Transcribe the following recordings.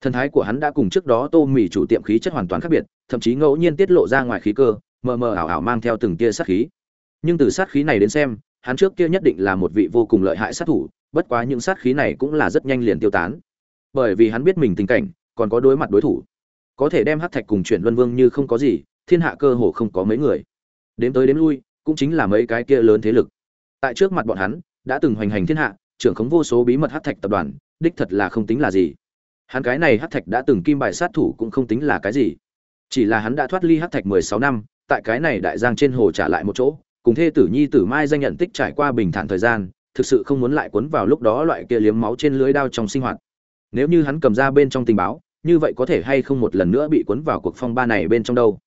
thần thái của hắn đã cùng trước đó tô mì chủ tiệm khí chất hoàn toàn khác biệt, thậm chí ngẫu nhiên tiết lộ ra ngoài khí cơ, mờ mờ ảo ảo mang theo từng tia sát khí. Nhưng từ sát khí này đến xem, hắn trước kia nhất định là một vị vô cùng lợi hại sát thủ, bất quá những sát khí này cũng là rất nhanh liền tiêu tán. Bởi vì hắn biết mình tình cảnh, còn có đối mặt đối thủ. Có thể đem hát thạch cùng chuyển luân vương như không có gì, thiên hạ cơ hồ không có mấy người. Đếm tới đếm lui, cũng chính là mấy cái kia lớn thế lực. Tại trước mặt bọn hắn, đã từng hoành hành thiên hạ, trưởng khống vô số bí mật hát thạch tập đoàn, đích thật là không tính là gì hắn cái này hát thạch đã từng kim bài sát thủ cũng không tính là cái gì. Chỉ là hắn đã thoát ly hát thạch mười sáu năm, tại cái này đại giang trên hồ trả lại một chỗ, cùng thê tử nhi tử mai danh nhận tích trải qua bình thản thời gian, thực sự không muốn lại cuốn vào lúc đó loại kia liếm máu trên lưới đao trong sinh hoạt. Nếu như hắn cầm ra bên trong tình báo, như vậy có thể hay không một lần nữa bị cuốn vào cuộc phong ba này bên trong đâu.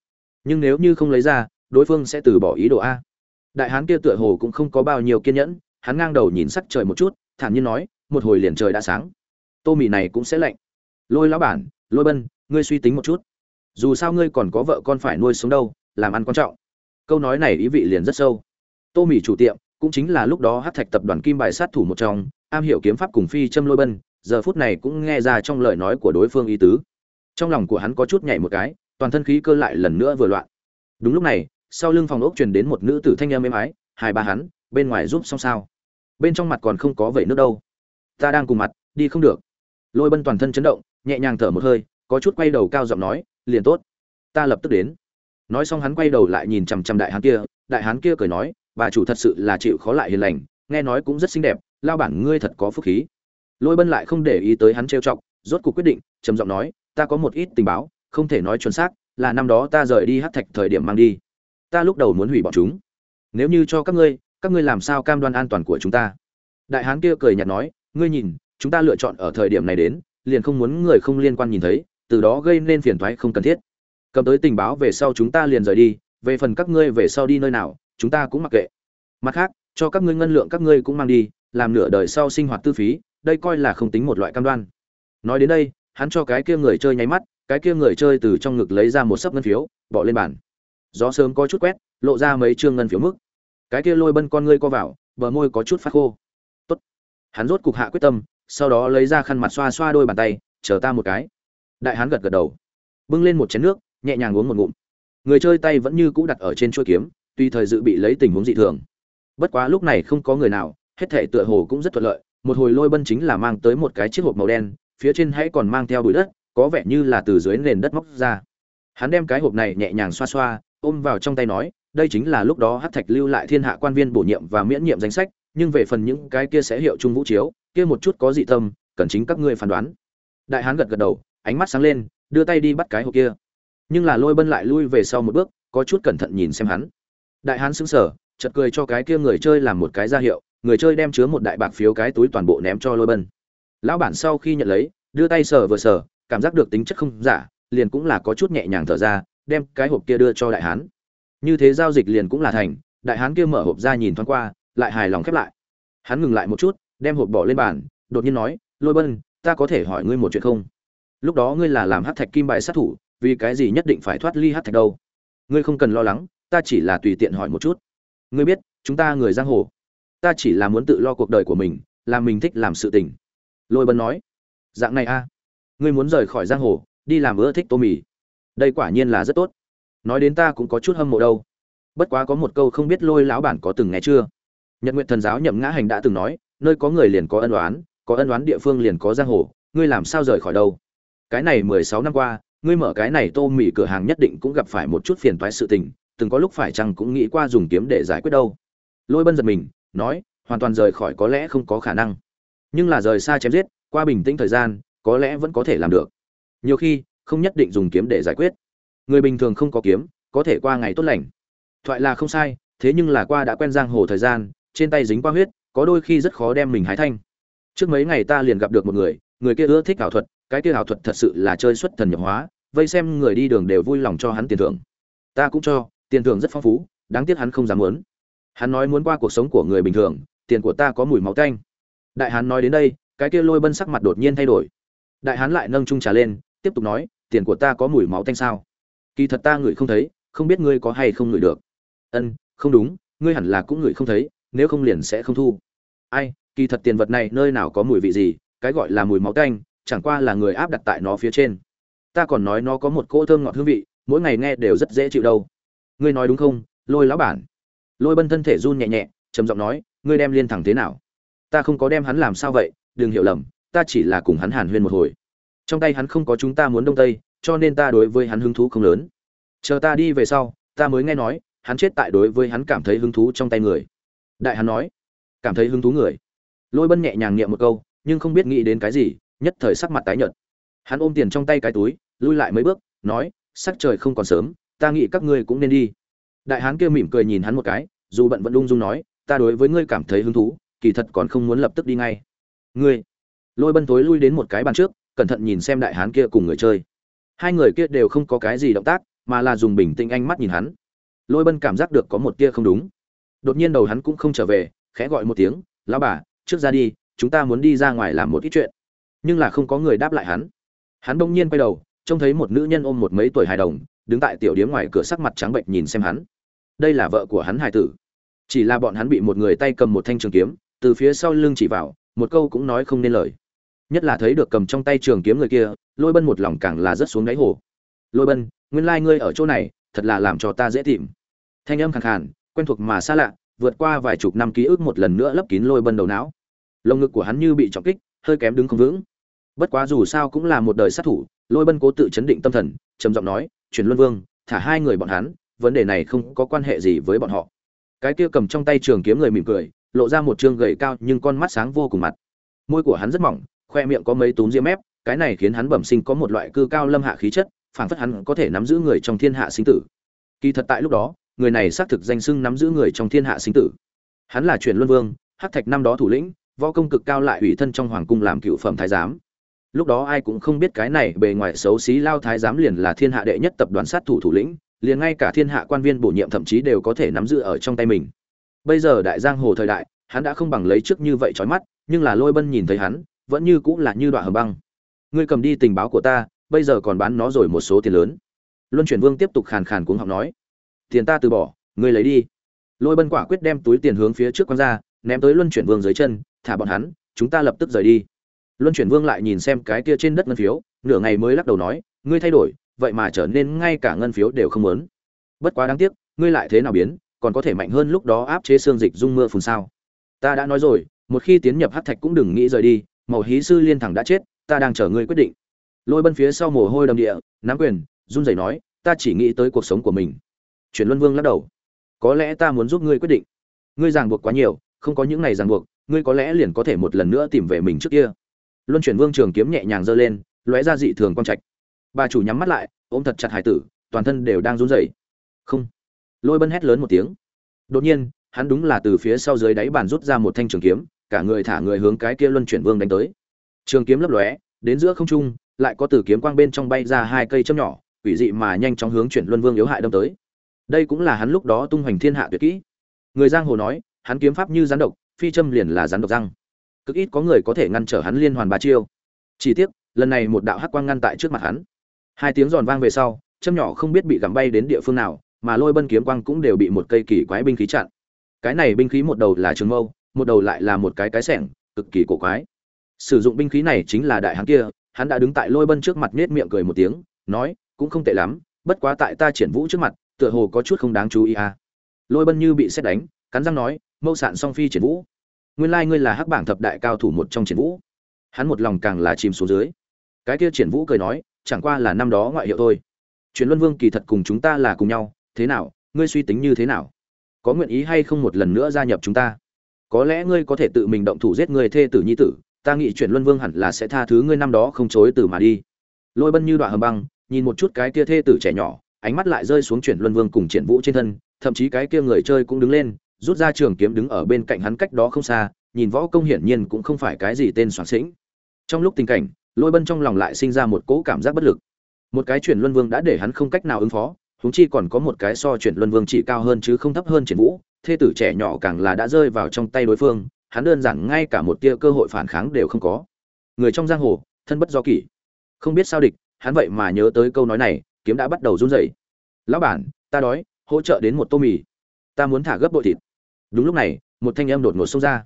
Nhưng nếu như không lấy ra, đối phương sẽ từ bỏ ý đồ a. Đại hán kia tựa hồ cũng không có bao nhiêu kiên nhẫn, hắn ngang đầu nhìn sắc trời một chút, thản nhiên nói, một hồi liền trời đã sáng. Tô mì này cũng sẽ lạnh lôi lão bản, lôi bân, ngươi suy tính một chút. Dù sao ngươi còn có vợ con phải nuôi sống đâu, làm ăn quan trọng. Câu nói này ý vị liền rất sâu. Tô mỹ chủ tiệm cũng chính là lúc đó hát thạch tập đoàn kim bài sát thủ một trong, am hiểu kiếm pháp cùng phi châm lôi bân, giờ phút này cũng nghe ra trong lời nói của đối phương ý tứ. Trong lòng của hắn có chút nhảy một cái, toàn thân khí cơ lại lần nữa vừa loạn. Đúng lúc này, sau lưng phòng ốc truyền đến một nữ tử thanh âm êm ái, hai ba hắn, bên ngoài giúp xong sao? Bên trong mặt còn không có vẩy nước đâu. Ta đang cùng mặt, đi không được. Lôi bân toàn thân chấn động nhẹ nhàng thở một hơi, có chút quay đầu cao giọng nói, liền tốt, ta lập tức đến. Nói xong hắn quay đầu lại nhìn chằm chằm đại hán kia, đại hán kia cười nói, bà chủ thật sự là chịu khó lại hiền lành, nghe nói cũng rất xinh đẹp, lao bản ngươi thật có phúc khí. Lôi bân lại không để ý tới hắn trêu chọc, rốt cuộc quyết định, trầm giọng nói, ta có một ít tình báo, không thể nói chuẩn xác, là năm đó ta rời đi hát thạch thời điểm mang đi. Ta lúc đầu muốn hủy bọn chúng. Nếu như cho các ngươi các ngươi làm sao cam đoan an toàn của chúng ta? Đại hán kia cười nhạt nói, ngươi nhìn, chúng ta lựa chọn ở thời điểm này đến liền không muốn người không liên quan nhìn thấy, từ đó gây nên phiền thoái không cần thiết. Cầm tới tình báo về sau chúng ta liền rời đi, về phần các ngươi về sau đi nơi nào, chúng ta cũng mặc kệ. Mặt khác, cho các ngươi ngân lượng các ngươi cũng mang đi, làm nửa đời sau sinh hoạt tư phí, đây coi là không tính một loại cam đoan. Nói đến đây, hắn cho cái kia người chơi nháy mắt, cái kia người chơi từ trong ngực lấy ra một sấp ngân phiếu, bỏ lên bàn. Gió sớm có chút quét, lộ ra mấy trương ngân phiếu mức. Cái kia lôi bân con ngươi co vào, bờ môi có chút phát khô. Tốt. Hắn rốt cục hạ quyết tâm sau đó lấy ra khăn mặt xoa xoa đôi bàn tay, chờ ta một cái. Đại hán gật gật đầu, bưng lên một chén nước, nhẹ nhàng uống một ngụm. Người chơi tay vẫn như cũ đặt ở trên chuôi kiếm, tuy thời dự bị lấy tình huống dị thường. Bất quá lúc này không có người nào, hết thể tựa hồ cũng rất thuận lợi. Một hồi lôi bân chính là mang tới một cái chiếc hộp màu đen, phía trên hãy còn mang theo bụi đất, có vẻ như là từ dưới nền đất móc ra. Hắn đem cái hộp này nhẹ nhàng xoa xoa, ôm vào trong tay nói, đây chính là lúc đó hát thạch lưu lại thiên hạ quan viên bổ nhiệm và miễn nhiệm danh sách nhưng về phần những cái kia sẽ hiệu trung vũ chiếu, kia một chút có dị tâm, cần chính các ngươi phán đoán. Đại hán gật gật đầu, ánh mắt sáng lên, đưa tay đi bắt cái hộp kia. Nhưng là lôi bân lại lui về sau một bước, có chút cẩn thận nhìn xem hắn. Đại hán sững sờ, chợt cười cho cái kia người chơi làm một cái ra hiệu, người chơi đem chứa một đại bạc phiếu cái túi toàn bộ ném cho lôi bân. Lão bản sau khi nhận lấy, đưa tay sờ vừa sờ, cảm giác được tính chất không giả, liền cũng là có chút nhẹ nhàng thở ra, đem cái hộp kia đưa cho đại hán. Như thế giao dịch liền cũng là thành, đại hán kia mở hộp ra nhìn thoáng qua lại hài lòng khép lại. Hắn ngừng lại một chút, đem hộp bỏ lên bàn, đột nhiên nói, lôi bân, ta có thể hỏi ngươi một chuyện không? Lúc đó ngươi là làm hát thạch kim bài sát thủ, vì cái gì nhất định phải thoát ly hát thạch đâu? Ngươi không cần lo lắng, ta chỉ là tùy tiện hỏi một chút. Ngươi biết, chúng ta người giang hồ, ta chỉ là muốn tự lo cuộc đời của mình làm mình thích làm sự tình. Lôi bân nói, dạng này a, ngươi muốn rời khỏi giang hồ, đi làm ưa thích tô mì. Đây quả nhiên là rất tốt. Nói đến ta cũng có chút hâm mộ đâu. Bất quá có một câu không biết lôi lão bản có từng nghe chưa? Nhật nguyện thần giáo nhậm ngã hành đã từng nói nơi có người liền có ân oán, có ân oán địa phương liền có giang hồ ngươi làm sao rời khỏi đâu? Cái này mười sáu năm qua ngươi mở cái này tô mì cửa hàng nhất định cũng gặp phải một chút phiền toái sự tình từng có lúc phải chăng cũng nghĩ qua dùng kiếm để giải quyết đâu. Lôi bân giật mình nói hoàn toàn rời khỏi có lẽ không có khả năng. Nhưng là rời xa chém giết qua bình tĩnh thời gian có lẽ vẫn có thể làm được. Nhiều khi không nhất định dùng kiếm để giải quyết. Người bình thường không có kiếm có thể qua ngày tốt lành. Thoại là không sai thế nhưng là qua đã quen giang hồ thời gian trên tay dính qua huyết, có đôi khi rất khó đem mình hái thanh. Trước mấy ngày ta liền gặp được một người người kia ưa thích ảo thuật, cái kia ảo thuật thật sự là chơi xuất thần nhập hóa, vây xem người đi đường đều vui lòng cho hắn tiền thưởng. Ta cũng cho, tiền thưởng rất phong phú, đáng tiếc hắn không dám muốn. Hắn nói muốn qua cuộc sống của người bình thường, tiền của ta có mùi máu tanh. Đại hán nói đến đây, cái kia lôi bân sắc mặt đột nhiên thay đổi. Đại hán lại nâng trung trà lên, tiếp tục nói, tiền của ta có mùi máu tanh sao? Kỳ thật ta ngửi không thấy, không biết ngươi có hay không ngửi được. Ân, không đúng, ngươi hẳn là cũng ngửi không thấy nếu không liền sẽ không thu. Ai, kỳ thật tiền vật này nơi nào có mùi vị gì, cái gọi là mùi máu tanh, chẳng qua là người áp đặt tại nó phía trên. Ta còn nói nó có một cỗ thơm ngọt hương vị, mỗi ngày nghe đều rất dễ chịu đâu. Ngươi nói đúng không, lôi lão bản? Lôi bân thân thể run nhẹ nhẹ, trầm giọng nói, ngươi đem liên thẳng thế nào? Ta không có đem hắn làm sao vậy, đừng hiểu lầm, ta chỉ là cùng hắn hàn huyên một hồi. Trong tay hắn không có chúng ta muốn đông tây, cho nên ta đối với hắn hứng thú không lớn. Chờ ta đi về sau, ta mới nghe nói, hắn chết tại đối với hắn cảm thấy hứng thú trong tay người đại hắn nói, cảm thấy hứng thú người. Lôi bân nhẹ nhàng niệm một câu, nhưng không biết nghĩ đến cái gì, nhất thời sắc mặt tái nhợt. Hắn ôm tiền trong tay cái túi, lui lại mấy bước, nói, sắc trời không còn sớm, ta nghĩ các ngươi cũng nên đi. Đại hán kia mỉm cười nhìn hắn một cái, dù bận vẫn lung dung nói, ta đối với ngươi cảm thấy hứng thú, kỳ thật còn không muốn lập tức đi ngay. Ngươi. Lôi bân tối lui đến một cái bàn trước, cẩn thận nhìn xem đại hán kia cùng người chơi. Hai người kia đều không có cái gì động tác, mà là dùng bình tĩnh ánh mắt nhìn hắn. Lôi bân cảm giác được có một tia không đúng đột nhiên đầu hắn cũng không trở về, khẽ gọi một tiếng, lão bà, trước ra đi, chúng ta muốn đi ra ngoài làm một ít chuyện. Nhưng là không có người đáp lại hắn. Hắn bỗng nhiên quay đầu, trông thấy một nữ nhân ôm một mấy tuổi hài đồng, đứng tại tiểu điếm ngoài cửa sắc mặt trắng bệnh nhìn xem hắn. Đây là vợ của hắn hài tử. Chỉ là bọn hắn bị một người tay cầm một thanh trường kiếm, từ phía sau lưng chỉ vào, một câu cũng nói không nên lời. Nhất là thấy được cầm trong tay trường kiếm người kia, lôi bân một lòng càng là rất xuống đáy hồ. Lôi bân, nguyên lai、like、ngươi ở chỗ này, thật là làm cho ta dễ tìm. Thanh âm khẳng khàn quen thuộc mà xa lạ, vượt qua vài chục năm ký ức một lần nữa lấp kín lôi bân đầu não. Lồng ngực của hắn như bị trọng kích, hơi kém đứng không vững. Bất quá dù sao cũng là một đời sát thủ, lôi bân cố tự chấn định tâm thần, trầm giọng nói, chuyển luân vương, thả hai người bọn hắn, vấn đề này không có quan hệ gì với bọn họ. Cái kia cầm trong tay trường kiếm người mỉm cười, lộ ra một trương gầy cao nhưng con mắt sáng vô cùng mặt. Môi của hắn rất mỏng, khoe miệng có mấy túm diêm mép, cái này khiến hắn bẩm sinh có một loại cư cao lâm hạ khí chất, phảng phất hắn có thể nắm giữ người trong thiên hạ sinh tử. Kỳ thật tại lúc đó người này xác thực danh xưng nắm giữ người trong thiên hạ sinh tử. Hắn là truyền luân vương, hắc thạch năm đó thủ lĩnh, võ công cực cao lại ủy thân trong hoàng cung làm cựu phẩm thái giám. Lúc đó ai cũng không biết cái này bề ngoài xấu xí lao thái giám liền là thiên hạ đệ nhất tập đoàn sát thủ thủ lĩnh, liền ngay cả thiên hạ quan viên bổ nhiệm thậm chí đều có thể nắm giữ ở trong tay mình. Bây giờ đại giang hồ thời đại, hắn đã không bằng lấy trước như vậy trói mắt, nhưng là lôi bân nhìn thấy hắn, vẫn như cũng là như đoạn hầm băng. Ngươi cầm đi tình báo của ta, bây giờ còn bán nó rồi một số tiền lớn. Luân chuyển vương tiếp tục khàn khàn cuống học nói tiền ta từ bỏ, ngươi lấy đi. Lôi bân quả quyết đem túi tiền hướng phía trước quăng ra, ném tới luân chuyển vương dưới chân, thả bọn hắn, chúng ta lập tức rời đi. Luân chuyển vương lại nhìn xem cái kia trên đất ngân phiếu, nửa ngày mới lắc đầu nói, ngươi thay đổi, vậy mà trở nên ngay cả ngân phiếu đều không muốn. Bất quá đáng tiếc, ngươi lại thế nào biến, còn có thể mạnh hơn lúc đó áp chế xương dịch dung mưa phun sao? Ta đã nói rồi, một khi tiến nhập hát thạch cũng đừng nghĩ rời đi, màu hí sư liên thẳng đã chết, ta đang chờ ngươi quyết định. Lôi bân phía sau mồ hôi đầm địa, nắm quyền, run rẩy nói, ta chỉ nghĩ tới cuộc sống của mình chuyển luân vương lắc đầu. Có lẽ ta muốn giúp ngươi quyết định. Ngươi ràng buộc quá nhiều, không có những này ràng buộc, ngươi có lẽ liền có thể một lần nữa tìm về mình trước kia. Luân chuyển vương trường kiếm nhẹ nhàng giơ lên, lóe ra dị thường quang trạch. Bà chủ nhắm mắt lại, ôm thật chặt hải tử, toàn thân đều đang run rẩy. Không. Lôi bân hét lớn một tiếng. Đột nhiên, hắn đúng là từ phía sau dưới đáy bàn rút ra một thanh trường kiếm, cả người thả người hướng cái kia luân chuyển vương đánh tới. Trường kiếm lấp lóe, đến giữa không trung, lại có từ kiếm quang bên trong bay ra hai cây châm nhỏ, quỷ dị mà nhanh chóng hướng chuyển luân vương yếu hại đâm tới đây cũng là hắn lúc đó tung hoành thiên hạ tuyệt kỹ. Người giang hồ nói, hắn kiếm pháp như rắn độc, phi châm liền là rắn độc răng. Cực ít có người có thể ngăn trở hắn liên hoàn ba chiêu. Chỉ tiếc, lần này một đạo hắc quang ngăn tại trước mặt hắn. Hai tiếng giòn vang về sau, châm nhỏ không biết bị gắm bay đến địa phương nào, mà lôi bân kiếm quang cũng đều bị một cây kỳ quái binh khí chặn. Cái này binh khí một đầu là trường mâu, một đầu lại là một cái cái sẻng, cực kỳ cổ quái. Sử dụng binh khí này chính là đại hán kia, hắn đã đứng tại lôi bân trước mặt nết miệng cười một tiếng, nói, cũng không tệ lắm, bất quá tại ta triển vũ trước mặt tựa hồ có chút không đáng chú ý à. lôi bân như bị xét đánh, cắn răng nói, mâu sạn song phi triển vũ. Nguyên lai ngươi là hắc bảng thập đại cao thủ một trong triển vũ. Hắn một lòng càng là chìm xuống dưới. Cái kia triển vũ cười nói, chẳng qua là năm đó ngoại hiệu thôi. Truyền luân vương kỳ thật cùng chúng ta là cùng nhau, thế nào, ngươi suy tính như thế nào? Có nguyện ý hay không một lần nữa gia nhập chúng ta? Có lẽ ngươi có thể tự mình động thủ giết người thê tử nhi tử, ta nghĩ chuyển luân vương hẳn là sẽ tha thứ ngươi năm đó không chối từ mà đi. Lôi bân như đoạn hầm băng, nhìn một chút cái kia thê tử trẻ nhỏ ánh mắt lại rơi xuống chuyển luân vương cùng triển vũ trên thân, thậm chí cái kia người chơi cũng đứng lên, rút ra trường kiếm đứng ở bên cạnh hắn cách đó không xa, nhìn võ công hiển nhiên cũng không phải cái gì tên soạn sĩnh. Trong lúc tình cảnh, lôi bân trong lòng lại sinh ra một cỗ cảm giác bất lực. Một cái chuyển luân vương đã để hắn không cách nào ứng phó húng chi còn có một cái so chuyển luân vương chỉ cao hơn chứ không thấp hơn triển vũ, thê tử trẻ nhỏ càng là đã rơi vào trong tay đối phương, hắn đơn giản ngay cả một tia cơ hội phản kháng đều không có. Người trong giang hồ, thân bất do kỷ. Không biết sao địch, hắn vậy mà nhớ tới câu nói này kiếm đã bắt đầu run rẩy. Lão bản, ta đói, hỗ trợ đến một tô mì. Ta muốn thả gấp bội thịt. Đúng lúc này, một thanh âm đột ngột xông ra.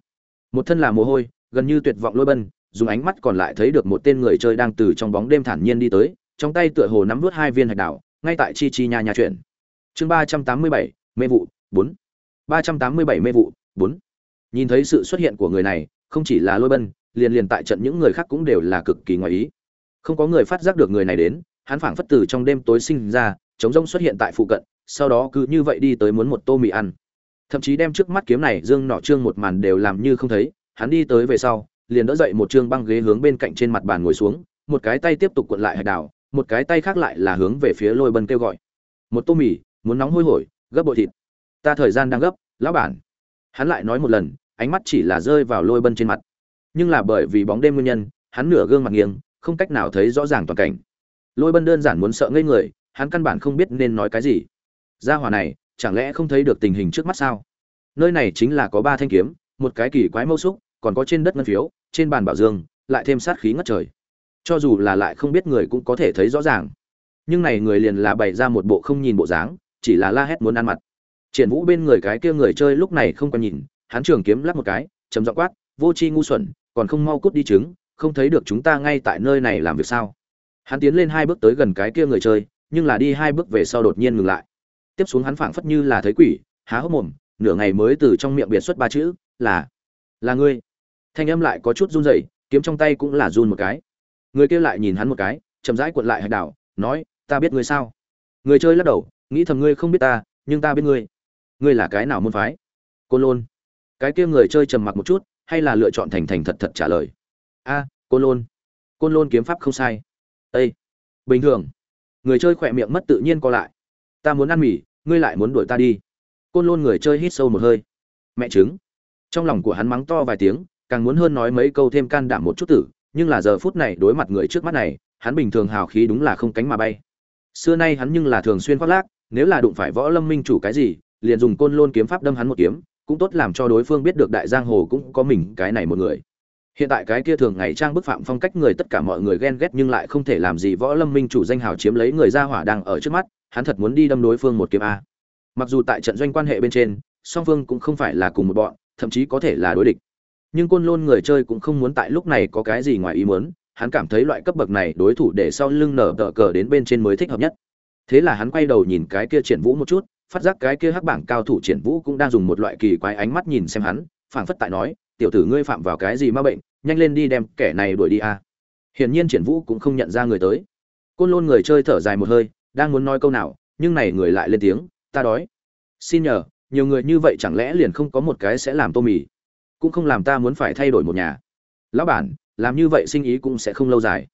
Một thân là mồ hôi, gần như tuyệt vọng lôi bân, dùng ánh mắt còn lại thấy được một tên người chơi đang từ trong bóng đêm thản nhiên đi tới, trong tay tựa hồ nắm vút hai viên hạch đảo, ngay tại chi chi nha nha chuyện. Chương ba trăm tám mươi bảy, mê vụ, bốn. Ba trăm tám mươi bảy mê vụ, bốn. Nhìn thấy sự xuất hiện của người này, không chỉ là lôi bân, liền liền tại trận những người khác cũng đều là cực kỳ ngoài ý. Không có người phát giác được người này đến hắn phảng phất từ trong đêm tối sinh ra chống rông xuất hiện tại phụ cận, sau đó cứ như vậy đi tới muốn một tô mì ăn. Thậm chí đem trước mắt kiếm này dương nọ trương một màn đều làm như không thấy, hắn đi tới về sau, liền đỡ dậy một trương băng ghế hướng bên cạnh trên mặt bàn ngồi xuống, một cái tay tiếp tục cuộn lại hạch đào, một cái tay khác lại là hướng về phía lôi bân kêu gọi. Một tô mì, muốn nóng hôi hổi, gấp bội thịt. Ta thời gian đang gấp, lão bản. Hắn lại nói một lần, ánh mắt chỉ là rơi vào lôi bân trên mặt. Nhưng là bởi vì bóng đêm nguyên nhân, hắn nửa gương mặt nghiêng, không cách nào thấy rõ ràng toàn cảnh lôi bân đơn giản muốn sợ ngây người, hắn căn bản không biết nên nói cái gì. Gia hỏa này, chẳng lẽ không thấy được tình hình trước mắt sao? Nơi này chính là có ba thanh kiếm, một cái kỳ quái mâu xúc, còn có trên đất ngân phiếu, trên bàn bảo dương, lại thêm sát khí ngất trời. Cho dù là lại không biết người cũng có thể thấy rõ ràng. Nhưng này người liền là bày ra một bộ không nhìn bộ dáng, chỉ là la hét muốn ăn mặt. Triển vũ bên người cái kia người chơi lúc này không còn nhìn, hắn trường kiếm lắc một cái, chấm dọ quát, vô c h i ngu xuẩn, còn không mau cút đi chứng không thấy được chúng ta ngay tại nơi này làm việc sao? Hắn tiến lên hai bước tới gần cái kia người chơi, nhưng là đi hai bước về sau đột nhiên ngừng lại. Tiếp xuống hắn phảng phất như là thấy quỷ, há hốc mồm, nửa ngày mới từ trong miệng biệt xuất ba chữ, là là ngươi. Thanh âm lại có chút run rẩy, kiếm trong tay cũng là run một cái. Người kia lại nhìn hắn một cái, chậm rãi cuộn lại hạch đảo, nói, ta biết ngươi sao? Người chơi lắc đầu, nghĩ thầm ngươi không biết ta, nhưng ta biết ngươi. Ngươi là cái nào môn phái? Côn lôn. Cái kia người chơi trầm mặc một chút, hay là lựa chọn thành thành thật thật trả lời. A, côn lôn. Côn lôn kiếm pháp không sai ê! Bình thường. Người chơi khỏe miệng mất tự nhiên co lại. Ta muốn ăn mì, ngươi lại muốn đuổi ta đi. Côn lôn người chơi hít sâu một hơi. Mẹ chứng trong lòng của hắn mắng to vài tiếng, càng muốn hơn nói mấy câu thêm can đảm một chút tử, nhưng là giờ phút này đối mặt người trước mắt này, hắn bình thường hào khí đúng là không cánh mà bay. Xưa nay hắn nhưng là thường xuyên khoác lác, nếu là đụng phải võ lâm minh chủ cái gì, liền dùng côn lôn kiếm pháp đâm hắn một kiếm, cũng tốt làm cho đối phương biết được đại giang hồ cũng có mình cái này một người hiện tại cái kia thường ngày trang bức phạm phong cách người tất cả mọi người ghen ghét nhưng lại không thể làm gì võ lâm minh chủ danh hào chiếm lấy người ra hỏa đang ở trước mắt, hắn thật muốn đi đâm đối phương một kiếm a. Mặc dù tại trận doanh quan hệ bên trên, song phương cũng không phải là cùng một bọn, thậm chí có thể là đối địch. Nhưng côn lôn người chơi cũng không muốn tại lúc này có cái gì ngoài ý muốn, hắn cảm thấy loại cấp bậc này đối thủ để sau lưng nở tờ cờ đến bên trên mới thích hợp nhất. Thế là hắn quay đầu nhìn cái kia triển vũ một chút, phát giác cái kia hắc bảng cao thủ triển vũ cũng đang dùng một loại kỳ quái ánh mắt nhìn xem hắn, phảng phất tại nói, tiểu tử ngươi phạm vào cái gì ma bệnh nhanh lên đi đem kẻ này đuổi đi a. Hiển nhiên triển vũ cũng không nhận ra người tới. Côn lôn người chơi thở dài một hơi, đang muốn nói câu nào, nhưng này người lại lên tiếng, ta đói. Xin nhờ, nhiều người như vậy chẳng lẽ liền không có một cái sẽ làm tô mì? Cũng không làm ta muốn phải thay đổi một nhà. Lão bản, làm như vậy sinh ý cũng sẽ không lâu dài.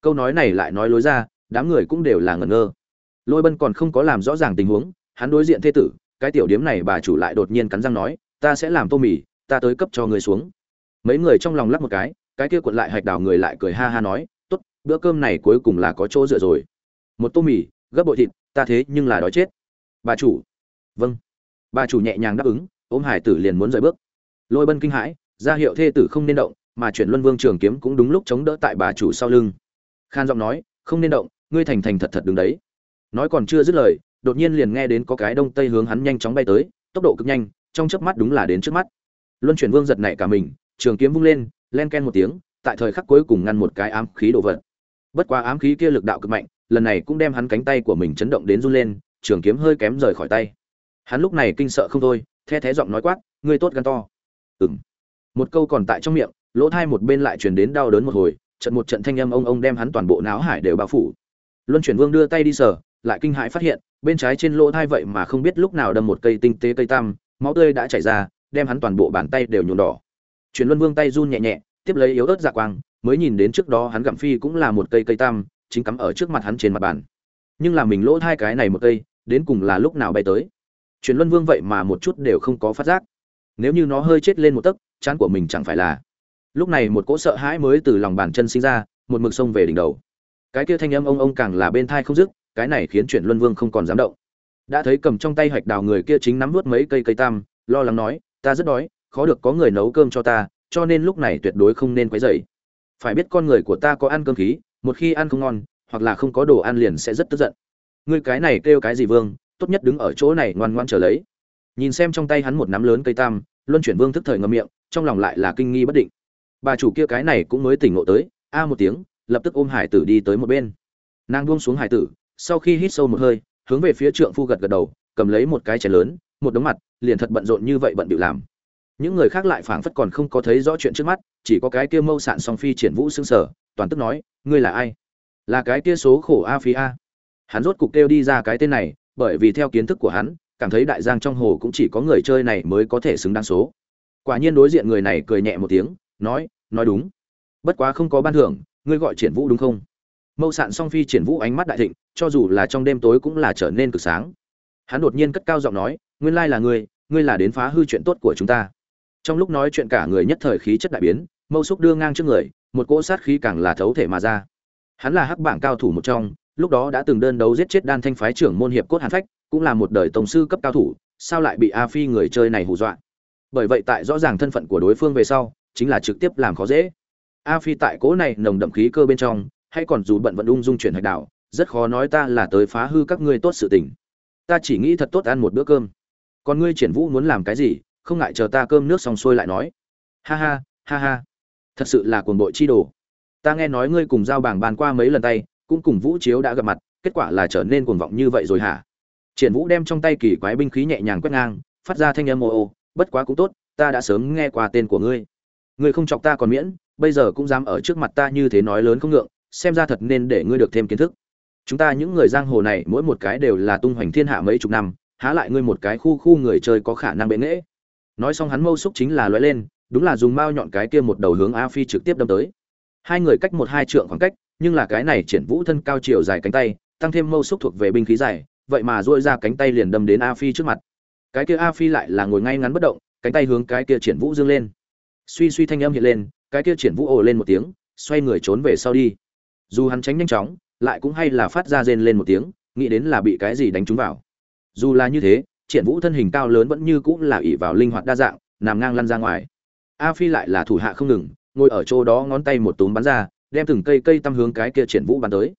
Câu nói này lại nói lối ra, đám người cũng đều là ngẩn ngơ. Lôi bân còn không có làm rõ ràng tình huống, hắn đối diện thê tử, cái tiểu điếm này bà chủ lại đột nhiên cắn răng nói, ta sẽ làm tô mì, ta tới cấp cho người xuống mấy người trong lòng lắp một cái cái kia cuộn lại hạch đào người lại cười ha ha nói, tốt, bữa cơm này cuối cùng là có chỗ dựa rồi. Một tô mì, gấp bội thịt, ta thế nhưng là đói chết. Bà chủ. Vâng. Bà chủ nhẹ nhàng đáp ứng, ôm hải tử liền muốn rời bước. Lôi bân kinh hãi, ra hiệu thê tử không nên động, mà chuyển luân vương trường kiếm cũng đúng lúc chống đỡ tại bà chủ sau lưng. Khan giọng nói, không nên động, ngươi thành thành thật thật đứng đấy. Nói còn chưa dứt lời, đột nhiên liền nghe đến có cái đông tây hướng hắn nhanh chóng bay tới, tốc độ cực nhanh, trong chớp mắt đúng là đến trước mắt. Luân chuyển vương giật nảy cả mình trường kiếm vung lên, len ken một tiếng, tại thời khắc cuối cùng ngăn một cái ám khí đồ vật. Bất quá ám khí kia lực đạo cực mạnh, lần này cũng đem hắn cánh tay của mình chấn động đến run lên, trường kiếm hơi kém rời khỏi tay. Hắn lúc này kinh sợ không thôi, the thé giọng nói quát, ngươi tốt gan to. Ừng một câu còn tại trong miệng, lỗ thai một bên lại truyền đến đau đớn một hồi, trận một trận thanh âm ông ông đem hắn toàn bộ náo hải đều bao phủ. Luân chuyển vương đưa tay đi sờ, lại kinh hãi phát hiện, bên trái trên lỗ thai vậy mà không biết lúc nào đâm một cây tinh tế cây tam, máu tươi đã chảy ra, đem hắn toàn bộ bàn tay đều nhuộm đỏ chuyển luân vương tay run nhẹ nhẹ, tiếp lấy yếu ớt dạ quang, mới nhìn đến trước đó hắn gặm phi cũng là một cây cây tam, chính cắm ở trước mặt hắn trên mặt bàn. Nhưng là mình lỗ hai cái này một cây, đến cùng là lúc nào bay tới? Chuyển luân vương vậy mà một chút đều không có phát giác. Nếu như nó hơi chết lên một tấc, chán của mình chẳng phải là. Lúc này một cỗ sợ hãi mới từ lòng bàn chân sinh ra, một mực sông về đỉnh đầu. Cái kia thanh âm ông ông càng là bên thai không dứt, cái này khiến chuyển luân vương không còn dám động. Đã thấy cầm trong tay hạch đào người kia chính nắm nuốt mấy cây cây tam, lo lắng nói, ta rất đói khó được có người nấu cơm cho ta, cho nên lúc này tuyệt đối không nên quấy rầy. Phải biết con người của ta có ăn cơm khí, một khi ăn không ngon, hoặc là không có đồ ăn liền sẽ rất tức giận. Ngươi cái này kêu cái gì vương, tốt nhất đứng ở chỗ này ngoan ngoan chờ lấy. Nhìn xem trong tay hắn một nắm lớn cây tam, luân chuyển vương thức thời ngậm miệng, trong lòng lại là kinh nghi bất định. Bà chủ kia cái này cũng mới tỉnh ngộ tới, a một tiếng, lập tức ôm hải tử đi tới một bên. Nàng buông xuống hải tử, sau khi hít sâu một hơi, hướng về phía trượng phu gật gật đầu, cầm lấy một cái chén lớn, một đống mặt, liền thật bận rộn như vậy bận bịu làm những người khác lại phảng phất còn không có thấy rõ chuyện trước mắt, chỉ có cái kia mâu sạn song phi triển vũ xương sở toàn tức nói, ngươi là ai? Là cái kia số khổ a phi a. Hắn rốt cục kêu đi ra cái tên này, bởi vì theo kiến thức của hắn, cảm thấy đại giang trong hồ cũng chỉ có người chơi này mới có thể xứng đáng số. Quả nhiên đối diện người này cười nhẹ một tiếng, nói nói đúng. Bất quá không có ban thưởng, ngươi gọi triển vũ đúng không? Mâu sạn song phi triển vũ ánh mắt đại thịnh, cho dù là trong đêm tối cũng là trở nên cực sáng. Hắn đột nhiên cất cao giọng nói, nguyên lai là ngươi ngươi là đến phá hư chuyện tốt của chúng ta trong lúc nói chuyện cả người nhất thời khí chất đại biến, mâu xúc đưa ngang trước người, một cỗ sát khí càng là thấu thể mà ra. Hắn là hắc bảng cao thủ một trong, lúc đó đã từng đơn đấu giết chết đan thanh phái trưởng môn hiệp cốt hàn phách, cũng là một đời tổng sư cấp cao thủ, sao lại bị a phi người chơi này hù dọa? Bởi vậy tại rõ ràng thân phận của đối phương về sau, chính là trực tiếp làm khó dễ. A phi tại cỗ này nồng đậm khí cơ bên trong, hay còn dù bận vận ung dung chuyển hạch đảo rất khó nói ta là tới phá hư các ngươi tốt sự tình. Ta chỉ nghĩ thật tốt ăn một bữa cơm. Còn ngươi triển vũ muốn làm cái gì? Không ngại chờ ta cơm nước xong xuôi lại nói. Ha ha ha ha. Thật sự là cuồng bội chi đồ. Ta nghe nói ngươi cùng giao bảng bàn qua mấy lần tay, cũng cùng vũ chiếu đã gặp mặt, kết quả là trở nên cuồng vọng như vậy rồi hả? Triển vũ đem trong tay kỳ quái binh khí nhẹ nhàng quét ngang, phát ra thanh âm ô ô, bất quá cũng tốt, ta đã sớm nghe qua tên của ngươi. Ngươi không chọc ta còn miễn, bây giờ cũng dám ở trước mặt ta như thế nói lớn không ngượng, xem ra thật nên để ngươi được thêm kiến thức. Chúng ta những người giang hồ này mỗi một cái đều là tung hoành thiên hạ mấy chục năm, há lại ngươi một cái khu khu người chơi có khả năng bệ nghễ nói xong hắn mâu xúc chính là lóe lên, đúng là dùng mao nhọn cái kia một đầu hướng a phi trực tiếp đâm tới. Hai người cách một hai trượng khoảng cách, nhưng là cái này triển vũ thân cao chiều dài cánh tay, tăng thêm mâu xúc thuộc về binh khí dài, vậy mà dội ra cánh tay liền đâm đến a phi trước mặt. Cái kia a phi lại là ngồi ngay ngắn bất động, cánh tay hướng cái kia triển vũ dương lên. Suy suy thanh âm hiện lên, cái kia triển vũ ồ lên một tiếng, xoay người trốn về sau đi. Dù hắn tránh nhanh chóng, lại cũng hay là phát ra rên lên một tiếng, nghĩ đến là bị cái gì đánh trúng vào. Dù là như thế triển vũ thân hình cao lớn vẫn như cũng là ỉ vào linh hoạt đa dạng, nằm ngang lăn ra ngoài. A phi lại là thủ hạ không ngừng, ngồi ở chỗ đó ngón tay một túm bắn ra, đem từng cây cây tăm hướng cái kia triển vũ bắn tới.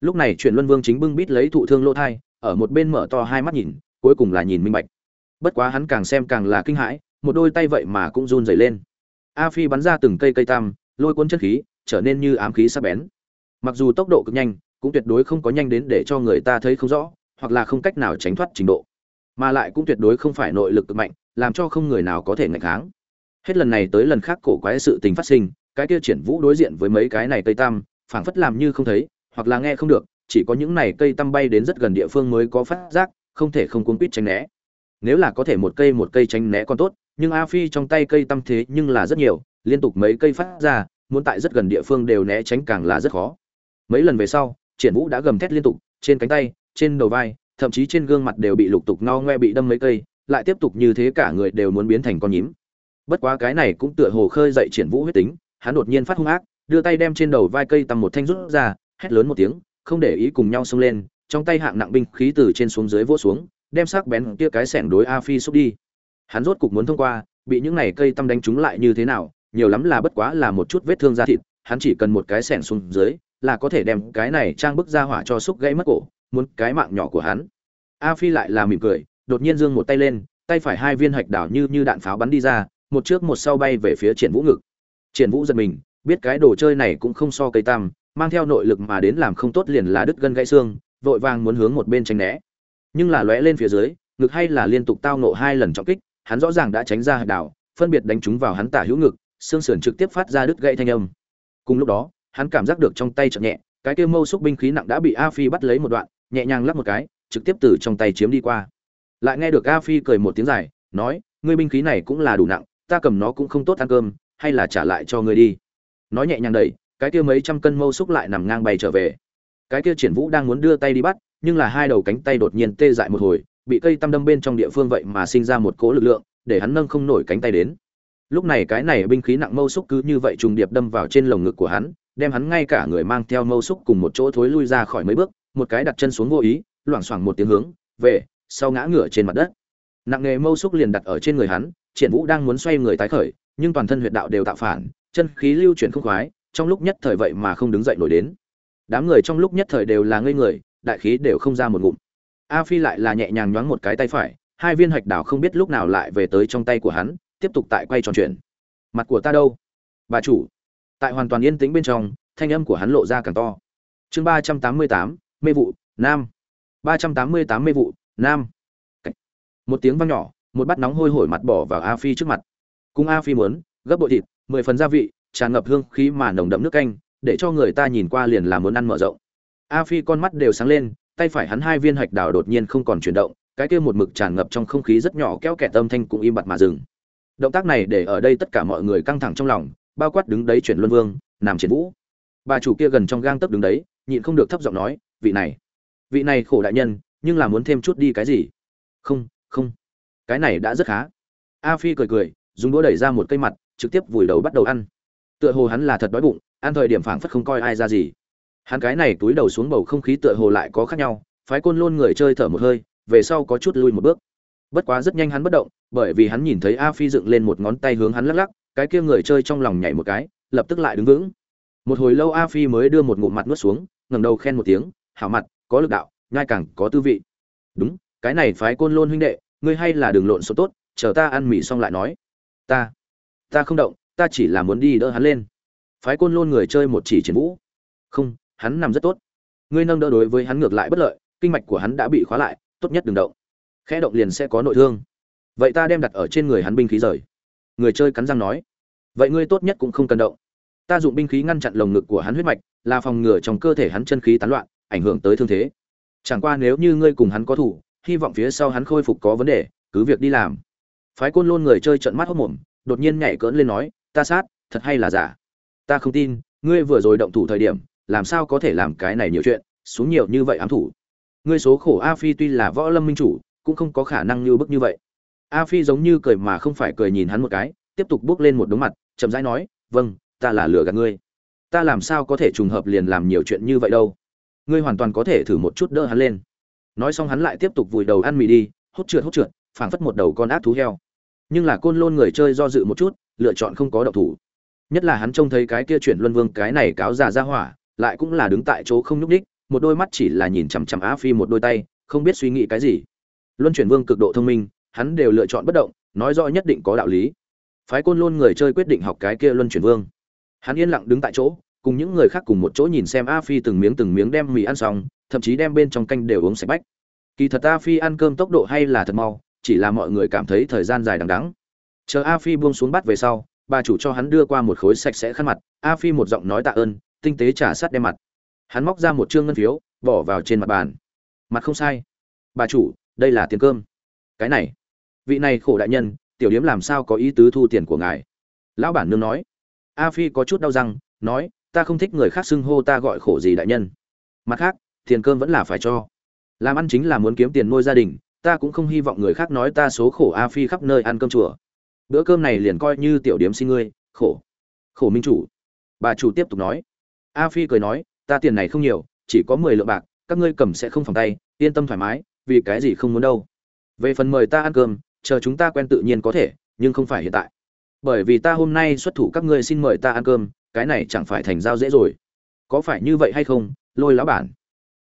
Lúc này chuyển luân vương chính bưng bít lấy thụ thương lỗ thai, ở một bên mở to hai mắt nhìn, cuối cùng là nhìn minh bạch. Bất quá hắn càng xem càng là kinh hãi, một đôi tay vậy mà cũng run rẩy lên. A phi bắn ra từng cây cây tăm, lôi cuốn chân khí, trở nên như ám khí sắc bén. Mặc dù tốc độ cực nhanh, cũng tuyệt đối không có nhanh đến để cho người ta thấy không rõ, hoặc là không cách nào tránh thoát trình độ mà lại cũng tuyệt đối không phải nội lực cực mạnh, làm cho không người nào có thể ngạch kháng. Hết lần này tới lần khác cổ quái sự tình phát sinh, cái kia triển vũ đối diện với mấy cái này cây tam phảng phất làm như không thấy, hoặc là nghe không được, chỉ có những này cây tăm bay đến rất gần địa phương mới có phát giác, không thể không cuốn quýt tránh né. Nếu là có thể một cây một cây tránh né còn tốt, nhưng a phi trong tay cây tăm thế nhưng là rất nhiều, liên tục mấy cây phát ra, muốn tại rất gần địa phương đều né tránh càng là rất khó. Mấy lần về sau, triển vũ đã gầm thét liên tục, trên cánh tay, trên đầu vai thậm chí trên gương mặt đều bị lục tục no ngoe bị đâm mấy cây, lại tiếp tục như thế cả người đều muốn biến thành con nhím. Bất quá cái này cũng tựa hồ khơi dậy triển vũ huyết tính, hắn đột nhiên phát hung ác, đưa tay đem trên đầu vai cây tầm một thanh rút ra, hét lớn một tiếng, không để ý cùng nhau xông lên, trong tay hạng nặng binh khí từ trên xuống dưới vỗ xuống, đem sắc bén kia cái sẻng đối a phi xúc đi. Hắn rốt cục muốn thông qua, bị những này cây tăm đánh trúng lại như thế nào, nhiều lắm là bất quá là một chút vết thương da thịt, hắn chỉ cần một cái sẻng xuống dưới, là có thể đem cái này trang bức ra hỏa cho xúc gãy mất cổ muốn cái mạng nhỏ của hắn. A phi lại là mỉm cười, đột nhiên giương một tay lên, tay phải hai viên hạch đảo như như đạn pháo bắn đi ra, một trước một sau bay về phía triển vũ ngực. Triển vũ giật mình, biết cái đồ chơi này cũng không so cây tam mang theo nội lực mà đến làm không tốt liền là đứt gân gãy xương, vội vàng muốn hướng một bên tránh né. Nhưng là lóe lên phía dưới, ngực hay là liên tục tao nộ hai lần trọng kích, hắn rõ ràng đã tránh ra hạch đảo, phân biệt đánh chúng vào hắn tả hữu ngực, xương sườn trực tiếp phát ra đứt gãy thanh âm. Cùng lúc đó, hắn cảm giác được trong tay chậm nhẹ, cái kia mâu xúc binh khí nặng đã bị a phi bắt lấy một đoạn nhẹ nhàng lắp một cái, trực tiếp từ trong tay chiếm đi qua. Lại nghe được a phi cười một tiếng dài, nói, ngươi binh khí này cũng là đủ nặng, ta cầm nó cũng không tốt ăn cơm, hay là trả lại cho ngươi đi. Nói nhẹ nhàng đẩy, cái kia mấy trăm cân mâu xúc lại nằm ngang bay trở về. Cái kia triển vũ đang muốn đưa tay đi bắt, nhưng là hai đầu cánh tay đột nhiên tê dại một hồi, bị cây tăm đâm bên trong địa phương vậy mà sinh ra một cỗ lực lượng, để hắn nâng không nổi cánh tay đến. Lúc này cái này binh khí nặng mâu xúc cứ như vậy trùng điệp đâm vào trên lồng ngực của hắn, đem hắn ngay cả người mang theo mâu xúc cùng một chỗ thối lui ra khỏi mấy bước một cái đặt chân xuống vô ý, loảng xoảng một tiếng hướng, về, sau ngã ngửa trên mặt đất. Nặng nghề mâu xúc liền đặt ở trên người hắn, triển vũ đang muốn xoay người tái khởi, nhưng toàn thân huyệt đạo đều tạo phản, chân khí lưu chuyển không khoái, trong lúc nhất thời vậy mà không đứng dậy nổi đến. Đám người trong lúc nhất thời đều là ngây người, đại khí đều không ra một ngụm. A phi lại là nhẹ nhàng nhoáng một cái tay phải, hai viên hạch đảo không biết lúc nào lại về tới trong tay của hắn, tiếp tục tại quay tròn chuyển. mặt của ta đâu? Bà chủ. Tại hoàn toàn yên tĩnh bên trong, thanh âm của hắn lộ ra càng to. Chương ba trăm tám mươi tám mê vụ, nam. ba trăm tám mươi tám mê vụ, nam. Một tiếng vang nhỏ, một bát nóng hôi hổi mặt bỏ vào a phi trước mặt. Cùng a phi muốn, gấp bội thịt, mười phần gia vị, tràn ngập hương khí mà nồng đậm nước canh, để cho người ta nhìn qua liền là muốn ăn mở rộng. A phi con mắt đều sáng lên, tay phải hắn hai viên hạch đào đột nhiên không còn chuyển động, cái kia một mực tràn ngập trong không khí rất nhỏ kéo kẹt âm thanh cũng im bặt mà dừng. Động tác này để ở đây tất cả mọi người căng thẳng trong lòng, bao quát đứng đấy chuyển luân vương nằm triển vũ. Bà chủ kia gần trong gang tấc đứng đấy, nhịn không được thấp giọng nói vị này. Vị này khổ đại nhân, nhưng là muốn thêm chút đi cái gì? Không không. Cái này đã rất khá. A phi cười cười, dùng đũa đẩy ra một cây mặt, trực tiếp vùi đầu bắt đầu ăn. Tựa hồ hắn là thật đói bụng, ăn thời điểm phảng phất không coi ai ra gì. Hắn cái này túi đầu xuống bầu không khí tựa hồ lại có khác nhau, phái côn lôn người chơi thở một hơi, về sau có chút lui một bước. Bất quá rất nhanh hắn bất động, bởi vì hắn nhìn thấy a phi dựng lên một ngón tay hướng hắn lắc lắc, cái kia người chơi trong lòng nhảy một cái, lập tức lại đứng vững. Một hồi lâu a phi mới đưa một ngụm mặt nuốt xuống, ngẩng đầu khen một tiếng hảo mặt, có lực đạo, nhai càng có tư vị. Đúng, cái này phái côn lôn huynh đệ, ngươi hay là đường lộn số tốt, chờ ta ăn mì xong lại nói. Ta ta không động, ta chỉ là muốn đi đỡ hắn lên. Phái côn lôn người chơi một chỉ chiến vũ. Không, hắn nằm rất tốt. Ngươi nâng đỡ đối với hắn ngược lại bất lợi, kinh mạch của hắn đã bị khóa lại, tốt nhất đừng động. Khẽ động liền sẽ có nội thương. Vậy ta đem đặt ở trên người hắn binh khí rời. Người chơi cắn răng nói. Vậy ngươi tốt nhất cũng không cần động. Ta dụng binh khí ngăn chặn lồng ngực của hắn huyết mạch, là phòng ngừa trong cơ thể hắn chân khí tán loạn ảnh hưởng tới thương thế. Chẳng qua nếu như ngươi cùng hắn có thủ, hy vọng phía sau hắn khôi phục có vấn đề, cứ việc đi làm. Phái côn lôn người chơi trận mắt hốc mồm, đột nhiên nhảy cỡn lên nói, ta sát, thật hay là giả? Ta không tin, ngươi vừa rồi động thủ thời điểm, làm sao có thể làm cái này nhiều chuyện, xuống nhiều như vậy ám thủ. Ngươi số khổ a phi tuy là võ lâm minh chủ, cũng không có khả năng như bức như vậy. A phi giống như cười mà không phải cười nhìn hắn một cái, tiếp tục bước lên một đống mặt, chậm rãi nói vâng ta là lừa gạt ngươi. Ta làm sao có thể trùng hợp liền làm nhiều chuyện như vậy đâu? Ngươi hoàn toàn có thể thử một chút đỡ hắn lên. Nói xong hắn lại tiếp tục vùi đầu ăn mì đi hốt trượt hốt trượt, phảng phất một đầu con ác thú heo. Nhưng là côn lôn người chơi do dự một chút, lựa chọn không có độc thủ. Nhất là hắn trông thấy cái kia chuyển luân vương, cái này cáo già ra hỏa, lại cũng là đứng tại chỗ không nhúc đích một đôi mắt chỉ là nhìn chằm chằm á phi một đôi tay, không biết suy nghĩ cái gì. Luân chuyển vương cực độ thông minh, hắn đều lựa chọn bất động, nói rõ nhất định có đạo lý. Phái côn lôn người chơi quyết định học cái kia luân chuyển vương. Hắn yên lặng đứng tại chỗ cùng những người khác cùng một chỗ nhìn xem a phi từng miếng từng miếng đem mì ăn xong, thậm chí đem bên trong canh đều uống sạch bách. Kỳ thật a phi ăn cơm tốc độ hay là thật mau, chỉ là mọi người cảm thấy thời gian dài đằng đắng chờ a phi buông xuống bát về sau, bà chủ cho hắn đưa qua một khối sạch sẽ khăn mặt, a phi một giọng nói tạ ơn, tinh tế trả sát đem mặt. Hắn móc ra một trương ngân phiếu, bỏ vào trên mặt bàn. Mặt không sai. Bà chủ, đây là tiền cơm. Cái này. Vị này khổ đại nhân, tiểu điếm làm sao có ý tứ thu tiền của ngài? Lão bản nương nói. A phi có chút đau răng, nói ta không thích người khác xưng hô ta gọi khổ gì đại nhân. Mặt khác, tiền cơm vẫn là phải cho. Làm ăn chính là muốn kiếm tiền nuôi gia đình, ta cũng không hy vọng người khác nói ta số khổ a phi khắp nơi ăn cơm chùa. Bữa cơm này liền coi như tiểu điếm xin ngươi, khổ. Khổ minh chủ. Bà chủ tiếp tục nói. A phi cười nói, ta tiền này không nhiều, chỉ có mười lượng bạc, các ngươi cầm sẽ không phòng tay, yên tâm thoải mái, vì cái gì không muốn đâu. Về phần mời ta ăn cơm, chờ chúng ta quen tự nhiên có thể, nhưng không phải hiện tại. Bởi vì ta hôm nay xuất thủ các ngươi xin mời ta ăn cơm cái này chẳng phải thành giao dễ rồi. Có phải như vậy hay không, lôi lão bản?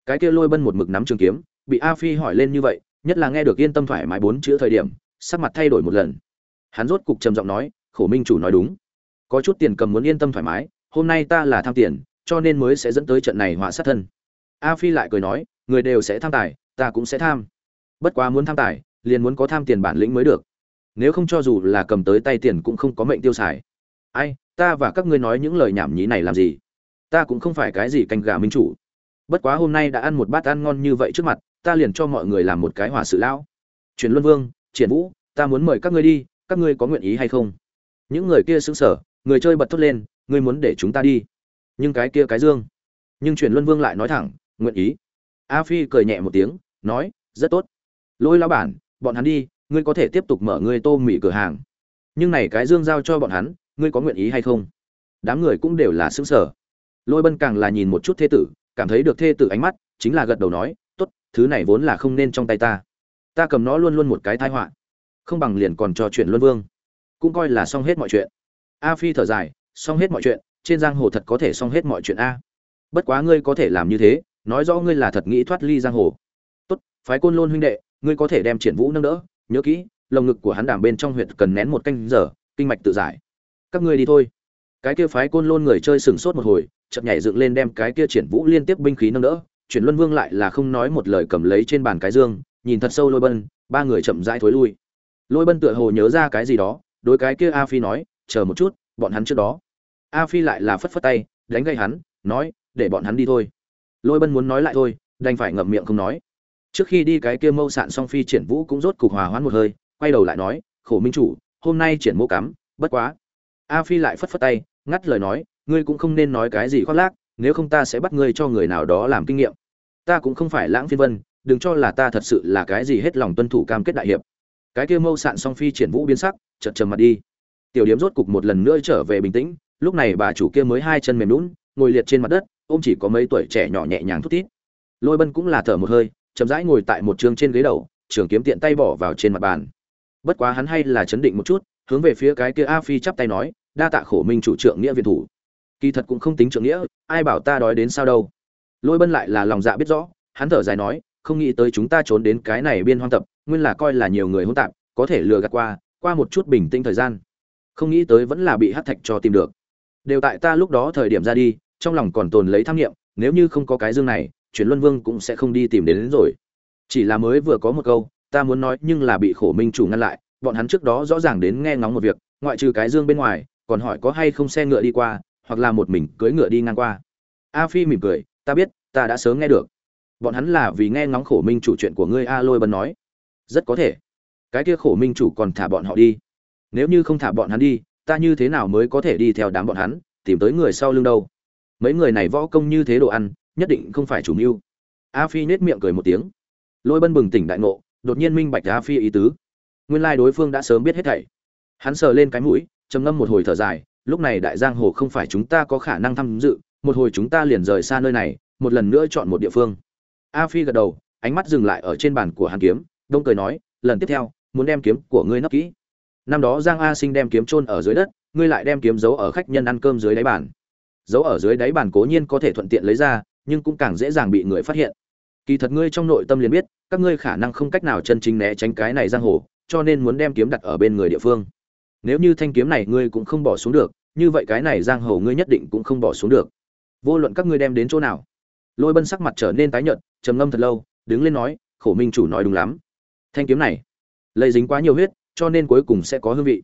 Cái kia lôi bân một mực nắm trường kiếm, bị a phi hỏi lên như vậy, nhất là nghe được yên tâm thoải mái bốn chữ thời điểm, sắc mặt thay đổi một lần. Hắn rốt cục trầm giọng nói, khổ minh chủ nói đúng. Có chút tiền cầm muốn yên tâm thoải mái, hôm nay ta là tham tiền, cho nên mới sẽ dẫn tới trận này họa sát thân. A phi lại cười nói, người đều sẽ tham tài, ta cũng sẽ tham. Bất quá muốn tham tài, liền muốn có tham tiền bản lĩnh mới được. Nếu không cho dù là cầm tới tay tiền cũng không có mệnh tiêu xài. Ai ta và các ngươi nói những lời nhảm nhí này làm gì? Ta cũng không phải cái gì canh gà minh chủ. Bất quá hôm nay đã ăn một bát ăn ngon như vậy trước mặt, ta liền cho mọi người làm một cái hòa sự lão. Truyền luân vương, triển vũ, ta muốn mời các ngươi đi, các ngươi có nguyện ý hay không? Những người kia xứng sở người chơi bật thốt lên, ngươi muốn để chúng ta đi. Nhưng cái kia cái dương. Nhưng truyền luân vương lại nói thẳng, nguyện ý. A phi cười nhẹ một tiếng, nói, rất tốt. Lôi lao bản, bọn hắn đi, ngươi có thể tiếp tục mở ngươi tô mì cửa hàng. Nhưng này cái dương giao cho bọn hắn ngươi có nguyện ý hay không? Đám người cũng đều là xứng sở lôi bân càng là nhìn một chút thê tử, cảm thấy được thê tử ánh mắt, chính là gật đầu nói, tốt, thứ này vốn là không nên trong tay ta. Ta cầm nó luôn luôn một cái thái họa. Không bằng liền còn trò chuyện luân vương. Cũng coi là xong hết mọi chuyện. A phi thở dài, xong hết mọi chuyện, trên giang hồ thật có thể xong hết mọi chuyện a. Bất quá ngươi có thể làm như thế, nói rõ ngươi là thật nghĩ thoát ly giang hồ. Tốt, phái côn lôn huynh đệ, ngươi có thể đem triển vũ nâng đỡ. Nhớ kỹ, lồng ngực của hắn đảm bên trong huyệt cần nén một canh giờ, kinh mạch tự giải các ngươi đi thôi. Cái kia phái côn lôn người chơi sừng sốt một hồi chậm nhảy dựng lên đem cái kia triển vũ liên tiếp binh khí nâng đỡ. Chuyển luân vương lại là không nói một lời cầm lấy trên bàn cái dương, nhìn thật sâu lôi bân, ba người chậm rãi thối lui. Lôi bân tựa hồ nhớ ra cái gì đó, đối cái kia a phi nói, chờ một chút, bọn hắn trước đó. A phi lại là phất phất tay, đánh gây hắn, nói, để bọn hắn đi thôi. Lôi bân muốn nói lại thôi, đành phải ngậm miệng không nói. Trước khi đi cái kia mâu sạn song phi triển vũ cũng rốt cục hòa hoãn một hơi, quay đầu lại nói, khổ minh chủ, hôm nay triển mô cắm, bất quá a phi lại phất phất tay, ngắt lời nói, ngươi cũng không nên nói cái gì khoác lác, nếu không ta sẽ bắt ngươi cho người nào đó làm kinh nghiệm. Ta cũng không phải lãng phiên vân, đừng cho là ta thật sự là cái gì hết lòng tuân thủ cam kết đại hiệp. Cái kia mâu sạn song phi triển vũ biến sắc chật trầm mặt đi. Tiểu điếm rốt cục một lần nữa trở về bình tĩnh, lúc này bà chủ kia mới hai chân mềm lún ngồi liệt trên mặt đất, ôm chỉ có mấy tuổi trẻ nhỏ nhẹ nhàng thút thít. Lôi bân cũng là thở một hơi, chậm rãi ngồi tại một trường trên ghế đầu, trường kiếm tiện tay bỏ vào trên mặt bàn. Bất quá hắn hay là chấn định một chút, hướng về phía cái kia a phi chắp tay nói đa tạ khổ minh chủ trượng nghĩa viện thủ. Kỳ thật cũng không tính trượng nghĩa ai bảo ta đói đến sao đâu. Lôi bân lại là lòng dạ biết rõ hắn thở dài nói không nghĩ tới chúng ta trốn đến cái này biên hoang tập nguyên là coi là nhiều người hỗn tạp có thể lừa gạt qua qua một chút bình tĩnh thời gian. Không nghĩ tới vẫn là bị hát thạch cho tìm được. Đều tại ta lúc đó thời điểm ra đi trong lòng còn tồn lấy tham nghiệm nếu như không có cái dương này chuyển luân vương cũng sẽ không đi tìm đến, đến rồi. Chỉ là mới vừa có một câu ta muốn nói nhưng là bị khổ minh chủ ngăn lại bọn hắn trước đó rõ ràng đến nghe ngóng một việc ngoại trừ cái dương bên ngoài còn hỏi có hay không xe ngựa đi qua, hoặc là một mình cưỡi ngựa đi ngang qua. A phi mỉm cười, ta biết, ta đã sớm nghe được. Bọn hắn là vì nghe ngóng khổ minh chủ chuyện của ngươi a lôi bần nói. Rất có thể. Cái kia khổ minh chủ còn thả bọn họ đi. Nếu như không thả bọn hắn đi, ta như thế nào mới có thể đi theo đám bọn hắn, tìm tới người sau lưng đâu? Mấy người này võ công như thế đồ ăn, nhất định không phải chủ mưu. A phi nết miệng cười một tiếng. Lôi bân bừng tỉnh đại ngộ, đột nhiên minh bạch a phi ý tứ. Nguyên lai đối phương đã sớm biết hết thảy. Hắn sờ lên cái mũi trầm ngâm một hồi thở dài, lúc này đại giang hồ không phải chúng ta có khả năng tham dự, một hồi chúng ta liền rời xa nơi này, một lần nữa chọn một địa phương. A phi gật đầu, ánh mắt dừng lại ở trên bàn của hàn kiếm, đông cười nói, lần tiếp theo, muốn đem kiếm của ngươi nấp kỹ. Năm đó giang a sinh đem kiếm chôn ở dưới đất, ngươi lại đem kiếm giấu ở khách nhân ăn cơm dưới đáy bàn. Giấu ở dưới đáy bàn cố nhiên có thể thuận tiện lấy ra, nhưng cũng càng dễ dàng bị người phát hiện. Kỳ thật ngươi trong nội tâm liền biết, các ngươi khả năng không cách nào chân chính né tránh cái này giang hồ, cho nên muốn đem kiếm đặt ở bên người địa phương nếu như thanh kiếm này ngươi cũng không bỏ xuống được, như vậy cái này giang hồ ngươi nhất định cũng không bỏ xuống được. Vô luận các ngươi đem đến chỗ nào. Lôi bân sắc mặt trở nên tái nhợt, trầm ngâm thật lâu, đứng lên nói, khổ minh chủ nói đúng lắm. Thanh kiếm này, lây dính quá nhiều huyết, cho nên cuối cùng sẽ có hương vị.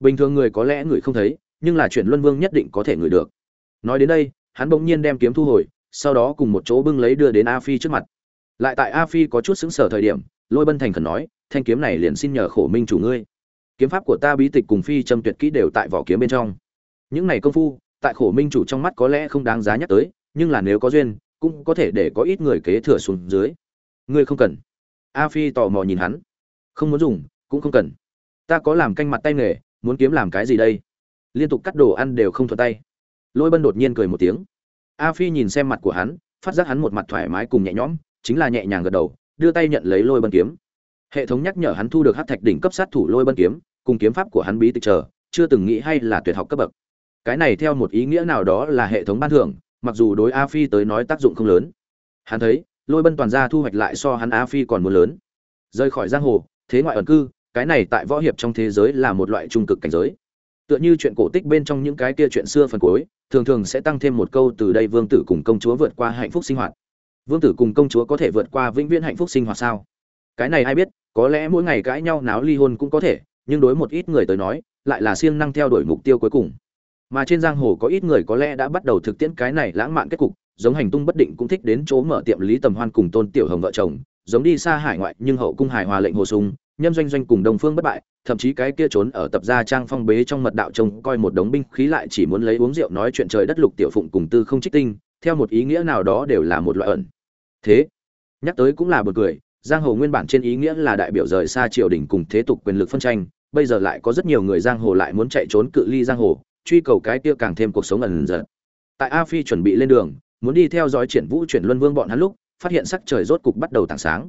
Bình thường người có lẽ người không thấy, nhưng là chuyện luân vương nhất định có thể ngửi được. Nói đến đây, hắn bỗng nhiên đem kiếm thu hồi, sau đó cùng một chỗ bưng lấy đưa đến a phi trước mặt. Lại tại a phi có chút xứng sở thời điểm, lôi bân thành khẩn nói, thanh kiếm này liền xin nhờ khổ minh chủ ngươi kiếm pháp của ta bí tịch cùng phi châm tuyệt kỹ đều tại vỏ kiếm bên trong. Những này công phu, tại khổ minh chủ trong mắt có lẽ không đáng giá nhắc tới, nhưng là nếu có duyên, cũng có thể để có ít người kế thừa xuống dưới. Ngươi không cần. A phi tò mò nhìn hắn. Không muốn dùng, cũng không cần. Ta có làm canh mặt tay nghề, muốn kiếm làm cái gì đây? Liên tục cắt đồ ăn đều không thuận tay. Lôi bân đột nhiên cười một tiếng. A phi nhìn xem mặt của hắn, phát giác hắn một mặt thoải mái cùng nhẹ nhõm, chính là nhẹ nhàng gật đầu, đưa tay nhận lấy lôi bân kiếm. Hệ thống nhắc nhở hắn thu được hát thạch đỉnh cấp sát thủ lôi bân kiếm cùng kiếm pháp của hắn bí tịch chờ, chưa từng nghĩ hay là tuyệt học cấp bậc. Cái này theo một ý nghĩa nào đó là hệ thống ban thưởng, mặc dù đối a phi tới nói tác dụng không lớn. Hắn thấy, lôi bân toàn gia thu hoạch lại so hắn a phi còn muốn lớn. Rời khỏi giang hồ, thế ngoại ẩn cư, cái này tại võ hiệp trong thế giới là một loại trung cực cảnh giới. Tựa như chuyện cổ tích bên trong những cái kia chuyện xưa phần cuối, thường thường sẽ tăng thêm một câu từ đây vương tử cùng công chúa vượt qua hạnh phúc sinh hoạt. Vương tử cùng công chúa có thể vượt qua vĩnh viễn hạnh phúc sinh hoạt sao? Cái này ai biết, có lẽ mỗi ngày cãi nhau náo ly hôn cũng có thể nhưng đối một ít người tới nói, lại là siêng năng theo đuổi mục tiêu cuối cùng. Mà trên giang hồ có ít người có lẽ đã bắt đầu thực tiễn cái này lãng mạn kết cục, giống hành tung bất định cũng thích đến chỗ mở tiệm lý tầm hoan cùng tôn tiểu hồng vợ chồng, giống đi xa hải ngoại nhưng hậu cung hài hòa lệnh hồ sung, nhâm doanh doanh cùng đồng phương bất bại, thậm chí cái kia trốn ở tập gia trang phong bế trong mật đạo trông coi một đống binh khí lại chỉ muốn lấy uống rượu nói chuyện trời đất lục tiểu phụng cùng tư không trích tinh, theo một ý nghĩa nào đó đều là một loại ẩn. Thế, nhắc tới cũng là một cười, giang hồ nguyên bản trên ý nghĩa là đại biểu rời xa triều đình cùng thế tục quyền lực phân tranh bây giờ lại có rất nhiều người giang hồ lại muốn chạy trốn cự ly giang hồ, truy cầu cái kia càng thêm cuộc sống ẩn dật tại a phi chuẩn bị lên đường, muốn đi theo dõi triển vũ chuyển luân vương bọn hắn lúc, phát hiện sắc trời rốt cục bắt đầu tảng sáng.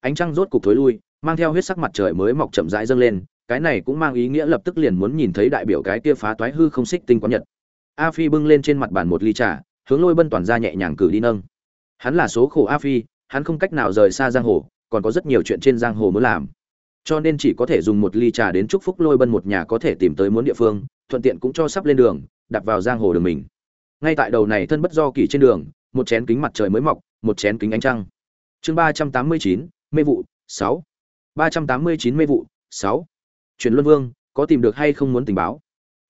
Ánh trăng rốt cục thối lui, mang theo huyết sắc mặt trời mới mọc chậm rãi dâng lên, cái này cũng mang ý nghĩa lập tức liền muốn nhìn thấy đại biểu cái kia phá toái hư không xích tinh quán nhật. A phi bưng lên trên mặt bàn một ly trà, hướng lôi bân toàn ra nhẹ nhàng cử đi nâng. Hắn là số khổ a phi, hắn không cách nào rời xa giang hồ, còn có rất nhiều chuyện trên giang hồ muốn làm cho nên chỉ có thể dùng một ly trà đến chúc phúc lôi bân một nhà có thể tìm tới muốn địa phương, thuận tiện cũng cho sắp lên đường đặt vào giang hồ đường mình. Ngay tại đầu này thân bất do kỳ trên đường, một chén kính mặt trời mới mọc, một chén kính ánh trăng. Chương ba trăm tám mươi chín, mê vụ, sáu. ba trăm tám mươi chín, mê vụ, sáu. Truyền luân vương, có tìm được hay không muốn tình báo?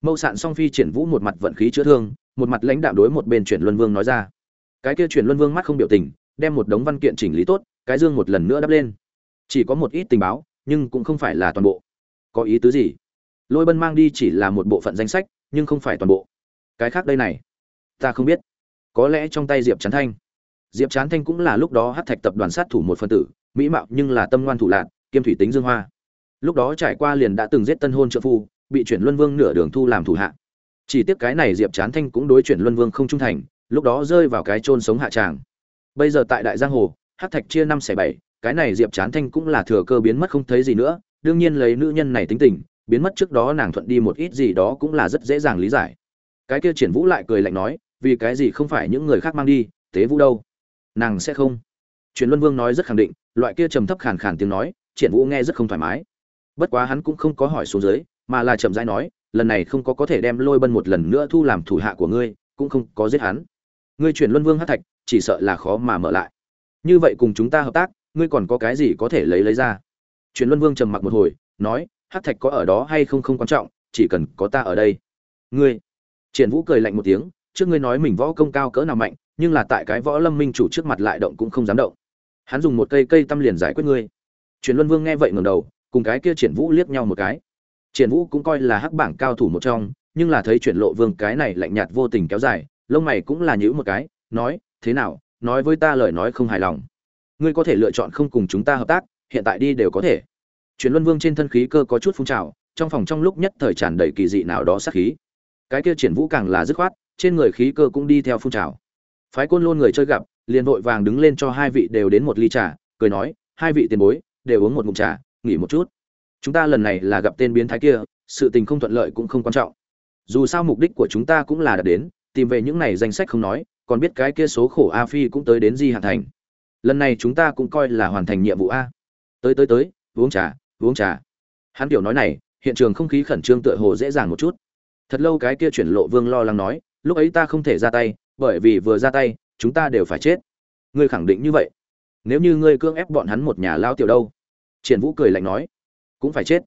Mâu sạn song phi triển vũ một mặt vận khí chữa thương, một mặt lãnh đạm đối một bên chuyển luân vương nói ra. Cái kia chuyển luân vương mắt không biểu tình, đem một đống văn kiện chỉnh lý tốt, cái dương một lần nữa đắp lên. Chỉ có một ít tình báo nhưng cũng không phải là toàn bộ. Có ý tứ gì? Lôi bân mang đi chỉ là một bộ phận danh sách, nhưng không phải toàn bộ. Cái khác đây này, ta không biết. Có lẽ trong tay diệp chán thanh. Diệp chán thanh cũng là lúc đó hát thạch tập đoàn sát thủ một phân tử, mỹ mạo nhưng là tâm ngoan thủ lạc kiêm thủy tính dương hoa. Lúc đó trải qua liền đã từng giết tân hôn trợ phu, bị chuyển luân vương nửa đường thu làm thủ hạ. Chỉ tiếc cái này diệp chán thanh cũng đối chuyển luân vương không trung thành, lúc đó rơi vào cái chôn sống hạ tràng. Bây giờ tại đại giang hồ, hát thạch chia năm xẻ bảy cái này diệp chán thanh cũng là thừa cơ biến mất không thấy gì nữa, đương nhiên lấy nữ nhân này tính tình, biến mất trước đó nàng thuận đi một ít gì đó cũng là rất dễ dàng lý giải. Cái kia triển vũ lại cười lạnh nói, vì cái gì không phải những người khác mang đi, tế vũ đâu? Nàng sẽ không. Truyền luân vương nói rất khẳng định, loại kia trầm thấp khàn khàn tiếng nói, triển vũ nghe rất không thoải mái. Bất quá hắn cũng không có hỏi xuống dưới, mà là chậm rãi nói, lần này không có có thể đem lôi bân một lần nữa thu làm thủ hạ của ngươi, cũng không có giết hắn. Ngươi chuyển luân vương hát thạch, chỉ sợ là khó mà mở lại. Như vậy cùng chúng ta hợp tác ngươi còn có cái gì có thể lấy lấy ra? Truyền luân vương trầm mặc một hồi, nói hát thạch có ở đó hay không không quan trọng, chỉ cần có ta ở đây. Ngươi? Triển vũ cười lạnh một tiếng, trước ngươi nói mình võ công cao cỡ nào mạnh, nhưng là tại cái võ lâm minh chủ trước mặt lại động cũng không dám động. Hắn dùng một cây cây tâm liền giải quyết ngươi. Truyền luân vương nghe vậy ngẩng đầu, cùng cái kia triển vũ liếc nhau một cái. Triển vũ cũng coi là hắc bảng cao thủ một trong, nhưng là thấy chuyển lộ vương cái này lạnh nhạt vô tình kéo dài, lông mày cũng là nhữ một cái, nói, thế nào, nói với ta lời nói không hài lòng ngươi có thể lựa chọn không cùng chúng ta hợp tác, hiện tại đi đều có thể. Chuyển luân vương trên thân khí cơ có chút phun trào, trong phòng trong lúc nhất thời tràn đầy kỳ dị nào đó sát khí. Cái kia triển vũ càng là dứt khoát, trên người khí cơ cũng đi theo phun trào. Phái côn lôn người chơi gặp, liền vội vàng đứng lên cho hai vị đều đến một ly trà, cười nói, hai vị tiền bối, đều uống một ngụm trà, nghỉ một chút. Chúng ta lần này là gặp tên biến thái kia, sự tình không thuận lợi cũng không quan trọng. Dù sao mục đích của chúng ta cũng là đạt đến, tìm về những này danh sách không nói, còn biết cái kia số khổ a phi cũng tới đến di hạ thành lần này chúng ta cũng coi là hoàn thành nhiệm vụ a. Tới tới tới, uống trà uống trà. Hắn tiểu nói này, hiện trường không khí khẩn trương tựa hồ dễ dàng một chút. Thật lâu cái kia chuyển lộ vương lo lắng nói, lúc ấy ta không thể ra tay, bởi vì vừa ra tay, chúng ta đều phải chết. Ngươi khẳng định như vậy? Nếu như ngươi cưỡng ép bọn hắn một nhà lao tiểu đâu? Triển vũ cười lạnh nói, cũng phải chết.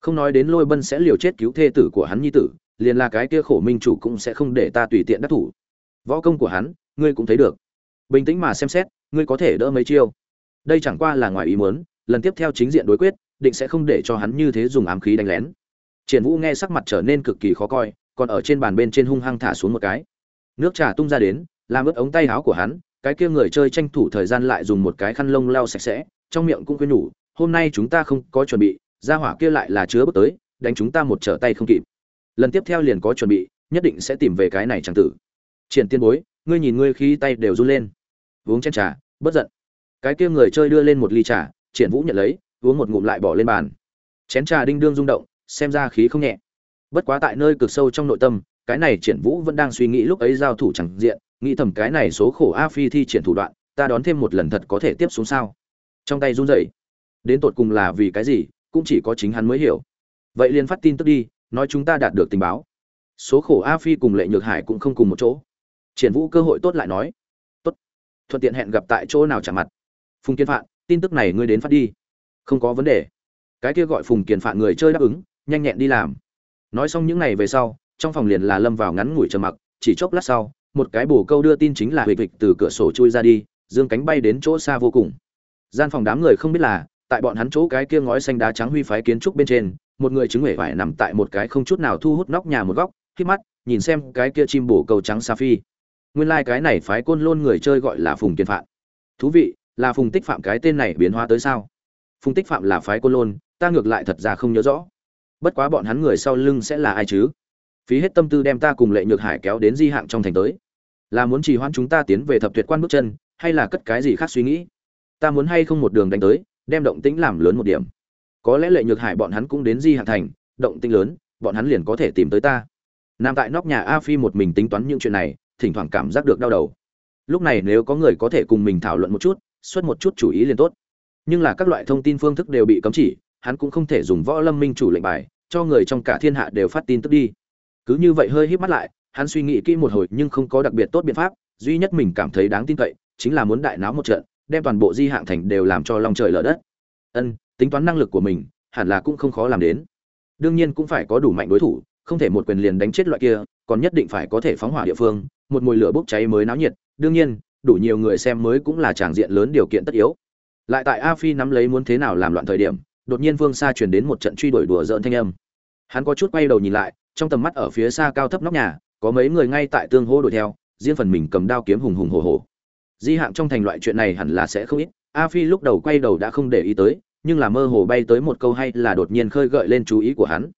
Không nói đến lôi bân sẽ liều chết cứu thê tử của hắn nhi tử, liền là cái kia khổ minh chủ cũng sẽ không để ta tùy tiện đắc thủ. Võ công của hắn, ngươi cũng thấy được. Bình tĩnh mà xem xét ngươi có thể đỡ mấy chiêu? Đây chẳng qua là ngoài ý muốn, lần tiếp theo chính diện đối quyết, định sẽ không để cho hắn như thế dùng ám khí đánh lén. Triển vũ nghe sắc mặt trở nên cực kỳ khó coi, còn ở trên bàn bên trên hung hăng thả xuống một cái. Nước trà tung ra đến, làm ướt ống tay áo của hắn, cái kia người chơi tranh thủ thời gian lại dùng một cái khăn lông lau sạch sẽ, trong miệng cũng khuyên nhủ, hôm nay chúng ta không có chuẩn bị, gia hỏa kia lại là chứa bước tới, đánh chúng ta một trở tay không kịp. Lần tiếp theo liền có chuẩn bị, nhất định sẽ tìm về cái này chẳng tử. Triển tiên bối, ngươi nhìn ngươi khí tay đều run lên uống chén trà, bất giận. Cái kia người chơi đưa lên một ly trà, triển vũ nhận lấy, uống một ngụm lại bỏ lên bàn. Chén trà đinh đương rung động, xem ra khí không nhẹ. Bất quá tại nơi cực sâu trong nội tâm, cái này triển vũ vẫn đang suy nghĩ lúc ấy giao thủ chẳng diện, nghĩ thầm cái này số khổ a phi thi triển thủ đoạn, ta đón thêm một lần thật có thể tiếp xuống sao? Trong tay run rẩy. Đến tột cùng là vì cái gì, cũng chỉ có chính hắn mới hiểu. Vậy liền phát tin tức đi, nói chúng ta đạt được tình báo. Số khổ a phi cùng lệ nhược hải cũng không cùng một chỗ. Triển vũ cơ hội tốt lại nói thuận tiện hẹn gặp tại chỗ nào trả mặt. Phùng kiên phạn, tin tức này ngươi đến phát đi. Không có vấn đề. Cái kia gọi phùng kiên phạn người chơi đáp ứng, nhanh nhẹn đi làm. Nói xong những ngày về sau, trong phòng liền là lâm vào ngắn ngủi trầm mặc, chỉ chốc lát sau, một cái bồ câu đưa tin chính là huỵch huỵch từ cửa sổ chui ra đi, dương cánh bay đến chỗ xa vô cùng. Gian phòng đám người không biết là, tại bọn hắn chỗ cái kia ngói xanh đá trắng huy phái kiến trúc bên trên, một người chứng huệ vải nằm tại một cái không chút nào thu hút nóc nhà một góc khi mắt, nhìn xem cái kia chim bổ câu trắng sa phi nguyên lai cái này phái côn lôn người chơi gọi là phùng kiên phạm thú vị, là phùng tích phạm cái tên này biến hóa tới sao? Phùng tích phạm là phái côn lôn, ta ngược lại thật ra không nhớ rõ. Bất quá bọn hắn người sau lưng sẽ là ai chứ? Phí hết tâm tư đem ta cùng lệ nhược hải kéo đến di hạng trong thành tới. Là muốn trì hoãn chúng ta tiến về thập tuyệt quan bước chân, hay là cất cái gì khác suy nghĩ? Ta muốn hay không một đường đánh tới, đem động tĩnh làm lớn một điểm. Có lẽ lệ nhược hải bọn hắn cũng đến di hạng thành, động tĩnh lớn, bọn hắn liền có thể tìm tới ta. Nằm tại nóc nhà a phi một mình tính toán những chuyện này thỉnh thoảng cảm giác được đau đầu. Lúc này nếu có người có thể cùng mình thảo luận một chút, xuất một chút chủ ý liền tốt. Nhưng là các loại thông tin phương thức đều bị cấm chỉ, hắn cũng không thể dùng võ lâm minh chủ lệnh bài, cho người trong cả thiên hạ đều phát tin tức đi. Cứ như vậy hơi híp mắt lại, hắn suy nghĩ kỹ một hồi nhưng không có đặc biệt tốt biện pháp, duy nhất mình cảm thấy đáng tin cậy, chính là muốn đại náo một trận, đem toàn bộ di hạng thành đều làm cho lòng trời lở đất. Ân, tính toán năng lực của mình, hẳn là cũng không khó làm đến. Đương nhiên cũng phải có đủ mạnh đối thủ, không thể một quyền liền đánh chết loại kia còn nhất định phải có thể phóng hỏa địa phương, một mùi lửa bốc cháy mới náo nhiệt, đương nhiên, đủ nhiều người xem mới cũng là tràng diện lớn điều kiện tất yếu. Lại tại a phi nắm lấy muốn thế nào làm loạn thời điểm, đột nhiên phương xa truyền đến một trận truy đuổi đùa giỡn thanh âm. Hắn có chút quay đầu nhìn lại, trong tầm mắt ở phía xa cao thấp nóc nhà, có mấy người ngay tại tương hô đuổi theo, riêng phần mình cầm đao kiếm hùng hùng hồ hồ di hạng trong thành loại chuyện này hẳn là sẽ không ít, a phi lúc đầu quay đầu đã không để ý tới, nhưng là mơ hồ bay tới một câu hay là đột nhiên khơi gợi lên chú ý của hắn.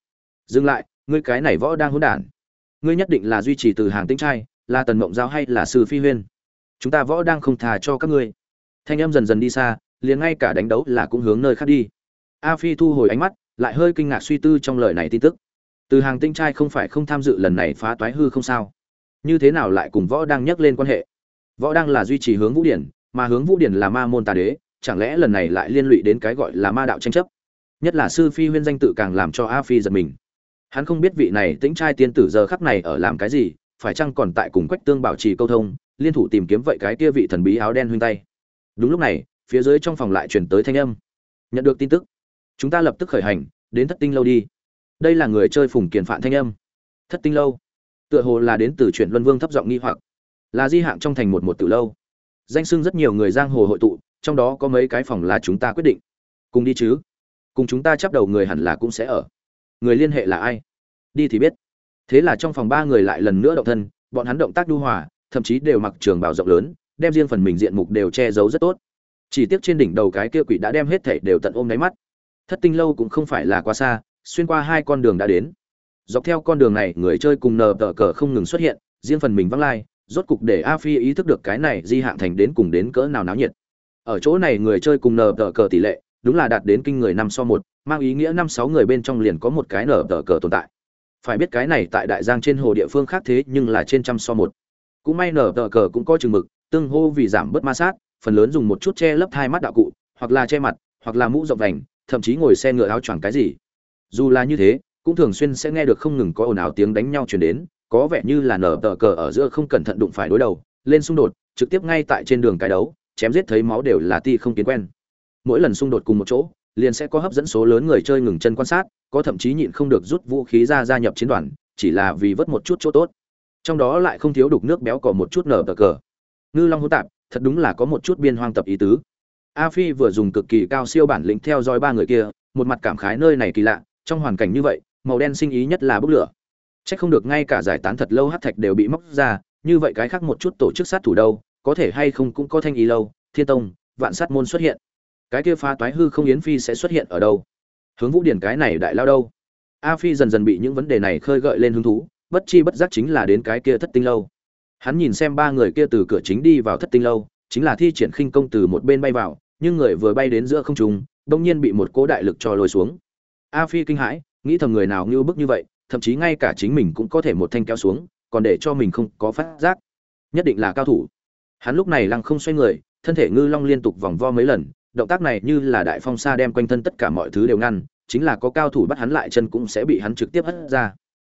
Dừng lại, ngươi cái này võ đang hỗn đản ngươi nhất định là duy trì từ hàng tĩnh trai, là tần mộng giao hay là sư phi huyên? Chúng ta võ đang không thà cho các ngươi. Thanh em dần dần đi xa, liền ngay cả đánh đấu là cũng hướng nơi khác đi. A phi thu hồi ánh mắt, lại hơi kinh ngạc suy tư trong lời này tin tức. Từ hàng tinh trai không phải không tham dự lần này phá toái hư không sao? Như thế nào lại cùng võ đang nhắc lên quan hệ? Võ đang là duy trì hướng vũ điển, mà hướng vũ điển là ma môn tà đế, chẳng lẽ lần này lại liên lụy đến cái gọi là ma đạo tranh chấp? Nhất là sư phi huyên danh tự càng làm cho a phi giật mình hắn không biết vị này tĩnh trai tiên tử giờ khắc này ở làm cái gì, phải chăng còn tại cùng quách tương bảo trì câu thông, liên thủ tìm kiếm vậy cái kia vị thần bí áo đen huynh tay. Đúng lúc này, phía dưới trong phòng lại truyền tới thanh âm. Nhận được tin tức, chúng ta lập tức khởi hành, đến thất tinh lâu đi. Đây là người chơi phùng kiền phạn thanh âm. Thất tinh lâu. Tựa hồ là đến từ chuyển luân vương thấp giọng nghi hoặc. Là di hạng trong thành một một từ lâu. Danh sưng rất nhiều người giang hồ hội tụ, trong đó có mấy cái phòng là chúng ta quyết định. Cùng đi chứ. Cùng chúng ta chấp đầu người hẳn là cũng sẽ ở người liên hệ là ai? Đi thì biết. Thế là trong phòng ba người lại lần nữa động thân, bọn hắn động tác đu hòa, thậm chí đều mặc trường bào rộng lớn, đem riêng phần mình diện mục đều che giấu rất tốt. Chỉ tiếc trên đỉnh đầu cái kia quỷ đã đem hết thảy đều tận ôm đáy mắt. Thất tinh lâu cũng không phải là quá xa, xuyên qua hai con đường đã đến. Dọc theo con đường này, người chơi cùng nờ tờ cờ không ngừng xuất hiện, riêng phần mình vắng lai, rốt cục để a phi ý thức được cái này di hạng thành đến cùng đến cỡ nào náo nhiệt. Ở chỗ này người chơi cùng nờ tờ cờ tỷ lệ, đúng là đạt đến kinh người năm so một mang ý nghĩa năm sáu người bên trong liền có một cái nở tờ cờ tồn tại. Phải biết cái này tại đại giang trên hồ địa phương khác thế nhưng là trên trăm so một. Cũng may nở tờ cờ cũng có chừng mực, tương hô vì giảm bớt ma sát, phần lớn dùng một chút che lấp hai mắt đạo cụ, hoặc là che mặt, hoặc là mũ rộng vành, thậm chí ngồi xe ngựa áo choàng cái gì. Dù là như thế, cũng thường xuyên sẽ nghe được không ngừng có ồn ào tiếng đánh nhau chuyển đến, có vẻ như là nở tờ cờ ở giữa không cẩn thận đụng phải đối đầu, lên xung đột, trực tiếp ngay tại trên đường cái đấu, chém giết thấy máu đều là ti không kiến quen. Mỗi lần xung đột cùng một chỗ liền sẽ có hấp dẫn số lớn người chơi ngừng chân quan sát có thậm chí nhịn không được rút vũ khí ra gia nhập chiến đoàn chỉ là vì vớt một chút chỗ tốt. Trong đó lại không thiếu đục nước béo cò một chút nở tờ cờ. Ngư long hỗn tạp thật đúng là có một chút biên hoang tập ý tứ. A phi vừa dùng cực kỳ cao siêu bản lĩnh theo dõi ba người kia một mặt cảm khái nơi này kỳ lạ trong hoàn cảnh như vậy màu đen sinh ý nhất là bốc lửa. Chắc không được ngay cả giải tán thật lâu hắc thạch đều bị móc ra, như vậy cái khác một chút tổ chức sát thủ đâu, có thể hay không cũng có thanh ý lâu, Thiên Tông, Vạn Sát môn xuất hiện. Cái kia phá toái hư không yến phi sẽ xuất hiện ở đâu? Hướng Vũ Điển cái này đại lao đâu? A Phi dần dần bị những vấn đề này khơi gợi lên hứng thú, bất chi bất giác chính là đến cái kia thất tinh lâu. Hắn nhìn xem ba người kia từ cửa chính đi vào thất tinh lâu, chính là thi triển khinh công từ một bên bay vào, nhưng người vừa bay đến giữa không trung, đông nhiên bị một cỗ đại lực cho lôi xuống. A Phi kinh hãi, nghĩ thầm người nào ngưu bức như vậy, thậm chí ngay cả chính mình cũng có thể một thanh kéo xuống còn để cho mình không có phát giác nhất định là cao thủ hắn lúc này lăng không xoay người thân thể ngư long liên tục vòng vo mấy lần động tác này như là đại phong sa đem quanh thân tất cả mọi thứ đều ngăn, chính là có cao thủ bắt hắn lại chân cũng sẽ bị hắn trực tiếp hất ra.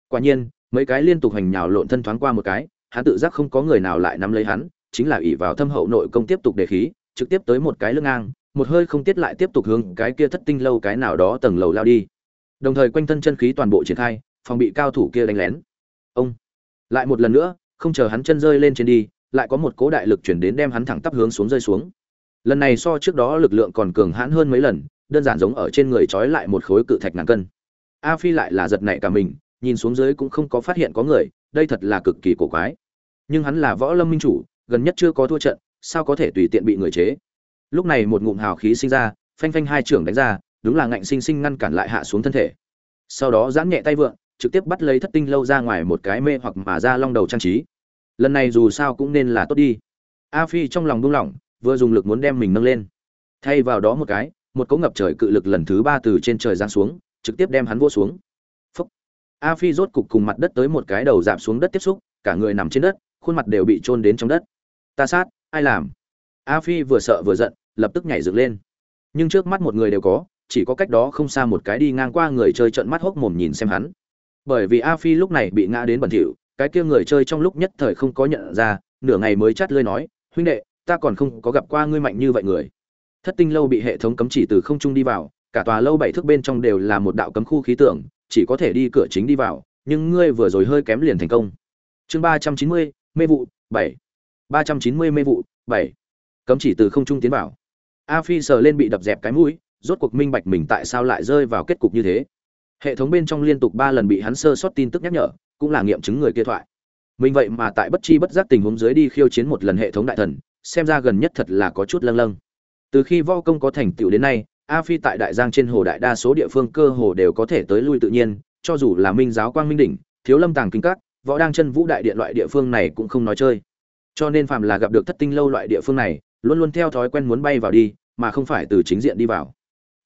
Quả nhiên, mấy cái liên tục hành nhào lộn thân thoáng qua một cái, hắn tự giác không có người nào lại nắm lấy hắn, chính là ỷ vào thâm hậu nội công tiếp tục đề khí, trực tiếp tới một cái lưng ngang, một hơi không tiết lại tiếp tục hướng cái kia thất tinh lâu cái nào đó tầng lầu lao đi. Đồng thời quanh thân chân khí toàn bộ triển khai, phòng bị cao thủ kia đánh lén. Ông! Lại một lần nữa, không chờ hắn chân rơi lên trên đi, lại có một cố đại lực chuyển đến đem hắn thẳng tắp hướng xuống rơi xuống lần này so trước đó lực lượng còn cường hãn hơn mấy lần, đơn giản giống ở trên người trói lại một khối cự thạch ngàn cân. A phi lại là giật nảy cả mình, nhìn xuống dưới cũng không có phát hiện có người, đây thật là cực kỳ cổ quái. Nhưng hắn là võ lâm minh chủ, gần nhất chưa có thua trận, sao có thể tùy tiện bị người chế? Lúc này một ngụm hào khí sinh ra, phanh phanh hai trưởng đánh ra, đúng là ngạnh sinh sinh ngăn cản lại hạ xuống thân thể. Sau đó giãn nhẹ tay vượng, trực tiếp bắt lấy thất tinh lâu ra ngoài một cái mê hoặc mà ra long đầu trang trí. Lần này dù sao cũng nên là tốt đi. A phi trong lòng buông lỏng vừa dùng lực muốn đem mình nâng lên. Thay vào đó một cái, một cỗ ngập trời cự lực lần thứ ba từ trên trời giáng xuống, trực tiếp đem hắn vô xuống. Phúc. a phi rốt cục cùng mặt đất tới một cái đầu giảm xuống đất tiếp xúc, cả người nằm trên đất, khuôn mặt đều bị chôn đến trong đất. Ta sát, ai làm? A phi vừa sợ vừa giận, lập tức nhảy dựng lên. Nhưng trước mắt một người đều có, chỉ có cách đó không xa một cái đi ngang qua người chơi trận mắt hốc mồm nhìn xem hắn. Bởi vì a phi lúc này bị ngã đến bẩn thỉu, cái kia người chơi trong lúc nhất thời không có nhận ra, nửa ngày mới chát lơi nói, huynh đệ ta còn không có gặp qua ngươi mạnh như vậy người. Thất tinh lâu bị hệ thống cấm chỉ từ không trung đi vào, cả tòa lâu bảy thước bên trong đều là một đạo cấm khu khí tượng, chỉ có thể đi cửa chính đi vào, nhưng ngươi vừa rồi hơi kém liền thành công. Chương ba trăm chín mươi, mê vụ, bảy. Ba trăm chín mươi mê vụ, bảy. Cấm chỉ từ không trung tiến vào. A phi sờ lên bị đập dẹp cái mũi, rốt cuộc minh bạch mình tại sao lại rơi vào kết cục như thế. Hệ thống bên trong liên tục ba lần bị hắn sơ sót tin tức nhắc nhở, cũng là nghiệm chứng người kia thoại. Mình vậy mà tại bất chi bất giác tình huống dưới đi khiêu chiến một lần hệ thống đại thần xem ra gần nhất thật là có chút lâng lâng. Từ khi võ công có thành tựu đến nay, a phi tại đại giang trên hồ đại đa số địa phương cơ hồ đều có thể tới lui tự nhiên, cho dù là minh giáo quang minh đỉnh, thiếu lâm tàng kinh các, võ đang chân vũ đại điện loại địa phương này cũng không nói chơi. Cho nên phàm là gặp được thất tinh lâu loại địa phương này, luôn luôn theo thói quen muốn bay vào đi, mà không phải từ chính diện đi vào.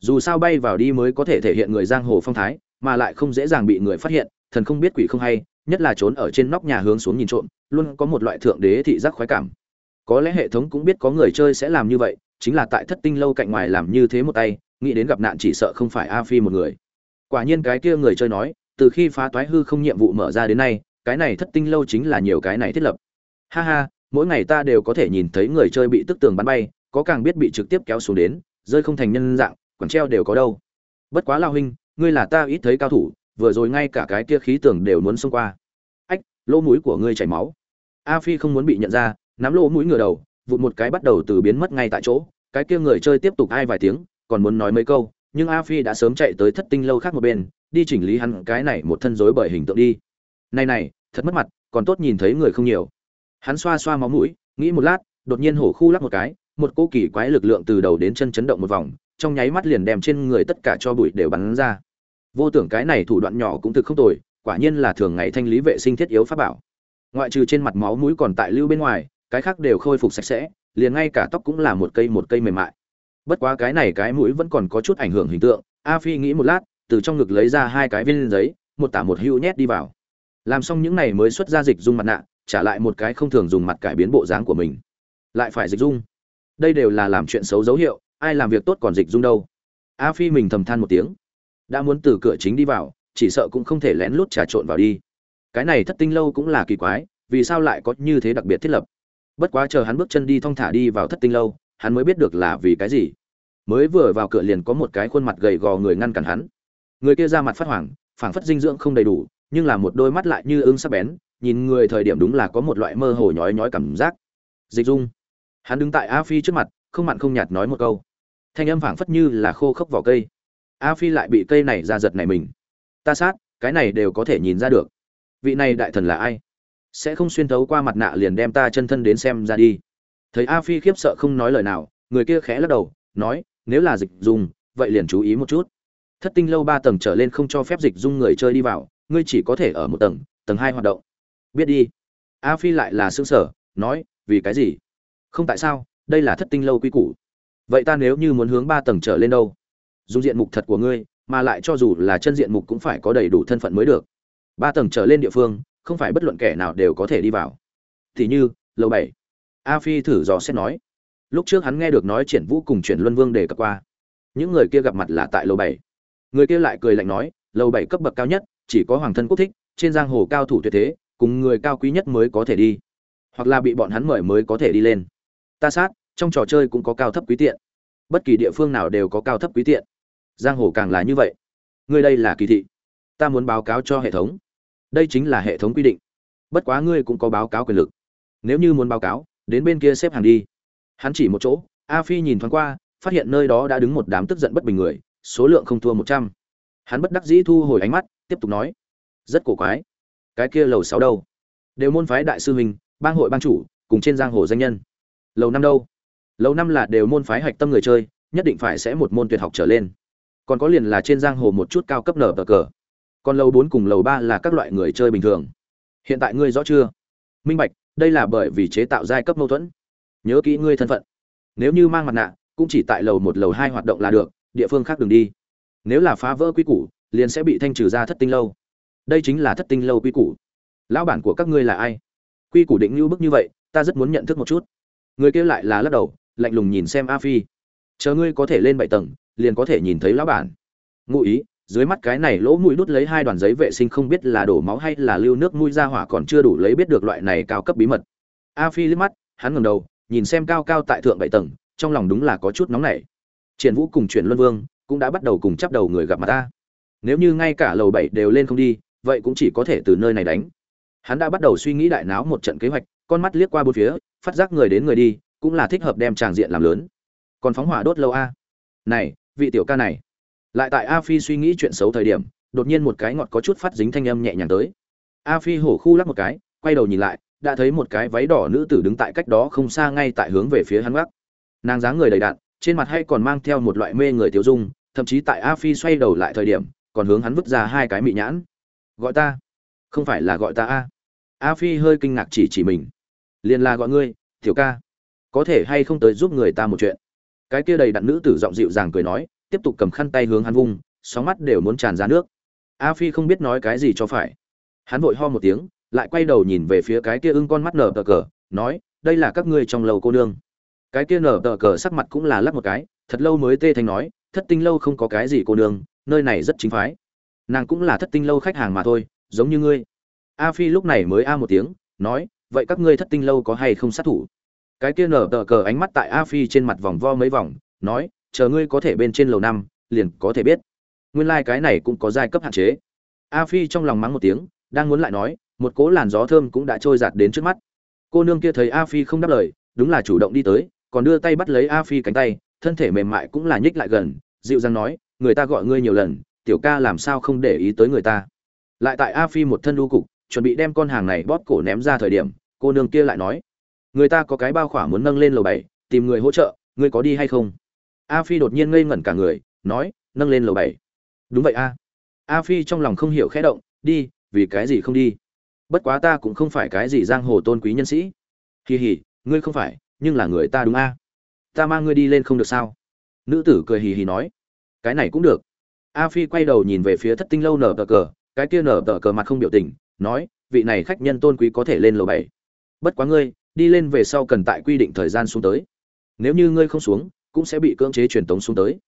Dù sao bay vào đi mới có thể thể hiện người giang hồ phong thái, mà lại không dễ dàng bị người phát hiện, thần không biết quỷ không hay, nhất là trốn ở trên nóc nhà hướng xuống nhìn trộm, luôn có một loại thượng đế thị giác khoái cảm có lẽ hệ thống cũng biết có người chơi sẽ làm như vậy, chính là tại thất tinh lâu cạnh ngoài làm như thế một tay, nghĩ đến gặp nạn chỉ sợ không phải a phi một người. Quả nhiên cái kia người chơi nói, từ khi phá toái hư không nhiệm vụ mở ra đến nay, cái này thất tinh lâu chính là nhiều cái này thiết lập. Ha ha, mỗi ngày ta đều có thể nhìn thấy người chơi bị tức tường bắn bay, có càng biết bị trực tiếp kéo xuống đến, rơi không thành nhân dạng quảng treo đều có đâu. Bất quá lao huynh, ngươi là ta ít thấy cao thủ, vừa rồi ngay cả cái kia khí tường đều muốn xông qua. Ách, lỗ mũi của ngươi chảy máu. A phi không muốn bị nhận ra nắm lỗ mũi ngửa đầu, vụt một cái bắt đầu từ biến mất ngay tại chỗ. Cái kia người chơi tiếp tục ai vài tiếng, còn muốn nói mấy câu, nhưng a phi đã sớm chạy tới thất tinh lâu khác một bên, đi chỉnh lý hắn cái này một thân rối bởi hình tượng đi. Này này, thật mất mặt, còn tốt nhìn thấy người không nhiều. Hắn xoa xoa máu mũi, nghĩ một lát, đột nhiên hổ khu lắc một cái, một cô kỳ quái lực lượng từ đầu đến chân chấn động một vòng, trong nháy mắt liền đem trên người tất cả cho bụi đều bắn ra. Vô tưởng cái này thủ đoạn nhỏ cũng thực không tồi, quả nhiên là thường ngày thanh lý vệ sinh thiết yếu pháp bảo. Ngoại trừ trên mặt máu mũi còn tại lưu bên ngoài cái khác đều khôi phục sạch sẽ, liền ngay cả tóc cũng là một cây một cây mềm mại. Bất quá cái này cái mũi vẫn còn có chút ảnh hưởng hình tượng, a phi nghĩ một lát, từ trong ngực lấy ra hai cái viên giấy, một tả một hữu nhét đi vào. Làm xong những này mới xuất ra dịch dung mặt nạ, trả lại một cái không thường dùng mặt cải biến bộ dáng của mình. Lại phải dịch dung. Đây đều là làm chuyện xấu dấu hiệu, ai làm việc tốt còn dịch dung đâu. A phi mình thầm than một tiếng. Đã muốn từ cửa chính đi vào, chỉ sợ cũng không thể lén lút trà trộn vào đi. Cái này thất tinh lâu cũng là kỳ quái, vì sao lại có như thế đặc biệt thiết lập? Bất quá chờ hắn bước chân đi thong thả đi vào thất tinh lâu, hắn mới biết được là vì cái gì. Mới vừa vào cửa liền có một cái khuôn mặt gầy gò người ngăn cản hắn. Người kia ra mặt phát hoảng, phảng phất dinh dưỡng không đầy đủ, nhưng là một đôi mắt lại như ưng sắc bén, nhìn người thời điểm đúng là có một loại mơ hồ nhói nhói cảm giác. Dịch dung. Hắn đứng tại a phi trước mặt, không mặn không nhạt nói một câu. Thanh âm phảng phất như là khô khốc vỏ cây. A phi lại bị cây này ra giật này mình. Ta sát, cái này đều có thể nhìn ra được. Vị này đại thần là ai? Sẽ không xuyên thấu qua mặt nạ liền đem ta chân thân đến xem ra đi. Thấy a phi khiếp sợ không nói lời nào, người kia khẽ lắc đầu, nói, nếu là dịch dung, vậy liền chú ý một chút. Thất tinh lâu ba tầng trở lên không cho phép dịch dung người chơi đi vào, ngươi chỉ có thể ở một tầng tầng hai hoạt động. Biết đi. A phi lại là xương sở nói, vì cái gì? Không tại sao, đây là thất tinh lâu quy củ. Vậy ta nếu như muốn hướng ba tầng trở lên đâu? Dùng diện mục thật của ngươi, mà lại cho dù là chân diện mục cũng phải có đầy đủ thân phận mới được. Ba tầng trở lên địa phương không phải bất luận kẻ nào đều có thể đi vào. Thì như, lầu bảy. A phi thử dò xét nói. Lúc trước hắn nghe được nói triển vũ cùng chuyển luân vương đề cập qua. Những người kia gặp mặt là tại lầu bảy. Người kia lại cười lạnh nói, lầu bảy cấp bậc cao nhất, chỉ có hoàng thân quốc thích, trên giang hồ cao thủ tuyệt thế, cùng người cao quý nhất mới có thể đi. Hoặc là bị bọn hắn mời mới có thể đi lên. Ta sát, trong trò chơi cũng có cao thấp quý tiện. Bất kỳ địa phương nào đều có cao thấp quý tiện. Giang hồ càng là như vậy. Ngươi đây là kỳ thị. Ta muốn báo cáo cho hệ thống đây chính là hệ thống quy định. Bất quá ngươi cũng có báo cáo quyền lực. Nếu như muốn báo cáo, đến bên kia xếp hàng đi. Hắn chỉ một chỗ, a phi nhìn thoáng qua, phát hiện nơi đó đã đứng một đám tức giận bất bình người, số lượng không thua một trăm. Hắn bất đắc dĩ thu hồi ánh mắt, tiếp tục nói, rất cổ quái. Cái kia lầu sáu đâu? Đều môn phái đại sư huynh, bang hội bang chủ, cùng trên giang hồ danh nhân. Lầu năm đâu? Lầu năm là đều môn phái hạch tâm người chơi, nhất định phải sẽ một môn tuyệt học trở lên. Còn có liền là trên giang hồ một chút cao cấp nở tờ cờ còn lầu bốn cùng lầu ba là các loại người chơi bình thường. Hiện tại ngươi rõ chưa? Minh bạch, đây là bởi vì chế tạo giai cấp mâu thuẫn. Nhớ kỹ ngươi thân phận. Nếu như mang mặt nạ, cũng chỉ tại lầu một, lầu hai hoạt động là được, địa phương khác đừng đi. Nếu là phá vỡ quy củ, liền sẽ bị thanh trừ ra thất tinh lâu. Đây chính là thất tinh lâu quy củ. Lão bản của các ngươi là ai? Quy củ định như bức như vậy, ta rất muốn nhận thức một chút. Người kia lại là lắc đầu, lạnh lùng nhìn xem a phi. Chờ ngươi có thể lên bảy tầng, liền có thể nhìn thấy lão bản. Ngụ ý dưới mắt cái này lỗ mũi đút lấy hai đoàn giấy vệ sinh không biết là đổ máu hay là lưu nước mũi ra hỏa còn chưa đủ lấy biết được loại này cao cấp bí mật. A phi liếc mắt, hắn ngẩng đầu, nhìn xem cao cao tại thượng bảy tầng, trong lòng đúng là có chút nóng nảy. Triển vũ cùng chuyển luân vương cũng đã bắt đầu cùng chắp đầu người gặp mặt ta nếu như ngay cả lầu bảy đều lên không đi, vậy cũng chỉ có thể từ nơi này đánh. Hắn đã bắt đầu suy nghĩ đại náo một trận kế hoạch, con mắt liếc qua bốn phía, phát giác người đến người đi, cũng là thích hợp đem tràng diện làm lớn. Còn phóng hỏa đốt lâu a. Này, vị tiểu ca này lại tại a phi suy nghĩ chuyện xấu thời điểm, đột nhiên một cái ngọt có chút phát dính thanh âm nhẹ nhàng tới. A phi hổ khu lắc một cái, quay đầu nhìn lại, đã thấy một cái váy đỏ nữ tử đứng tại cách đó không xa ngay tại hướng về phía hắn gác. Nàng dáng người đầy đạn trên mặt hay còn mang theo một loại mê người tiêu dung, thậm chí tại a phi xoay đầu lại thời điểm, còn hướng hắn vứt ra hai cái mị nhãn. Gọi ta? Không phải là gọi ta a. A phi hơi kinh ngạc chỉ chỉ mình. Liền là gọi ngươi, tiểu ca. Có thể hay không tới giúp người ta một chuyện? Cái kia đầy đặn nữ tử giọng dịu dàng cười nói tiếp tục cầm khăn tay hướng hắn vung, sóng mắt đều muốn tràn ra nước. A phi không biết nói cái gì cho phải. Hắn vội ho một tiếng, lại quay đầu nhìn về phía cái kia ưng con mắt nở tờ cờ, nói, đây là các ngươi trong lầu cô nương. Cái kia nở tờ cờ sắc mặt cũng là lắc một cái, thật lâu mới tê thành nói, thất tinh lâu không có cái gì cô nương, nơi này rất chính phái. Nàng cũng là thất tinh lâu khách hàng mà thôi, giống như ngươi. A phi lúc này mới a một tiếng, nói, vậy các ngươi thất tinh lâu có hay không sát thủ? Cái kia nở tờ cờ ánh mắt tại a phi trên mặt vòng vo mấy vòng, nói chờ ngươi có thể bên trên lầu năm, liền có thể biết. Nguyên lai、like、cái này cũng có giai cấp hạn chế. A phi trong lòng mắng một tiếng, đang muốn lại nói, một cỗ làn gió thơm cũng đã trôi giạt đến trước mắt. Cô nương kia thấy a phi không đáp lời, đúng là chủ động đi tới, còn đưa tay bắt lấy a phi cánh tay, thân thể mềm mại cũng là nhích lại gần, dịu dàng nói, người ta gọi ngươi nhiều lần, tiểu ca làm sao không để ý tới người ta. Lại tại a phi một thân lưu cục, chuẩn bị đem con hàng này bóp cổ ném ra thời điểm, cô nương kia lại nói, người ta có cái bao khỏa muốn nâng lên lầu bảy, tìm người hỗ trợ, ngươi có đi hay không? A phi đột nhiên ngây ngẩn cả người, nói, nâng lên lầu bảy. Đúng vậy a. A phi trong lòng không hiểu khẽ động, đi, vì cái gì không đi? Bất quá ta cũng không phải cái gì giang hồ tôn quý nhân sĩ. Kỳ hỉ ngươi không phải, nhưng là người ta đúng a. Ta mang ngươi đi lên không được sao? Nữ tử cười hì hì nói. Cái này cũng được. A phi quay đầu nhìn về phía thất tinh lâu nở tờ cờ, cái kia nở tờ cờ mặt không biểu tình, nói, vị này khách nhân tôn quý có thể lên lầu bảy. Bất quá ngươi, đi lên về sau cần tại quy định thời gian xuống tới. Nếu như ngươi không xuống cũng sẽ bị cưỡng chế truyền tống xuống tới.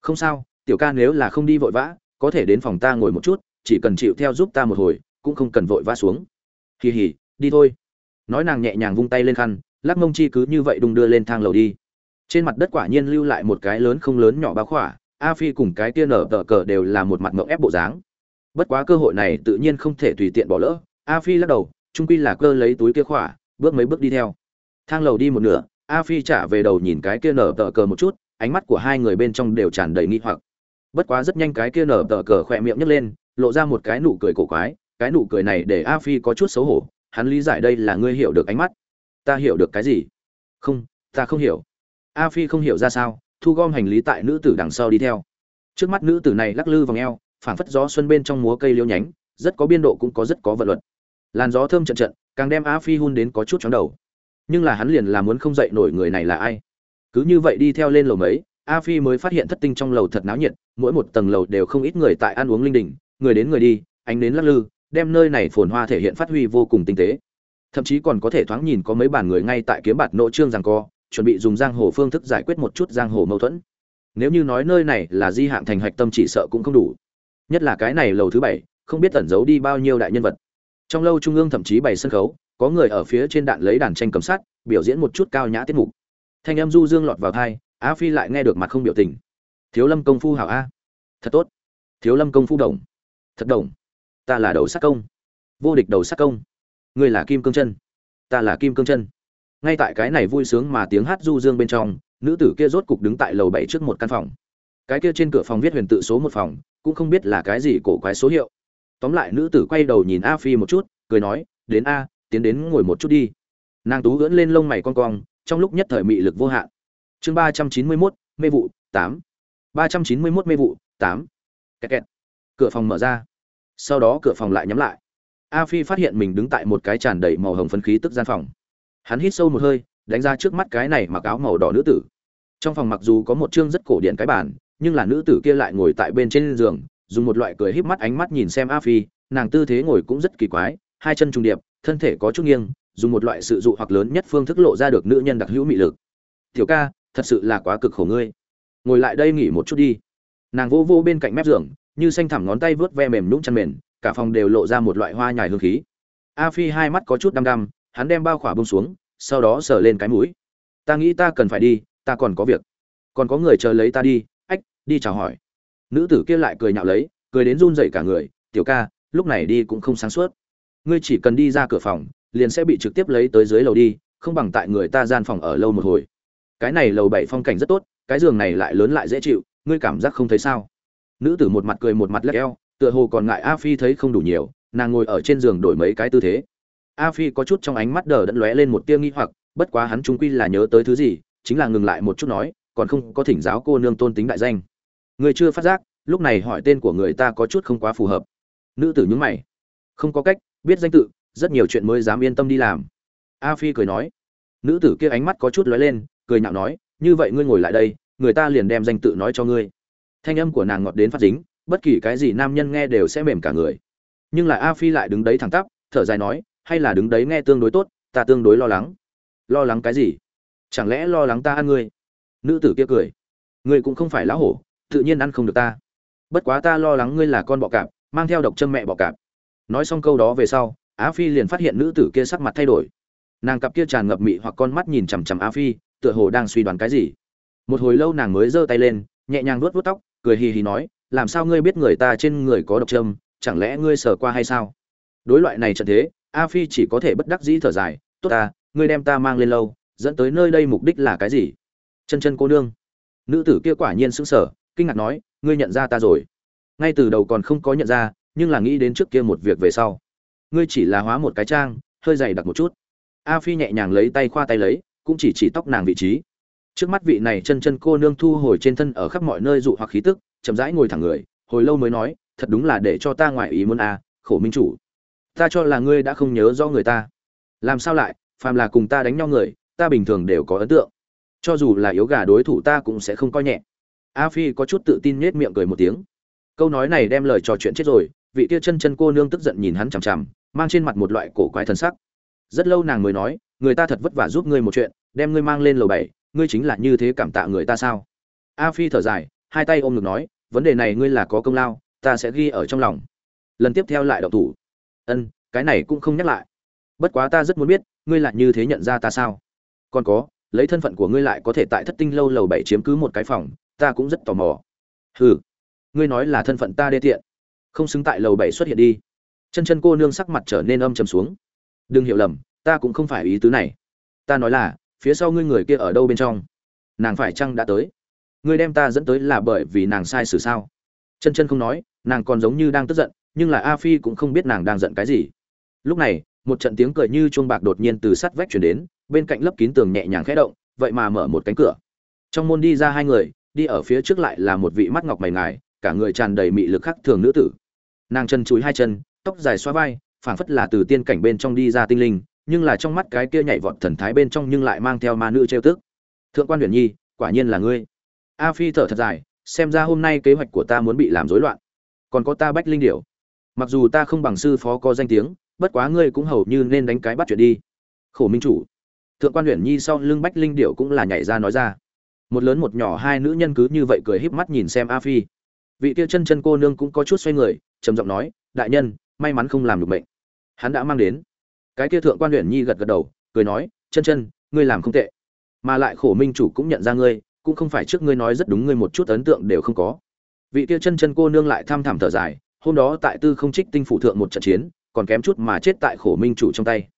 Không sao, tiểu ca nếu là không đi vội vã, có thể đến phòng ta ngồi một chút, chỉ cần chịu theo giúp ta một hồi, cũng không cần vội vã xuống. Hì hì, đi thôi. Nói nàng nhẹ nhàng vung tay lên khăn, lắc mông chi cứ như vậy đung đưa lên thang lầu đi. Trên mặt đất quả nhiên lưu lại một cái lớn không lớn nhỏ bao khỏa, a phi cùng cái kia nở tờ cờ đều là một mặt ngộng ép bộ dáng. Bất quá cơ hội này tự nhiên không thể tùy tiện bỏ lỡ, a phi lắc đầu trung quy là cơ lấy túi kia khỏa, bước mấy bước đi theo. Thang lầu đi một nửa a phi trả về đầu nhìn cái kia nở tờ cờ một chút, ánh mắt của hai người bên trong đều tràn đầy nghi hoặc. Bất quá rất nhanh cái kia nở tờ cờ khỏe miệng nhấc lên, lộ ra một cái nụ cười cổ quái, cái nụ cười này để a phi có chút xấu hổ, hắn lý giải đây là ngươi hiểu được ánh mắt. Ta hiểu được cái gì? Không, ta không hiểu. A phi không hiểu ra sao, thu gom hành lý tại nữ tử đằng sau đi theo. Trước mắt nữ tử này lắc lư vòng eo, phảng phất gió xuân bên trong múa cây liêu nhánh, rất có biên độ cũng có rất có vận luật. Làn gió thơm trận trận, càng đem a phi hun đến có chút chóng đầu nhưng là hắn liền là muốn không dậy nổi người này là ai? Cứ như vậy đi theo lên lầu mấy, a phi mới phát hiện thất tinh trong lầu thật náo nhiệt, mỗi một tầng lầu đều không ít người tại ăn uống linh đình, người đến người đi, ánh đến lắc lư, đem nơi này phồn hoa thể hiện phát huy vô cùng tinh tế. Thậm chí còn có thể thoáng nhìn có mấy bàn người ngay tại kiếm bạt nỗ trương rằng co, chuẩn bị dùng giang hồ phương thức giải quyết một chút giang hồ mâu thuẫn. Nếu như nói nơi này là di hạng thành hạch tâm chỉ sợ cũng không đủ. Nhất là cái này lầu thứ bảy, không biết tẩn giấu đi bao nhiêu đại nhân vật. Trong lâu trung ương thậm chí bày sân khấu có người ở phía trên đạn lấy đàn tranh cầm sát biểu diễn một chút cao nhã tiết mục. Thanh em du dương lọt vào thai, á phi lại nghe được mặt không biểu tình. Thiếu lâm công phu hảo a. Thật tốt. Thiếu lâm công phu đồng. Thật đồng. Ta là đầu sắc công. Vô địch đầu sắc công. Ngươi là kim cương chân. Ta là kim cương chân. Ngay tại cái này vui sướng mà tiếng hát du dương bên trong, nữ tử kia rốt cục đứng tại lầu bảy trước một căn phòng. Cái kia trên cửa phòng viết huyền tự số một phòng, cũng không biết là cái gì cổ quái số hiệu. Tóm lại nữ tử quay đầu nhìn a phi một chút, cười nói, đến a tiến đến ngồi một chút đi. Nàng tú ưỡn lên lông mày con cong, trong lúc nhất thời mị lực vô hạn. Chương ba trăm chín mươi mốt, mê vụ, tám. Ba trăm chín mươi mốt mê vụ, tám. Kẹt kẹt. Cửa phòng mở ra. Sau đó cửa phòng lại nhắm lại. A phi phát hiện mình đứng tại một cái tràn đầy màu hồng phấn khí tức gian phòng. Hắn hít sâu một hơi, đánh ra trước mắt cái này mặc áo màu đỏ nữ tử. Trong phòng mặc dù có một chương rất cổ điện cái bàn, nhưng là nữ tử kia lại ngồi tại bên trên giường, dùng một loại cười híp mắt ánh mắt nhìn xem a phi, nàng tư thế ngồi cũng rất kỳ quái, hai chân trùng điệp thân thể có chút nghiêng, dùng một loại sự dụ hoặc lớn nhất phương thức lộ ra được nữ nhân đặc hữu mị lực. Tiểu ca, thật sự là quá cực khổ ngươi. Ngồi lại đây nghỉ một chút đi. Nàng vô vô bên cạnh mép giường, như xanh thẳm ngón tay vớt ve mềm nhũng chăn mền cả phòng đều lộ ra một loại hoa nhài hương khí. A phi hai mắt có chút đăm đăm, hắn đem bao khỏa bông xuống, sau đó sờ lên cái mũi. Ta nghĩ ta cần phải đi, ta còn có việc. Còn có người chờ lấy ta đi. Ách, đi chào hỏi. Nữ tử kia lại cười nhạo lấy, cười đến run rẩy cả người. Tiểu ca, lúc này đi cũng không sáng suốt ngươi chỉ cần đi ra cửa phòng, liền sẽ bị trực tiếp lấy tới dưới lầu đi, không bằng tại người ta gian phòng ở lâu một hồi. Cái này lầu bảy phong cảnh rất tốt, cái giường này lại lớn lại dễ chịu, ngươi cảm giác không thấy sao? Nữ tử một mặt cười một mặt lắc eo, tựa hồ còn ngại a phi thấy không đủ nhiều, nàng ngồi ở trên giường đổi mấy cái tư thế. A phi có chút trong ánh mắt đờ đẫn lóe lên một tia nghi hoặc, bất quá hắn trung quy là nhớ tới thứ gì, chính là ngừng lại một chút nói, còn không có thỉnh giáo cô nương tôn tính đại danh. Người chưa phát giác, lúc này hỏi tên của người ta có chút không quá phù hợp. Nữ tử nhướng mày. Không có cách biết danh tự, rất nhiều chuyện mới dám yên tâm đi làm. A phi cười nói. Nữ tử kia ánh mắt có chút lóe lên, cười nhạo nói, như vậy ngươi ngồi lại đây, người ta liền đem danh tự nói cho ngươi. Thanh âm của nàng ngọt đến phát dính, bất kỳ cái gì nam nhân nghe đều sẽ mềm cả người. Nhưng lại a phi lại đứng đấy thẳng tắp, thở dài nói, hay là đứng đấy nghe tương đối tốt, ta tương đối lo lắng. Lo lắng cái gì? Chẳng lẽ lo lắng ta ăn ngươi? Nữ tử kia cười. Ngươi cũng không phải lão hổ, tự nhiên ăn không được ta. Bất quá ta lo lắng ngươi là con bọ cạp, mang theo độc chân mẹ bọ cạp nói xong câu đó về sau á phi liền phát hiện nữ tử kia sắc mặt thay đổi. Nàng cặp kia tràn ngập mị hoặc con mắt nhìn chằm chằm á phi tựa hồ đang suy đoán cái gì. Một hồi lâu nàng mới giơ tay lên nhẹ nhàng vuốt vuốt tóc cười hì hì nói làm sao ngươi biết người ta trên người có độc trâm, chẳng lẽ ngươi sờ qua hay sao? Đối loại này trận thế a phi chỉ có thể bất đắc dĩ thở dài tốt ta ngươi đem ta mang lên lâu dẫn tới nơi đây mục đích là cái gì? Chân chân cô nương. Nữ tử kia quả nhiên sững sờ kinh ngạc nói ngươi nhận ra ta rồi. Ngay từ đầu còn không có nhận ra nhưng là nghĩ đến trước kia một việc về sau. Ngươi chỉ là hóa một cái trang, hơi dày đặc một chút. A phi nhẹ nhàng lấy tay khoa tay lấy, cũng chỉ chỉ tóc nàng vị trí. Trước mắt vị này chân chân cô nương thu hồi trên thân ở khắp mọi nơi dụ hoặc khí tức, chậm rãi ngồi thẳng người, hồi lâu mới nói, thật đúng là để cho ta ngoài ý muốn a, khổ minh chủ. Ta cho là ngươi đã không nhớ do người ta. Làm sao lại, phàm là cùng ta đánh nhau người, ta bình thường đều có ấn tượng. Cho dù là yếu gà đối thủ ta cũng sẽ không coi nhẹ. A phi có chút tự tin nhếch miệng cười một tiếng. Câu nói này đem lời trò chuyện chết rồi vị kia chân chân cô nương tức giận nhìn hắn chằm chằm, mang trên mặt một loại cổ quái thần sắc. Rất lâu nàng mới nói, người ta thật vất vả giúp ngươi một chuyện, đem ngươi mang lên lầu bảy, ngươi chính là như thế cảm tạ người ta sao? A phi thở dài, hai tay ôm ngực nói, vấn đề này ngươi là có công lao, ta sẽ ghi ở trong lòng. Lần tiếp theo lại đậu thủ. Ân, cái này cũng không nhắc lại. Bất quá ta rất muốn biết, ngươi lại như thế nhận ra ta sao? Còn có, lấy thân phận của ngươi lại có thể tại thất tinh lâu lầu bảy chiếm cứ một cái phòng, ta cũng rất tò mò. Hừ, ngươi nói là thân phận ta đê tiện không xứng tại lầu bảy xuất hiện đi. Chân chân cô nương sắc mặt trở nên âm trầm xuống. Đừng hiểu lầm, ta cũng không phải ý tứ này. Ta nói là, phía sau ngươi người kia ở đâu bên trong? Nàng phải chăng đã tới? Ngươi đem ta dẫn tới là bởi vì nàng sai xử sao? Chân chân không nói, nàng còn giống như đang tức giận, nhưng là a phi cũng không biết nàng đang giận cái gì. Lúc này, một trận tiếng cười như chuông bạc đột nhiên từ sắt vách chuyển đến, bên cạnh lấp kín tường nhẹ nhàng khẽ động, vậy mà mở một cánh cửa. Trong môn đi ra hai người, đi ở phía trước lại là một vị mắt ngọc mày ngài cả người tràn đầy mị lực khắc thường nữ tử. Nàng chân chúi hai chân, tóc dài xoa vai, phảng phất là từ tiên cảnh bên trong đi ra tinh linh, nhưng là trong mắt cái kia nhảy vọt thần thái bên trong nhưng lại mang theo ma nữ trêu tức. Thượng quan huyền nhi, quả nhiên là ngươi. A phi thở thật dài, xem ra hôm nay kế hoạch của ta muốn bị làm rối loạn. Còn có ta bách linh điểu. Mặc dù ta không bằng sư phó có danh tiếng, bất quá ngươi cũng hầu như nên đánh cái bắt chuyện đi. Khổ minh chủ. Thượng quan huyền nhi sau lưng bách linh điểu cũng là nhảy ra nói ra. Một lớn một nhỏ hai nữ nhân cứ như vậy cười híp mắt nhìn xem a phi vị kia chân chân cô nương cũng có chút xoay người, trầm giọng nói, đại nhân, may mắn không làm được bệnh hắn đã mang đến. Cái kia thượng quan huyện nhi gật gật đầu, cười nói, chân chân, ngươi làm không tệ. Mà lại khổ minh chủ cũng nhận ra ngươi, cũng không phải trước ngươi nói rất đúng ngươi một chút ấn tượng đều không có. Vị kia chân chân cô nương lại tham thảm thở dài, hôm đó tại tư không trích tinh phủ thượng một trận chiến, còn kém chút mà chết tại khổ minh chủ trong tay.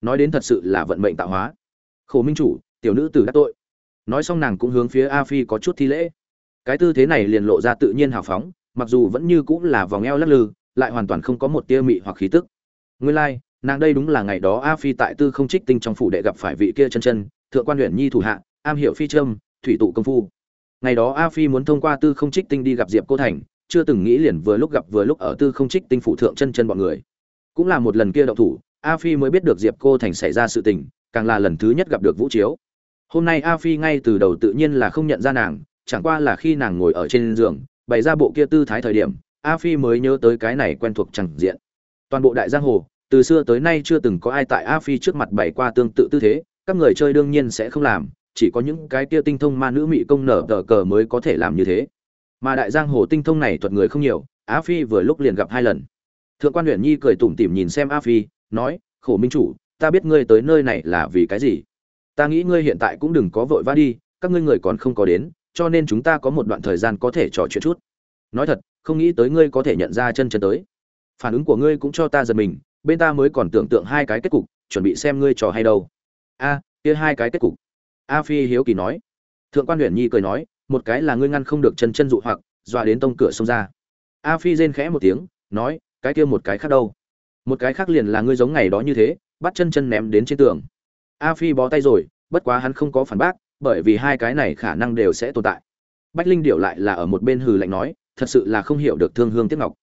Nói đến thật sự là vận mệnh tạo hóa. Khổ minh chủ, tiểu nữ tử đã tội. Nói xong nàng cũng hướng phía a phi có chút thi lễ cái tư thế này liền lộ ra tự nhiên hào phóng mặc dù vẫn như cũng là vòng eo lắc lư lại hoàn toàn không có một tia mị hoặc khí tức. Nguyên lai、like, nàng đây đúng là ngày đó a phi tại tư không trích tinh trong phủ đệ gặp phải vị kia chân chân thượng quan huyện nhi thủ hạ am hiểu phi trâm thủy tụ công phu. Ngày đó a phi muốn thông qua tư không trích tinh đi gặp diệp cô thành chưa từng nghĩ liền vừa lúc gặp vừa lúc ở tư không trích tinh phủ thượng chân chân bọn người. Cũng là một lần kia đậu thủ a phi mới biết được diệp cô thành xảy ra sự tình càng là lần thứ nhất gặp được vũ chiếu. Hôm nay a phi ngay từ đầu tự nhiên là không nhận ra nàng chẳng qua là khi nàng ngồi ở trên giường, bày ra bộ kia tư thái thời điểm, a phi mới nhớ tới cái này quen thuộc chẳng diện. Toàn bộ đại giang hồ, từ xưa tới nay chưa từng có ai tại a phi trước mặt bày qua tương tự tư thế, các người chơi đương nhiên sẽ không làm, chỉ có những cái kia tinh thông ma nữ mị công nở tờ cờ mới có thể làm như thế. Mà đại giang hồ tinh thông này thuật người không nhiều, a phi vừa lúc liền gặp hai lần. Thượng quan huyện nhi cười tủm tỉm nhìn xem a phi, nói, khổ minh chủ, ta biết ngươi tới nơi này là vì cái gì? Ta nghĩ ngươi hiện tại cũng đừng có vội vã đi, các ngươi người còn không có đến cho nên chúng ta có một đoạn thời gian có thể trò chuyện chút. Nói thật, không nghĩ tới ngươi có thể nhận ra chân chân tới. Phản ứng của ngươi cũng cho ta giật mình, bên ta mới còn tưởng tượng hai cái kết cục, chuẩn bị xem ngươi trò hay đâu. A, kia hai cái kết cục. A phi hiếu kỳ nói. Thượng quan Huyền nhi cười nói, một cái là ngươi ngăn không được chân chân dụ hoặc, dọa đến tông cửa xông ra. A phi rên khẽ một tiếng, nói, cái kia một cái khác đâu? Một cái khác liền là ngươi giống ngày đó như thế, bắt chân chân ném đến trên tường. A phi bó tay rồi, bất quá hắn không có phản bác bởi vì hai cái này khả năng đều sẽ tồn tại. Bách linh điệu lại là ở một bên hừ lạnh nói, thật sự là không hiểu được thương hương tiếc ngọc.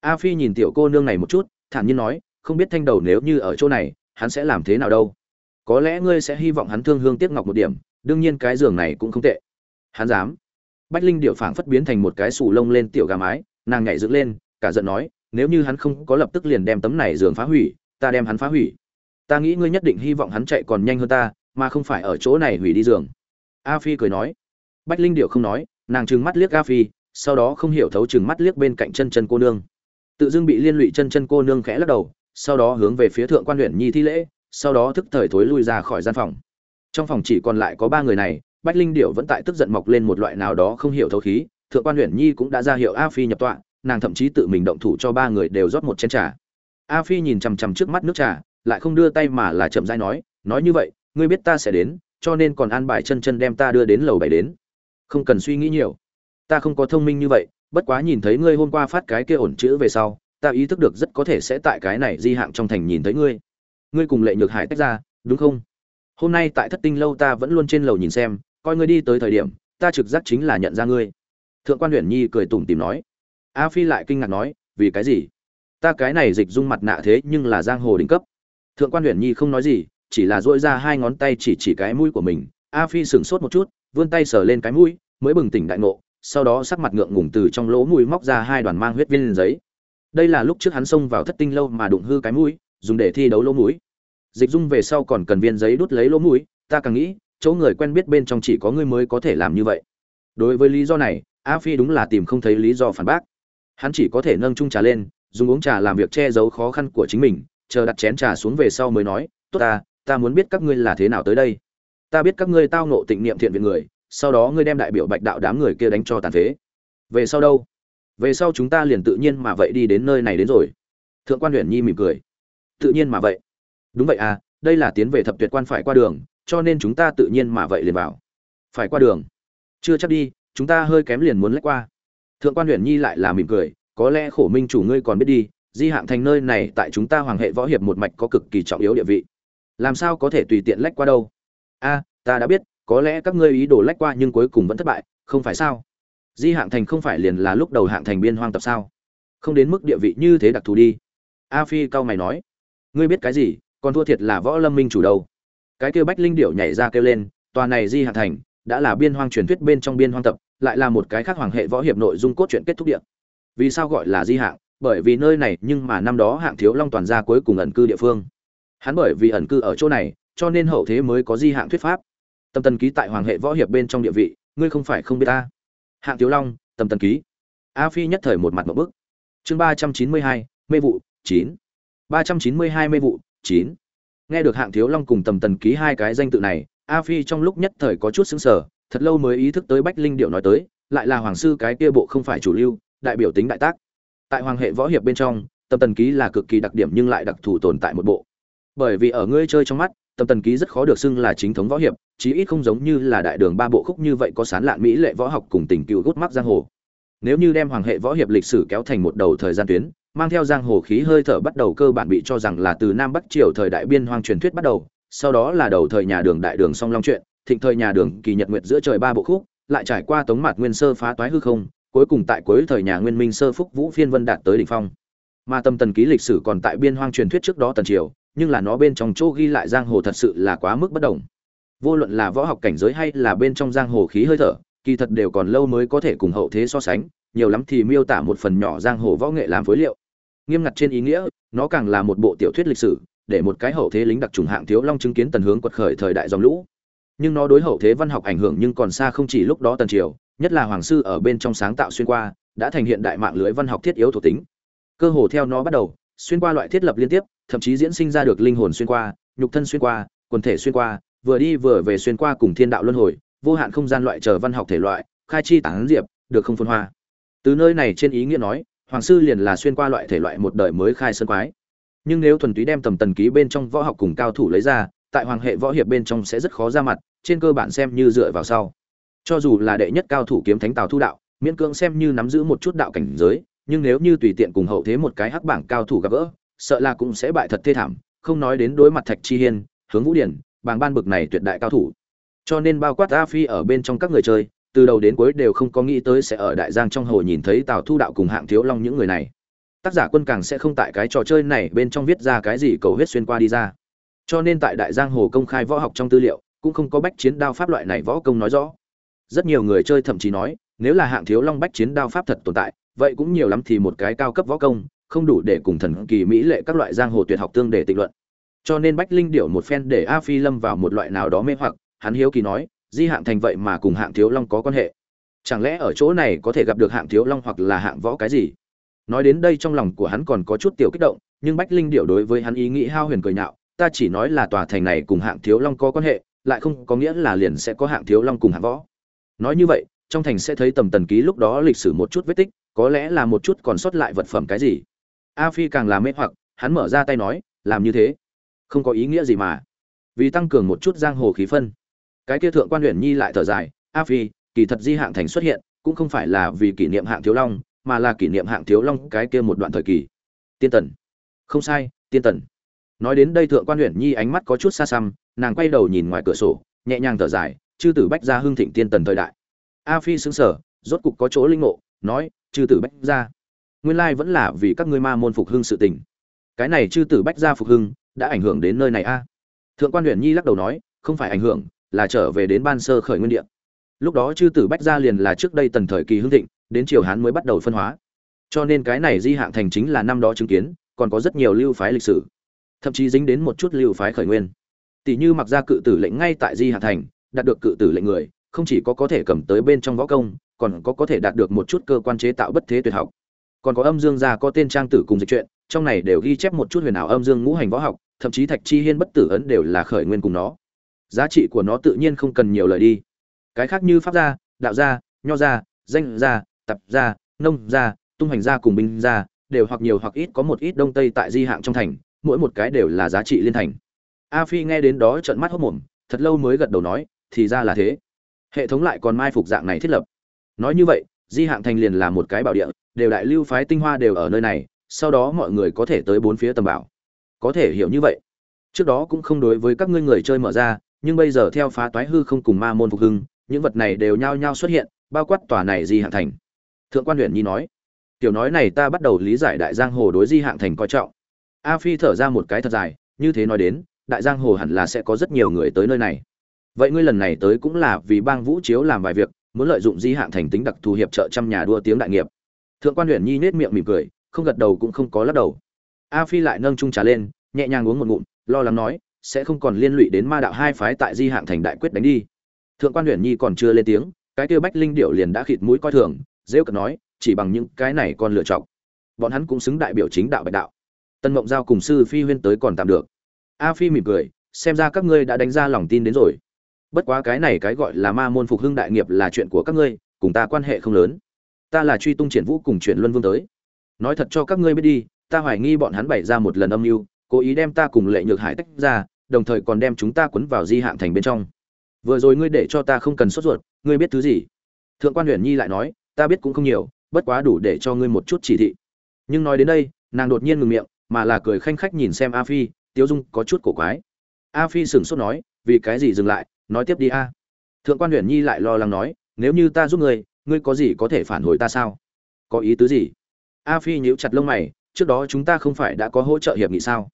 A phi nhìn tiểu cô nương này một chút, thản nhiên nói, không biết thanh đầu nếu như ở chỗ này, hắn sẽ làm thế nào đâu. Có lẽ ngươi sẽ hy vọng hắn thương hương tiếc ngọc một điểm, đương nhiên cái giường này cũng không tệ. Hắn dám. Bách linh điệu phảng phất biến thành một cái sù lông lên tiểu gà mái, nàng nhảy dựng lên, cả giận nói, nếu như hắn không có lập tức liền đem tấm này giường phá hủy, ta đem hắn phá hủy. Ta nghĩ ngươi nhất định hy vọng hắn chạy còn nhanh hơn ta, mà không phải ở chỗ này hủy đi giường a phi cười nói. Bách linh điệu không nói, nàng trừng mắt liếc a phi, sau đó không hiểu thấu trừng mắt liếc bên cạnh chân chân cô nương. Tự dưng bị liên lụy chân chân cô nương khẽ lắc đầu, sau đó hướng về phía thượng quan huyện nhi thi lễ, sau đó thức thời thối lui ra khỏi gian phòng. Trong phòng chỉ còn lại có ba người này, bách linh điệu vẫn tại tức giận mọc lên một loại nào đó không hiểu thấu khí, thượng quan huyện nhi cũng đã ra hiệu a phi nhập tọa, nàng thậm chí tự mình động thủ cho ba người đều rót một chén trà. A phi nhìn chằm chằm trước mắt nước trà, lại không đưa tay mà là chậm rãi nói nói như vậy, ngươi biết ta sẽ đến cho nên còn an bài chân chân đem ta đưa đến lầu bảy đến. Không cần suy nghĩ nhiều. Ta không có thông minh như vậy, bất quá nhìn thấy ngươi hôm qua phát cái kia ổn chữ về sau, ta ý thức được rất có thể sẽ tại cái này di hạng trong thành nhìn thấy ngươi. Ngươi cùng lệ nhược hải tách ra, đúng không? Hôm nay tại thất tinh lâu ta vẫn luôn trên lầu nhìn xem, coi ngươi đi tới thời điểm, ta trực giác chính là nhận ra ngươi. Thượng quan huyện nhi cười tủm tìm nói. A phi lại kinh ngạc nói, vì cái gì? Ta cái này dịch dung mặt nạ thế nhưng là giang hồ đỉnh cấp. Thượng quan huyện nhi không nói gì chỉ là dỗi ra hai ngón tay chỉ chỉ cái mũi của mình. A phi sửng sốt một chút, vươn tay sờ lên cái mũi, mới bừng tỉnh đại ngộ, sau đó sắc mặt ngượng ngùng từ trong lỗ mũi móc ra hai đoàn mang huyết viên lên giấy. Đây là lúc trước hắn xông vào thất tinh lâu mà đụng hư cái mũi, dùng để thi đấu lỗ mũi. Dịch dung về sau còn cần viên giấy đút lấy lỗ mũi, ta càng nghĩ, chỗ người quen biết bên trong chỉ có ngươi mới có thể làm như vậy. Đối với lý do này, a phi đúng là tìm không thấy lý do phản bác. Hắn chỉ có thể nâng chung trà lên, dùng uống trà làm việc che giấu khó khăn của chính mình, chờ đặt chén trà xuống về sau mới nói, tốt ta ta muốn biết các ngươi là thế nào tới đây. Ta biết các ngươi tao nộ tịnh niệm thiện viện người, sau đó ngươi đem đại biểu bạch đạo đám người kia đánh cho tàn phế. Về sau đâu? Về sau chúng ta liền tự nhiên mà vậy đi đến nơi này đến rồi. Thượng quan huyện nhi mỉm cười. Tự nhiên mà vậy. Đúng vậy à đây là tiến về thập tuyệt quan phải qua đường, cho nên chúng ta tự nhiên mà vậy liền vào. Phải qua đường. Chưa chắc đi, chúng ta hơi kém liền muốn lách qua. Thượng quan huyện nhi lại là mỉm cười, có lẽ khổ minh chủ ngươi còn biết đi, di hạng thành nơi này tại chúng ta hoàng hệ võ hiệp một mạch có cực kỳ trọng yếu địa vị làm sao có thể tùy tiện lách qua đâu? A, ta đã biết, có lẽ các ngươi ý đồ lách qua nhưng cuối cùng vẫn thất bại, không phải sao? Di hạng thành không phải liền là lúc đầu hạng thành biên hoang tập sao? Không đến mức địa vị như thế đặc thù đi. A phi cao mày nói, ngươi biết cái gì, còn thua thiệt là võ lâm minh chủ đâu. Cái kêu bách linh điệu nhảy ra kêu lên, tòa này di hạng thành đã là biên hoang truyền thuyết bên trong biên hoang tập, lại là một cái khác hoàng hệ võ hiệp nội dung cốt truyện kết thúc địa. Vì sao gọi là di hạng? Bởi vì nơi này nhưng mà năm đó hạng thiếu long toàn gia cuối cùng ẩn cư địa phương hắn bởi vì ẩn cư ở chỗ này, cho nên hậu thế mới có di hạng thuyết pháp. Tâm tần ký tại hoàng hệ võ hiệp bên trong địa vị, ngươi không phải không biết ta. Hạng thiếu long, tâm tần ký. A phi nhất thời một mặt một bức. Chương ba trăm chín mươi hai, mê vụ, chín. Ba trăm chín mươi hai mê vụ, chín. Nghe được hạng thiếu long cùng tầm tần ký hai cái danh tự này, a phi trong lúc nhất thời có chút xứng sở thật lâu mới ý thức tới bách linh điệu nói tới, lại là hoàng sư cái kia bộ không phải chủ lưu, đại biểu tính đại tác. Tại hoàng hệ võ hiệp bên trong tầm tần ký là cực kỳ đặc điểm nhưng lại đặc thù tồn tại một bộ bởi vì ở ngươi chơi trong mắt tâm tần ký rất khó được xưng là chính thống võ hiệp, chí ít không giống như là đại đường ba bộ khúc như vậy có sán lạn mỹ lệ võ học cùng tình cựu gút mắt giang hồ. Nếu như đem hoàng hệ võ hiệp lịch sử kéo thành một đầu thời gian tuyến, mang theo giang hồ khí hơi thở bắt đầu cơ bản bị cho rằng là từ nam bắc triều thời đại biên hoang truyền thuyết bắt đầu, sau đó là đầu thời nhà đường đại đường song long truyện thịnh thời nhà đường kỳ nhật nguyệt giữa trời ba bộ khúc, lại trải qua tống mạt nguyên sơ phá toái hư không, cuối cùng tại cuối thời nhà nguyên minh sơ phúc vũ phiên vân đạt tới đỉnh phong. Mà tâm tần ký lịch sử còn tại biên hoang truyền thuyết trước đó tần triều nhưng là nó bên trong chỗ ghi lại giang hồ thật sự là quá mức bất đồng. Vô luận là võ học cảnh giới hay là bên trong giang hồ khí hơi thở, kỳ thật đều còn lâu mới có thể cùng hậu thế so sánh, nhiều lắm thì miêu tả một phần nhỏ giang hồ võ nghệ làm phối liệu. Nghiêm ngặt trên ý nghĩa, nó càng là một bộ tiểu thuyết lịch sử, để một cái hậu thế lính đặc trùng hạng thiếu long chứng kiến tần hướng quật khởi thời đại dòng lũ. Nhưng nó đối hậu thế văn học ảnh hưởng nhưng còn xa không chỉ lúc đó tần triều, nhất là hoàng sư ở bên trong sáng tạo xuyên qua, đã thành hiện đại mạng lưới văn học thiết yếu thuộc tính. Cơ hồ theo nó bắt đầu, xuyên qua loại thiết lập liên tiếp thậm chí diễn sinh ra được linh hồn xuyên qua, nhục thân xuyên qua, quần thể xuyên qua, vừa đi vừa về xuyên qua cùng thiên đạo luân hồi, vô hạn không gian loại trở văn học thể loại, khai chi tán diệp, được không phân hoa. Từ nơi này trên ý nghĩa nói, hoàng sư liền là xuyên qua loại thể loại một đời mới khai sơn quái. Nhưng nếu thuần túy đem tầm tần ký bên trong võ học cùng cao thủ lấy ra, tại hoàng hệ võ hiệp bên trong sẽ rất khó ra mặt, trên cơ bản xem như dựa vào sau. Cho dù là đệ nhất cao thủ kiếm thánh tào thu đạo, miễn cưỡng xem như nắm giữ một chút đạo cảnh giới, nhưng nếu như tùy tiện cùng hậu thế một cái hắc bảng cao thủ gặp gỡ sợ là cũng sẽ bại thật thê thảm, không nói đến đối mặt thạch chi hiên, hướng vũ điển, bàng ban bực này tuyệt đại cao thủ. Cho nên bao quát a phi ở bên trong các người chơi, từ đầu đến cuối đều không có nghĩ tới sẽ ở đại giang trong hồ nhìn thấy tào thu đạo cùng hạng thiếu long những người này. Tác giả quân càng sẽ không tại cái trò chơi này bên trong viết ra cái gì cầu huyết xuyên qua đi ra. Cho nên tại đại giang hồ công khai võ học trong tư liệu, cũng không có bách chiến đao pháp loại này võ công nói rõ. Rất nhiều người chơi thậm chí nói, nếu là hạng thiếu long bách chiến đao pháp thật tồn tại, vậy cũng nhiều lắm thì một cái cao cấp võ công không đủ để cùng thần kỳ mỹ lệ các loại giang hồ tuyệt học tương để tịnh luận. Cho nên bách linh điệu một phen để a phi lâm vào một loại nào đó mê hoặc, hắn hiếu kỳ nói, di hạng thành vậy mà cùng hạng thiếu long có quan hệ? Chẳng lẽ ở chỗ này có thể gặp được hạng thiếu long hoặc là hạng võ cái gì? Nói đến đây trong lòng của hắn còn có chút tiểu kích động, nhưng bách linh điệu đối với hắn ý nghĩ hao huyền cười nhạo, ta chỉ nói là tòa thành này cùng hạng thiếu long có quan hệ, lại không có nghĩa là liền sẽ có hạng thiếu long cùng hạng võ. Nói như vậy, trong thành sẽ thấy tầm tần ký lúc đó lịch sử một chút vết tích, có lẽ là một chút còn sót lại vật phẩm cái gì a phi càng làm mê hoặc, hắn mở ra tay nói, làm như thế, không có ý nghĩa gì mà. Vì tăng cường một chút giang hồ khí phân. Cái kia thượng quan huyện nhi lại thở dài, a phi, kỳ thật di hạng thành xuất hiện, cũng không phải là vì kỷ niệm hạng thiếu long, mà là kỷ niệm hạng thiếu long cái kia một đoạn thời kỳ. Tiên tần. Không sai, tiên tần. Nói đến đây thượng quan huyện nhi ánh mắt có chút xa xăm, nàng quay đầu nhìn ngoài cửa sổ, nhẹ nhàng thở dài, chư tử bách gia hưng thịnh tiên tần thời đại. A phi xứng sở rốt cục có chỗ linh ngộ, nói, chư tử bách gia nguyên lai vẫn là vì các ngươi ma môn phục hưng sự tình. Cái này chư tử bách gia phục hưng đã ảnh hưởng đến nơi này a. Thượng quan huyện nhi lắc đầu nói, không phải ảnh hưởng, là trở về đến ban sơ khởi nguyên địa. Lúc đó chư tử bách gia liền là trước đây tần thời kỳ hưng thịnh, đến triều hán mới bắt đầu phân hóa. Cho nên cái này di hạng thành chính là năm đó chứng kiến, còn có rất nhiều lưu phái lịch sử. Thậm chí dính đến một chút lưu phái khởi nguyên. Tỷ như mặc ra cự tử lệnh ngay tại di hạng thành, đạt được cự tử lệnh người, không chỉ có có thể cầm tới bên trong võ công, còn có có thể đạt được một chút cơ quan chế tạo bất thế tuyệt học còn có âm dương gia có tên trang tử cùng dịch truyện trong này đều ghi chép một chút huyền ảo âm dương ngũ hành võ học, thậm chí thạch chi hiên bất tử ấn đều là khởi nguyên cùng nó. Giá trị của nó tự nhiên không cần nhiều lời đi. Cái khác như pháp gia, đạo gia, nho gia, danh gia, tập gia, nông gia, tung hành gia cùng binh gia, đều hoặc nhiều hoặc ít có một ít đông tây tại di hạng trong thành, mỗi một cái đều là giá trị liên thành. A phi nghe đến đó trợn mắt hốc mồm, thật lâu mới gật đầu nói, thì ra là thế. Hệ thống lại còn mai phục dạng này thiết lập. Nói như vậy, di hạng thành liền là một cái bảo địa đều đại lưu phái tinh hoa đều ở nơi này, sau đó mọi người có thể tới bốn phía tầm bảo. Có thể hiểu như vậy. Trước đó cũng không đối với các ngươi người chơi mở ra, nhưng bây giờ theo phá toái hư không cùng ma môn phục hưng, những vật này đều nhao nhao xuất hiện, bao quát tòa này di hạng thành. Thượng quan huyện nhi nói, tiểu nói này ta bắt đầu lý giải đại giang hồ đối di hạng thành coi trọng. A phi thở ra một cái thật dài, như thế nói đến, đại giang hồ hẳn là sẽ có rất nhiều người tới nơi này. Vậy ngươi lần này tới cũng là vì bang vũ chiếu làm vài việc, muốn lợi dụng di hạng thành tính đặc thù hiệp trợ trăm nhà đua tiếng đại nghiệp thượng quan huyện nhi nết miệng mỉm cười, không gật đầu cũng không có lắc đầu. A phi lại nâng trung trà lên, nhẹ nhàng uống một ngụm, lo lắng nói, sẽ không còn liên lụy đến ma đạo hai phái tại di hạng thành đại quyết đánh đi. Thượng quan huyện nhi còn chưa lên tiếng, cái tiêu bách linh điệu liền đã khịt mũi coi thường dễ cật nói, chỉ bằng những cái này còn lựa chọn. Bọn hắn cũng xứng đại biểu chính đạo bạch đạo. Tân mộng giao cùng sư phi huyên tới còn tạm được. A phi mỉm cười, xem ra các ngươi đã đánh ra lòng tin đến rồi. Bất quá cái này cái gọi là ma môn phục hưng đại nghiệp là chuyện của các ngươi, cùng ta quan hệ không lớn ta là truy tung triển vũ cùng chuyển luân vương tới. Nói thật cho các ngươi biết đi, ta hoài nghi bọn hắn bày ra một lần âm mưu, cố ý đem ta cùng lệ nhược hải tách ra, đồng thời còn đem chúng ta quấn vào di hạng thành bên trong. Vừa rồi ngươi để cho ta không cần sốt ruột, ngươi biết thứ gì? Thượng quan huyền nhi lại nói, ta biết cũng không nhiều, bất quá đủ để cho ngươi một chút chỉ thị. Nhưng nói đến đây, nàng đột nhiên ngừng miệng, mà là cười khanh khách nhìn xem a phi tiêu dung có chút cổ quái. A phi sửng sốt nói, vì cái gì dừng lại, nói tiếp đi a. Thượng quan huyền nhi lại lo lắng nói, nếu như ta giúp ngươi ngươi có gì có thể phản hồi ta sao? Có ý tứ gì? A phi nhíu chặt lông mày, trước đó chúng ta không phải đã có hỗ trợ hiệp nghị sao?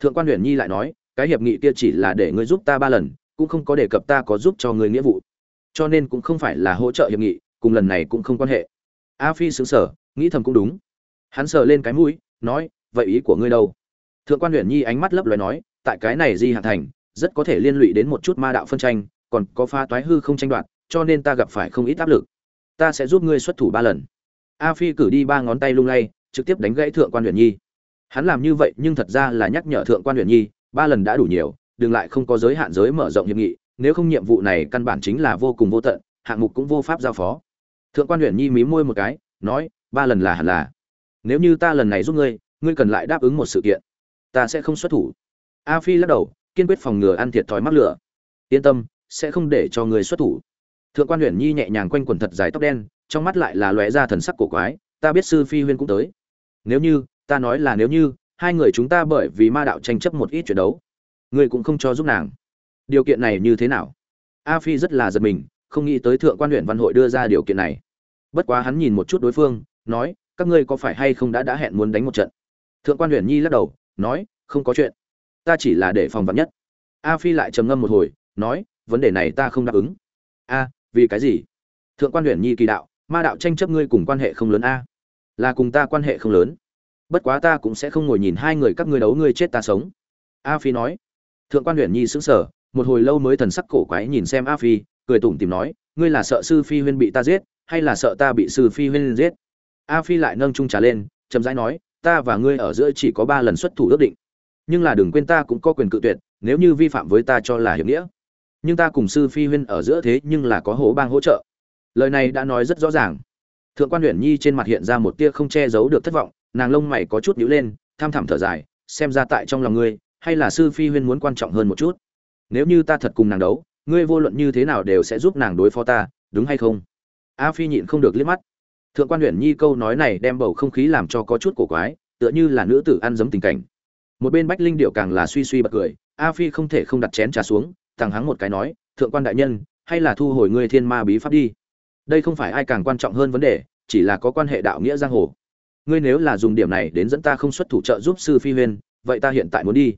Thượng quan huyền nhi lại nói, cái hiệp nghị kia chỉ là để ngươi giúp ta ba lần, cũng không có đề cập ta có giúp cho ngươi nghĩa vụ. Cho nên cũng không phải là hỗ trợ hiệp nghị, cùng lần này cũng không quan hệ. A phi xứng sở nghĩ thầm cũng đúng. Hắn sờ lên cái mũi, nói, vậy ý của ngươi đâu? Thượng quan huyền nhi ánh mắt lấp loài nói, tại cái này di hạ thành, rất có thể liên lụy đến một chút ma đạo phân tranh, còn có pha toái hư không tranh đoạt, cho nên ta gặp phải không ít áp lực ta sẽ giúp ngươi xuất thủ ba lần. A phi cử đi ba ngón tay lung lay, trực tiếp đánh gãy thượng quan huyền nhi. Hắn làm như vậy nhưng thật ra là nhắc nhở thượng quan huyền nhi, ba lần đã đủ nhiều, đừng lại không có giới hạn giới mở rộng hiệp nghị, nếu không nhiệm vụ này căn bản chính là vô cùng vô tận, hạng mục cũng vô pháp giao phó. Thượng quan huyền nhi mí môi một cái, nói, ba lần là hẳn là. Nếu như ta lần này giúp ngươi ngươi cần lại đáp ứng một sự kiện. Ta sẽ không xuất thủ. A phi lắc đầu, kiên quyết phòng ngừa ăn thiệt thòi mắc lửa. Yên tâm, sẽ không để cho ngươi xuất thủ thượng quan huyền nhi nhẹ nhàng quanh quần thật dài tóc đen, trong mắt lại là lóe ra thần sắc cổ quái, ta biết sư phi huyên cũng tới. Nếu như, ta nói là nếu như, hai người chúng ta bởi vì ma đạo tranh chấp một ít chuyện đấu ngươi cũng không cho giúp nàng. Điều kiện này như thế nào? A phi rất là giật mình, không nghĩ tới thượng quan huyện văn hội đưa ra điều kiện này. Bất quá hắn nhìn một chút đối phương, nói, các ngươi có phải hay không đã đã hẹn muốn đánh một trận? Thượng quan huyện nhi lắc đầu, nói, không có chuyện. Ta chỉ là để phòng vắn nhất. A phi lại trầm ngâm một hồi, nói, vấn đề này ta không đáp ứng. A vì cái gì? Thượng quan huyện nhi kỳ đạo, ma đạo tranh chấp ngươi cùng quan hệ không lớn a. Là cùng ta quan hệ không lớn. Bất quá ta cũng sẽ không ngồi nhìn hai người các ngươi đấu ngươi chết ta sống. A phi nói. Thượng quan huyện nhi sững sờ, một hồi lâu mới thần sắc cổ quái nhìn xem a phi, cười tủm tìm nói, ngươi là sợ sư phi huyên bị ta giết, hay là sợ ta bị sư phi huyên giết? A phi lại nâng trung trà lên, chậm rãi nói, ta và ngươi ở giữa chỉ có ba lần xuất thủ ước định. Nhưng là đừng quên ta cũng có quyền cự tuyệt, nếu như vi phạm với ta cho là hiệp nghĩa nhưng ta cùng sư phi huyên ở giữa thế nhưng là có hố bang hỗ trợ. Lời này đã nói rất rõ ràng. Thượng quan huyện nhi trên mặt hiện ra một tia không che giấu được thất vọng, nàng lông mày có chút nhíu lên, tham thẳm thở dài, xem ra tại trong lòng ngươi, hay là sư phi huyên muốn quan trọng hơn một chút. Nếu như ta thật cùng nàng đấu, ngươi vô luận như thế nào đều sẽ giúp nàng đối phó ta, đúng hay không? A phi nhịn không được liếc mắt. Thượng quan huyện nhi câu nói này đem bầu không khí làm cho có chút cổ quái, tựa như là nữ tử ăn dấm tình cảnh. Một bên bách linh điệu càng là suy suy bật cười, a phi không thể không đặt chén trà xuống thằng hắng một cái nói, thượng quan đại nhân, hay là thu hồi ngươi thiên ma bí pháp đi. Đây không phải ai càng quan trọng hơn vấn đề, chỉ là có quan hệ đạo nghĩa giang hồ. Ngươi nếu là dùng điểm này đến dẫn ta không xuất thủ trợ giúp sư phi huyên, vậy ta hiện tại muốn đi.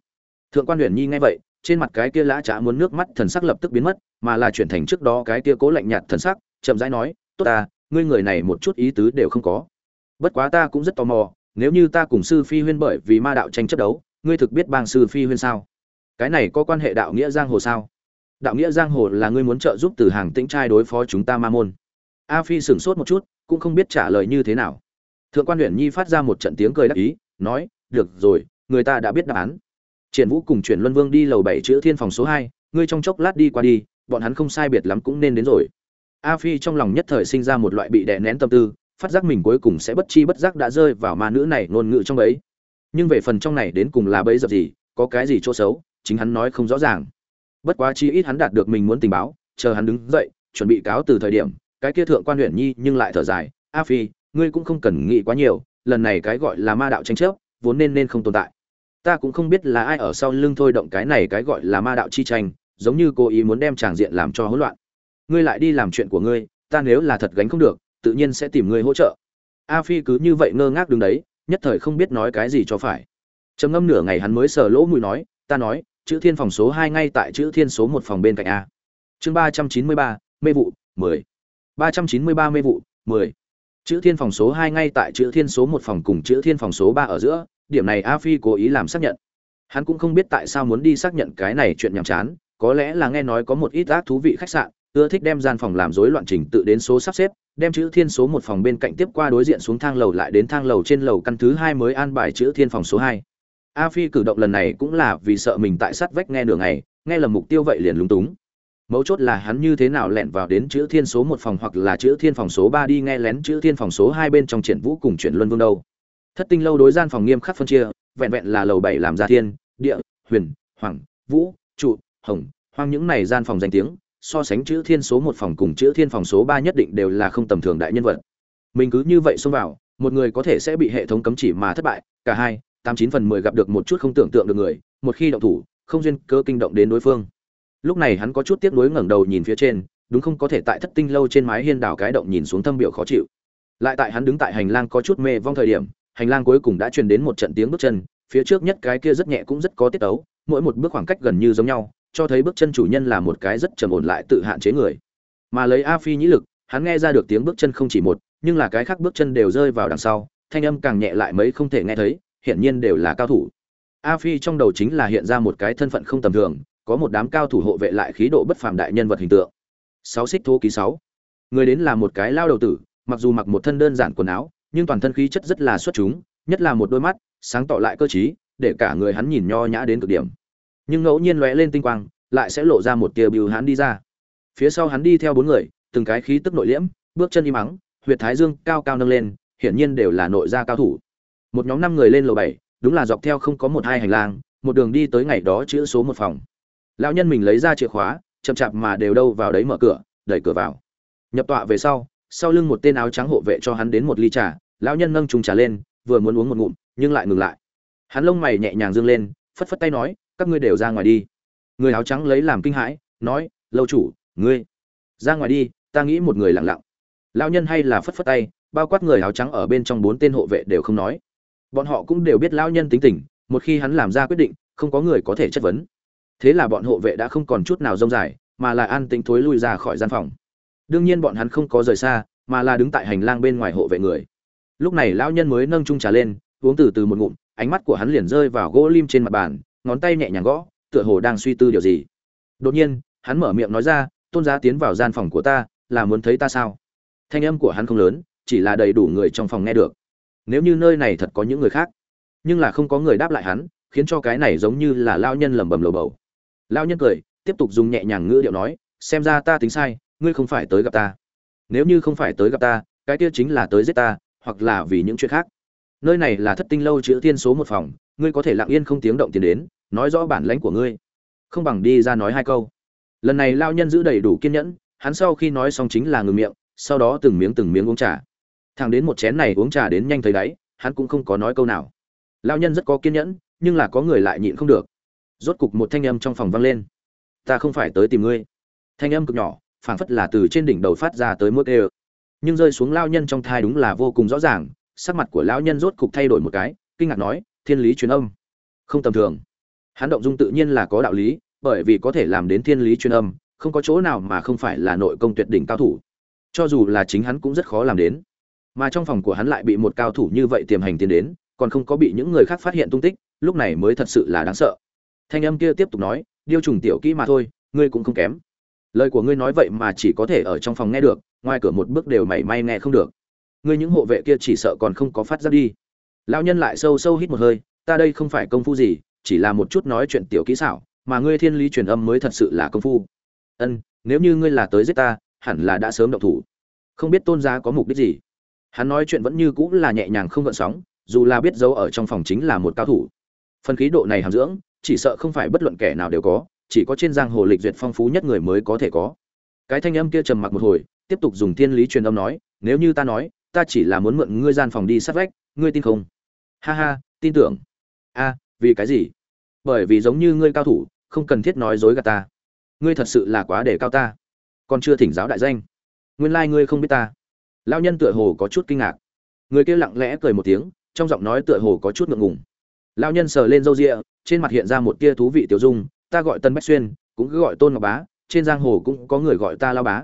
Thượng quan huyền nhi nghe vậy, trên mặt cái kia lã trá muốn nước mắt thần sắc lập tức biến mất, mà là chuyển thành trước đó cái kia cố lạnh nhạt thần sắc, chậm rãi nói, tốt ta, ngươi người này một chút ý tứ đều không có. Bất quá ta cũng rất tò mò, nếu như ta cùng sư phi huyên bởi vì ma đạo tranh chấp đấu, ngươi thực biết bang sư phi huyên sao? Cái này có quan hệ đạo nghĩa giang hồ sao? Đạo nghĩa giang hồ là ngươi muốn trợ giúp từ hàng tĩnh trai đối phó chúng ta ma môn. A phi sửng sốt một chút, cũng không biết trả lời như thế nào. Thượng quan huyện nhi phát ra một trận tiếng cười đắc ý, nói, được rồi, người ta đã biết đáp án. Triển vũ cùng chuyển luân vương đi lầu bảy chữ thiên phòng số hai, ngươi trong chốc lát đi qua đi, bọn hắn không sai biệt lắm cũng nên đến rồi. A phi trong lòng nhất thời sinh ra một loại bị đè nén tâm tư, phát giác mình cuối cùng sẽ bất chi bất giác đã rơi vào ma nữ này ngôn ngữ trong ấy nhưng về phần trong này đến cùng là bẫy dập gì, có cái gì chỗ xấu, chính hắn nói không rõ ràng bất quá chi ít hắn đạt được mình muốn tình báo, chờ hắn đứng dậy, chuẩn bị cáo từ thời điểm, cái kia thượng quan huyện nhi nhưng lại thở dài, a phi, ngươi cũng không cần nghĩ quá nhiều, lần này cái gọi là ma đạo tranh chấp, vốn nên nên không tồn tại. Ta cũng không biết là ai ở sau lưng thôi động cái này cái gọi là ma đạo chi tranh, giống như cố ý muốn đem tràng diện làm cho hỗn loạn. Ngươi lại đi làm chuyện của ngươi, ta nếu là thật gánh không được, tự nhiên sẽ tìm ngươi hỗ trợ. A phi cứ như vậy ngơ ngác đứng đấy, nhất thời không biết nói cái gì cho phải. Trầm ngâm nửa ngày hắn mới sờ lỗ mũi nói, ta nói chữ thiên phòng số hai ngay tại chữ thiên số một phòng bên cạnh a. Chương ba trăm chín mươi ba, mê vụ, mười. ba trăm chín mươi ba, mê vụ, mười. Chữ thiên phòng số hai ngay tại chữ thiên số một phòng cùng chữ thiên phòng số ba ở giữa, điểm này a phi cố ý làm xác nhận. Hắn cũng không biết tại sao muốn đi xác nhận cái này chuyện nhàm chán, có lẽ là nghe nói có một ít ác thú vị khách sạn, ưa thích đem gian phòng làm rối loạn trình tự đến số sắp xếp, đem chữ thiên số một phòng bên cạnh tiếp qua đối diện xuống thang lầu lại đến thang lầu trên lầu căn thứ hai mới an bài chữ thiên phòng số hai a phi cử động lần này cũng là vì sợ mình tại sát vách nghe nửa ngày, nghe lầm mục tiêu vậy liền lúng túng. Mấu chốt là hắn như thế nào lẹn vào đến chữ thiên số một phòng hoặc là chữ thiên phòng số ba đi nghe lén chữ thiên phòng số hai bên trong triển vũ cùng chuyển luân vương đâu. Thất tinh lâu đối gian phòng nghiêm khắc phân chia, vẹn vẹn là lầu bảy làm ra thiên, địa, huyền, hoàng, vũ, trụ, hồng, hoang những này gian phòng danh tiếng, so sánh chữ thiên số một phòng cùng chữ thiên phòng số ba nhất định đều là không tầm thường đại nhân vật. Mình cứ như vậy xông vào, một người có thể sẽ bị hệ thống cấm chỉ mà thất bại, cả hai tám chín phần mười gặp được một chút không tưởng tượng được người, một khi động thủ, không duyên cơ kinh động đến đối phương. Lúc này hắn có chút tiếc nuối ngẩng đầu nhìn phía trên, đúng không có thể tại thất tinh lâu trên mái hiên đảo cái động nhìn xuống thâm biểu khó chịu. Lại tại hắn đứng tại hành lang có chút mê vong thời điểm, hành lang cuối cùng đã truyền đến một trận tiếng bước chân, phía trước nhất cái kia rất nhẹ cũng rất có tiết tấu, mỗi một bước khoảng cách gần như giống nhau, cho thấy bước chân chủ nhân là một cái rất trầm ổn lại tự hạn chế người. Mà lấy a phi nhĩ lực, hắn nghe ra được tiếng bước chân không chỉ một, nhưng là cái khác bước chân đều rơi vào đằng sau, thanh âm càng nhẹ lại mấy không thể nghe thấy hiển nhiên đều là cao thủ. A phi trong đầu chính là hiện ra một cái thân phận không tầm thường, có một đám cao thủ hộ vệ lại khí độ bất phàm đại nhân vật hình tượng. Sáu xích thô ký sáu. Người đến là một cái lao đầu tử, mặc dù mặc một thân đơn giản quần áo, nhưng toàn thân khí chất rất là xuất chúng, nhất là một đôi mắt, sáng tỏ lại cơ trí, để cả người hắn nhìn nho nhã đến cực điểm. Nhưng ngẫu nhiên lóe lên tinh quang, lại sẽ lộ ra một tia bưu hắn đi ra. Phía sau hắn đi theo bốn người, từng cái khí tức nội liễm, bước chân im mắng huyệt thái dương cao cao nâng lên, hiển nhiên đều là nội gia cao thủ một nhóm năm người lên lầu bảy, đúng là dọc theo không có một hai hành lang, một đường đi tới ngày đó chữ số một phòng. Lão nhân mình lấy ra chìa khóa, chậm chạp mà đều đâu vào đấy mở cửa, đẩy cửa vào. Nhập tọa về sau sau lưng một tên áo trắng hộ vệ cho hắn đến một ly trà, lão nhân nâng trùng trà lên, vừa muốn uống một ngụm, nhưng lại ngừng lại. Hắn lông mày nhẹ nhàng dương lên, phất phất tay nói, các ngươi đều ra ngoài đi. Người áo trắng lấy làm kinh hãi, nói, lâu chủ, ngươi ra ngoài đi, ta nghĩ một người lặng lặng. Lão nhân hay là phất phất tay, bao quát người áo trắng ở bên trong bốn tên hộ vệ đều không nói bọn họ cũng đều biết lão nhân tính tình, một khi hắn làm ra quyết định, không có người có thể chất vấn. Thế là bọn hộ vệ đã không còn chút nào rông dài, mà là an tính thối lui ra khỏi gian phòng. Đương nhiên bọn hắn không có rời xa, mà là đứng tại hành lang bên ngoài hộ vệ người. Lúc này lão nhân mới nâng chung trà lên, uống từ từ một ngụm, ánh mắt của hắn liền rơi vào gỗ lim trên mặt bàn, ngón tay nhẹ nhàng gõ, tựa hồ đang suy tư điều gì. Đột nhiên, hắn mở miệng nói ra, tôn giá tiến vào gian phòng của ta, là muốn thấy ta sao? Thanh âm của hắn không lớn, chỉ là đầy đủ người trong phòng nghe được nếu như nơi này thật có những người khác. Nhưng là không có người đáp lại hắn, khiến cho cái này giống như là lao nhân lẩm bẩm lầu bầu. Lao nhân cười, tiếp tục dùng nhẹ nhàng ngữ điệu nói, xem ra ta tính sai, ngươi không phải tới gặp ta. Nếu như không phải tới gặp ta, cái kia chính là tới giết ta, hoặc là vì những chuyện khác. Nơi này là thất tinh lâu chữ tiên số một phòng, ngươi có thể lặng yên không tiếng động tiến đến, nói rõ bản lãnh của ngươi. Không bằng đi ra nói hai câu. Lần này lao nhân giữ đầy đủ kiên nhẫn, hắn sau khi nói xong chính là ngừng miệng, sau đó từng miếng từng miếng uống trà thằng đến một chén này uống trà đến nhanh thấy đáy, hắn cũng không có nói câu nào. Lao nhân rất có kiên nhẫn, nhưng là có người lại nhịn không được. Rốt cục một thanh âm trong phòng vang lên. Ta không phải tới tìm ngươi. Thanh âm cực nhỏ, phảng phất là từ trên đỉnh đầu phát ra tới mức ê nhưng rơi xuống lao nhân trong thai đúng là vô cùng rõ ràng, sắc mặt của lão nhân rốt cục thay đổi một cái, kinh ngạc nói, thiên lý truyền âm. Không tầm thường. Hắn động dung tự nhiên là có đạo lý, bởi vì có thể làm đến thiên lý truyền âm, không có chỗ nào mà không phải là nội công tuyệt đỉnh cao thủ. Cho dù là chính hắn cũng rất khó làm đến mà trong phòng của hắn lại bị một cao thủ như vậy tiềm hành tiến đến, còn không có bị những người khác phát hiện tung tích, lúc này mới thật sự là đáng sợ. Thanh âm kia tiếp tục nói, điêu trùng tiểu kỹ mà thôi, ngươi cũng không kém. Lời của ngươi nói vậy mà chỉ có thể ở trong phòng nghe được, ngoài cửa một bước đều mảy may nghe không được. Ngươi những hộ vệ kia chỉ sợ còn không có phát ra đi. Lão nhân lại sâu sâu hít một hơi, ta đây không phải công phu gì, chỉ là một chút nói chuyện tiểu kỹ xảo, mà ngươi thiên lý truyền âm mới thật sự là công phu. Ân, nếu như ngươi là tới giết ta, hẳn là đã sớm động thủ. Không biết tôn giá có mục đích gì hắn nói chuyện vẫn như cũng là nhẹ nhàng không gợn sóng, dù là biết dấu ở trong phòng chính là một cao thủ. Phần khí độ này hàm dưỡng, chỉ sợ không phải bất luận kẻ nào đều có, chỉ có trên giang hồ lịch duyệt phong phú nhất người mới có thể có. Cái thanh âm kia trầm mặc một hồi, tiếp tục dùng thiên lý truyền âm nói, nếu như ta nói, ta chỉ là muốn mượn ngươi gian phòng đi sát vách, ngươi tin không? Ha ha, tin tưởng. A, vì cái gì? Bởi vì giống như ngươi cao thủ, không cần thiết nói dối gạt ta. Ngươi thật sự là quá để cao ta. Còn chưa thỉnh giáo đại danh. Nguyên lai ngươi không biết ta lao nhân tựa hồ có chút kinh ngạc. Người kia lặng lẽ cười một tiếng, trong giọng nói tựa hồ có chút ngượng ngùng. Lao nhân sờ lên râu rịa trên mặt hiện ra một tia thú vị tiểu dung, ta gọi tân bách xuyên, cũng cứ gọi tôn ngọc bá, trên giang hồ cũng có người gọi ta lao bá.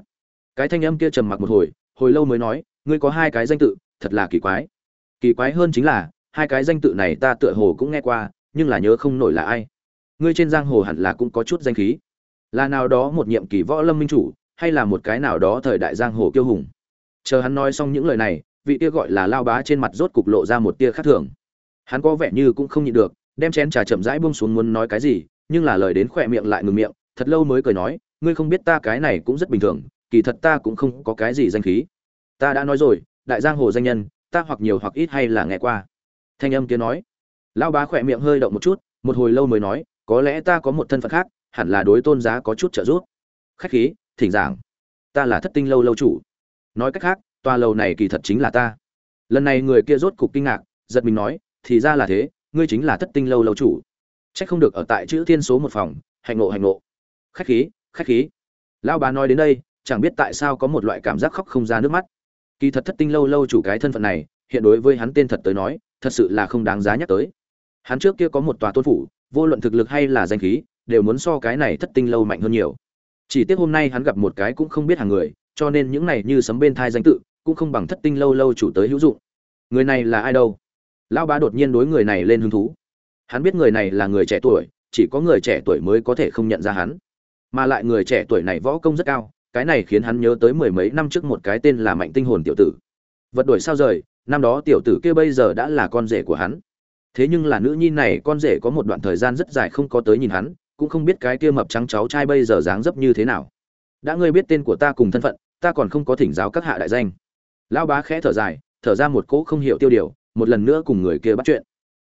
Cái thanh âm kia trầm mặc một hồi hồi lâu mới nói, ngươi có hai cái danh tự, thật là kỳ quái. Kỳ quái hơn chính là, hai cái danh tự này ta tựa hồ cũng nghe qua, nhưng là nhớ không nổi là ai. Ngươi trên giang hồ hẳn là cũng có chút danh khí. Là nào đó một nhiệm kỳ võ lâm minh chủ, hay là một cái nào đó thời đại giang hồ kiêu hùng? Chờ hắn nói xong những lời này, vị tia gọi là lao bá trên mặt rốt cục lộ ra một tia khác thường. Hắn có vẻ như cũng không nhịn được, đem chén trà chậm rãi buông xuống muốn nói cái gì, nhưng là lời đến khỏe miệng lại ngừng miệng, thật lâu mới cười nói, ngươi không biết ta cái này cũng rất bình thường, kỳ thật ta cũng không có cái gì danh khí. Ta đã nói rồi, đại giang hồ danh nhân, ta hoặc nhiều hoặc ít hay là nghe qua. Thanh âm kia nói. Lão bá khỏe miệng hơi động một chút, một hồi lâu mới nói, có lẽ ta có một thân phận khác, hẳn là đối tôn giá có chút trợ giúp. Khách khí, thỉnh giảng. Ta là thất tinh lâu lâu chủ nói cách khác, tòa lầu này kỳ thật chính là ta. Lần này người kia rốt cục kinh ngạc, giật mình nói, thì ra là thế, ngươi chính là thất tinh lâu lâu chủ. Trách không được ở tại chữ thiên số một phòng hành ngộ hành ngộ. Khách khí khách khí. Lão bà nói đến đây, chẳng biết tại sao có một loại cảm giác khóc không ra nước mắt. Kỳ thật thất tinh lâu lâu chủ cái thân phận này, hiện đối với hắn tên thật tới nói, thật sự là không đáng giá nhắc tới. Hắn trước kia có một tòa tôn phủ, vô luận thực lực hay là danh khí, đều muốn so cái này thất tinh lâu mạnh hơn nhiều. Chỉ tiếc hôm nay hắn gặp một cái cũng không biết hàng người cho nên những này như sấm bên thai danh tự cũng không bằng thất tinh lâu lâu chủ tới hữu dụng. Người này là ai đâu? Lão bá đột nhiên đối người này lên hứng thú. Hắn biết người này là người trẻ tuổi, chỉ có người trẻ tuổi mới có thể không nhận ra hắn. Mà lại người trẻ tuổi này võ công rất cao, cái này khiến hắn nhớ tới mười mấy năm trước một cái tên là mạnh tinh hồn tiểu tử. Vật đổi sao rời, năm đó tiểu tử kia bây giờ đã là con rể của hắn. Thế nhưng là nữ nhi này con rể có một đoạn thời gian rất dài không có tới nhìn hắn, cũng không biết cái kia mập trắng cháu trai bây giờ dáng dấp như thế nào đã ngươi biết tên của ta cùng thân phận, ta còn không có thỉnh giáo các hạ đại danh. Lão bá khẽ thở dài, thở ra một cỗ không hiểu tiêu điều, một lần nữa cùng người kia bắt chuyện.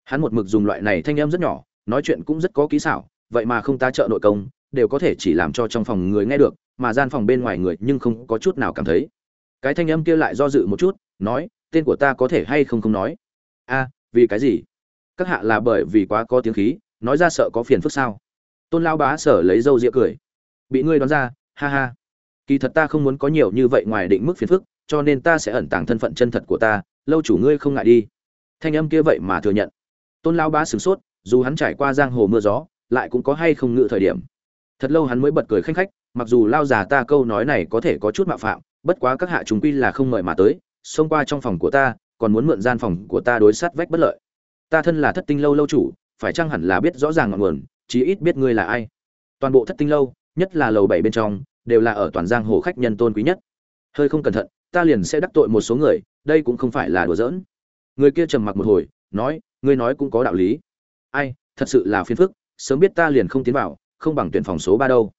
Hắn một mực dùng loại này thanh âm rất nhỏ, nói chuyện cũng rất có kỹ xảo, vậy mà không ta trợ nội công, đều có thể chỉ làm cho trong phòng người nghe được, mà gian phòng bên ngoài người nhưng không có chút nào cảm thấy. Cái thanh âm kia lại do dự một chút, nói, tên của ta có thể hay không không nói? A, vì cái gì? Các hạ là bởi vì quá có tiếng khí, nói ra sợ có phiền phức sao? Tôn lao bá sở lấy dâu rĩa cười. Bị ngươi đoán ra ha ha. Kỳ thật ta không muốn có nhiều như vậy ngoài định mức phiền phức, cho nên ta sẽ ẩn tàng thân phận chân thật của ta, lâu chủ ngươi không ngại đi. Thanh âm kia vậy mà thừa nhận. Tôn lao bá sửng sốt, dù hắn trải qua giang hồ mưa gió, lại cũng có hay không ngự thời điểm. Thật lâu hắn mới bật cười khanh khách, mặc dù lao già ta câu nói này có thể có chút mạo phạm, bất quá các hạ chúng quy là không mời mà tới, xông qua trong phòng của ta, còn muốn mượn gian phòng của ta đối sát vách bất lợi. Ta thân là thất tinh lâu lâu chủ, phải chăng hẳn là biết rõ ràng ngọn nguồn, chí ít biết ngươi là ai. Toàn bộ thất tinh lâu nhất là lầu bảy bên trong, đều là ở toàn giang hồ khách nhân tôn quý nhất. Hơi không cẩn thận, ta liền sẽ đắc tội một số người, đây cũng không phải là đùa giỡn. Người kia trầm mặc một hồi, nói, ngươi nói cũng có đạo lý. Ai, thật sự là phiền phức, sớm biết ta liền không tiến vào, không bằng tuyển phòng số ba đâu.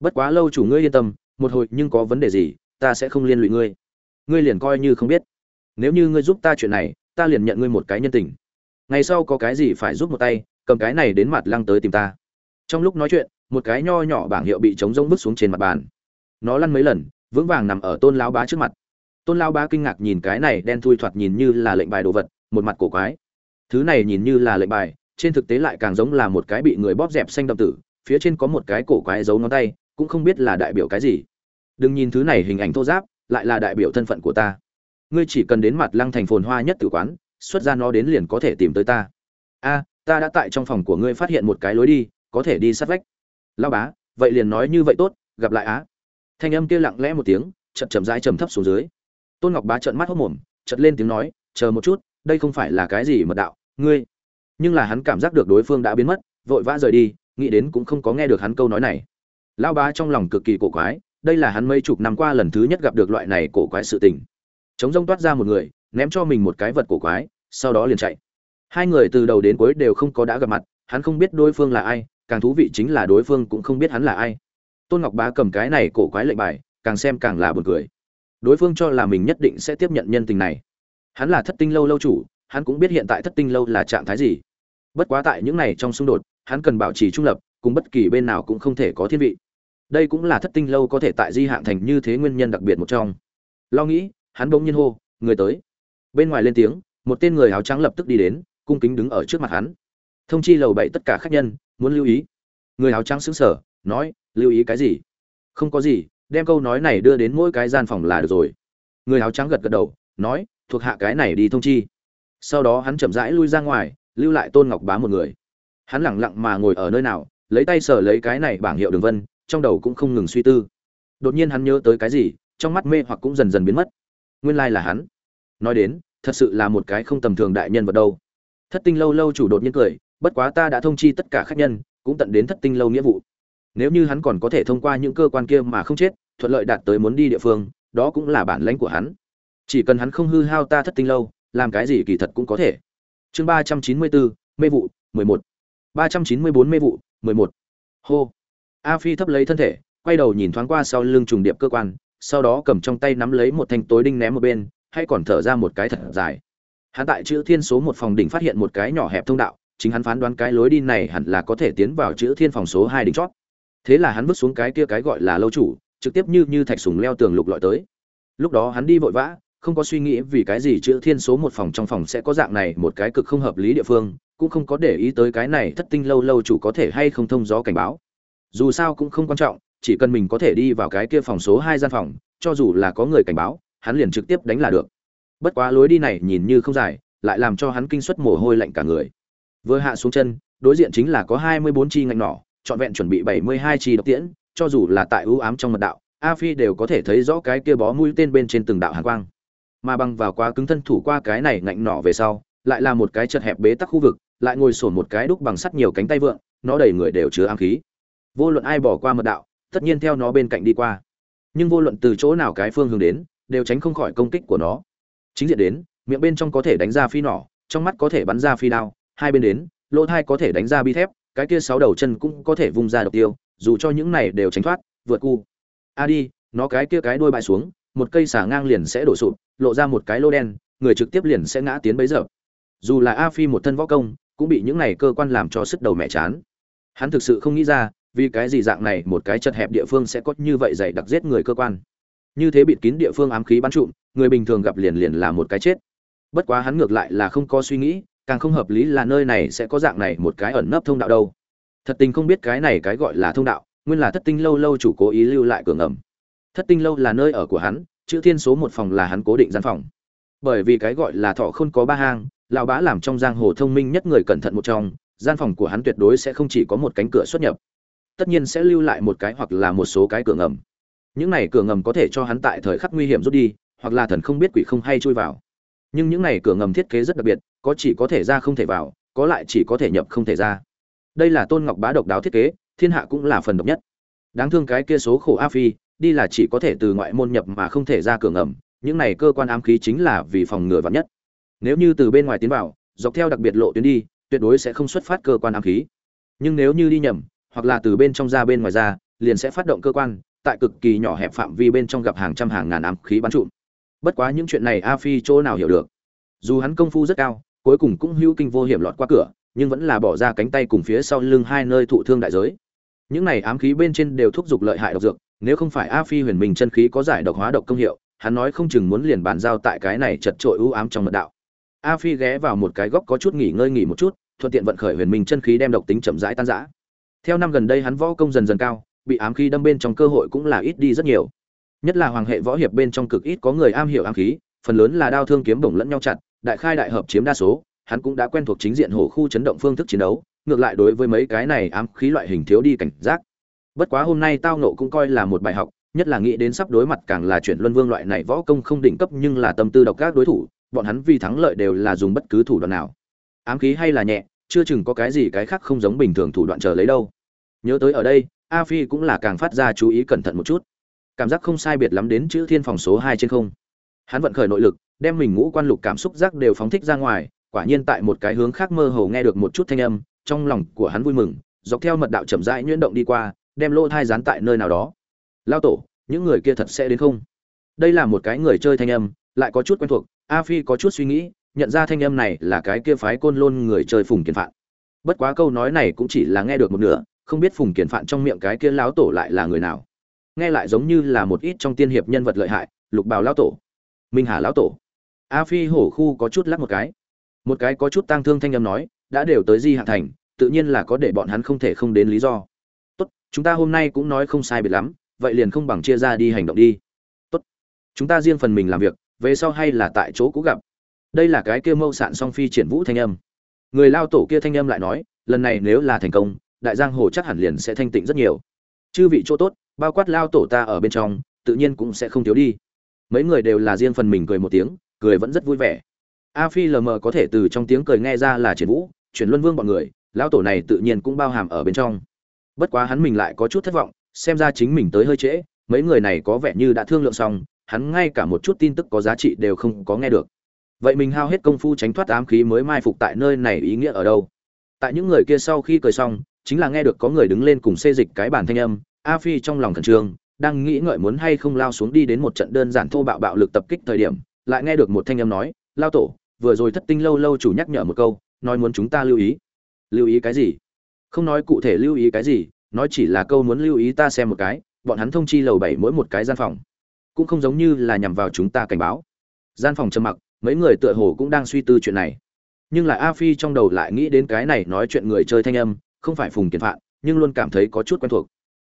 Bất quá lâu chủ ngươi yên tâm, một hồi nhưng có vấn đề gì, ta sẽ không liên lụy ngươi. Ngươi liền coi như không biết. Nếu như ngươi giúp ta chuyện này, ta liền nhận ngươi một cái nhân tình. Ngày sau có cái gì phải giúp một tay, cầm cái này đến mặt lăng tới tìm ta. Trong lúc nói chuyện một cái nho nhỏ bảng hiệu bị trống rông vứt xuống trên mặt bàn. Nó lăn mấy lần, vững vàng nằm ở tôn lão bá trước mặt. Tôn lão bá kinh ngạc nhìn cái này đen thui thoạt nhìn như là lệnh bài đồ vật, một mặt cổ quái. Thứ này nhìn như là lệnh bài, trên thực tế lại càng giống là một cái bị người bóp dẹp xanh đậm tử, phía trên có một cái cổ quái giấu ngón tay, cũng không biết là đại biểu cái gì. Đừng nhìn thứ này hình ảnh thô giáp, lại là đại biểu thân phận của ta. Ngươi chỉ cần đến mặt lăng thành phồn hoa nhất tử quán, xuất ra nó đến liền có thể tìm tới ta. A, ta đã tại trong phòng của ngươi phát hiện một cái lối đi, có thể đi sát vách lao bá, vậy liền nói như vậy tốt, gặp lại á. Thanh âm kia lặng lẽ một tiếng, chậm chậm rãi trầm thấp xuống dưới. Tôn ngọc bá trợn mắt hốc mồm, chợt lên tiếng nói, chờ một chút, đây không phải là cái gì mật đạo, ngươi nhưng là hắn cảm giác được đối phương đã biến mất, vội vã rời đi, nghĩ đến cũng không có nghe được hắn câu nói này. Lão bá trong lòng cực kỳ cổ quái, đây là hắn mấy chục năm qua lần thứ nhất gặp được loại này cổ quái sự tình. Chống rông toát ra một người, ném cho mình một cái vật cổ quái, sau đó liền chạy. Hai người từ đầu đến cuối đều không có đã gặp mặt, hắn không biết đối phương là ai càng thú vị chính là đối phương cũng không biết hắn là ai. Tôn ngọc bá cầm cái này cổ quái lệnh bài, càng xem càng là buồn cười. Đối phương cho là mình nhất định sẽ tiếp nhận nhân tình này. Hắn là thất tinh lâu lâu chủ, hắn cũng biết hiện tại thất tinh lâu là trạng thái gì. Bất quá tại những này trong xung đột, hắn cần bảo trì trung lập, cùng bất kỳ bên nào cũng không thể có thiên vị. Đây cũng là thất tinh lâu có thể tại di hạng thành như thế nguyên nhân đặc biệt một trong. Lo nghĩ, hắn bỗng nhiên hô, người tới. Bên ngoài lên tiếng, một tên người áo trắng lập tức đi đến, cung kính đứng ở trước mặt hắn. Thông chi lầu bảy tất cả khách nhân muốn lưu ý. Người áo trắng xứng sở nói, lưu ý cái gì? Không có gì, đem câu nói này đưa đến mỗi cái gian phòng là được rồi. Người áo trắng gật gật đầu, nói, thuộc hạ cái này đi thông chi. Sau đó hắn chậm rãi lui ra ngoài, lưu lại tôn ngọc bá một người. Hắn lẳng lặng mà ngồi ở nơi nào, lấy tay sờ lấy cái này bảng hiệu đường vân, trong đầu cũng không ngừng suy tư. Đột nhiên hắn nhớ tới cái gì, trong mắt mê hoặc cũng dần dần biến mất. Nguyên lai là hắn. Nói đến, thật sự là một cái không tầm thường đại nhân vật đâu. Thất tinh lâu lâu chủ đột nhiên cười bất quá ta đã thông chi tất cả khách nhân, cũng tận đến thất tinh lâu nghĩa vụ. Nếu như hắn còn có thể thông qua những cơ quan kia mà không chết, thuận lợi đạt tới muốn đi địa phương, đó cũng là bản lãnh của hắn. Chỉ cần hắn không hư hao ta thất tinh lâu, làm cái gì kỳ thật cũng có thể. Chương ba trăm chín mươi bốn, mê vụ, mười một. ba trăm chín mươi bốn, mê vụ, mười một. Hô. A phi thấp lấy thân thể, quay đầu nhìn thoáng qua sau lưng trùng điệp cơ quan, sau đó cầm trong tay nắm lấy một thanh tối đinh ném một bên, hay còn thở ra một cái thật dài. Hắn tại chữ thiên số một phòng đỉnh phát hiện một cái nhỏ hẹp thông đạo chính hắn phán đoán cái lối đi này hẳn là có thể tiến vào chữ thiên phòng số hai đỉnh chót. Thế là hắn bước xuống cái kia cái gọi là lâu chủ, trực tiếp như như thạch sùng leo tường lục lọi tới. Lúc đó hắn đi vội vã, không có suy nghĩ vì cái gì chữ thiên số một phòng trong phòng sẽ có dạng này một cái cực không hợp lý địa phương, cũng không có để ý tới cái này thất tinh lâu lâu chủ có thể hay không thông gió cảnh báo. Dù sao cũng không quan trọng, chỉ cần mình có thể đi vào cái kia phòng số hai gian phòng, cho dù là có người cảnh báo, hắn liền trực tiếp đánh là được. Bất quá lối đi này nhìn như không dài, lại làm cho hắn kinh suất mồ hôi lạnh cả người vừa hạ xuống chân, đối diện chính là có hai mươi bốn chi ngạnh nỏ, trọn vẹn chuẩn bị bảy mươi hai chi độc tiễn, cho dù là tại ưu ám trong mật đạo, a phi đều có thể thấy rõ cái kia bó mũi tên bên trên từng đạo hàn quang. Mà bằng vào quá cứng thân thủ qua cái này ngạnh nỏ về sau, lại là một cái chật hẹp bế tắc khu vực, lại ngồi xổm một cái đúc bằng sắt nhiều cánh tay vượng, nó đầy người đều chứa ám khí. Vô luận ai bỏ qua mật đạo, tất nhiên theo nó bên cạnh đi qua. Nhưng vô luận từ chỗ nào cái phương hướng đến, đều tránh không khỏi công kích của nó. Chính diện đến, miệng bên trong có thể đánh ra phi nỏ, trong mắt có thể bắn ra phi đao hai bên đến, lỗ thai có thể đánh ra bi thép, cái kia sáu đầu chân cũng có thể vung ra độc tiêu, dù cho những này đều tránh thoát, vượt cu. A đi, nó cái kia cái đuôi bại xuống, một cây xả ngang liền sẽ đổ sụp, lộ ra một cái lô đen, người trực tiếp liền sẽ ngã tiến bấy giờ. Dù là a phi một thân võ công, cũng bị những này cơ quan làm cho sức đầu mẹ chán. Hắn thực sự không nghĩ ra, vì cái gì dạng này một cái chật hẹp địa phương sẽ có như vậy dày đặc giết người cơ quan. Như thế bịt kín địa phương ám khí bắn trụm, người bình thường gặp liền liền là một cái chết. Bất quá hắn ngược lại là không có suy nghĩ càng không hợp lý là nơi này sẽ có dạng này một cái ẩn nấp thông đạo đâu. Thật tình không biết cái này cái gọi là thông đạo, nguyên là thất tinh lâu lâu chủ cố ý lưu lại cửa ngầm. Thất tinh lâu là nơi ở của hắn, chữ thiên số một phòng là hắn cố định gian phòng. Bởi vì cái gọi là thọ không có ba hang, lão bá làm trong giang hồ thông minh nhất người cẩn thận một trong, gian phòng của hắn tuyệt đối sẽ không chỉ có một cánh cửa xuất nhập. Tất nhiên sẽ lưu lại một cái hoặc là một số cái cửa ngầm. Những này cửa ngầm có thể cho hắn tại thời khắc nguy hiểm rút đi, hoặc là thần không biết quỷ không hay chui vào nhưng những này cửa ngầm thiết kế rất đặc biệt, có chỉ có thể ra không thể vào, có lại chỉ có thể nhập không thể ra. Đây là tôn ngọc bá độc đáo thiết kế, thiên hạ cũng là phần độc nhất. Đáng thương cái kia số khổ a phi, đi là chỉ có thể từ ngoại môn nhập mà không thể ra cửa ngầm, những này cơ quan ám khí chính là vì phòng ngừa vắn nhất. Nếu như từ bên ngoài tiến vào, dọc theo đặc biệt lộ tuyến đi, tuyệt đối sẽ không xuất phát cơ quan ám khí. Nhưng nếu như đi nhầm, hoặc là từ bên trong ra bên ngoài ra, liền sẽ phát động cơ quan, tại cực kỳ nhỏ hẹp phạm vi bên trong gặp hàng trăm hàng ngàn ám khí bắn trụm bất quá những chuyện này a phi chỗ nào hiểu được? Dù hắn công phu rất cao, cuối cùng cũng hữu kinh vô hiểm lọt qua cửa, nhưng vẫn là bỏ ra cánh tay cùng phía sau lưng hai nơi thụ thương đại giới. Những này ám khí bên trên đều thúc giục lợi hại độc dược, nếu không phải a phi huyền minh chân khí có giải độc hóa độc công hiệu, hắn nói không chừng muốn liền bàn giao tại cái này chật trội ưu ám trong mật đạo. A phi ghé vào một cái góc có chút nghỉ ngơi nghỉ một chút, thuận tiện vận khởi huyền minh chân khí đem độc tính chậm rãi tan rã. Theo năm gần đây hắn võ công dần dần cao, bị ám khí đâm bên trong cơ hội cũng là ít đi rất nhiều nhất là hoàng hệ võ hiệp bên trong cực ít có người am hiểu ám khí, phần lớn là đao thương kiếm bổng lẫn nhau chặt, đại khai đại hợp chiếm đa số, hắn cũng đã quen thuộc chính diện hổ khu chấn động phương thức chiến đấu, ngược lại đối với mấy cái này ám khí loại hình thiếu đi cảnh giác. Bất quá hôm nay tao nộ cũng coi là một bài học, nhất là nghĩ đến sắp đối mặt càng là chuyển luân vương loại này võ công không đỉnh cấp nhưng là tâm tư độc các đối thủ, bọn hắn vì thắng lợi đều là dùng bất cứ thủ đoạn nào. Ám khí hay là nhẹ, chưa chừng có cái gì cái khác không giống bình thường thủ đoạn chờ lấy đâu. Nhớ tới ở đây, a phi cũng là càng phát ra chú ý cẩn thận một chút cảm giác không sai biệt lắm đến chữ thiên phòng số hai trên không. Hắn vận khởi nội lực, đem mình ngũ quan lục cảm xúc giác đều phóng thích ra ngoài, quả nhiên tại một cái hướng khác mơ hồ nghe được một chút thanh âm, trong lòng của hắn vui mừng, dọc theo mật đạo chậm rãi nhuyễn động đi qua, đem lỗ thai dán tại nơi nào đó. Lao tổ, những người kia thật sẽ đến không? Đây là một cái người chơi thanh âm, lại có chút quen thuộc, a phi có chút suy nghĩ, nhận ra thanh âm này là cái kia phái côn lôn người chơi phùng kiền phạn. Bất quá câu nói này cũng chỉ là nghe được một nửa, không biết phùng kiền phạn trong miệng cái kia lão tổ lại là người nào nghe lại giống như là một ít trong tiên hiệp nhân vật lợi hại, lục bào lão tổ, minh hà lão tổ. A phi hổ khu có chút lắc một cái. Một cái có chút tang thương thanh âm nói, đã đều tới di hạ thành, tự nhiên là có để bọn hắn không thể không đến lý do. Tốt, chúng ta hôm nay cũng nói không sai biệt lắm, vậy liền không bằng chia ra đi hành động đi. Tốt, chúng ta riêng phần mình làm việc, về sau hay là tại chỗ cũ gặp. Đây là cái kia mâu sạn song phi triển vũ thanh âm. Người lao tổ kia thanh âm lại nói, lần này nếu là thành công, đại giang hồ chắc hẳn liền sẽ thanh tịnh rất nhiều. Chư vị chỗ tốt bao quát lao tổ ta ở bên trong, tự nhiên cũng sẽ không thiếu đi. Mấy người đều là riêng phần mình cười một tiếng, cười vẫn rất vui vẻ. A phi lờ mờ có thể từ trong tiếng cười nghe ra là triển vũ, chuyển luân vương bọn người, lao tổ này tự nhiên cũng bao hàm ở bên trong. Bất quá hắn mình lại có chút thất vọng, xem ra chính mình tới hơi trễ, mấy người này có vẻ như đã thương lượng xong, hắn ngay cả một chút tin tức có giá trị đều không có nghe được. Vậy mình hao hết công phu tránh thoát ám khí mới mai phục tại nơi này ý nghĩa ở đâu? Tại những người kia sau khi cười xong, chính là nghe được có người đứng lên cùng xê dịch cái bản thanh âm a phi trong lòng khẩn trương, đang nghĩ ngợi muốn hay không lao xuống đi đến một trận đơn giản thô bạo bạo lực tập kích thời điểm, lại nghe được một thanh âm nói, lao tổ, vừa rồi thất tinh lâu lâu chủ nhắc nhở một câu, nói muốn chúng ta lưu ý. Lưu ý cái gì? Không nói cụ thể lưu ý cái gì, nói chỉ là câu muốn lưu ý ta xem một cái, bọn hắn thông chi lầu bảy mỗi một cái gian phòng, cũng không giống như là nhằm vào chúng ta cảnh báo. Gian phòng trầm mặc, mấy người tựa hồ cũng đang suy tư chuyện này. Nhưng lại a phi trong đầu lại nghĩ đến cái này nói chuyện người chơi thanh âm, không phải phùng kiến phạn, nhưng luôn cảm thấy có chút quen thuộc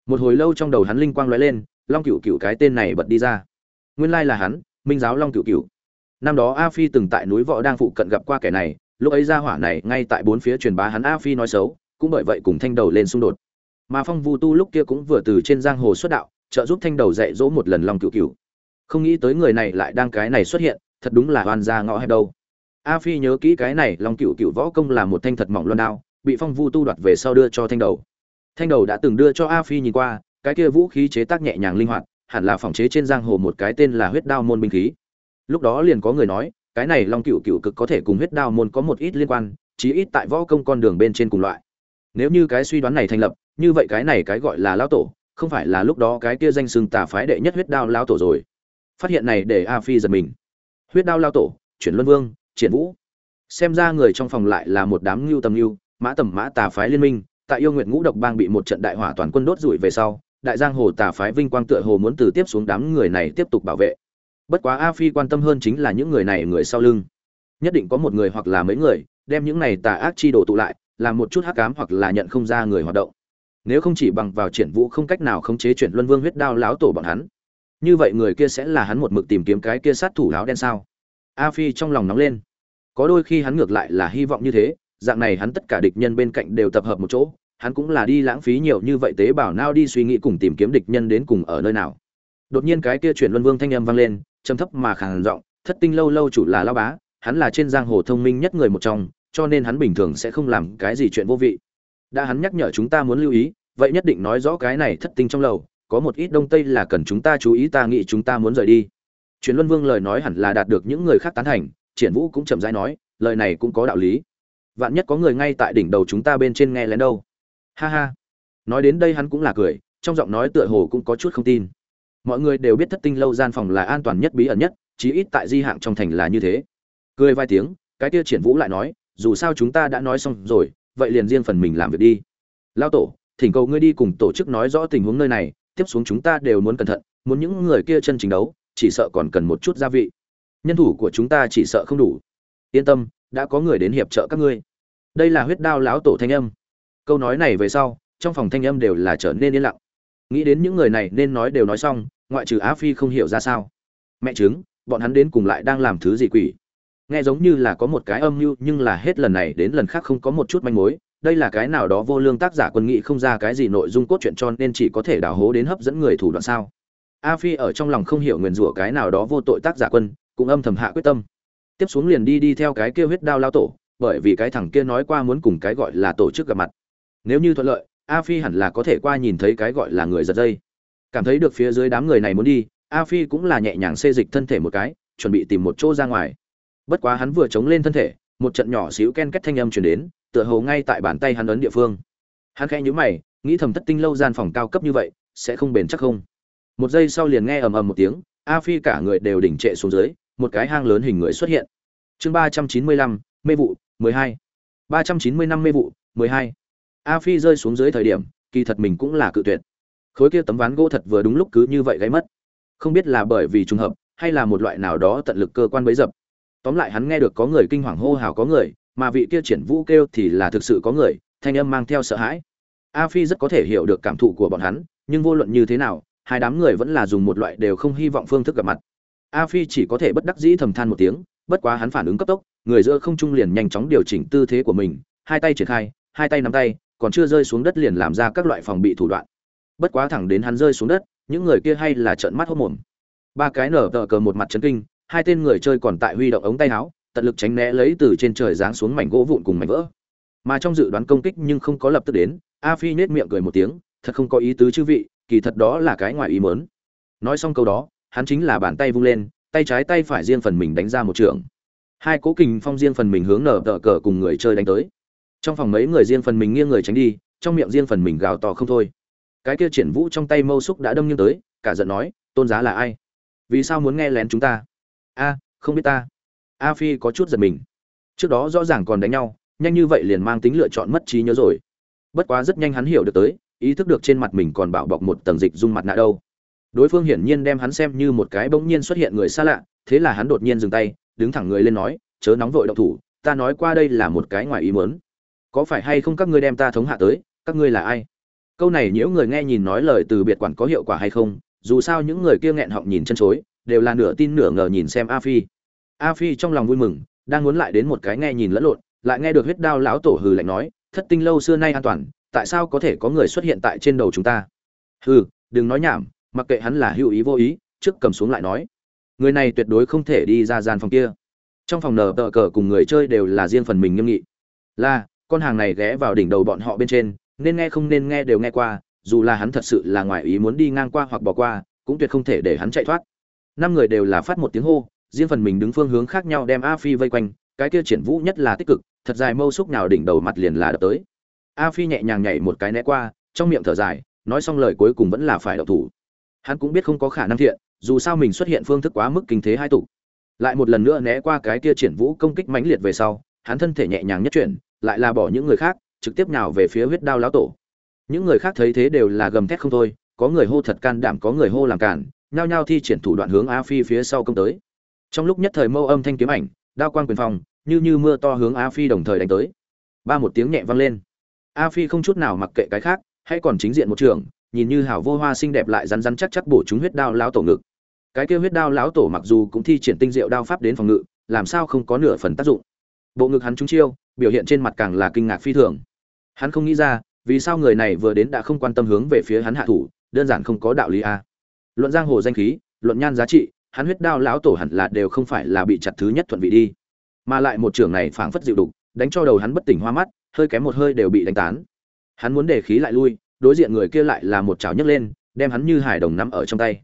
một hồi lâu trong đầu hắn linh quang lóe lên, long cựu cựu cái tên này bật đi ra. Nguyên lai là hắn, minh giáo long cựu cựu năm đó a phi từng tại núi võ đang phụ cận gặp qua kẻ này, lúc ấy ra hỏa này ngay tại bốn phía truyền bá hắn a phi nói xấu, cũng bởi vậy cùng thanh đầu lên xung đột. Mà phong vu tu lúc kia cũng vừa từ trên giang hồ xuất đạo, trợ giúp thanh đầu dạy dỗ một lần long cựu cựu không nghĩ tới người này lại đang cái này xuất hiện, thật đúng là oan ra ngõ hẹp đâu. A phi nhớ kỹ cái này, long cựu cựu võ công là một thanh thật mỏng loan đao, bị phong vu tu đoạt về sau đưa cho thanh đầu thanh đầu đã từng đưa cho a phi nhìn qua, cái kia vũ khí chế tác nhẹ nhàng linh hoạt, hẳn là phòng chế trên giang hồ một cái tên là huyết đao môn binh khí. Lúc đó liền có người nói, cái này long cựu cựu cực có thể cùng huyết đao môn có một ít liên quan, chí ít tại võ công con đường bên trên cùng loại. Nếu như cái suy đoán này thành lập, như vậy cái này cái gọi là lão tổ, không phải là lúc đó cái kia danh xưng tà phái đệ nhất huyết đao lão tổ rồi. Phát hiện này để a phi giật mình. Huyết đao lão tổ, chuyển luân vương, triển vũ. Xem ra người trong phòng lại là một đám ngưu tầm ngưu, mã tầm mã tà phái liên minh tại yêu nguyện ngũ độc bang bị một trận đại hỏa toàn quân đốt rủi về sau, đại giang hồ tà phái vinh quang tựa hồ muốn từ tiếp xuống đám người này tiếp tục bảo vệ. Bất quá a phi quan tâm hơn chính là những người này người sau lưng. Nhất định có một người hoặc là mấy người, đem những này tà ác chi đồ tụ lại, làm một chút hắc cám hoặc là nhận không ra người hoạt động. Nếu không chỉ bằng vào triển vũ không cách nào khống chế chuyển luân vương huyết đao láo tổ bọn hắn, như vậy người kia sẽ là hắn một mực tìm kiếm cái kia sát thủ láo đen sao? A phi trong lòng nóng lên. Có đôi khi hắn ngược lại là hy vọng như thế dạng này hắn tất cả địch nhân bên cạnh đều tập hợp một chỗ, hắn cũng là đi lãng phí nhiều như vậy tế bào nao đi suy nghĩ cùng tìm kiếm địch nhân đến cùng ở nơi nào. Đột nhiên cái kia chuyển luân vương thanh âm vang lên, trầm thấp mà khàn giọng, thất tinh lâu lâu chủ là lao bá, hắn là trên giang hồ thông minh nhất người một trong, cho nên hắn bình thường sẽ không làm cái gì chuyện vô vị. Đã hắn nhắc nhở chúng ta muốn lưu ý, vậy nhất định nói rõ cái này thất tinh trong lầu, có một ít đông tây là cần chúng ta chú ý, ta nghĩ chúng ta muốn rời đi. Truyền luân vương lời nói hẳn là đạt được những người khác tán thành, triển vũ cũng chậm rãi nói, lời này cũng có đạo lý vạn nhất có người ngay tại đỉnh đầu chúng ta bên trên nghe lén đâu. Ha ha. Nói đến đây hắn cũng là cười, trong giọng nói tựa hồ cũng có chút không tin. Mọi người đều biết thất tinh lâu gian phòng là an toàn nhất bí ẩn nhất, chí ít tại di hạng trong thành là như thế. Cười vài tiếng, cái kia triển vũ lại nói, dù sao chúng ta đã nói xong rồi, vậy liền riêng phần mình làm việc đi. Lao tổ, thỉnh cầu ngươi đi cùng tổ chức nói rõ tình huống nơi này, tiếp xuống chúng ta đều muốn cẩn thận, muốn những người kia chân chính đấu, chỉ sợ còn cần một chút gia vị. Nhân thủ của chúng ta chỉ sợ không đủ. Yên tâm đã có người đến hiệp trợ các ngươi. Đây là huyết đao lão tổ thanh âm. Câu nói này về sau, trong phòng thanh âm đều là trở nên yên lặng. Nghĩ đến những người này nên nói đều nói xong, ngoại trừ á phi không hiểu ra sao. Mẹ chứng bọn hắn đến cùng lại đang làm thứ gì quỷ? Nghe giống như là có một cái âm mưu, nhưng là hết lần này đến lần khác không có một chút manh mối. Đây là cái nào đó vô lương tác giả quân nghị không ra cái gì nội dung cốt truyện cho nên chỉ có thể đào hố đến hấp dẫn người thủ đoạn sao? A phi ở trong lòng không hiểu nguyền rủa cái nào đó vô tội tác giả quân, cũng âm thầm hạ quyết tâm tiếp xuống liền đi đi theo cái kia huyết đao lao tổ, bởi vì cái thằng kia nói qua muốn cùng cái gọi là tổ chức gặp mặt. Nếu như thuận lợi, a phi hẳn là có thể qua nhìn thấy cái gọi là người giật dây. Cảm thấy được phía dưới đám người này muốn đi, a phi cũng là nhẹ nhàng xê dịch thân thể một cái, chuẩn bị tìm một chỗ ra ngoài. Bất quá hắn vừa chống lên thân thể, một trận nhỏ xíu ken két thanh âm truyền đến, tựa hồ ngay tại bàn tay hắn ấn địa phương. Hắn khẽ nhíu mày, nghĩ thầm thất tinh lâu gian phòng cao cấp như vậy, sẽ không bền chắc không? Một giây sau liền nghe ầm ầm một tiếng, a phi cả người đều đỉnh trệ xuống dưới một cái hang lớn hình người xuất hiện. Chương ba trăm chín mươi lăm, mê vụ, mười hai. ba trăm chín mươi năm mê vụ, mười hai. A phi rơi xuống dưới thời điểm, kỳ thật mình cũng là cự tuyệt. Khối kia tấm ván gỗ thật vừa đúng lúc cứ như vậy gáy mất. Không biết là bởi vì trùng hợp, hay là một loại nào đó tận lực cơ quan bấy dập. Tóm lại hắn nghe được có người kinh hoàng hô hào có người, mà vị kia triển vũ kêu thì là thực sự có người, thanh âm mang theo sợ hãi. A phi rất có thể hiểu được cảm thụ của bọn hắn, nhưng vô luận như thế nào, hai đám người vẫn là dùng một loại đều không hy vọng phương thức gặp mặt a phi chỉ có thể bất đắc dĩ thầm than một tiếng, bất quá hắn phản ứng cấp tốc, người giữa không trung liền nhanh chóng điều chỉnh tư thế của mình, hai tay triển khai, hai tay nắm tay, còn chưa rơi xuống đất liền làm ra các loại phòng bị thủ đoạn. Bất quá thẳng đến hắn rơi xuống đất, những người kia hay là trợn mắt hốt mồm. Ba cái nở tờ cờ một mặt chấn kinh, hai tên người chơi còn tại huy động ống tay áo, tận lực tránh né lấy từ trên trời giáng xuống mảnh gỗ vụn cùng mảnh vỡ. Mà trong dự đoán công kích nhưng không có lập tức đến, a phi nết miệng cười một tiếng, thật không có ý tứ chư vị, kỳ thật đó là cái ngoài ý mớn nói xong câu đó hắn chính là bàn tay vung lên, tay trái tay phải riêng phần mình đánh ra một trường. Hai cố kình phong riêng phần mình hướng nở tờ cờ cùng người chơi đánh tới. Trong phòng mấy người riêng phần mình nghiêng người tránh đi, trong miệng riêng phần mình gào to không thôi. Cái kia triển vũ trong tay mâu xúc đã đâm nghiêng tới, cả giận nói, tôn giá là ai? Vì sao muốn nghe lén chúng ta? A, không biết ta. A phi có chút giật mình. Trước đó rõ ràng còn đánh nhau, nhanh như vậy liền mang tính lựa chọn mất trí nhớ rồi. Bất quá rất nhanh hắn hiểu được tới, ý thức được trên mặt mình còn bảo bọc một tầng dịch dung mặt nạ đâu đối phương hiển nhiên đem hắn xem như một cái bỗng nhiên xuất hiện người xa lạ, thế là hắn đột nhiên dừng tay, đứng thẳng người lên nói, chớ nóng vội động thủ, ta nói qua đây là một cái ngoài ý mớn có phải hay không các ngươi đem ta thống hạ tới, các ngươi là ai? Câu này nhiễu người nghe nhìn nói lời từ biệt quản có hiệu quả hay không, dù sao những người kia nghẹn họng nhìn chân chối, đều là nửa tin nửa ngờ nhìn xem a phi. A phi trong lòng vui mừng, đang muốn lại đến một cái nghe nhìn lẫn lộn, lại nghe được huyết đao lão tổ hừ lạnh nói, thất tinh lâu xưa nay an toàn, tại sao có thể có người xuất hiện tại trên đầu chúng ta? Hừ, đừng nói nhảm mặc kệ hắn là hữu ý vô ý, trước cầm xuống lại nói. Người này tuyệt đối không thể đi ra gian phòng kia. Trong phòng nở tờ cờ cùng người chơi đều là riêng phần mình nghiêm nghị. Là, con hàng này ghé vào đỉnh đầu bọn họ bên trên, nên nghe không nên nghe đều nghe qua, dù là hắn thật sự là ngoài ý muốn đi ngang qua hoặc bỏ qua, cũng tuyệt không thể để hắn chạy thoát. Năm người đều là phát một tiếng hô, riêng phần mình đứng phương hướng khác nhau đem a phi vây quanh, cái kia triển vũ nhất là tích cực, thật dài mâu xúc nào đỉnh đầu mặt liền là đập tới. A phi nhẹ nhàng nhảy một cái né qua, trong miệng thở dài, nói xong lời cuối cùng vẫn là phải đậu thủ hắn cũng biết không có khả năng thiện, dù sao mình xuất hiện phương thức quá mức kinh thế hai tục lại một lần nữa né qua cái kia triển vũ công kích mãnh liệt về sau, hắn thân thể nhẹ nhàng nhất chuyển, lại là bỏ những người khác, trực tiếp nào về phía huyết đao lão tổ. Những người khác thấy thế đều là gầm thét không thôi, có người hô thật can đảm, có người hô làm cản, nhao nhao thi triển thủ đoạn hướng a phi phía sau công tới. Trong lúc nhất thời mâu âm thanh kiếm ảnh, đao quang quyền phòng như như mưa to hướng a phi đồng thời đánh tới. Ba một tiếng nhẹ vang lên. A phi không chút nào mặc kệ cái khác hay còn chính diện một trường nhìn như hảo vô hoa xinh đẹp lại rắn rắn chắc chắc bổ chúng huyết đao lão tổ ngực. Cái kia huyết đao lão tổ mặc dù cũng thi triển tinh diệu đao pháp đến phòng ngự, làm sao không có nửa phần tác dụng. Bộ ngực hắn trúng chiêu, biểu hiện trên mặt càng là kinh ngạc phi thường. Hắn không nghĩ ra, vì sao người này vừa đến đã không quan tâm hướng về phía hắn hạ thủ, đơn giản không có đạo lý a. Luận giang hồ danh khí, luận nhan giá trị, hắn huyết đao lão tổ hẳn là đều không phải là bị chặt thứ nhất thuận vị đi. Mà lại một trưởng này phảng phất dịu đục, đánh cho đầu hắn bất tỉnh hoa mắt, hơi kém một hơi đều bị đánh tán. Hắn muốn để khí lại lui đối diện người kia lại là một chảo nhấc lên, đem hắn như hải đồng nắm ở trong tay.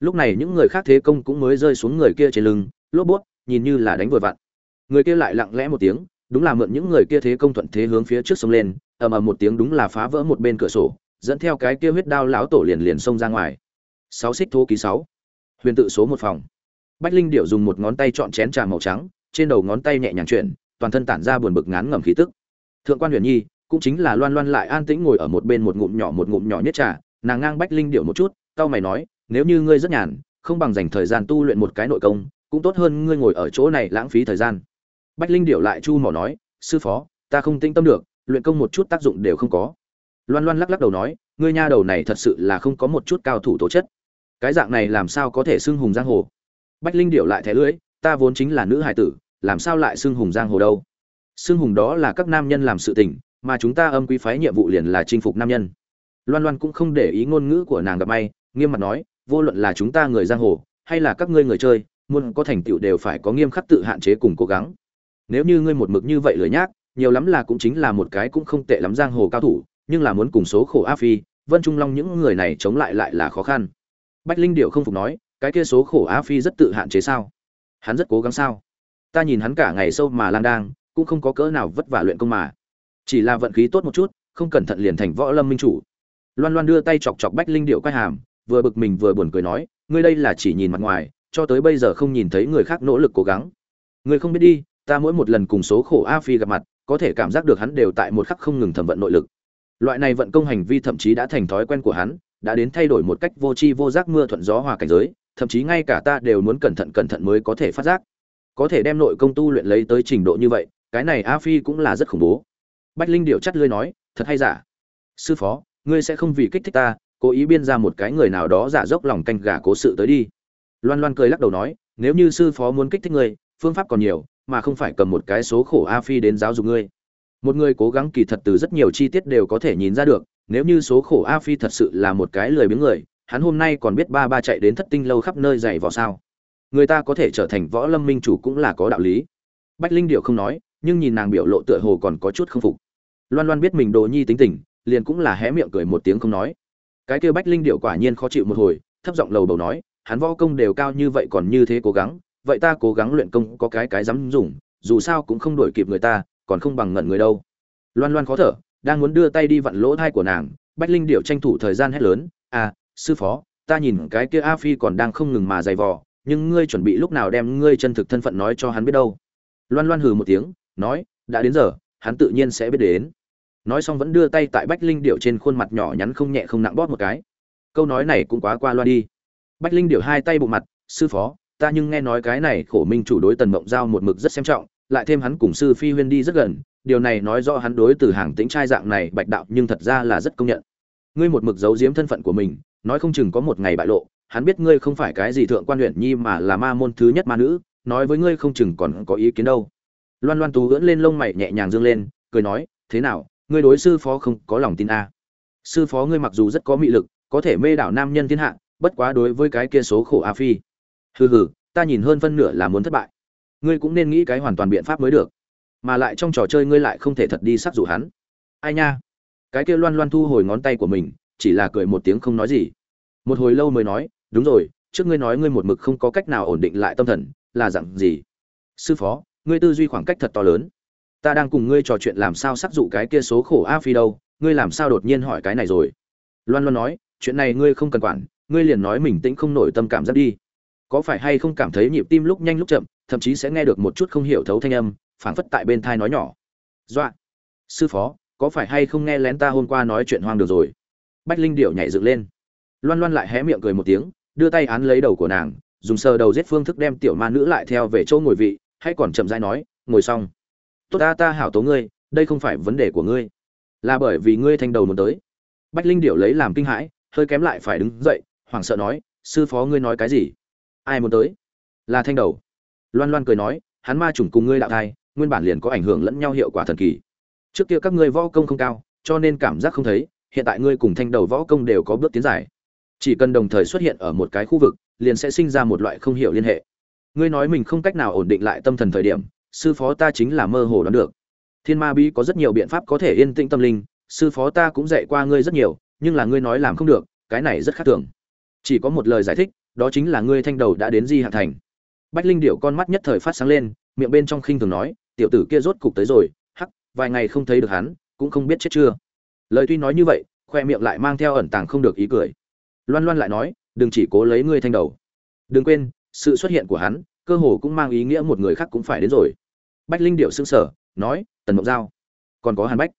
Lúc này những người khác thế công cũng mới rơi xuống người kia trên lưng, lốp bút nhìn như là đánh vừa vặn. Người kia lại lặng lẽ một tiếng, đúng là mượn những người kia thế công thuận thế hướng phía trước sông lên, ầm ầm một tiếng đúng là phá vỡ một bên cửa sổ, dẫn theo cái kia huyết đao lão tổ liền liền xông ra ngoài. Sáu xích thô ký sáu. Huyền tự số một phòng. Bách linh điệu dùng một ngón tay chọn chén trà màu trắng, trên đầu ngón tay nhẹ nhàng chuyển, toàn thân tản ra buồn bực ngán ngẩm khí tức. Thượng quan huyền nhi cũng chính là loan loan lại an tĩnh ngồi ở một bên một ngụm nhỏ một ngụm nhỏ nhất trà, nàng ngang bách linh điệu một chút cau mày nói, nếu như ngươi rất nhàn, không bằng dành thời gian tu luyện một cái nội công, cũng tốt hơn ngươi ngồi ở chỗ này lãng phí thời gian. Bách linh điệu lại chu mỏ nói, sư phó, ta không tĩnh tâm được, luyện công một chút tác dụng đều không có. Loan loan lắc lắc đầu nói, ngươi nha đầu này thật sự là không có một chút cao thủ tố chất. Cái dạng này làm sao có thể xưng hùng giang hồ? Bách linh điệu lại thẻ lưỡi, ta vốn chính là nữ hải tử, làm sao lại xưng hùng giang hồ đâu? Xưng hùng đó là các nam nhân làm sự tình mà chúng ta âm quý phái nhiệm vụ liền là chinh phục nam nhân. Loan loan cũng không để ý ngôn ngữ của nàng gặp may, nghiêm mặt nói, vô luận là chúng ta người giang hồ, hay là các ngươi người chơi, muốn có thành tựu đều phải có nghiêm khắc tự hạn chế cùng cố gắng. Nếu như ngươi một mực như vậy lười nhác, nhiều lắm là cũng chính là một cái cũng không tệ lắm giang hồ cao thủ, nhưng là muốn cùng số khổ a phi, vân trung long những người này chống lại lại là khó khăn. Bách linh điệu không phục nói, cái kia số khổ a phi rất tự hạn chế sao? Hắn rất cố gắng sao? Ta nhìn hắn cả ngày sâu mà lang đang, cũng không có cỡ nào vất vả luyện công mà chỉ là vận khí tốt một chút, không cẩn thận liền thành võ lâm minh chủ. Loan loan đưa tay chọc chọc bách linh điệu quay hàm, vừa bực mình vừa buồn cười nói, ngươi đây là chỉ nhìn mặt ngoài, cho tới bây giờ không nhìn thấy người khác nỗ lực cố gắng. Ngươi không biết đi, ta mỗi một lần cùng số khổ a phi gặp mặt, có thể cảm giác được hắn đều tại một khắc không ngừng thẩm vận nội lực. Loại này vận công hành vi thậm chí đã thành thói quen của hắn, đã đến thay đổi một cách vô tri vô giác mưa thuận gió hòa cảnh giới, thậm chí ngay cả ta đều muốn cẩn thận cẩn thận mới có thể phát giác. Có thể đem nội công tu luyện lấy tới trình độ như vậy, cái này a phi cũng là rất khủng bố bách linh điệu chắt lưới nói, thật hay giả? Sư phó, ngươi sẽ không vì kích thích ta, cố ý biên ra một cái người nào đó giả dốc lòng canh gà cố sự tới đi. Loan loan cười lắc đầu nói, nếu như sư phó muốn kích thích ngươi, phương pháp còn nhiều, mà không phải cầm một cái số khổ a phi đến giáo dục ngươi. Một người cố gắng kỳ thật từ rất nhiều chi tiết đều có thể nhìn ra được, nếu như số khổ a phi thật sự là một cái lười biếng người, hắn hôm nay còn biết ba ba chạy đến thất tinh lâu khắp nơi dày vào sao? Người ta có thể trở thành võ lâm minh chủ cũng là có đạo lý. Bách linh điệu không nói, nhưng nhìn nàng biểu lộ tựa hồ còn có chút không phục loan loan biết mình đồ nhi tính tình, liền cũng là hé miệng cười một tiếng không nói. Cái kêu bách linh điệu quả nhiên khó chịu một hồi, thấp giọng lầu bầu nói, hắn võ công đều cao như vậy còn như thế cố gắng, vậy ta cố gắng luyện công có cái cái dám dùng, dù sao cũng không đổi kịp người ta, còn không bằng ngẩn người đâu. Loan loan khó thở, đang muốn đưa tay đi vặn lỗ thai của nàng, bách linh điệu tranh thủ thời gian hét lớn à sư phó, ta nhìn cái kia a phi còn đang không ngừng mà giày vò, nhưng ngươi chuẩn bị lúc nào đem ngươi chân thực thân phận nói cho hắn biết đâu? Loan loan hừ một tiếng, nói, đã đến giờ, hắn tự nhiên sẽ biết đến nói xong vẫn đưa tay tại bách linh điệu trên khuôn mặt nhỏ nhắn không nhẹ không nặng bóp một cái. Câu nói này cũng quá qua loa đi. Bách linh điệu hai tay bộ mặt, sư phó, ta nhưng nghe nói cái này khổ minh chủ đối tần mộng giao một mực rất xem trọng, lại thêm hắn cùng sư phi huyên đi rất gần, điều này nói rõ hắn đối từ hàng tính trai dạng này bạch đạo nhưng thật ra là rất công nhận. Ngươi một mực giấu giếm thân phận của mình, nói không chừng có một ngày bại lộ, hắn biết ngươi không phải cái gì thượng quan huyện nhi mà là ma môn thứ nhất ma nữ, nói với ngươi không chừng còn có ý kiến đâu. Loan loan tú ưỡn lên lông mày nhẹ nhàng dương lên, cười nói, thế nào ngươi đối sư phó không có lòng tin a. À. sư phó ngươi mặc dù rất có mị lực, có thể mê đảo nam nhân thiên hạ, bất quá đối với cái kia số khổ a phi. Hừ hừ, ta nhìn hơn phân nửa là muốn thất bại. Ngươi cũng nên nghĩ cái hoàn toàn biện pháp mới được. Mà lại trong trò chơi ngươi lại không thể thật đi sắc dụ hắn. Ai nha? Cái kia loan loan thu hồi ngón tay của mình, chỉ là cười một tiếng không nói gì. Một hồi lâu mới nói, đúng rồi, trước ngươi nói ngươi một mực không có cách nào ổn định lại tâm thần, là dặn gì? Sư phó, ngươi tư duy khoảng cách thật to lớn ta đang cùng ngươi trò chuyện làm sao sắc dụ cái kia số khổ a phi đâu, ngươi làm sao đột nhiên hỏi cái này rồi? Loan loan nói, chuyện này ngươi không cần quản, ngươi liền nói mình tĩnh không nổi tâm cảm giác đi. Có phải hay không cảm thấy nhịp tim lúc nhanh lúc chậm, thậm chí sẽ nghe được một chút không hiểu thấu thanh âm, phảng phất tại bên thai nói nhỏ. Dọa. Sư phó, có phải hay không nghe lén ta hôm qua nói chuyện hoang được rồi? Bách linh điệu nhảy dựng lên. Loan loan lại hé miệng cười một tiếng, đưa tay án lấy đầu của nàng, dùng sờ đầu giết phương thức đem tiểu ma nữ lại theo về chỗ ngồi vị, hay còn chậm rãi nói, ngồi xong tốt ta ta hảo tố ngươi, đây không phải vấn đề của ngươi. Là bởi vì ngươi thanh đầu muốn tới. Bách linh điệu lấy làm kinh hãi, hơi kém lại phải đứng dậy, hoảng sợ nói, sư phó ngươi nói cái gì? Ai muốn tới? Là thanh đầu. Loan loan cười nói, hắn ma chủng cùng ngươi đạo thai, nguyên bản liền có ảnh hưởng lẫn nhau hiệu quả thần kỳ. Trước kia các ngươi võ công không cao, cho nên cảm giác không thấy, hiện tại ngươi cùng thanh đầu võ công đều có bước tiến dài. Chỉ cần đồng thời xuất hiện ở một cái khu vực, liền sẽ sinh ra một loại không hiểu liên hệ. Ngươi nói mình không cách nào ổn định lại tâm thần thời điểm sư phó ta chính là mơ hồ đoán được. Thiên ma bí có rất nhiều biện pháp có thể yên tĩnh tâm linh, sư phó ta cũng dạy qua ngươi rất nhiều, nhưng là ngươi nói làm không được, cái này rất khác thường. Chỉ có một lời giải thích, đó chính là ngươi thanh đầu đã đến di hạ thành. Bách linh điệu con mắt nhất thời phát sáng lên, miệng bên trong khinh thường nói, tiểu tử kia rốt cục tới rồi, hắc, vài ngày không thấy được hắn, cũng không biết chết chưa. Lời tuy nói như vậy, khoe miệng lại mang theo ẩn tàng không được ý cười. Loan loan lại nói, đừng chỉ cố lấy ngươi thanh đầu. Đừng quên, sự xuất hiện của hắn cơ hồ cũng mang ý nghĩa một người khác cũng phải đến rồi. Bách linh điệu xưng sở nói, tần mộng giao, còn có hàn bách.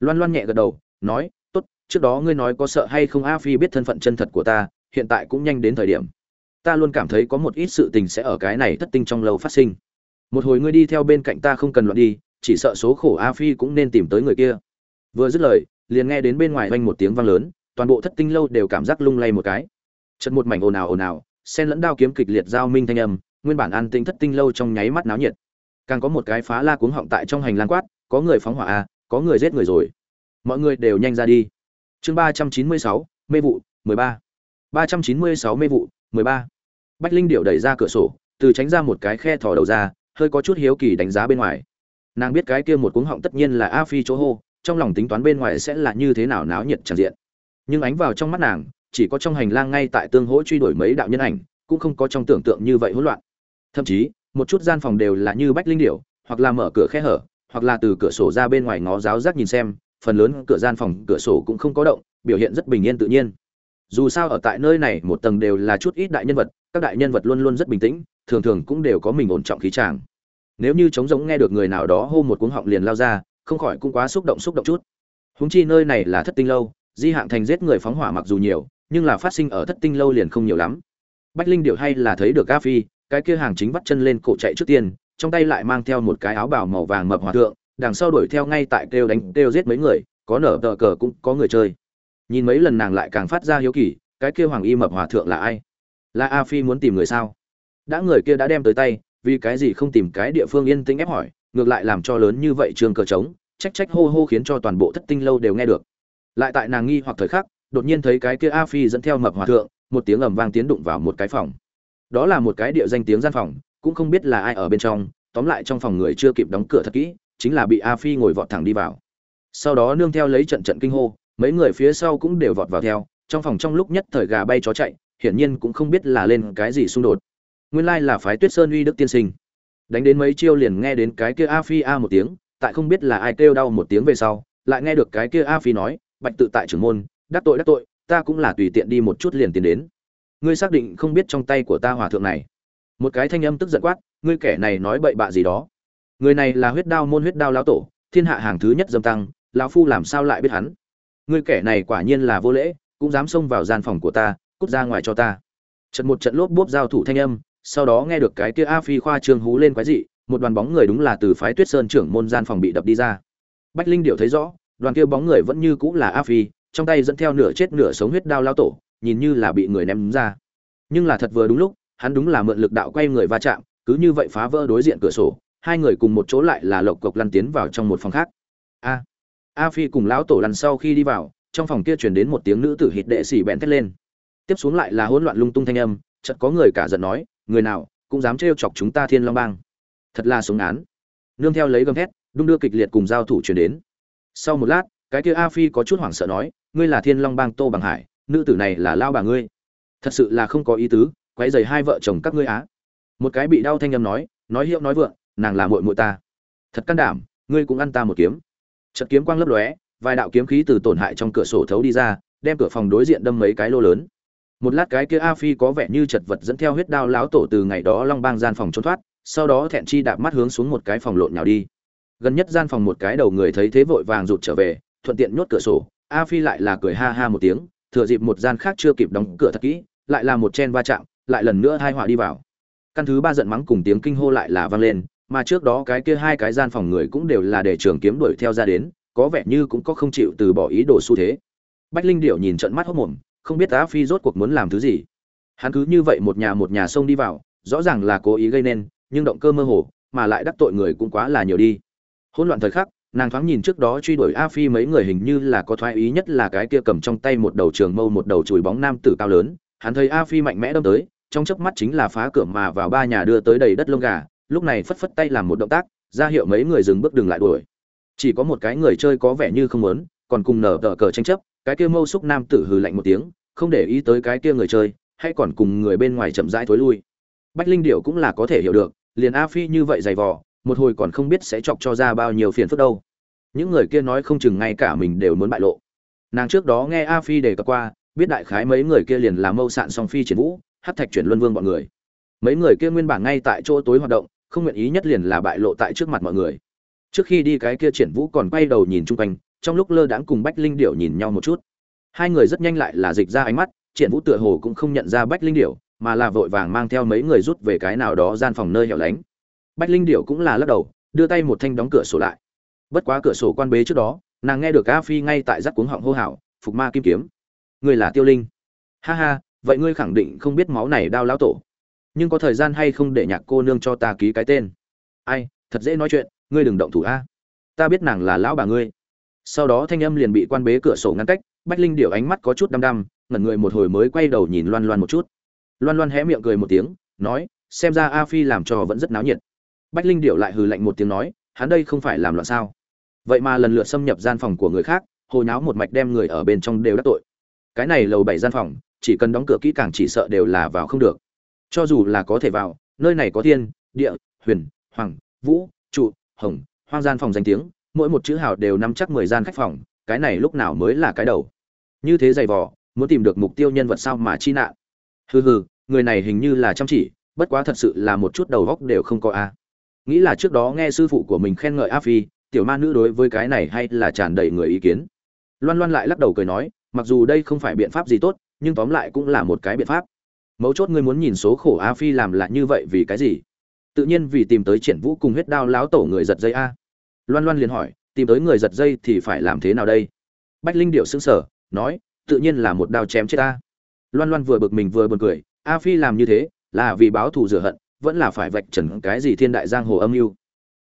Loan loan nhẹ gật đầu, nói, tốt, trước đó ngươi nói có sợ hay không a phi biết thân phận chân thật của ta, hiện tại cũng nhanh đến thời điểm. Ta luôn cảm thấy có một ít sự tình sẽ ở cái này thất tinh trong lâu phát sinh. Một hồi ngươi đi theo bên cạnh ta không cần loạn đi, chỉ sợ số khổ a phi cũng nên tìm tới người kia. Vừa dứt lời, liền nghe đến bên ngoài vang một tiếng vang lớn, toàn bộ thất tinh lâu đều cảm giác lung lay một cái. Chật một mảnh ồn ào ồn ào sen lẫn đao kiếm kịch liệt giao minh thanh âm nguyên bản an tĩnh thất tinh lâu trong nháy mắt náo nhiệt. Càng có một cái phá la cuống họng tại trong hành lang quát, có người phóng hỏa a có người giết người rồi. Mọi người đều nhanh ra đi. Chương ba trăm chín mươi sáu, mê vụ, mười ba. Ba trăm chín mươi sáu mê vụ, mười ba. Bách linh điệu đẩy ra cửa sổ, từ tránh ra một cái khe thò đầu ra, hơi có chút hiếu kỳ đánh giá bên ngoài. Nàng biết cái kia một cuống họng tất nhiên là a phi chỗ hô, trong lòng tính toán bên ngoài sẽ là như thế nào náo nhiệt tràn diện. Nhưng ánh vào trong mắt nàng, chỉ có trong hành lang ngay tại tương hỗ truy đuổi mấy đạo nhân ảnh, cũng không có trong tưởng tượng như vậy hỗn loạn thậm chí, một chút gian phòng đều là như bách linh điểu, hoặc là mở cửa khe hở, hoặc là từ cửa sổ ra bên ngoài ngó giáo giác nhìn xem, phần lớn cửa gian phòng, cửa sổ cũng không có động, biểu hiện rất bình yên tự nhiên. Dù sao ở tại nơi này, một tầng đều là chút ít đại nhân vật, các đại nhân vật luôn luôn rất bình tĩnh, thường thường cũng đều có mình ổn trọng khí tràng. Nếu như trống giống nghe được người nào đó hô một cuống họng liền lao ra, không khỏi cũng quá xúc động xúc động chút. Húng chi nơi này là thất tinh lâu, di hạng thành giết người phóng hỏa mặc dù nhiều, nhưng là phát sinh ở thất tinh lâu liền không nhiều lắm. Bách linh điệu hay là thấy được a phi cái kia hàng chính bắt chân lên cổ chạy trước tiên, trong tay lại mang theo một cái áo bào màu vàng mập hòa thượng, đằng sau đuổi theo ngay tại kêu đánh, kêu giết mấy người, có nở tờ cờ cũng có người chơi. Nhìn mấy lần nàng lại càng phát ra hiếu kỳ, cái kia hoàng y mập hòa thượng là ai? Là a phi muốn tìm người sao? Đã người kia đã đem tới tay, vì cái gì không tìm cái địa phương yên tĩnh ép hỏi, ngược lại làm cho lớn như vậy trường cờ trống, trách trách hô hô khiến cho toàn bộ thất tinh lâu đều nghe được. Lại tại nàng nghi hoặc thời khắc, đột nhiên thấy cái kia a phi dẫn theo mập hòa thượng, một tiếng ầm vang tiến đụng vào một cái phòng đó là một cái địa danh tiếng gian phòng, cũng không biết là ai ở bên trong, tóm lại trong phòng người chưa kịp đóng cửa thật kỹ, chính là bị a phi ngồi vọt thẳng đi vào. Sau đó nương theo lấy trận trận kinh hô, mấy người phía sau cũng đều vọt vào theo, trong phòng trong lúc nhất thời gà bay chó chạy, hiển nhiên cũng không biết là lên cái gì xung đột. Nguyên lai là phái tuyết sơn uy đức tiên sinh. Đánh đến mấy chiêu liền nghe đến cái kia a phi a một tiếng, tại không biết là ai kêu đau một tiếng về sau, lại nghe được cái kia a phi nói, bạch tự tại trưởng môn, đắc tội đắc tội, ta cũng là tùy tiện đi một chút liền tiến đến ngươi xác định không biết trong tay của ta hòa thượng này. Một cái thanh âm tức giận quát, ngươi kẻ này nói bậy bạ gì đó. Người này là huyết đao môn huyết đao lão tổ, thiên hạ hàng thứ nhất dâm tăng, lão phu làm sao lại biết hắn? Ngươi kẻ này quả nhiên là vô lễ, cũng dám xông vào gian phòng của ta, cút ra ngoài cho ta. Trận một trận lốp bốp giao thủ thanh âm, sau đó nghe được cái kia a phi khoa trương hú lên quái dị, một đoàn bóng người đúng là từ phái tuyết sơn trưởng môn gian phòng bị đập đi ra. Bách linh điệu thấy rõ, đoàn kia bóng người vẫn như cũng là a phi, trong tay dẫn theo nửa chết nửa sống huyết đao lao tổ nhìn như là bị người ném ra. Nhưng là thật vừa đúng lúc, hắn đúng là mượn lực đạo quay người va chạm, cứ như vậy phá vỡ đối diện cửa sổ, hai người cùng một chỗ lại là lộc cộc lăn tiến vào trong một phòng khác. A a phi cùng lão tổ lăn sau khi đi vào, trong phòng kia truyền đến một tiếng nữ tử hít đệ xỉ bẹn thét lên. Tiếp xuống lại là hỗn loạn lung tung thanh âm, chợt có người cả giận nói, người nào, cũng dám trêu chọc chúng ta thiên long bang. Thật là sống án nương theo lấy gầm thét, đung đưa kịch liệt cùng giao thủ truyền đến. Sau một lát, cái kia a phi có chút hoảng sợ nói, ngươi là thiên long bang tô bằng hải nữ tử này là lao bà ngươi. Thật sự là không có ý tứ, quấy dày hai vợ chồng các ngươi á. Một cái bị đau thanh âm nói nói hiệu nói vượng, nàng là muội muội ta. Thật can đảm, ngươi cũng ăn ta một kiếm. Trận kiếm quang lấp lóe, vài đạo kiếm khí từ tổn hại trong cửa sổ thấu đi ra, đem cửa phòng đối diện đâm mấy cái lô lớn. Một lát cái kia a phi có vẻ như chật vật dẫn theo huyết đao láo tổ từ ngày đó long bang gian phòng trốn thoát, sau đó thẹn chi đạp mắt hướng xuống một cái phòng lộn nhào đi. Gần nhất gian phòng một cái đầu người thấy thế vội vàng rụt trở về, thuận tiện nhốt cửa sổ, a phi lại là cười ha ha một tiếng thừa dịp một gian khác chưa kịp đóng cửa thật kỹ, lại là một chen va chạm, lại lần nữa hai họa đi vào. Căn thứ ba giận mắng cùng tiếng kinh hô lại là vang lên, mà trước đó cái kia hai cái gian phòng người cũng đều là để trường kiếm đuổi theo ra đến, có vẻ như cũng có không chịu từ bỏ ý đồ xu thế. Bách linh điệu nhìn trận mắt hốc mồm, không biết á phi rốt cuộc muốn làm thứ gì. Hắn cứ như vậy một nhà một nhà xông đi vào, rõ ràng là cố ý gây nên, nhưng động cơ mơ hồ, mà lại đắc tội người cũng quá là nhiều đi. Hỗn loạn thời khắc nàng thoáng nhìn trước đó truy đuổi a phi mấy người hình như là có thoái ý nhất là cái kia cầm trong tay một đầu trường mâu một đầu chùi bóng nam tử cao lớn, hắn thấy a phi mạnh mẽ đâm tới, trong chớp mắt chính là phá cửa mà vào ba nhà đưa tới đầy đất lông gà, lúc này phất phất tay làm một động tác, ra hiệu mấy người dừng bước đường lại đuổi. Chỉ có một cái người chơi có vẻ như không muốn, còn cùng nở tờ cờ tranh chấp, cái kia mâu xúc nam tử hừ lạnh một tiếng, không để ý tới cái kia người chơi, hay còn cùng người bên ngoài chậm rãi thối lui. Bách linh điệu cũng là có thể hiểu được, liền a phi như vậy dày vò một hồi còn không biết sẽ chọc cho ra bao nhiêu phiền phức đâu. Những người kia nói không chừng ngay cả mình đều muốn bại lộ. Nàng trước đó nghe a phi đề cập qua biết đại khái mấy người kia liền làm mâu sạn song phi triển vũ hát thạch chuyển luân vương bọn người. Mấy người kia nguyên bản ngay tại chỗ tối hoạt động không nguyện ý nhất liền là bại lộ tại trước mặt mọi người. Trước khi đi cái kia triển vũ còn quay đầu nhìn chung quanh trong lúc lơ đãng cùng bách linh điểu nhìn nhau một chút. Hai người rất nhanh lại là dịch ra ánh mắt triển vũ tựa hồ cũng không nhận ra bách linh điểu, mà là vội vàng mang theo mấy người rút về cái nào đó gian phòng nơi hẻo lánh bách linh điệu cũng là lắc đầu, đưa tay một thanh đóng cửa sổ lại. Bất quá cửa sổ quan bế trước đó, nàng nghe được a phi ngay tại rắc cuống họng hô hào, phục ma kim kiếm, người là tiêu linh. Ha ha, vậy ngươi khẳng định không biết máu này đau lão tổ. Nhưng có thời gian hay không để nhạc cô nương cho ta ký cái tên? Ai, thật dễ nói chuyện, ngươi đừng động thủ a. Ta biết nàng là lão bà ngươi. Sau đó thanh âm liền bị quan bế cửa sổ ngăn cách, bách linh điệu ánh mắt có chút đăm đăm, ngẩn người một hồi mới quay đầu nhìn loan loan một chút. Loan loan hé miệng cười một tiếng, nói, xem ra a phi làm cho vẫn rất náo nhiệt bách linh điệu lại hừ lạnh một tiếng nói, hắn đây không phải làm loạn sao? Vậy mà lần lượt xâm nhập gian phòng của người khác hồi náo một mạch đem người ở bên trong đều đắc tội. Cái này lầu bảy gian phòng, chỉ cần đóng cửa kỹ càng chỉ sợ đều là vào không được. Cho dù là có thể vào, nơi này có thiên, địa, huyền, hoàng, vũ, trụ, hồng, hoang gian phòng danh tiếng, mỗi một chữ hào đều nắm chắc mười gian khách phòng, cái này lúc nào mới là cái đầu? Như thế dày vò, muốn tìm được mục tiêu nhân vật sao mà chi nạn? Hừ hừ, người này hình như là chăm chỉ, bất quá thật sự là một chút đầu góc đều không có a nghĩ là trước đó nghe sư phụ của mình khen ngợi a phi, tiểu ma nữ đối với cái này hay là tràn đầy người ý kiến. Loan loan lại lắc đầu cười nói, mặc dù đây không phải biện pháp gì tốt, nhưng tóm lại cũng là một cái biện pháp. Mấu chốt ngươi muốn nhìn số khổ a phi làm là như vậy vì cái gì? Tự nhiên vì tìm tới triển vũ cùng huyết đao láo tổ người giật dây a. Loan loan liền hỏi, tìm tới người giật dây thì phải làm thế nào đây? Bách linh điệu xứng sở nói, tự nhiên là một đao chém chết ta loan loan vừa bực mình vừa buồn cười, a phi làm như thế, là vì báo thù rửa hận vẫn là phải vạch trần cái gì thiên đại giang hồ âm mưu.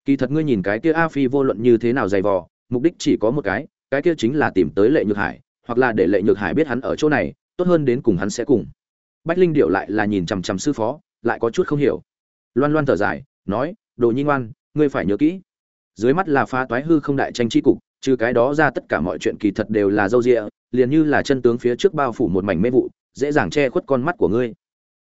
Kỳ thật ngươi nhìn cái kia a phi vô luận như thế nào dày vò, mục đích chỉ có một cái cái kia chính là tìm tới lệ nhược hải, hoặc là để lệ nhược hải biết hắn ở chỗ này, tốt hơn đến cùng hắn sẽ cùng. Bách linh điệu lại là nhìn chằm chằm sư phó, lại có chút không hiểu. Loan loan thở dài, nói, đồ nhi ngoan, ngươi phải nhớ kỹ. Dưới mắt là pha toái hư không đại tranh chi cục, trừ cái đó ra tất cả mọi chuyện kỳ thật đều là dâu rịa liền như là chân tướng phía trước bao phủ một mảnh mê vụ, dễ dàng che khuất con mắt của ngươi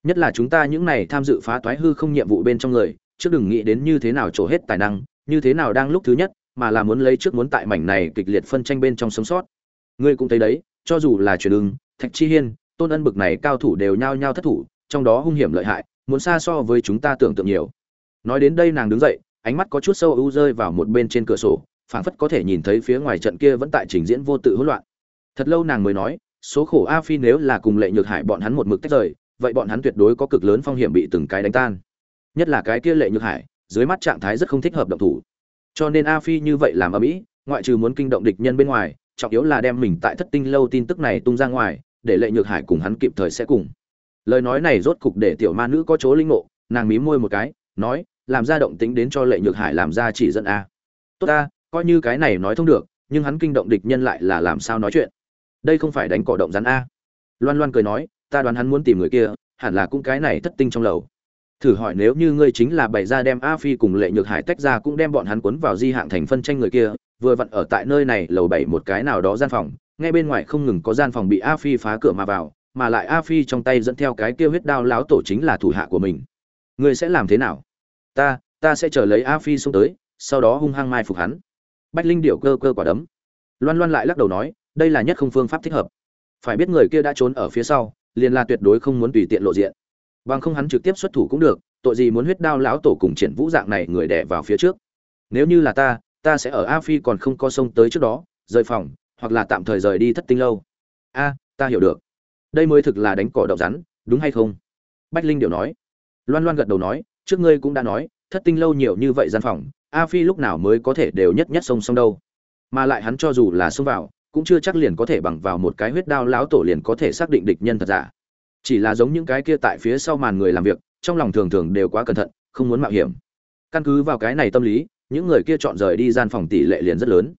nhất là chúng ta những này tham dự phá toái hư không nhiệm vụ bên trong người chứ đừng nghĩ đến như thế nào trổ hết tài năng, như thế nào đang lúc thứ nhất, mà là muốn lấy trước muốn tại mảnh này kịch liệt phân tranh bên trong sống sót. Ngươi cũng thấy đấy, cho dù là truyền ưng, thạch chi hiên, tôn ân bực này cao thủ đều nhao nhao thất thủ, trong đó hung hiểm lợi hại, muốn xa so với chúng ta tưởng tượng nhiều. Nói đến đây nàng đứng dậy, ánh mắt có chút sâu ưu rơi vào một bên trên cửa sổ, phảng phất có thể nhìn thấy phía ngoài trận kia vẫn tại trình diễn vô tự hỗn loạn. Thật lâu nàng mới nói, số khổ a phi nếu là cùng lệ nhược hải bọn hắn một mực tách rời vậy bọn hắn tuyệt đối có cực lớn phong hiểm bị từng cái đánh tan. Nhất là cái kia lệ nhược hải, dưới mắt trạng thái rất không thích hợp động thủ. Cho nên a phi như vậy làm ở mỹ ngoại trừ muốn kinh động địch nhân bên ngoài, trọng yếu là đem mình tại thất tinh lâu tin tức này tung ra ngoài, để lệ nhược hải cùng hắn kịp thời sẽ cùng. Lời nói này rốt cục để tiểu ma nữ có chỗ linh ngộ, nàng mí môi một cái, nói, làm ra động tính đến cho lệ nhược hải làm ra chỉ dẫn a. Tốt a coi như cái này nói thông được, nhưng hắn kinh động địch nhân lại là làm sao nói chuyện? Đây không phải đánh cỏ động rắn a. Loan loan cười nói ta đoán hắn muốn tìm người kia, hẳn là cũng cái này thất tinh trong lầu. Thử hỏi nếu như ngươi chính là bày ra đem a phi cùng lệ nhược hải tách ra cũng đem bọn hắn cuốn vào di hạng thành phân tranh người kia, vừa vặn ở tại nơi này lầu bảy một cái nào đó gian phòng, ngay bên ngoài không ngừng có gian phòng bị a phi phá cửa mà vào, mà lại a phi trong tay dẫn theo cái kia huyết đao láo tổ chính là thủ hạ của mình. Ngươi sẽ làm thế nào? Ta ta sẽ chờ lấy a phi xuống tới, sau đó hung hăng mai phục hắn. Bách linh điệu cơ cơ quả đấm. Loan loan lại lắc đầu nói, đây là nhất không phương pháp thích hợp. Phải biết người kia đã trốn ở phía sau liền là tuyệt đối không muốn tùy tiện lộ diện. Bằng không hắn trực tiếp xuất thủ cũng được, tội gì muốn huyết đao lão tổ cùng triển vũ dạng này người đẻ vào phía trước. Nếu như là ta ta sẽ ở a phi còn không có sông tới trước đó, rời phòng, hoặc là tạm thời rời đi thất tinh lâu. A, ta hiểu được. Đây mới thực là đánh cỏ đậu rắn, đúng hay không? Bách linh điều nói. Loan loan gật đầu nói, trước ngươi cũng đã nói, thất tinh lâu nhiều như vậy gian phòng, a phi lúc nào mới có thể đều nhất nhất sông sông đâu. Mà lại hắn cho dù là xông vào cũng chưa chắc liền có thể bằng vào một cái huyết đao lão tổ liền có thể xác định địch nhân thật giả. Chỉ là giống những cái kia tại phía sau màn người làm việc, trong lòng thường thường đều quá cẩn thận, không muốn mạo hiểm. Căn cứ vào cái này tâm lý, những người kia chọn rời đi gian phòng tỷ lệ liền rất lớn.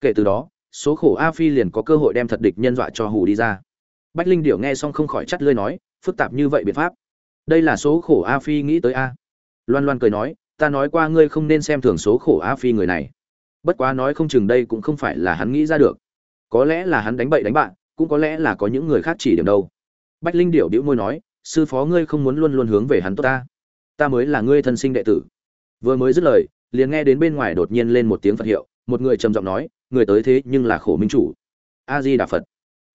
Kể từ đó, số khổ a phi liền có cơ hội đem thật địch nhân dọa cho hù đi ra. Bách linh điểu nghe xong không khỏi chắt lơi nói, phức tạp như vậy biện pháp. Đây là số khổ a phi nghĩ tới a. Loan loan cười nói, ta nói qua ngươi không nên xem thường số khổ a phi người này. Bất quá nói không chừng đây cũng không phải là hắn nghĩ ra được có lẽ là hắn đánh bậy đánh bạn, cũng có lẽ là có những người khác chỉ điểm đâu. Bách linh Điểu đĩu môi nói, sư phó ngươi không muốn luôn luôn hướng về hắn tốt ta. Ta mới là ngươi thân sinh đệ tử. Vừa mới dứt lời, liền nghe đến bên ngoài đột nhiên lên một tiếng phật hiệu, một người trầm giọng nói, người tới thế nhưng là khổ minh chủ. A di đà phật.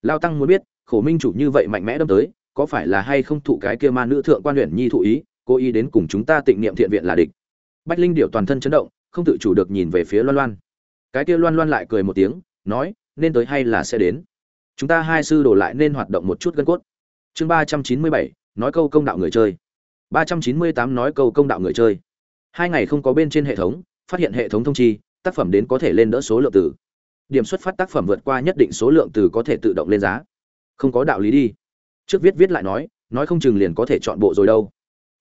Lao tăng muốn biết, khổ minh chủ như vậy mạnh mẽ đâm tới, có phải là hay không thụ cái kia ma nữ thượng quan huyện nhi thụ ý Cô ý đến cùng chúng ta tịnh niệm thiện viện là địch. Bách linh điệu toàn thân chấn động, không tự chủ được nhìn về phía loan loan. Cái kia loan loan lại cười một tiếng, nói nên tới hay là sẽ đến. Chúng ta hai sư đổ lại nên hoạt động một chút gân cốt. Chương ba trăm chín mươi bảy, nói câu công đạo người chơi. Ba trăm chín mươi tám nói câu công đạo người chơi. Hai ngày không có bên trên hệ thống, phát hiện hệ thống thông chi, tác phẩm đến có thể lên đỡ số lượng từ. Điểm xuất phát tác phẩm vượt qua nhất định số lượng từ có thể tự động lên giá. Không có đạo lý đi. Trước viết viết lại nói nói không chừng liền có thể chọn bộ rồi đâu.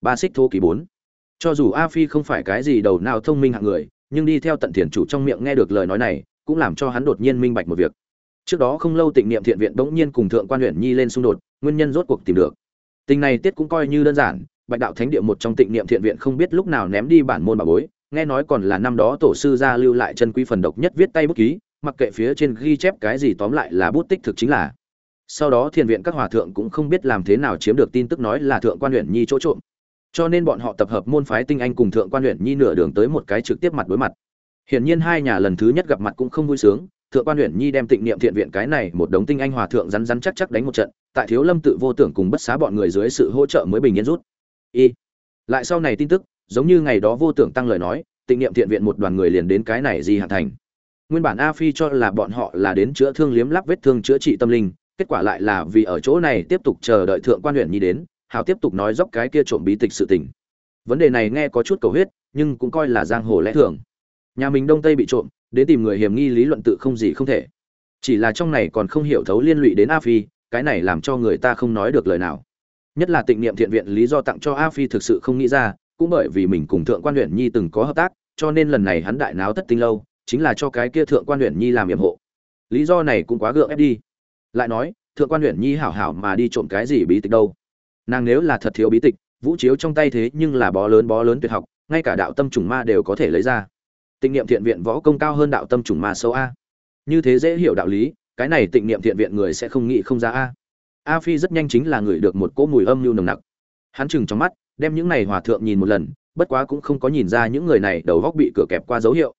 Ba xích thô ký bốn. Cho dù a phi không phải cái gì đầu nào thông minh hạng người, nhưng đi theo tận thiền chủ trong miệng nghe được lời nói này cũng làm cho hắn đột nhiên minh bạch một việc. Trước đó không lâu tịnh niệm thiện viện bỗng nhiên cùng thượng quan huyện nhi lên xung đột, nguyên nhân rốt cuộc tìm được. Tình này tiết cũng coi như đơn giản, bạch đạo thánh địa một trong tịnh niệm thiện viện không biết lúc nào ném đi bản môn bà bối, nghe nói còn là năm đó tổ sư gia lưu lại chân quý phần độc nhất viết tay bút ký, mặc kệ phía trên ghi chép cái gì tóm lại là bút tích thực chính là. Sau đó thiền viện các hòa thượng cũng không biết làm thế nào chiếm được tin tức nói là thượng quan huyện nhi chỗ trộm. Cho nên bọn họ tập hợp môn phái tinh anh cùng thượng quan huyện nhi nửa đường tới một cái trực tiếp mặt đối mặt hiển nhiên hai nhà lần thứ nhất gặp mặt cũng không vui sướng, thượng quan huyện nhi đem tịnh niệm thiện viện cái này một đống tinh anh hòa thượng rắn rắn chắc chắc đánh một trận, tại thiếu lâm tự vô tưởng cùng bất xá bọn người dưới sự hỗ trợ mới bình yên rút. Y, lại sau này tin tức, giống như ngày đó vô tưởng tăng lời nói, tịnh niệm thiện viện một đoàn người liền đến cái này di hạ thành. Nguyên bản a phi cho là bọn họ là đến chữa thương liếm lắp vết thương chữa trị tâm linh, kết quả lại là vì ở chỗ này tiếp tục chờ đợi thượng quan huyện nhi đến, hào tiếp tục nói dốc cái kia trộm bí tịch sự tình. Vấn đề này nghe có chút cầu huyết, nhưng cũng coi là giang hồ lẽ thường nhà mình đông tây bị trộm, đến tìm người hiểm nghi lý luận tự không gì không thể. Chỉ là trong này còn không hiểu thấu liên lụy đến a phi, cái này làm cho người ta không nói được lời nào. Nhất là tịnh niệm thiện viện lý do tặng cho a phi thực sự không nghĩ ra, cũng bởi vì mình cùng thượng quan huyện nhi từng có hợp tác, cho nên lần này hắn đại náo thất tinh lâu, chính là cho cái kia thượng quan huyện nhi làm nhiệm hộ. Lý do này cũng quá gượng ép đi. Lại nói, thượng quan huyện nhi hảo hảo mà đi trộm cái gì bí tịch đâu. Nàng nếu là thật thiếu bí tịch, vũ chiếu trong tay thế nhưng là bó lớn bó lớn tuyệt học, ngay cả đạo tâm trùng ma đều có thể lấy ra tịnh niệm thiện viện võ công cao hơn đạo tâm trùng ma sâu a. Như thế dễ hiểu đạo lý, cái này tịnh niệm thiện viện người sẽ không nghĩ không ra a. A phi rất nhanh chính là người được một cỗ mùi âm lưu nồng nặc. Hắn chừng trong mắt, đem những này hòa thượng nhìn một lần, bất quá cũng không có nhìn ra những người này đầu góc bị cửa kẹp qua dấu hiệu.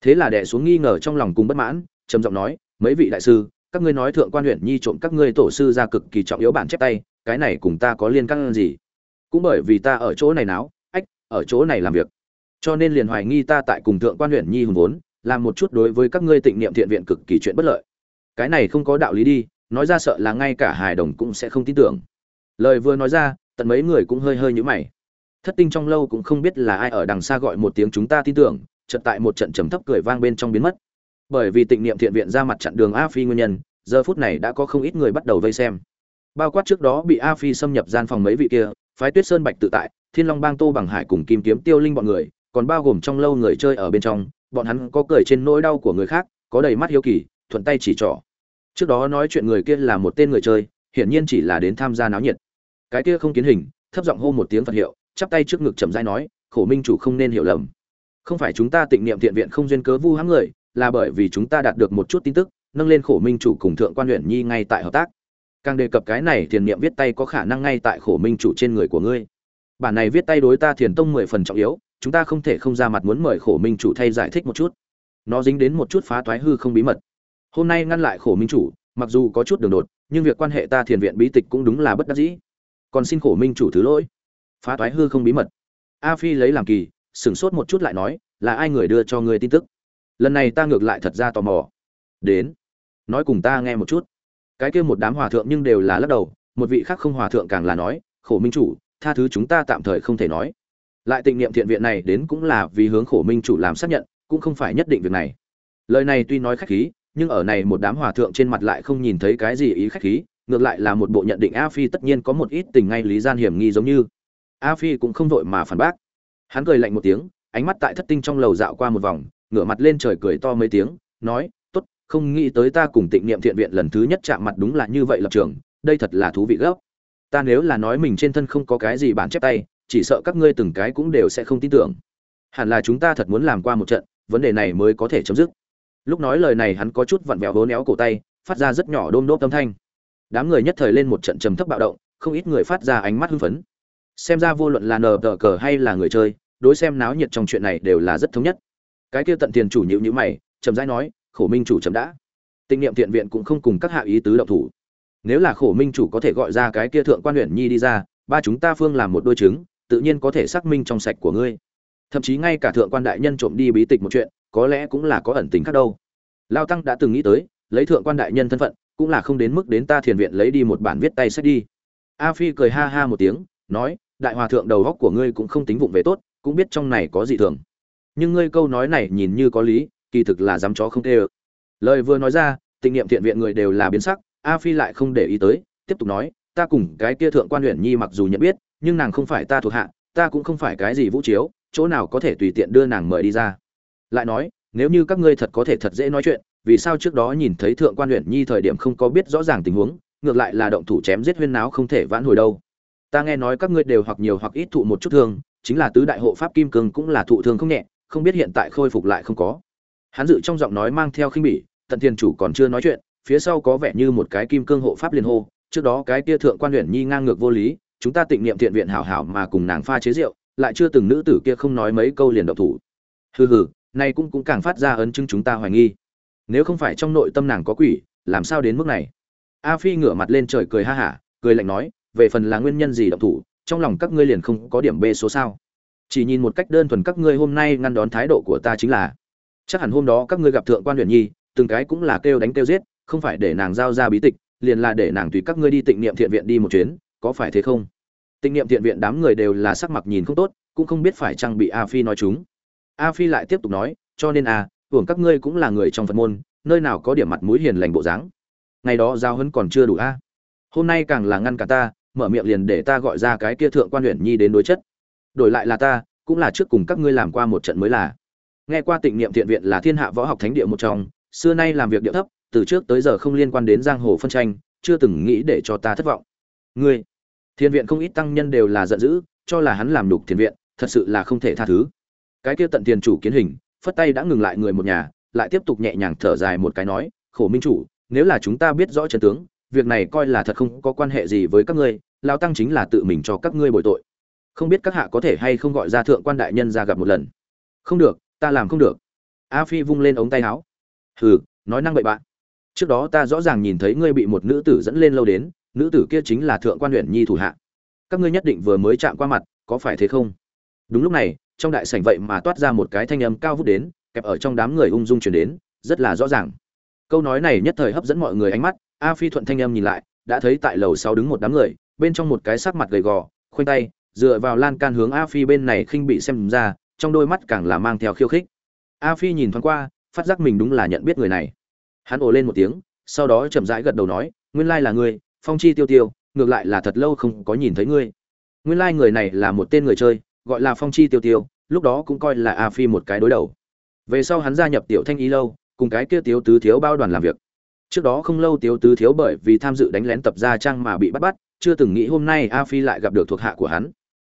Thế là đẻ xuống nghi ngờ trong lòng cùng bất mãn, trầm giọng nói, mấy vị đại sư, các ngươi nói thượng quan huyện nhi trộm các ngươi tổ sư ra cực kỳ trọng yếu bản chép tay, cái này cùng ta có liên căn gì? Cũng bởi vì ta ở chỗ này náo, ách, ở chỗ này làm việc cho nên liền hoài nghi ta tại cùng thượng quan huyện nhi hùng vốn, làm một chút đối với các ngươi tịnh niệm thiện viện cực kỳ chuyện bất lợi. Cái này không có đạo lý đi, nói ra sợ là ngay cả hài đồng cũng sẽ không tin tưởng. Lời vừa nói ra, tận mấy người cũng hơi hơi nhíu mày. Thất tinh trong lâu cũng không biết là ai ở đằng xa gọi một tiếng chúng ta tin tưởng, chợt tại một trận trầm thấp cười vang bên trong biến mất. Bởi vì tịnh niệm thiện viện ra mặt chặn đường a phi nguyên nhân, giờ phút này đã có không ít người bắt đầu vây xem. Bao quát trước đó bị a phi xâm nhập gian phòng mấy vị kia, phái tuyết sơn bạch tự tại, thiên long bang tô bằng hải cùng kim kiếm tiêu linh bọn người còn bao gồm trong lâu người chơi ở bên trong, bọn hắn có cười trên nỗi đau của người khác, có đầy mắt hiếu kỳ, thuận tay chỉ trỏ. Trước đó nói chuyện người kia là một tên người chơi, hiển nhiên chỉ là đến tham gia náo nhiệt. Cái kia không kiến hình, thấp giọng hô một tiếng phật hiệu, chắp tay trước ngực chậm rãi nói, khổ minh chủ không nên hiểu lầm. Không phải chúng ta tịnh niệm thiện viện không duyên cớ vu hãm người, là bởi vì chúng ta đạt được một chút tin tức, nâng lên khổ minh chủ cùng thượng quan huyện nhi ngay tại hợp tác. Càng đề cập cái này thiền niệm viết tay có khả năng ngay tại khổ minh chủ trên người của ngươi. Bản này viết tay đối ta thiền tông mười phần trọng yếu chúng ta không thể không ra mặt muốn mời khổ minh chủ thay giải thích một chút. Nó dính đến một chút phá toái hư không bí mật. Hôm nay ngăn lại khổ minh chủ, mặc dù có chút đường đột, nhưng việc quan hệ ta thiền viện bí tịch cũng đúng là bất đắc dĩ. Còn xin khổ minh chủ thứ lỗi. Phá toái hư không bí mật. A phi lấy làm kỳ, sửng sốt một chút lại nói, là ai người đưa cho ngươi tin tức? Lần này ta ngược lại thật ra tò mò. Đến, nói cùng ta nghe một chút. Cái kia một đám hòa thượng nhưng đều là lắc đầu, một vị khác không hòa thượng càng là nói, khổ minh chủ, tha thứ chúng ta tạm thời không thể nói lại tịnh niệm thiện viện này đến cũng là vì hướng khổ minh chủ làm xác nhận, cũng không phải nhất định việc này. Lời này tuy nói khách khí, nhưng ở này một đám hòa thượng trên mặt lại không nhìn thấy cái gì ý khách khí, ngược lại là một bộ nhận định a phi tất nhiên có một ít tình ngay lý gian hiểm nghi giống như. A phi cũng không vội mà phản bác. Hắn cười lạnh một tiếng, ánh mắt tại thất tinh trong lầu dạo qua một vòng, ngửa mặt lên trời cười to mấy tiếng, nói, tốt, không nghĩ tới ta cùng tịnh niệm thiện viện lần thứ nhất chạm mặt đúng là như vậy lập trường, đây thật là thú vị gấp ta nếu là nói mình trên thân không có cái gì bản chép tay chỉ sợ các ngươi từng cái cũng đều sẽ không tin tưởng. Hẳn là chúng ta thật muốn làm qua một trận, vấn đề này mới có thể chấm dứt. Lúc nói lời này hắn có chút vặn vẹo hố éo cổ tay, phát ra rất nhỏ đôm đốp âm thanh. Đám người nhất thời lên một trận trầm thấp bạo động, không ít người phát ra ánh mắt hưng phấn. Xem ra vô luận là nờ tờ cờ hay là người chơi, đối xem náo nhiệt trong chuyện này đều là rất thống nhất. Cái kia tận tiền chủ nhịu nhữ mày, chậm rãi nói, khổ minh chủ chậm đã. Tinh niệm thiện viện cũng không cùng các hạ ý tứ động thủ. Nếu là khổ minh chủ có thể gọi ra cái kia thượng quan huyện nhi đi ra, ba chúng ta phương làm một đôi chứng tự nhiên có thể xác minh trong sạch của ngươi. Thậm chí ngay cả thượng quan đại nhân trộm đi bí tịch một chuyện, có lẽ cũng là có ẩn tính khác đâu. Lao tăng đã từng nghĩ tới, lấy thượng quan đại nhân thân phận, cũng là không đến mức đến ta thiền viện lấy đi một bản viết tay sách đi. A phi cười ha ha một tiếng, nói, đại hòa thượng đầu góc của ngươi cũng không tính vụng về tốt, cũng biết trong này có gì thường. Nhưng ngươi câu nói này nhìn như có lý, kỳ thực là dám chó không tê ơ. Lời vừa nói ra tình niệm thiện viện người đều là biến sắc, a phi lại không để ý tới, tiếp tục nói, ta cùng cái kia thượng quan huyện nhi mặc dù nhận biết nhưng nàng không phải ta thuộc hạ, ta cũng không phải cái gì vũ chiếu, chỗ nào có thể tùy tiện đưa nàng mời đi ra. Lại nói, nếu như các ngươi thật có thể thật dễ nói chuyện, vì sao trước đó nhìn thấy thượng quan huyện nhi thời điểm không có biết rõ ràng tình huống, ngược lại là động thủ chém giết huyên náo không thể vãn hồi đâu. Ta nghe nói các ngươi đều hoặc nhiều hoặc ít thụ một chút thương, chính là tứ đại hộ pháp kim cương cũng là thụ thương không nhẹ, không biết hiện tại khôi phục lại không có. Hắn dự trong giọng nói mang theo khinh bỉ tận thiên chủ còn chưa nói chuyện, phía sau có vẻ như một cái kim cương hộ pháp liên hô, trước đó cái kia thượng quan huyện nhi ngang ngược vô lý chúng ta tịnh niệm thiện viện hảo hảo mà cùng nàng pha chế rượu, lại chưa từng nữ tử kia không nói mấy câu liền động thủ. Hừ hừ này cũng cũng càng phát ra ấn chứng chúng ta hoài nghi. Nếu không phải trong nội tâm nàng có quỷ, làm sao đến mức này? A phi ngửa mặt lên trời cười ha hả, cười lạnh nói, về phần là nguyên nhân gì động thủ, trong lòng các ngươi liền không có điểm b số sao? Chỉ nhìn một cách đơn thuần các ngươi hôm nay ngăn đón thái độ của ta chính là, chắc hẳn hôm đó các ngươi gặp thượng quan huyền nhi, từng cái cũng là kêu đánh kêu giết, không phải để nàng giao ra bí tịch, liền là để nàng tùy các ngươi đi tịnh niệm thiện viện đi một chuyến có phải thế không? Tịnh niệm thiện viện đám người đều là sắc mặt nhìn không tốt cũng không biết phải chăng bị a phi nói chúng. A phi lại tiếp tục nói cho nên a à, hưởng các ngươi cũng là người trong phật môn nơi nào có điểm mặt mũi hiền lành bộ dáng. Ngày đó giao hấn còn chưa đủ a. Hôm nay càng là ngăn cả ta mở miệng liền để ta gọi ra cái kia thượng quan huyện nhi đến đối chất. Đổi lại là ta cũng là trước cùng các ngươi làm qua một trận mới là. Nghe qua tịnh niệm thiện viện là thiên hạ võ học thánh địa một trong xưa nay làm việc địa thấp từ trước tới giờ không liên quan đến giang hồ phân tranh chưa từng nghĩ để cho ta thất vọng ngươi thiên viện không ít tăng nhân đều là giận dữ, cho là hắn làm đục thiên viện, thật sự là không thể tha thứ. Cái kia tận tiền chủ kiến hình, phất tay đã ngừng lại người một nhà, lại tiếp tục nhẹ nhàng thở dài một cái nói, khổ minh chủ, nếu là chúng ta biết rõ chân tướng, việc này coi là thật không có quan hệ gì với các ngươi lao tăng chính là tự mình cho các ngươi bồi tội. Không biết các hạ có thể hay không gọi ra thượng quan đại nhân ra gặp một lần. Không được, ta làm không được. A phi vung lên ống tay áo. Hừ, nói năng bậy bạn trước đó ta rõ ràng nhìn thấy ngươi bị một nữ tử dẫn lên lâu đến nữ tử kia chính là thượng quan huyện nhi thủ hạ. Các ngươi nhất định vừa mới chạm qua mặt, có phải thế không? Đúng lúc này, trong đại sảnh vậy mà toát ra một cái thanh âm cao vút đến, kẹp ở trong đám người ung dung chuyển đến, rất là rõ ràng. Câu nói này nhất thời hấp dẫn mọi người ánh mắt, a phi thuận thanh âm nhìn lại, đã thấy tại lầu sau đứng một đám người, bên trong một cái sắc mặt gầy gò, khoanh tay, dựa vào lan can hướng a phi bên này khinh bị xem ra, trong đôi mắt càng là mang theo khiêu khích. A phi nhìn thoáng qua, phát giác mình đúng là nhận biết người này. Hắn ồ lên một tiếng, sau đó chậm rãi gật đầu nói, nguyên lai là ngươi phong chi tiêu tiêu, ngược lại là thật lâu không có nhìn thấy ngươi. Nguyên lai người này là một tên người chơi, gọi là phong chi tiêu tiêu, lúc đó cũng coi là a phi một cái đối đầu. Về sau hắn gia nhập tiểu thanh y lâu, cùng cái kia tiếu tứ thiếu bao đoàn làm việc. Trước đó không lâu tiếu tứ thiếu bởi vì tham dự đánh lén tập gia trang mà bị bắt bắt, chưa từng nghĩ hôm nay a phi lại gặp được thuộc hạ của hắn.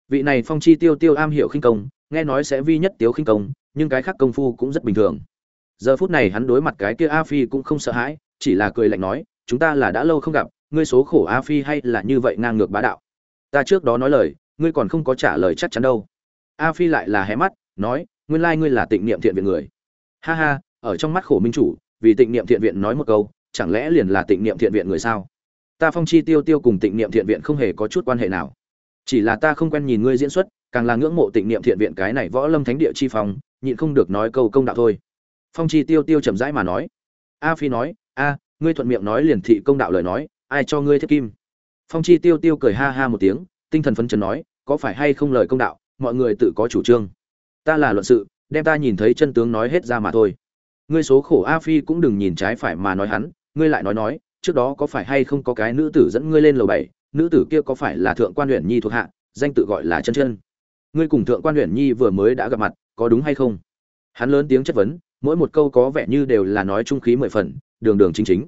Vị này phong chi tiêu tiêu am hiểu khinh công, nghe nói sẽ vi nhất tiếu khinh công, nhưng cái khác công phu cũng rất bình thường. Giờ phút này hắn đối mặt cái kia a phi cũng không sợ hãi, chỉ là cười lạnh nói, chúng ta là đã lâu không gặp ngươi số khổ a phi hay là như vậy ngang ngược bá đạo? Ta trước đó nói lời, ngươi còn không có trả lời chắc chắn đâu. A phi lại là hé mắt, nói, nguyên lai ngươi là tịnh niệm thiện viện người. Ha ha, ở trong mắt khổ minh chủ, vì tịnh niệm thiện viện nói một câu, chẳng lẽ liền là tịnh niệm thiện viện người sao? Ta phong chi tiêu tiêu cùng tịnh niệm thiện viện không hề có chút quan hệ nào. Chỉ là ta không quen nhìn ngươi diễn xuất, càng là ngưỡng mộ tịnh niệm thiện viện cái này võ lâm thánh địa chi phong, nhịn không được nói câu công đạo thôi. Phong chi tiêu tiêu chậm rãi mà nói. A phi nói, a, ngươi thuận miệng nói liền thị công đạo lời nói ai cho ngươi thiết kim? Phong chi tiêu tiêu cười ha ha một tiếng, tinh thần phấn chấn nói, có phải hay không lời công đạo, mọi người tự có chủ trương. Ta là luận sự, đem ta nhìn thấy chân tướng nói hết ra mà thôi. Ngươi số khổ a phi cũng đừng nhìn trái phải mà nói hắn, ngươi lại nói nói, trước đó có phải hay không có cái nữ tử dẫn ngươi lên lầu bảy, nữ tử kia có phải là thượng quan huyện nhi thuộc hạ, danh tự gọi là chân chân. Ngươi cùng thượng quan huyện nhi vừa mới đã gặp mặt, có đúng hay không? Hắn lớn tiếng chất vấn, mỗi một câu có vẻ như đều là nói trung khí mười phần, đường đường chính chính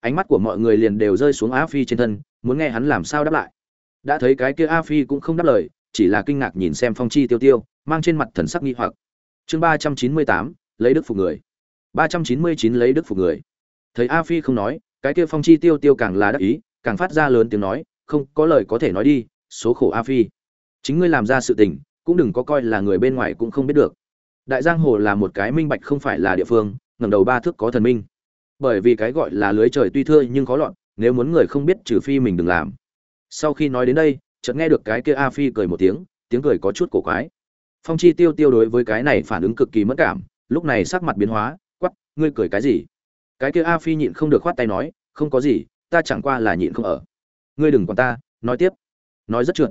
ánh mắt của mọi người liền đều rơi xuống a phi trên thân, muốn nghe hắn làm sao đáp lại. Đã thấy cái kia a phi cũng không đáp lời, chỉ là kinh ngạc nhìn xem phong chi tiêu tiêu, mang trên mặt thần sắc nghi hoặc. Chương ba trăm chín mươi tám, lấy đức phục người. ba trăm chín mươi chín, lấy đức phục người. Thấy a phi không nói, cái kia phong chi tiêu tiêu càng là đắc ý, càng phát ra lớn tiếng nói, không, có lời có thể nói đi, số khổ a phi. Chính ngươi làm ra sự tình, cũng đừng có coi là người bên ngoài cũng không biết được. Đại giang hồ là một cái minh bạch không phải là địa phương, ngẩng đầu ba thước có thần minh bởi vì cái gọi là lưới trời tuy thưa nhưng khó lọt, nếu muốn người không biết trừ phi mình đừng làm. Sau khi nói đến đây, chợt nghe được cái kia a phi cười một tiếng tiếng cười có chút cổ quái. Phong chi tiêu tiêu đối với cái này phản ứng cực kỳ mất cảm, lúc này sắc mặt biến hóa quắp ngươi cười cái gì? Cái kia a phi nhịn không được khoát tay nói, không có gì, ta chẳng qua là nhịn không ở. Ngươi đừng còn ta, nói tiếp. Nói rất trượt.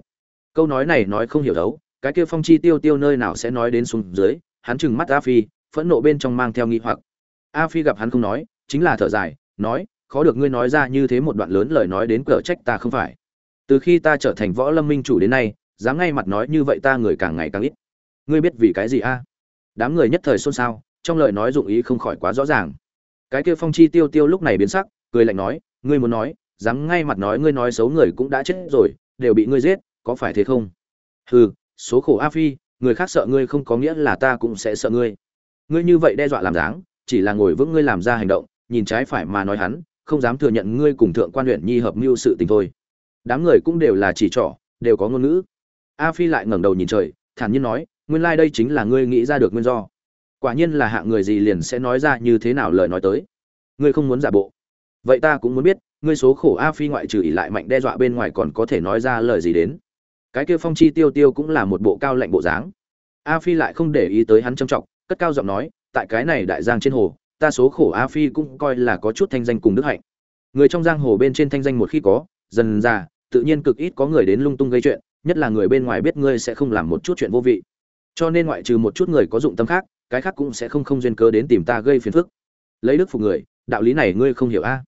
Câu nói này nói không hiểu đấu, cái kia phong chi tiêu tiêu nơi nào sẽ nói đến xuống dưới, hắn trừng mắt a phi, phẫn nộ bên trong mang theo nghi hoặc. A phi gặp hắn không nói chính là thở dài, nói, khó được ngươi nói ra như thế một đoạn lớn lời nói đến cờ trách ta không phải. Từ khi ta trở thành võ lâm minh chủ đến nay, dám ngay mặt nói như vậy ta người càng ngày càng ít. Ngươi biết vì cái gì a? Đám người nhất thời xôn xao, trong lời nói dụng ý không khỏi quá rõ ràng. Cái kia phong chi tiêu tiêu lúc này biến sắc, cười lạnh nói, ngươi muốn nói, dám ngay mặt nói ngươi nói xấu người cũng đã chết rồi, đều bị ngươi giết, có phải thế không? Hừ, số khổ a phi, người khác sợ ngươi không có nghĩa là ta cũng sẽ sợ ngươi. Ngươi như vậy đe dọa làm dáng, chỉ là ngồi vững ngươi làm ra hành động nhìn trái phải mà nói hắn, không dám thừa nhận ngươi cùng thượng quan huyện nhi hợp mưu sự tình thôi. Đám người cũng đều là chỉ trỏ, đều có ngôn ngữ. A phi lại ngẩng đầu nhìn trời, thản nhiên nói, nguyên lai đây chính là ngươi nghĩ ra được nguyên do. Quả nhiên là hạng người gì liền sẽ nói ra như thế nào lời nói tới. Ngươi không muốn giả bộ. Vậy ta cũng muốn biết, ngươi số khổ a phi ngoại trừ ỉ lại mạnh đe dọa bên ngoài còn có thể nói ra lời gì đến? Cái kia phong chi tiêu tiêu cũng là một bộ cao lạnh bộ dáng. A phi lại không để ý tới hắn trầm trọng, cất cao giọng nói, tại cái này đại giang trên hồ ta số khổ a phi cũng coi là có chút thanh danh cùng đức hạnh. Người trong giang hồ bên trên thanh danh một khi có, dần ra tự nhiên cực ít có người đến lung tung gây chuyện, nhất là người bên ngoài biết ngươi sẽ không làm một chút chuyện vô vị. Cho nên ngoại trừ một chút người có dụng tâm khác, cái khác cũng sẽ không không duyên cớ đến tìm ta gây phiền phức. Lấy đức phục người, đạo lý này ngươi không hiểu a.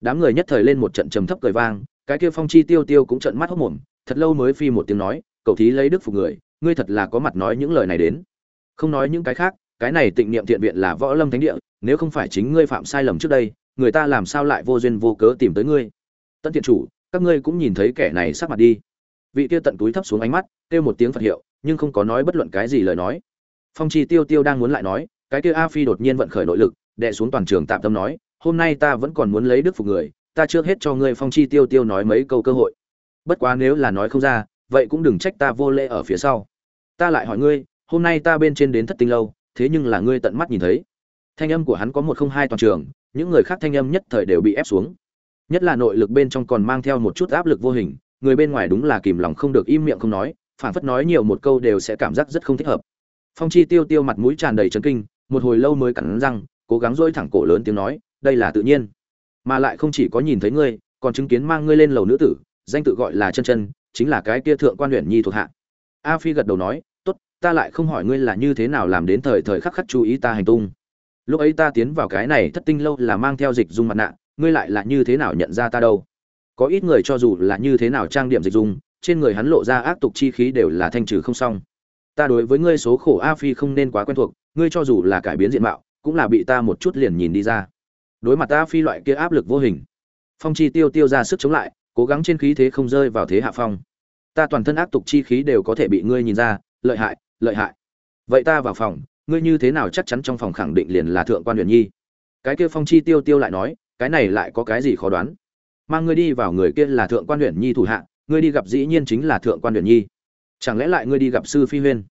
Đám người nhất thời lên một trận trầm thấp cười vang, cái kia phong chi tiêu tiêu cũng trận mắt hốc mồm, thật lâu mới phi một tiếng nói cậu thí lấy đức phục người, ngươi thật là có mặt nói những lời này đến. Không nói những cái khác cái này tịnh niệm thiện viện là võ lâm thánh địa, nếu không phải chính ngươi phạm sai lầm trước đây, người ta làm sao lại vô duyên vô cớ tìm tới ngươi? Tân thiện chủ, các ngươi cũng nhìn thấy kẻ này sắc mặt đi. Vị kia tận túi thấp xuống ánh mắt, kêu một tiếng phật hiệu, nhưng không có nói bất luận cái gì lời nói. Phong chi tiêu tiêu đang muốn lại nói, cái kia a phi đột nhiên vận khởi nội lực đệ xuống toàn trường tạm tâm nói, hôm nay ta vẫn còn muốn lấy đức phục người, ta trước hết cho ngươi phong chi tiêu tiêu nói mấy câu cơ hội. Bất quá nếu là nói không ra, vậy cũng đừng trách ta vô lễ ở phía sau. Ta lại hỏi ngươi, hôm nay ta bên trên đến thất tinh lâu thế nhưng là ngươi tận mắt nhìn thấy. Thanh âm của hắn có một không hai toàn trường, những người khác thanh âm nhất thời đều bị ép xuống. Nhất là nội lực bên trong còn mang theo một chút áp lực vô hình, người bên ngoài đúng là kìm lòng không được im miệng không nói phản phất nói nhiều một câu đều sẽ cảm giác rất không thích hợp. Phong chi tiêu tiêu mặt mũi tràn đầy trấn kinh, một hồi lâu mới cắn răng, cố gắng dỗi thẳng cổ lớn tiếng nói, đây là tự nhiên, mà lại không chỉ có nhìn thấy ngươi, còn chứng kiến mang ngươi lên lầu nữ tử, danh tự gọi là chân chân, chính là cái kia thượng quan huyện nhi thuộc hạ. A phi gật đầu nói ta lại không hỏi ngươi là như thế nào làm đến thời thời khắc khắc chú ý ta hành tung. Lúc ấy ta tiến vào cái này thất tinh lâu là mang theo dịch dung mặt nạ, ngươi lại là như thế nào nhận ra ta đâu? Có ít người cho dù là như thế nào trang điểm dịch dung, trên người hắn lộ ra ác tục chi khí đều là thanh trừ không xong. Ta đối với ngươi số khổ a phi không nên quá quen thuộc, ngươi cho dù là cải biến diện mạo, cũng là bị ta một chút liền nhìn đi ra. Đối mặt ta phi loại kia áp lực vô hình, phong chi tiêu tiêu ra sức chống lại, cố gắng trên khí thế không rơi vào thế hạ phong. Ta toàn thân ác tục chi khí đều có thể bị ngươi nhìn ra, lợi hại lợi hại. Vậy ta vào phòng, ngươi như thế nào chắc chắn trong phòng khẳng định liền là thượng quan huyền nhi? Cái kia phong chi tiêu tiêu lại nói, cái này lại có cái gì khó đoán? Mang ngươi đi vào người kia là thượng quan huyền nhi thủ hạ, ngươi đi gặp dĩ nhiên chính là thượng quan huyền nhi. Chẳng lẽ lại ngươi đi gặp sư phi huyên?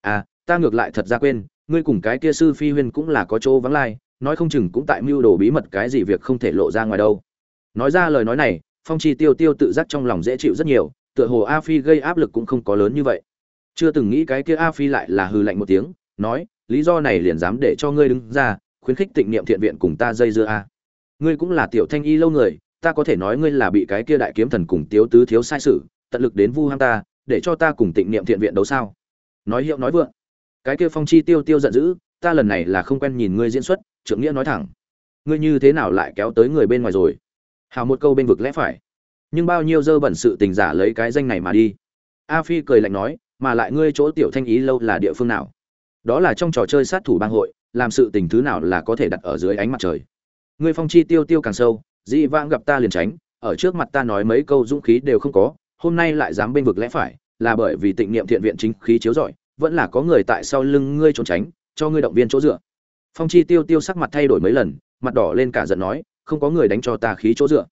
À ta ngược lại thật ra quên, ngươi cùng cái kia sư phi huyên cũng là có chỗ vắng lai, nói không chừng cũng tại mưu đồ bí mật cái gì việc không thể lộ ra ngoài đâu. Nói ra lời nói này, phong chi tiêu tiêu tự giác trong lòng dễ chịu rất nhiều, tựa hồ a phi gây áp lực cũng không có lớn như vậy chưa từng nghĩ cái kia a phi lại là hư lạnh một tiếng, nói, lý do này liền dám để cho ngươi đứng ra, khuyến khích tịnh niệm thiện viện cùng ta dây dưa a. Ngươi cũng là tiểu thanh y lâu người, ta có thể nói ngươi là bị cái kia đại kiếm thần cùng tiếu tứ thiếu sai sự, tận lực đến vu ham ta, để cho ta cùng tịnh niệm thiện viện đấu sao? Nói hiệu nói vượng. Cái kia phong chi tiêu tiêu giận dữ, ta lần này là không quen nhìn ngươi diễn xuất, trưởng nghĩa nói thẳng. Ngươi như thế nào lại kéo tới người bên ngoài rồi? Hào một câu bên vực lẽ phải. Nhưng bao nhiêu dơ bẩn sự tình giả lấy cái danh này mà đi. A phi cười lạnh nói mà lại ngươi chỗ tiểu thanh ý lâu là địa phương nào? Đó là trong trò chơi sát thủ bang hội, làm sự tình thứ nào là có thể đặt ở dưới ánh mặt trời. Ngươi phong chi tiêu tiêu càng sâu dị vãng gặp ta liền tránh, ở trước mặt ta nói mấy câu dũng khí đều không có, hôm nay lại dám bên vực lẽ phải, là bởi vì tịnh niệm thiện viện chính khí chiếu rọi, vẫn là có người tại sau lưng ngươi trốn tránh, cho ngươi động viên chỗ dựa. Phong chi tiêu tiêu sắc mặt thay đổi mấy lần, mặt đỏ lên cả giận nói, không có người đánh cho ta khí chỗ dựa.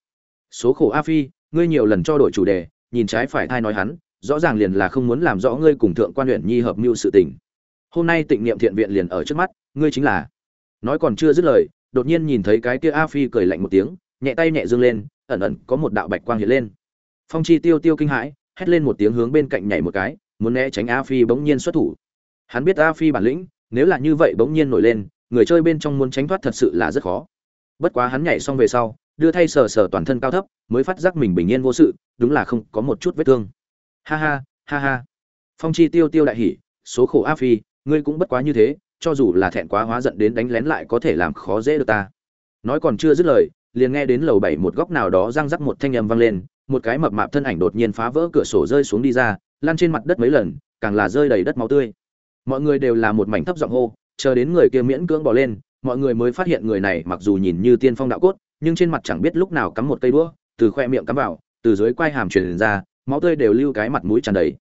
Số khổ a phi, ngươi nhiều lần cho đổi chủ đề, nhìn trái phải thai nói hắn rõ ràng liền là không muốn làm rõ ngươi cùng thượng quan huyện nhi hợp mưu sự tình. Hôm nay tịnh niệm thiện viện liền ở trước mắt, ngươi chính là. Nói còn chưa dứt lời, đột nhiên nhìn thấy cái kia a phi cười lạnh một tiếng, nhẹ tay nhẹ dương lên, ẩn ẩn có một đạo bạch quang hiện lên. Phong chi tiêu tiêu kinh hãi, hét lên một tiếng hướng bên cạnh nhảy một cái, muốn né tránh a phi bỗng nhiên xuất thủ. Hắn biết a phi bản lĩnh, nếu là như vậy bỗng nhiên nổi lên, người chơi bên trong muốn tránh thoát thật sự là rất khó. Bất quá hắn nhảy xong về sau, đưa thay sờ sờ toàn thân cao thấp, mới phát giác mình bình yên vô sự, đúng là không có một chút vết thương ha ha ha ha. Phong chi tiêu tiêu đại hỉ, số khổ a phi, ngươi cũng bất quá như thế, cho dù là thẹn quá hóa giận đến đánh lén lại có thể làm khó dễ được ta. Nói còn chưa dứt lời, liền nghe đến lầu bảy một góc nào đó răng rắc một thanh âm vang lên, một cái mập mạp thân ảnh đột nhiên phá vỡ cửa sổ rơi xuống đi ra, lăn trên mặt đất mấy lần, càng là rơi đầy đất máu tươi. Mọi người đều là một mảnh thấp giọng hô, chờ đến người kia miễn cưỡng bỏ lên, mọi người mới phát hiện người này mặc dù nhìn như tiên phong đạo cốt, nhưng trên mặt chẳng biết lúc nào cắm một cây đũa, từ khoe miệng cắm vào, từ dưới quai hàm truyền ra máu tươi đều lưu cái mặt mũi tràn đầy.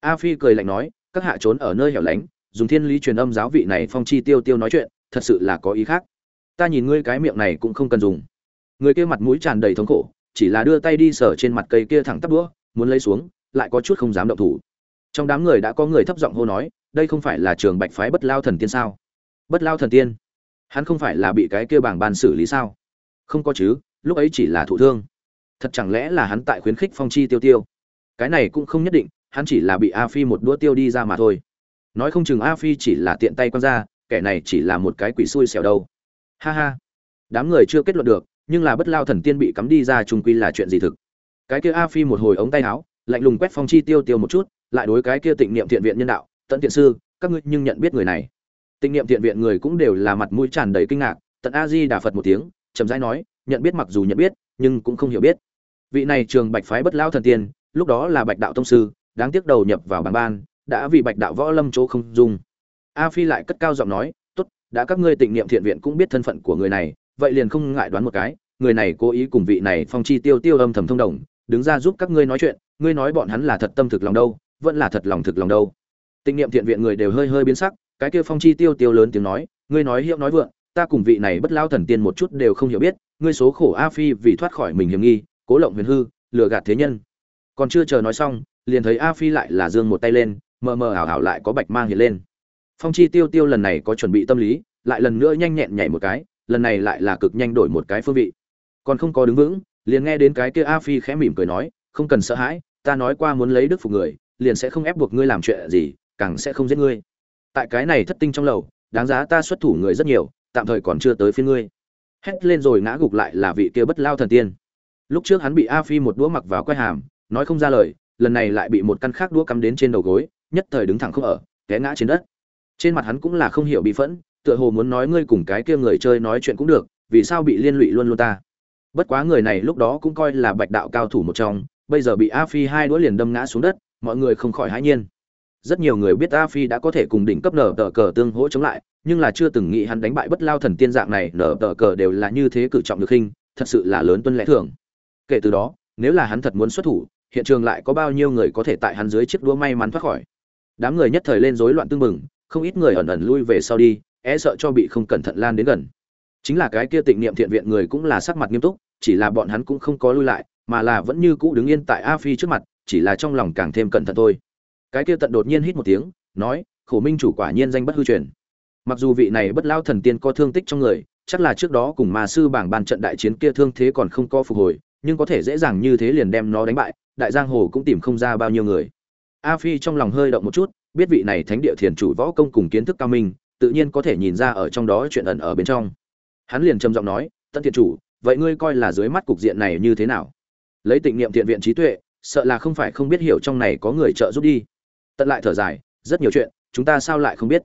A phi cười lạnh nói, các hạ trốn ở nơi hẻo lánh, dùng thiên lý truyền âm giáo vị này phong chi tiêu tiêu nói chuyện, thật sự là có ý khác. Ta nhìn ngươi cái miệng này cũng không cần dùng. Người kia mặt mũi tràn đầy thống khổ, chỉ là đưa tay đi sờ trên mặt cây kia thẳng tắp đũa, muốn lấy xuống, lại có chút không dám động thủ. Trong đám người đã có người thấp giọng hô nói, đây không phải là trường bạch phái bất lao thần tiên sao? Bất lao thần tiên? Hắn không phải là bị cái kia bảng ban xử lý sao? Không có chứ, lúc ấy chỉ là thụ thương. Thật chẳng lẽ là hắn tại khuyến khích phong chi tiêu tiêu? Cái này cũng không nhất định, hắn chỉ là bị a phi một đũa tiêu đi ra mà thôi. Nói không chừng a phi chỉ là tiện tay quăng ra, kẻ này chỉ là một cái quỷ xui xẻo đâu. Ha ha. Đám người chưa kết luận được, nhưng là bất lao thần tiên bị cắm đi ra trung quy là chuyện gì thực? Cái kia a phi một hồi ống tay áo, lạnh lùng quét phong chi tiêu tiêu một chút, lại đối cái kia tịnh niệm thiện viện nhân đạo tận thiện sư, các ngươi nhưng nhận biết người này. Tịnh niệm thiện viện người cũng đều là mặt mũi tràn đầy kinh ngạc, tận a di đà phật một tiếng, chậm rãi nói, nhận biết mặc dù nhận biết, nhưng cũng không hiểu biết. Vị này trường bạch phái bất lao thần tiên lúc đó là bạch đạo tông sư, đáng tiếc đầu nhập vào bảng ban, đã vì bạch đạo võ lâm chỗ không dung. A phi lại cất cao giọng nói, tốt, đã các ngươi tịnh niệm thiện viện cũng biết thân phận của người này, vậy liền không ngại đoán một cái, người này cố ý cùng vị này phong chi tiêu tiêu âm thầm thông đồng, đứng ra giúp các ngươi nói chuyện, ngươi nói bọn hắn là thật tâm thực lòng đâu, vẫn là thật lòng thực lòng đâu. Tịnh niệm thiện viện người đều hơi hơi biến sắc, cái kia phong chi tiêu tiêu lớn tiếng nói, ngươi nói hiệu nói vượng, ta cùng vị này bất lao thần tiên một chút đều không hiểu biết, ngươi số khổ a phi vì thoát khỏi mình hiểm nghi, cố lộng huyền hư, lừa gạt thế nhân còn chưa chờ nói xong, liền thấy a phi lại là dương một tay lên, mờ mờ ảo ảo lại có bạch mang hiện lên. Phong chi tiêu tiêu lần này có chuẩn bị tâm lý, lại lần nữa nhanh nhẹn nhảy một cái, lần này lại là cực nhanh đổi một cái phương vị. Còn không có đứng vững, liền nghe đến cái kia a phi khẽ mỉm cười nói, không cần sợ hãi, ta nói qua muốn lấy đức phục người, liền sẽ không ép buộc ngươi làm chuyện gì, càng sẽ không giết ngươi. Tại cái này thất tinh trong lầu, đáng giá ta xuất thủ người rất nhiều, tạm thời còn chưa tới phiên ngươi. Hét lên rồi ngã gục lại là vị kia bất lao thần tiên. Lúc trước hắn bị a phi một đũa mặc vào quai hàm nói không ra lời, lần này lại bị một căn khác đũa cắm đến trên đầu gối, nhất thời đứng thẳng không ở, té ngã trên đất. Trên mặt hắn cũng là không hiểu bị phẫn, tựa hồ muốn nói ngươi cùng cái kia người chơi nói chuyện cũng được, vì sao bị liên lụy luôn luôn ta? Bất quá người này lúc đó cũng coi là bạch đạo cao thủ một trong, bây giờ bị a phi hai đũa liền đâm ngã xuống đất, mọi người không khỏi hãi nhiên. Rất nhiều người biết a phi đã có thể cùng đỉnh cấp nở tờ cờ tương hỗ chống lại, nhưng là chưa từng nghĩ hắn đánh bại bất lao thần tiên dạng này, nở tờ cờ đều là như thế cử trọng được khinh thật sự là lớn tuân lẽ thường. Kể từ đó, nếu là hắn thật muốn xuất thủ hiện trường lại có bao nhiêu người có thể tại hắn dưới chiếc đũa may mắn thoát khỏi. Đám người nhất thời lên rối loạn tương mừng không ít người ẩn ẩn lui về sau đi e sợ cho bị không cẩn thận lan đến gần. Chính là cái kia tịnh niệm thiện viện người cũng là sắc mặt nghiêm túc, chỉ là bọn hắn cũng không có lui lại, mà là vẫn như cũ đứng yên tại a phi trước mặt, chỉ là trong lòng càng thêm cẩn thận thôi. Cái kia tận đột nhiên hít một tiếng, nói, khổ minh chủ quả nhiên danh bất hư truyền. Mặc dù vị này bất lao thần tiên có thương tích trong người, chắc là trước đó cùng ma sư bảng ban trận đại chiến kia thương thế còn không có phục hồi, nhưng có thể dễ dàng như thế liền đem nó đánh bại đại giang hồ cũng tìm không ra bao nhiêu người. A phi trong lòng hơi động một chút, biết vị này thánh địa thiền chủ võ công cùng kiến thức cao minh, tự nhiên có thể nhìn ra ở trong đó chuyện ẩn ở bên trong. Hắn liền trầm giọng nói tân thiền chủ, vậy ngươi coi là dưới mắt cục diện này như thế nào? Lấy tịnh niệm thiện viện trí tuệ, sợ là không phải không biết hiểu trong này có người trợ giúp đi. Tận lại thở dài, rất nhiều chuyện, chúng ta sao lại không biết?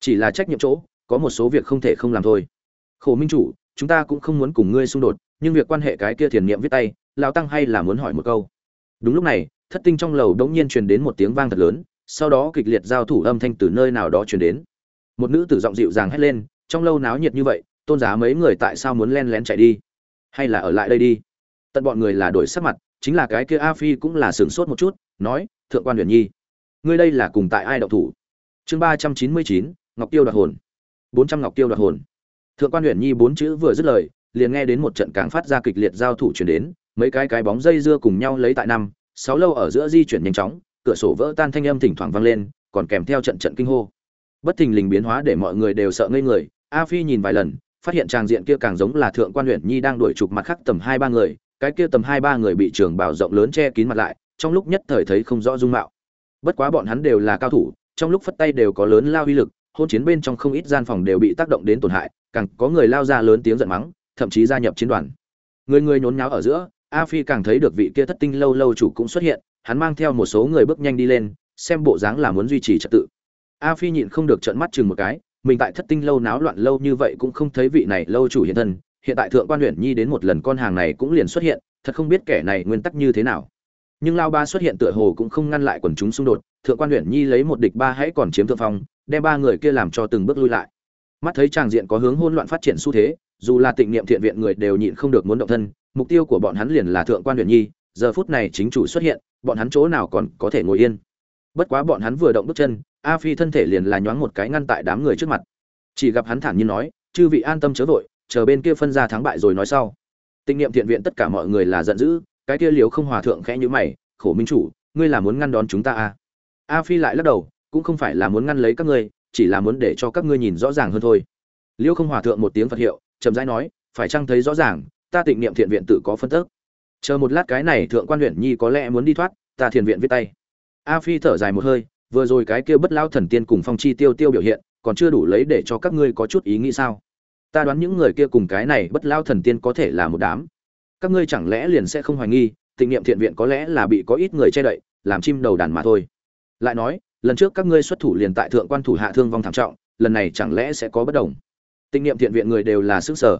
Chỉ là trách nhiệm chỗ, có một số việc không thể không làm thôi. Khổ minh chủ, chúng ta cũng không muốn cùng ngươi xung đột, nhưng việc quan hệ cái kia thiền niệm viết tay, lão tăng hay là muốn hỏi một câu? Đúng lúc này, thất tinh trong lầu đống nhiên truyền đến một tiếng vang thật lớn, sau đó kịch liệt giao thủ âm thanh từ nơi nào đó truyền đến. Một nữ tử giọng dịu dàng hét lên, trong lâu náo nhiệt như vậy, tôn giá mấy người tại sao muốn len lén chạy đi? Hay là ở lại đây đi? Tận bọn người là đổi sắc mặt, chính là cái kia a phi cũng là sửng sốt một chút, nói, thượng quan huyền nhi, ngươi đây là cùng tại ai đậu thủ? Chương ba trăm chín mươi chín, ngọc tiêu đoạt hồn. Bốn trăm ngọc tiêu đoạt hồn. Thượng quan huyền nhi bốn chữ vừa dứt lời, liền nghe đến một trận càng phát ra kịch liệt giao thủ chuyển đến mấy cái cái bóng dây dưa cùng nhau lấy tại năm, sáu lâu ở giữa di chuyển nhanh chóng, cửa sổ vỡ tan thanh âm thỉnh thoảng vang lên, còn kèm theo trận trận kinh hô. Bất thình lình biến hóa để mọi người đều sợ ngây người, a phi nhìn vài lần, phát hiện tràng diện kia càng giống là thượng quan huyện nhi đang đuổi chụp mặt khác tầm hai ba người, cái kia tầm hai ba người bị trường bảo rộng lớn che kín mặt lại, trong lúc nhất thời thấy không rõ dung mạo. Bất quá bọn hắn đều là cao thủ, trong lúc phất tay đều có lớn lao uy lực, hôn chiến bên trong không ít gian phòng đều bị tác động đến tổn hại, càng có người lao ra lớn tiếng giận mắng, thậm chí gia nhập chiến đoàn. Người người nhốn nháo ở giữa a phi càng thấy được vị kia thất tinh lâu lâu chủ cũng xuất hiện, hắn mang theo một số người bước nhanh đi lên, xem bộ dáng là muốn duy trì trật tự. A phi nhịn không được trợn mắt chừng một cái, mình tại thất tinh lâu náo loạn lâu như vậy cũng không thấy vị này lâu chủ hiện thân, hiện tại thượng quan huyện nhi đến một lần con hàng này cũng liền xuất hiện, thật không biết kẻ này nguyên tắc như thế nào. Nhưng lao ba xuất hiện tựa hồ cũng không ngăn lại quần chúng xung đột, thượng quan huyện nhi lấy một địch ba hãy còn chiếm thượng phong, đem ba người kia làm cho từng bước lui lại. Mắt thấy tràng diện có hướng hỗn loạn phát triển xu thế, dù là tịnh niệm thiện viện người đều nhịn không được muốn động thân mục tiêu của bọn hắn liền là thượng quan huyện nhi, giờ phút này chính chủ xuất hiện, bọn hắn chỗ nào còn có thể ngồi yên. Bất quá bọn hắn vừa động bước chân, a phi thân thể liền là nhoáng một cái ngăn tại đám người trước mặt. Chỉ gặp hắn thản nhiên nói, chư vị an tâm chớ vội, chờ bên kia phân ra thắng bại rồi nói sau. Tinh niệm thiện viện tất cả mọi người là giận dữ, cái kia liếu không hòa thượng khẽ như mày, khổ minh chủ, ngươi là muốn ngăn đón chúng ta à? a phi lại lắc đầu, cũng không phải là muốn ngăn lấy các ngươi, chỉ là muốn để cho các ngươi nhìn rõ ràng hơn thôi. Liêu không hòa thượng một tiếng phật hiệu, chậm rãi nói, phải chăng thấy rõ ràng ta tịnh niệm thiện viện tự có phân tức. Chờ một lát cái này thượng quan huyện nhi có lẽ muốn đi thoát, ta thiền viện viết tay. A phi thở dài một hơi, vừa rồi cái kia bất lao thần tiên cùng phong chi tiêu tiêu biểu hiện, còn chưa đủ lấy để cho các ngươi có chút ý nghĩ sao? Ta đoán những người kia cùng cái này bất lao thần tiên có thể là một đám. Các ngươi chẳng lẽ liền sẽ không hoài nghi, tịnh niệm thiện viện có lẽ là bị có ít người che đậy, làm chim đầu đàn mà thôi. Lại nói, lần trước các ngươi xuất thủ liền tại thượng quan thủ hạ thương vong thảm trọng, lần này chẳng lẽ sẽ có bất đồng? Tịnh niệm thiện viện người đều là sức sở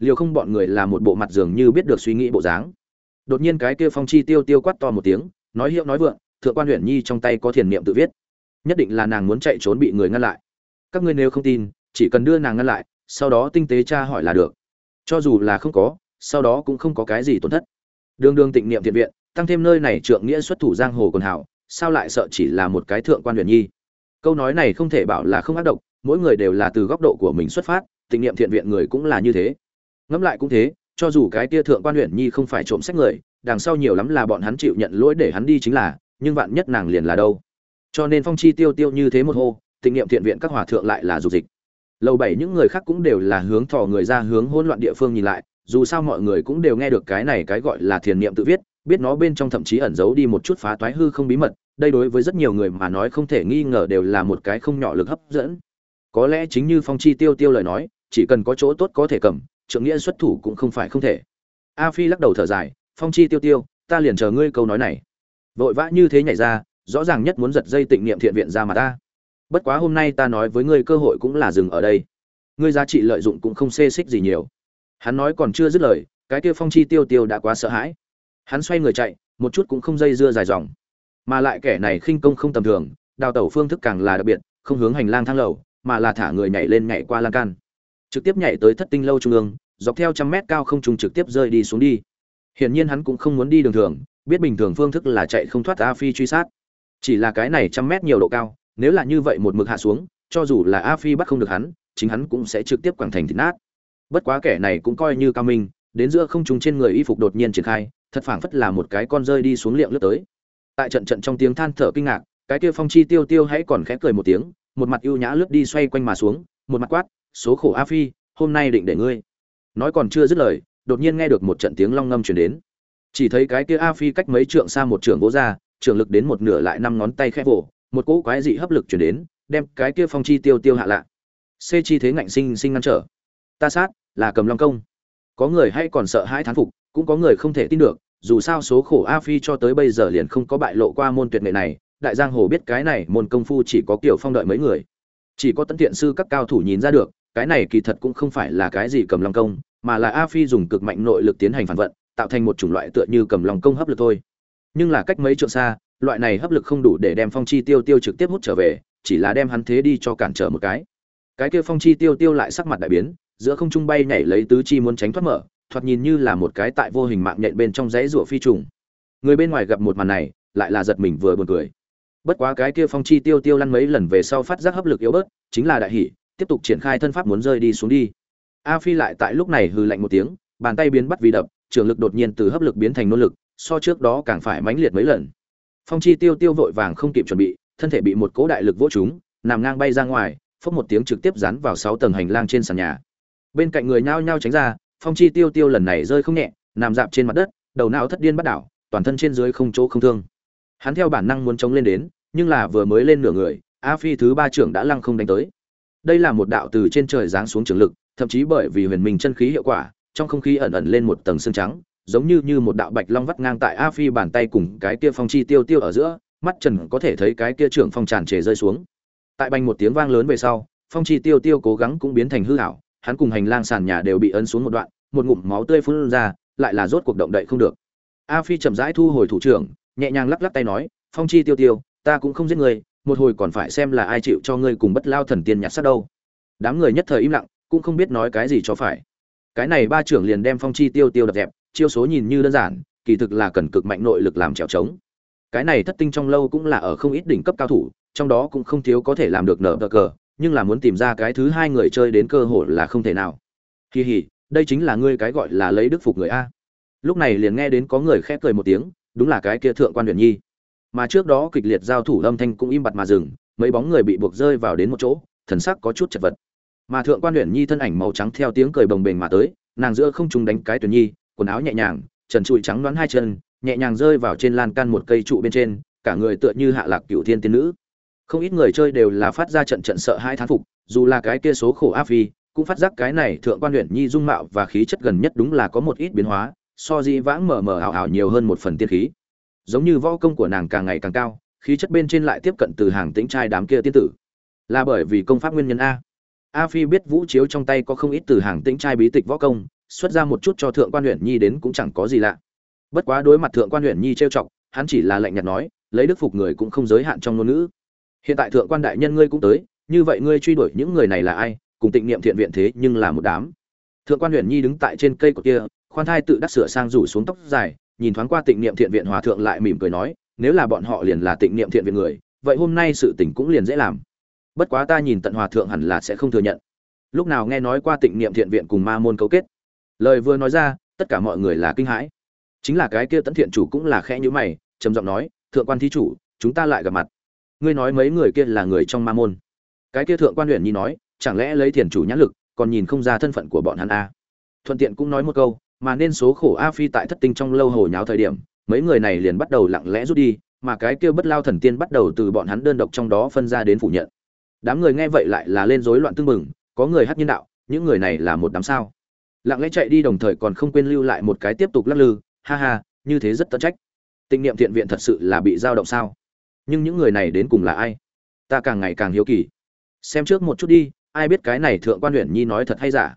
liều không bọn người là một bộ mặt dường như biết được suy nghĩ bộ dáng. Đột nhiên cái kia phong chi tiêu tiêu quát to một tiếng, nói hiệu nói vượng, thượng quan huyện nhi trong tay có thiền niệm tự viết. Nhất định là nàng muốn chạy trốn bị người ngăn lại. Các ngươi nếu không tin, chỉ cần đưa nàng ngăn lại, sau đó tinh tế tra hỏi là được. Cho dù là không có, sau đó cũng không có cái gì tổn thất. Đường đường tịnh niệm thiện viện, tăng thêm nơi này trượng nghĩa xuất thủ giang hồ còn hảo, sao lại sợ chỉ là một cái thượng quan huyện nhi? Câu nói này không thể bảo là không ác độc, mỗi người đều là từ góc độ của mình xuất phát, tịnh niệm thiện viện người cũng là như thế ngẫm lại cũng thế, cho dù cái tia thượng quan huyện nhi không phải trộm sách người, đằng sau nhiều lắm là bọn hắn chịu nhận lỗi để hắn đi chính là, nhưng vạn nhất nàng liền là đâu? Cho nên phong chi tiêu tiêu như thế một hô tình niệm thiện viện các hòa thượng lại là dục dịch. Lầu bảy những người khác cũng đều là hướng thò người ra hướng hỗn loạn địa phương nhìn lại, dù sao mọi người cũng đều nghe được cái này cái gọi là thiền niệm tự viết, biết nó bên trong thậm chí ẩn giấu đi một chút phá toái hư không bí mật, đây đối với rất nhiều người mà nói không thể nghi ngờ đều là một cái không nhỏ lực hấp dẫn. Có lẽ chính như phong chi tiêu tiêu lời nói, chỉ cần có chỗ tốt có thể cầm trượng nghĩa xuất thủ cũng không phải không thể. A phi lắc đầu thở dài, phong chi tiêu tiêu, ta liền chờ ngươi câu nói này. Vội vã như thế nhảy ra, rõ ràng nhất muốn giật dây tịnh niệm thiện viện ra mà ta. Bất quá hôm nay ta nói với ngươi cơ hội cũng là dừng ở đây. Ngươi giá trị lợi dụng cũng không xê xích gì nhiều. Hắn nói còn chưa dứt lời, cái kia phong chi tiêu tiêu đã quá sợ hãi. Hắn xoay người chạy, một chút cũng không dây dưa dài dòng. Mà lại kẻ này khinh công không tầm thường, đào tẩu phương thức càng là đặc biệt, không hướng hành lang thang lầu, mà là thả người nhảy lên nhảy qua lan can trực tiếp nhảy tới thất tinh lâu trung ương, dọc theo trăm mét cao không trùng trực tiếp rơi đi xuống đi. Hiển nhiên hắn cũng không muốn đi đường thường, biết bình thường phương thức là chạy không thoát a phi truy sát. Chỉ là cái này trăm mét nhiều độ cao, nếu là như vậy một mực hạ xuống, cho dù là a phi bắt không được hắn, chính hắn cũng sẽ trực tiếp quẳng thành thịt nát. Bất quá kẻ này cũng coi như cao minh, đến giữa không trùng trên người y phục đột nhiên triển khai, thật phảng phất là một cái con rơi đi xuống liệng lướt tới. Tại trận trận trong tiếng than thở kinh ngạc, cái kia phong chi tiêu tiêu hãy còn khẽ cười một tiếng, một mặt ưu nhã lướt đi xoay quanh mà xuống, một mặt quát số khổ a phi, hôm nay định để ngươi. Nói còn chưa dứt lời, đột nhiên nghe được một trận tiếng long ngâm chuyển đến. Chỉ thấy cái kia a phi cách mấy trượng xa một trường gỗ ra, trường lực đến một nửa lại năm ngón tay khẽ vỗ, một cỗ quái dị hấp lực chuyển đến, đem cái kia phong chi tiêu tiêu hạ lạ. C chi thế ngạnh sinh sinh ngăn trở. Ta sát, là cầm long công. Có người hay còn sợ hãi thán phục, cũng có người không thể tin được, dù sao số khổ a phi cho tới bây giờ liền không có bại lộ qua môn tuyệt nghệ này, đại giang hồ biết cái này môn công phu chỉ có kiểu phong đợi mấy người. Chỉ có tân thiện sư các cao thủ nhìn ra được cái này kỳ thật cũng không phải là cái gì cầm long công, mà là a phi dùng cực mạnh nội lực tiến hành phản vận, tạo thành một chủng loại tựa như cầm long công hấp lực thôi. Nhưng là cách mấy trượng xa, loại này hấp lực không đủ để đem phong chi tiêu tiêu trực tiếp hút trở về, chỉ là đem hắn thế đi cho cản trở một cái. Cái kia phong chi tiêu tiêu lại sắc mặt đại biến, giữa không trung bay nhảy lấy tứ chi muốn tránh thoát mở, thoạt nhìn như là một cái tại vô hình mạng nhện bên trong dãy rủa phi trùng. Người bên ngoài gặp một màn này, lại là giật mình vừa buồn cười. Bất quá cái kia phong chi tiêu tiêu lăn mấy lần về sau phát giác hấp lực yếu bớt, chính là đại hỷ tiếp tục triển khai thân pháp muốn rơi đi xuống đi. A phi lại tại lúc này hừ lạnh một tiếng, bàn tay biến bắt vì đập, trường lực đột nhiên từ hấp lực biến thành nỗ lực, so trước đó càng phải mãnh liệt mấy lần. Phong chi tiêu tiêu vội vàng không kịp chuẩn bị, thân thể bị một cỗ đại lực vỗ trúng, nằm ngang bay ra ngoài, phốc một tiếng trực tiếp dán vào sáu tầng hành lang trên sàn nhà. Bên cạnh người nhao nhao tránh ra, phong chi tiêu tiêu lần này rơi không nhẹ, nằm dạp trên mặt đất, đầu não thất điên bắt đảo, toàn thân trên dưới không chỗ không thương. Hắn theo bản năng muốn chống lên đến, nhưng là vừa mới lên nửa người, a phi thứ ba trưởng đã lăng không đánh tới đây là một đạo từ trên trời giáng xuống trường lực, thậm chí bởi vì huyền minh chân khí hiệu quả, trong không khí ẩn ẩn lên một tầng xương trắng, giống như như một đạo bạch long vắt ngang tại a phi bàn tay cùng cái kia phong chi tiêu tiêu ở giữa, mắt trần có thể thấy cái kia trưởng phong tràn trề rơi xuống. Tại bành một tiếng vang lớn về sau, phong chi tiêu tiêu cố gắng cũng biến thành hư hảo hắn cùng hành lang sàn nhà đều bị ấn xuống một đoạn, một ngụm máu tươi phun ra, lại là rốt cuộc động đậy không được. A phi chậm rãi thu hồi thủ trưởng, nhẹ nhàng lắc lắc tay nói, phong chi tiêu tiêu, ta cũng không giết người một hồi còn phải xem là ai chịu cho ngươi cùng bất lao thần tiên nhặt sát đâu. Đám người nhất thời im lặng, cũng không biết nói cái gì cho phải. Cái này ba trưởng liền đem phong chi tiêu tiêu đập dẹp, chiêu số nhìn như đơn giản, kỳ thực là cần cực mạnh nội lực làm trèo trống. Cái này thất tinh trong lâu cũng là ở không ít đỉnh cấp cao thủ, trong đó cũng không thiếu có thể làm được nở cờ, nhưng là muốn tìm ra cái thứ hai người chơi đến cơ hội là không thể nào. Kỳ hỉ đây chính là ngươi cái gọi là lấy đức phục người a. Lúc này liền nghe đến có người khép cười một tiếng, đúng là cái kia thượng quan huyền nhi mà trước đó kịch liệt giao thủ âm thanh cũng im bặt mà dừng, mấy bóng người bị buộc rơi vào đến một chỗ, thần sắc có chút chật vật. Mà thượng quan huyện nhi thân ảnh màu trắng theo tiếng cười bồng bềnh mà tới, nàng giữa không trùng đánh cái tuyển nhi, quần áo nhẹ nhàng, trần trụi trắng đoán hai chân, nhẹ nhàng rơi vào trên lan can một cây trụ bên trên, cả người tựa như hạ lạc cựu thiên tiên nữ. Không ít người chơi đều là phát ra trận trận sợ hai thán phục, dù là cái kia số khổ áp phi, cũng phát giác cái này thượng quan huyện nhi dung mạo và khí chất gần nhất đúng là có một ít biến hóa, so di vãng mờ mờ ảo ảo nhiều hơn một phần tiên khí giống như võ công của nàng càng ngày càng cao, khí chất bên trên lại tiếp cận từ hàng tĩnh trai đám kia tiên tử. Là bởi vì công pháp nguyên nhân a. A phi biết vũ chiếu trong tay có không ít từ hàng tĩnh trai bí tịch võ công, xuất ra một chút cho thượng quan huyện nhi đến cũng chẳng có gì lạ. Bất quá đối mặt thượng quan huyện nhi trêu chọc, hắn chỉ là lạnh nhạt nói, lấy đức phục người cũng không giới hạn trong ngôn ngữ. Hiện tại thượng quan đại nhân ngươi cũng tới, như vậy ngươi truy đuổi những người này là ai, cùng tịnh niệm thiện viện thế nhưng là một đám. Thượng quan huyện nhi đứng tại trên cây cột kia, khoan thai tự đắc sửa sang rủ xuống tóc dài nhìn thoáng qua tịnh niệm thiện viện hòa thượng lại mỉm cười nói, nếu là bọn họ liền là tịnh niệm thiện viện người, vậy hôm nay sự tình cũng liền dễ làm. Bất quá ta nhìn tận hòa thượng hẳn là sẽ không thừa nhận. Lúc nào nghe nói qua tịnh niệm thiện viện cùng ma môn cấu kết, lời vừa nói ra, tất cả mọi người là kinh hãi. Chính là cái kia tấn thiện chủ cũng là khẽ như mày, trầm giọng nói, thượng quan thí chủ, chúng ta lại gặp mặt. Ngươi nói mấy người kia là người trong ma môn? Cái kia thượng quan huyện nhi nói, chẳng lẽ lấy thiền chủ nhãn lực, còn nhìn không ra thân phận của bọn hắn a à? thuận tiện cũng nói một câu mà nên số khổ a phi tại thất tinh trong lâu hồ nháo thời điểm, mấy người này liền bắt đầu lặng lẽ rút đi, mà cái kia bất lao thần tiên bắt đầu từ bọn hắn đơn độc trong đó phân ra đến phủ nhận. Đám người nghe vậy lại là lên rối loạn tương mừng có người hát nhân đạo, những người này là một đám sao? Lặng lẽ chạy đi đồng thời còn không quên lưu lại một cái tiếp tục lắc lư, ha ha, như thế rất tận trách. Tinh niệm thiện viện thật sự là bị dao động sao? Nhưng những người này đến cùng là ai? Ta càng ngày càng hiếu kỳ. Xem trước một chút đi, ai biết cái này thượng quan huyện nhi nói thật hay giả?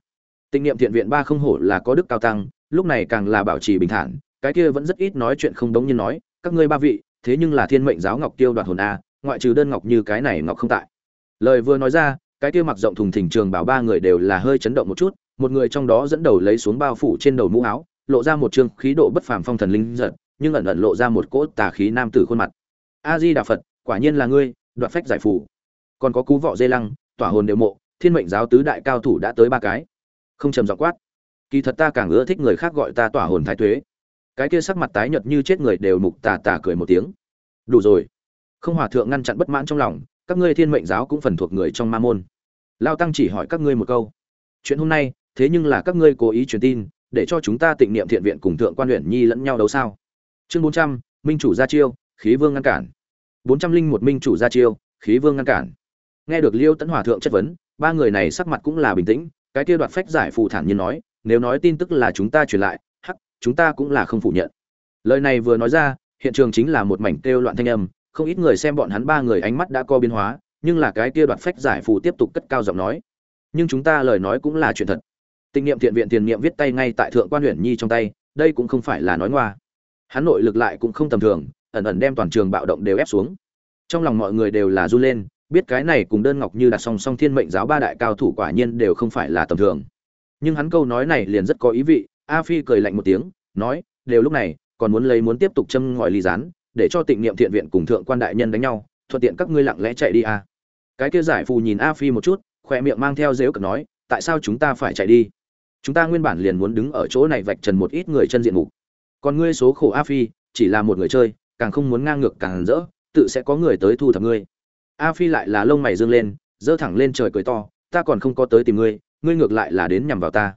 Tinh niệm thiện viện ba không hổ là có đức cao tăng, lúc này càng là bảo trì bình thản, cái kia vẫn rất ít nói chuyện không đống như nói, các ngươi ba vị, thế nhưng là thiên mệnh giáo ngọc tiêu đoạt hồn a, ngoại trừ đơn ngọc như cái này ngọc không tại. Lời vừa nói ra, cái kia mặc rộng thùng thình trường bảo ba người đều là hơi chấn động một chút, một người trong đó dẫn đầu lấy xuống bao phủ trên đầu mũ áo, lộ ra một trương khí độ bất phàm phong thần linh giật, nhưng ẩn ẩn lộ ra một cỗ tà khí nam tử khuôn mặt. A di đà phật, quả nhiên là ngươi, đoạt phách giải phù. Còn có cú vọ dây lăng, tỏa hồn đều mộ, thiên mệnh giáo tứ đại cao thủ đã tới ba cái không trầm giọng quát. Kỳ thật ta càng ưa thích người khác gọi ta tỏa hồn thái tuế. Cái kia sắc mặt tái nhợt như chết người đều mục tà tà cười một tiếng. Đủ rồi. Không hòa thượng ngăn chặn bất mãn trong lòng, các ngươi thiên mệnh giáo cũng phần thuộc người trong ma môn. Lao tăng chỉ hỏi các ngươi một câu. Chuyện hôm nay, thế nhưng là các ngươi cố ý truyền tin, để cho chúng ta tịnh niệm thiện viện cùng thượng quan huyện nhi lẫn nhau đấu sao? Chương bốn trăm, minh chủ ra chiêu, khí vương ngăn cản. Bốn trăm linh một minh chủ ra chiêu, khí vương ngăn cản. Nghe được liêu tấn hòa thượng chất vấn, ba người này sắc mặt cũng là bình tĩnh cái kia đoạt phách giải phù thản nhiên nói nếu nói tin tức là chúng ta truyền lại hắc chúng ta cũng là không phủ nhận lời này vừa nói ra hiện trường chính là một mảnh kêu loạn thanh âm không ít người xem bọn hắn ba người ánh mắt đã co biến hóa nhưng là cái kia đoạt phách giải phù tiếp tục cất cao giọng nói nhưng chúng ta lời nói cũng là chuyện thật Tinh niệm thiện viện tiền niệm viết tay ngay tại thượng quan huyện nhi trong tay, đây cũng không phải là nói ngoa. Hắn nội lực lại cũng không tầm thường, ẩn ẩn đem toàn trường bạo động đều ép xuống. Trong lòng mọi người đều là run lên, biết cái này cùng đơn ngọc như đặt song song thiên mệnh giáo ba đại cao thủ quả nhiên đều không phải là tầm thường. Nhưng hắn câu nói này liền rất có ý vị, A Phi cười lạnh một tiếng, nói, đều lúc này, còn muốn lấy muốn tiếp tục châm ngòi ly rán để cho tịnh niệm thiện viện cùng thượng quan đại nhân đánh nhau, thuận tiện các ngươi lặng lẽ chạy đi à. Cái kia giải phù nhìn A Phi một chút, khỏe miệng mang theo dếu cực nói, tại sao chúng ta phải chạy đi? chúng ta nguyên bản liền muốn đứng ở chỗ này vạch trần một ít người chân diện mục còn ngươi số khổ a phi chỉ là một người chơi càng không muốn ngang ngược càng rỡ tự sẽ có người tới thu thập ngươi a phi lại là lông mày dương lên, giơ thẳng lên trời cười to, ta còn không có tới tìm ngươi ngươi ngược lại là đến nhằm vào ta.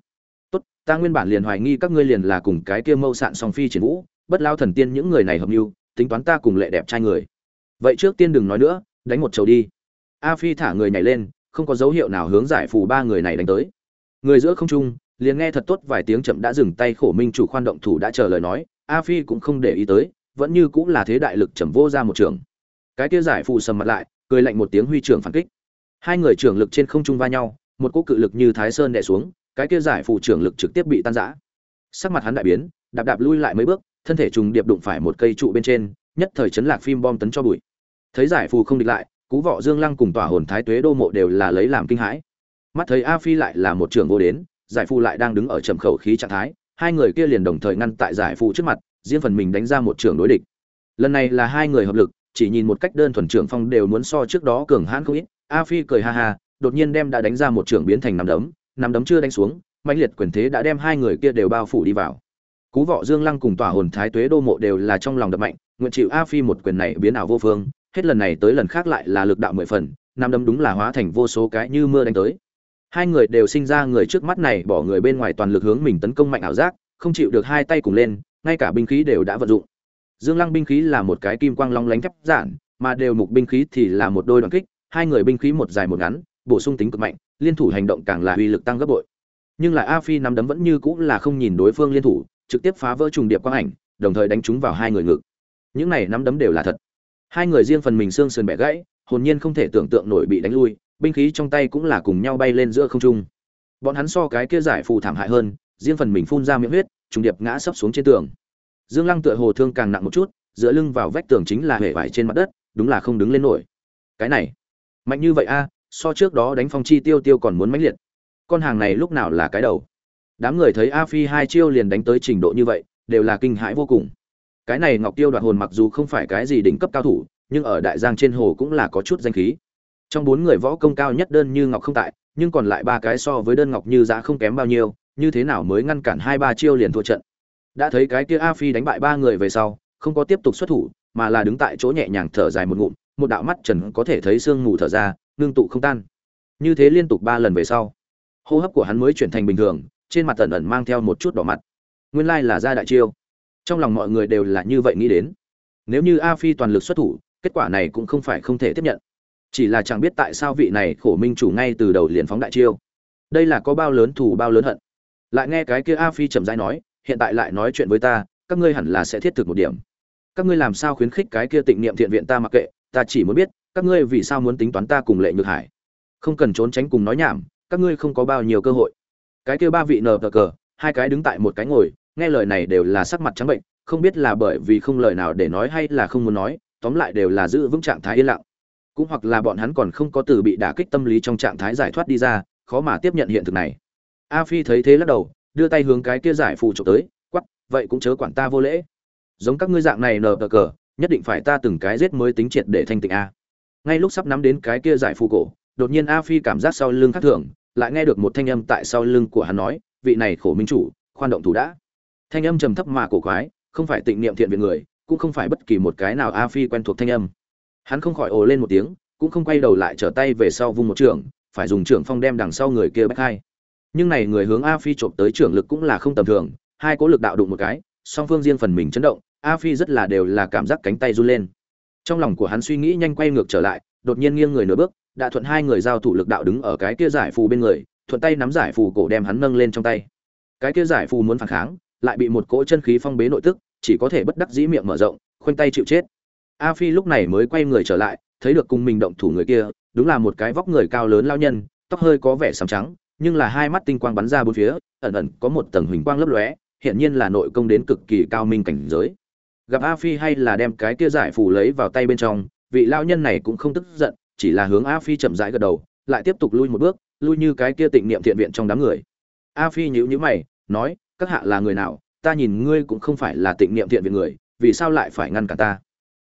Tốt, ta nguyên bản liền hoài nghi các ngươi liền là cùng cái kia mâu sạn song phi triển vũ, bất lao thần tiên những người này hợp mưu, tính toán ta cùng lệ đẹp trai người. Vậy trước tiên đừng nói nữa, đánh một chầu đi. A phi thả người nhảy lên, không có dấu hiệu nào hướng giải phù ba người này đánh tới. Người giữa không trung, liền nghe thật tốt vài tiếng chậm đã dừng tay khổ minh chủ khoan động thủ đã chờ lời nói, a phi cũng không để ý tới, vẫn như cũng là thế đại lực chậm vô ra một trường. Cái kia giải phù sầm mặt lại cười lạnh một tiếng huy trưởng phản kích. Hai người trưởng lực trên không trung va nhau, một cỗ cự lực như thái sơn đè xuống, cái kia giải phù trưởng lực trực tiếp bị tan rã. Sắc mặt hắn đại biến, đạp đạp lui lại mấy bước, thân thể trùng điệp đụng phải một cây trụ bên trên, nhất thời chấn lạc phim bom tấn cho bụi. Thấy giải phù không địch lại, cú vọ dương lăng cùng tỏa hồn thái tuế đô mộ đều là lấy làm kinh hãi. Mắt thấy a phi lại là một trưởng vô đến, giải phù lại đang đứng ở trầm khẩu khí trạng thái, hai người kia liền đồng thời ngăn tại giải phù trước mặt, riêng phần mình đánh ra một trưởng đối địch. Lần này là hai người hợp lực chỉ nhìn một cách đơn thuần trưởng phong đều muốn so trước đó cường hãn không ít. A phi cười ha ha, đột nhiên đem đã đánh ra một trưởng biến thành nằm đấm nằm đấm chưa đánh xuống, mãnh liệt quyền thế đã đem hai người kia đều bao phủ đi vào. Cú vọ dương lăng cùng tỏa hồn thái tuế đô mộ đều là trong lòng đập mạnh, nguyện chịu a phi một quyền này biến ảo vô phương, hết lần này tới lần khác lại là lực đạo mười phần nằm đấm đúng là hóa thành vô số cái như mưa đánh tới. Hai người đều sinh ra người trước mắt này, bỏ người bên ngoài toàn lực hướng mình tấn công mạnh ảo giác, không chịu được hai tay cùng lên, ngay cả binh khí đều đã vận dụng dương lăng binh khí là một cái kim quang long lánh thép giản, mà đều mục binh khí thì là một đôi đoạn kích, hai người binh khí một dài một ngắn, bổ sung tính cực mạnh, liên thủ hành động càng là uy lực tăng gấp bội. Nhưng lại a phi nắm đấm vẫn như cũng là không nhìn đối phương liên thủ, trực tiếp phá vỡ trùng điệp quang ảnh, đồng thời đánh trúng vào hai người ngực. Những này nắm đấm đều là thật. Hai người riêng phần mình xương sườn bẻ gãy, hồn nhiên không thể tưởng tượng nổi bị đánh lui, binh khí trong tay cũng là cùng nhau bay lên giữa không trung. Bọn hắn so cái kia giải phù thảm hại hơn, riêng phần mình phun ra miệng huyết, trùng điệp ngã sấp xuống trên tường dương lăng tựa hồ thương càng nặng một chút, dựa lưng vào vách tường chính là hể vải trên mặt đất, đúng là không đứng lên nổi. Cái này, mạnh như vậy a, so trước đó đánh phong chi tiêu tiêu còn muốn mãnh liệt. Con hàng này lúc nào là cái đầu? Đám người thấy a phi hai chiêu liền đánh tới trình độ như vậy, đều là kinh hãi vô cùng. Cái này ngọc tiêu đoạt hồn mặc dù không phải cái gì đỉnh cấp cao thủ, nhưng ở đại giang trên hồ cũng là có chút danh khí. Trong bốn người võ công cao nhất đơn như ngọc không tại, nhưng còn lại ba cái so với đơn ngọc như giá không kém bao nhiêu, như thế nào mới ngăn cản hai ba chiêu liền thua trận? Đã thấy cái kia a phi đánh bại ba người về sau, không có tiếp tục xuất thủ, mà là đứng tại chỗ nhẹ nhàng thở dài một ngụm, một đạo mắt trần có thể thấy sương mù thở ra, ngưng tụ không tan. Như thế liên tục ba lần về sau, hô hấp của hắn mới chuyển thành bình thường, trên mặt tần ẩn mang theo một chút đỏ mặt. Nguyên lai là ra đại chiêu. Trong lòng mọi người đều là như vậy nghĩ đến. Nếu như a phi toàn lực xuất thủ, kết quả này cũng không phải không thể tiếp nhận. Chỉ là chẳng biết tại sao vị này khổ minh chủ ngay từ đầu liền phóng đại chiêu. Đây là có bao lớn thù bao lớn hận. Lại nghe cái kia a phi chậm rãi nói hiện tại lại nói chuyện với ta, các ngươi hẳn là sẽ thiết thực một điểm. Các ngươi làm sao khuyến khích cái kia tịnh niệm thiện viện ta mặc kệ, ta chỉ muốn biết, các ngươi vì sao muốn tính toán ta cùng lệ nhược hải? Không cần trốn tránh cùng nói nhảm, các ngươi không có bao nhiêu cơ hội. Cái kia ba vị nờ cờ cờ, hai cái đứng tại một cái ngồi, nghe lời này đều là sắc mặt trắng bệnh, không biết là bởi vì không lời nào để nói hay là không muốn nói, tóm lại đều là giữ vững trạng thái yên lặng. Cũng hoặc là bọn hắn còn không có từ bị đả kích tâm lý trong trạng thái giải thoát đi ra, khó mà tiếp nhận hiện thực này. A phi thấy thế lắc đầu đưa tay hướng cái kia giải phù trộm tới quắp vậy cũng chớ quản ta vô lễ. Giống các ngươi dạng này nờ cờ cờ, nhất định phải ta từng cái giết mới tính triệt để thanh tịnh a. Ngay lúc sắp nắm đến cái kia giải phù cổ, đột nhiên a phi cảm giác sau lưng khác thường, lại nghe được một thanh âm tại sau lưng của hắn nói, vị này khổ minh chủ, khoan động thủ đã. Thanh âm trầm thấp mà cổ quái, không phải tịnh niệm thiện viện người, cũng không phải bất kỳ một cái nào a phi quen thuộc thanh âm. Hắn không khỏi ồ lên một tiếng, cũng không quay đầu lại trở tay về sau vung một trường, phải dùng trưởng phong đem đằng sau người kia bách hai nhưng này người hướng a phi trộm tới trưởng lực cũng là không tầm thường, hai cố lực đạo đụng một cái, song phương riêng phần mình chấn động, a phi rất là đều là cảm giác cánh tay run lên. Trong lòng của hắn suy nghĩ nhanh quay ngược trở lại, đột nhiên nghiêng người nửa bước, đã thuận hai người giao thủ lực đạo đứng ở cái kia giải phù bên người, thuận tay nắm giải phù cổ đem hắn nâng lên trong tay. Cái kia giải phù muốn phản kháng, lại bị một cỗ chân khí phong bế nội tức, chỉ có thể bất đắc dĩ miệng mở rộng, khoanh tay chịu chết. A phi lúc này mới quay người trở lại, thấy được cùng mình động thủ người kia, đúng là một cái vóc người cao lớn lao nhân, tóc hơi có vẻ sàm trắng nhưng là hai mắt tinh quang bắn ra bốn phía, ẩn ẩn có một tầng huỳnh quang lấp lóe hiện nhiên là nội công đến cực kỳ cao minh cảnh giới. Gặp a phi hay là đem cái kia giải phù lấy vào tay bên trong, vị lão nhân này cũng không tức giận, chỉ là hướng a phi chậm rãi gật đầu, lại tiếp tục lui một bước, lui như cái kia tịnh niệm thiện viện trong đám người. A phi nhíu nhíu mày, nói, các hạ là người nào? Ta nhìn ngươi cũng không phải là tịnh niệm thiện viện người, vì sao lại phải ngăn cản ta?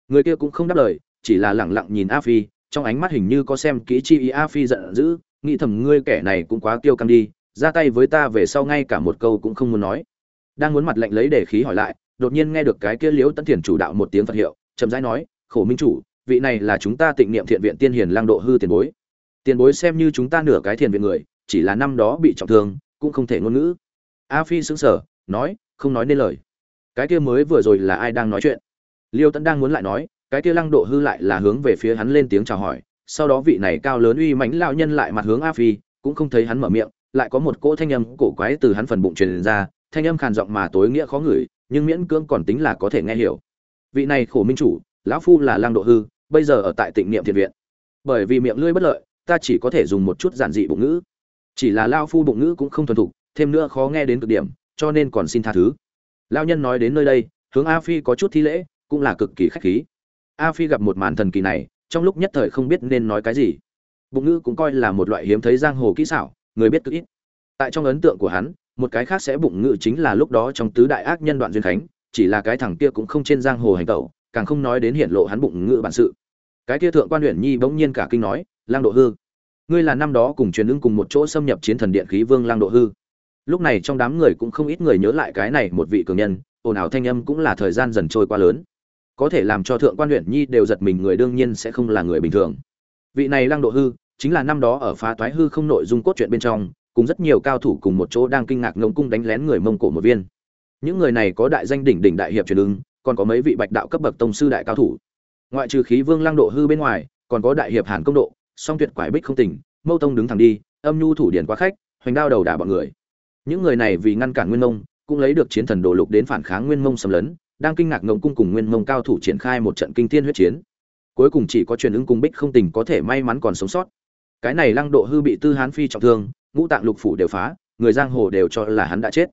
Người kia cũng không đáp lời, chỉ là lẳng lặng nhìn a phi, trong ánh mắt hình như có xem kỹ chi ý a phi giận dữ nghĩ thầm ngươi kẻ này cũng quá kiêu căng đi, ra tay với ta về sau ngay cả một câu cũng không muốn nói. Đang muốn mặt lệnh lấy để khí hỏi lại, đột nhiên nghe được cái kia liễu tấn thiền chủ đạo một tiếng phật hiệu, chậm rãi nói, khổ minh chủ, vị này là chúng ta tịnh niệm thiện viện tiên hiền lang độ hư tiền bối. Tiền bối xem như chúng ta nửa cái thiền viện người, chỉ là năm đó bị trọng thương, cũng không thể ngôn ngữ. A phi sững sờ, nói, không nói nên lời. Cái kia mới vừa rồi là ai đang nói chuyện? Liêu tấn đang muốn lại nói, cái kia lăng độ hư lại là hướng về phía hắn lên tiếng chào hỏi sau đó vị này cao lớn uy mãnh lão nhân lại mặt hướng a phi, cũng không thấy hắn mở miệng, lại có một cỗ thanh âm cổ quái từ hắn phần bụng truyền ra, thanh âm khàn giọng mà tối nghĩa khó ngửi, nhưng miễn cưỡng còn tính là có thể nghe hiểu. Vị này khổ minh chủ, lão phu là Lang độ hư, bây giờ ở tại tịnh niệm thiền viện. Bởi vì miệng lưỡi bất lợi, ta chỉ có thể dùng một chút giản dị bụng ngữ. Chỉ là lao phu bụng ngữ cũng không thuần thục, thêm nữa khó nghe đến cực điểm, cho nên còn xin tha thứ. Lao nhân nói đến nơi đây, hướng a phi có chút thi lễ, cũng là cực kỳ khách khí. A phi gặp một màn thần kỳ này trong lúc nhất thời không biết nên nói cái gì. Bụng ngữ cũng coi là một loại hiếm thấy giang hồ kỹ xảo, người biết cực ít. Tại trong ấn tượng của hắn, một cái khác sẽ bụng ngữ chính là lúc đó trong tứ đại ác nhân đoạn duyên khánh, chỉ là cái thằng kia cũng không trên giang hồ hành tẩu, càng không nói đến hiện lộ hắn bụng ngữ bản sự. Cái kia thượng quan huyện nhi bỗng nhiên cả kinh nói, lang độ hư, ngươi là năm đó cùng truyền ứng cùng một chỗ xâm nhập chiến thần điện khí vương lang độ hư. Lúc này trong đám người cũng không ít người nhớ lại cái này một vị cường nhân, ồn ào thanh âm cũng là thời gian dần trôi qua lớn có thể làm cho thượng quan huyện nhi đều giật mình người đương nhiên sẽ không là người bình thường. Vị này lăng độ hư, chính là năm đó ở phá toái hư không nội dung cốt truyện bên trong, cùng rất nhiều cao thủ cùng một chỗ đang kinh ngạc ngông cung đánh lén người mông cổ một viên. Những người này có đại danh đỉnh đỉnh đại hiệp truyền ứng, còn có mấy vị bạch đạo cấp bậc tông sư đại cao thủ. Ngoại trừ khí vương lăng độ hư bên ngoài, còn có đại hiệp hàn công độ, song tuyệt quải bích không tỉnh, mâu tông đứng thẳng đi, âm nhu thủ điển quá khách, hoành đao đầu đả bọn người. Những người này vì ngăn cản nguyên mông, cũng lấy được chiến thần đồ lục đến phản kháng nguyên mông xâm lấn đang kinh ngạc ngộng cung cùng nguyên mông cao thủ triển khai một trận kinh thiên huyết chiến. Cuối cùng chỉ có truyền ứng cung bích không tình có thể may mắn còn sống sót. Cái này lăng độ hư bị tư hán phi trọng thương, ngũ tạng lục phủ đều phá, người giang hồ đều cho là hắn đã chết.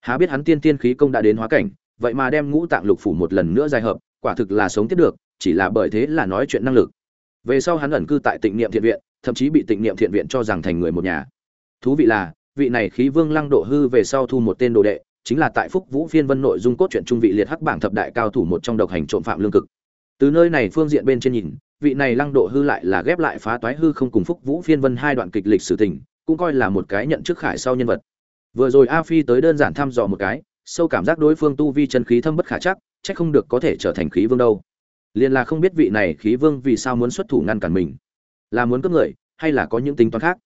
Há biết hắn tiên tiên khí công đã đến hóa cảnh, vậy mà đem ngũ tạng lục phủ một lần nữa dài hợp, quả thực là sống tiếp được, chỉ là bởi thế là nói chuyện năng lực. Về sau hắn ẩn cư tại tịnh niệm thiện viện, thậm chí bị tịnh niệm thiện viện cho rằng thành người một nhà. Thú vị là, vị này khí vương lăng độ hư về sau thu một tên đồ đệ chính là tại phúc vũ phiên vân nội dung cốt truyện trung vị liệt hắc bảng thập đại cao thủ một trong độc hành trộm phạm lương cực. Từ nơi này phương diện bên trên nhìn, vị này lăng độ hư lại là ghép lại phá toái hư không cùng phúc vũ phiên vân hai đoạn kịch lịch sử tình, cũng coi là một cái nhận trước khải sau nhân vật. Vừa rồi a phi tới đơn giản thăm dò một cái, sâu cảm giác đối phương tu vi chân khí thâm bất khả chắc chắc không được có thể trở thành khí vương đâu. Liền là không biết vị này khí vương vì sao muốn xuất thủ ngăn cản mình. Là muốn cướp người, hay là có những tính toán khác?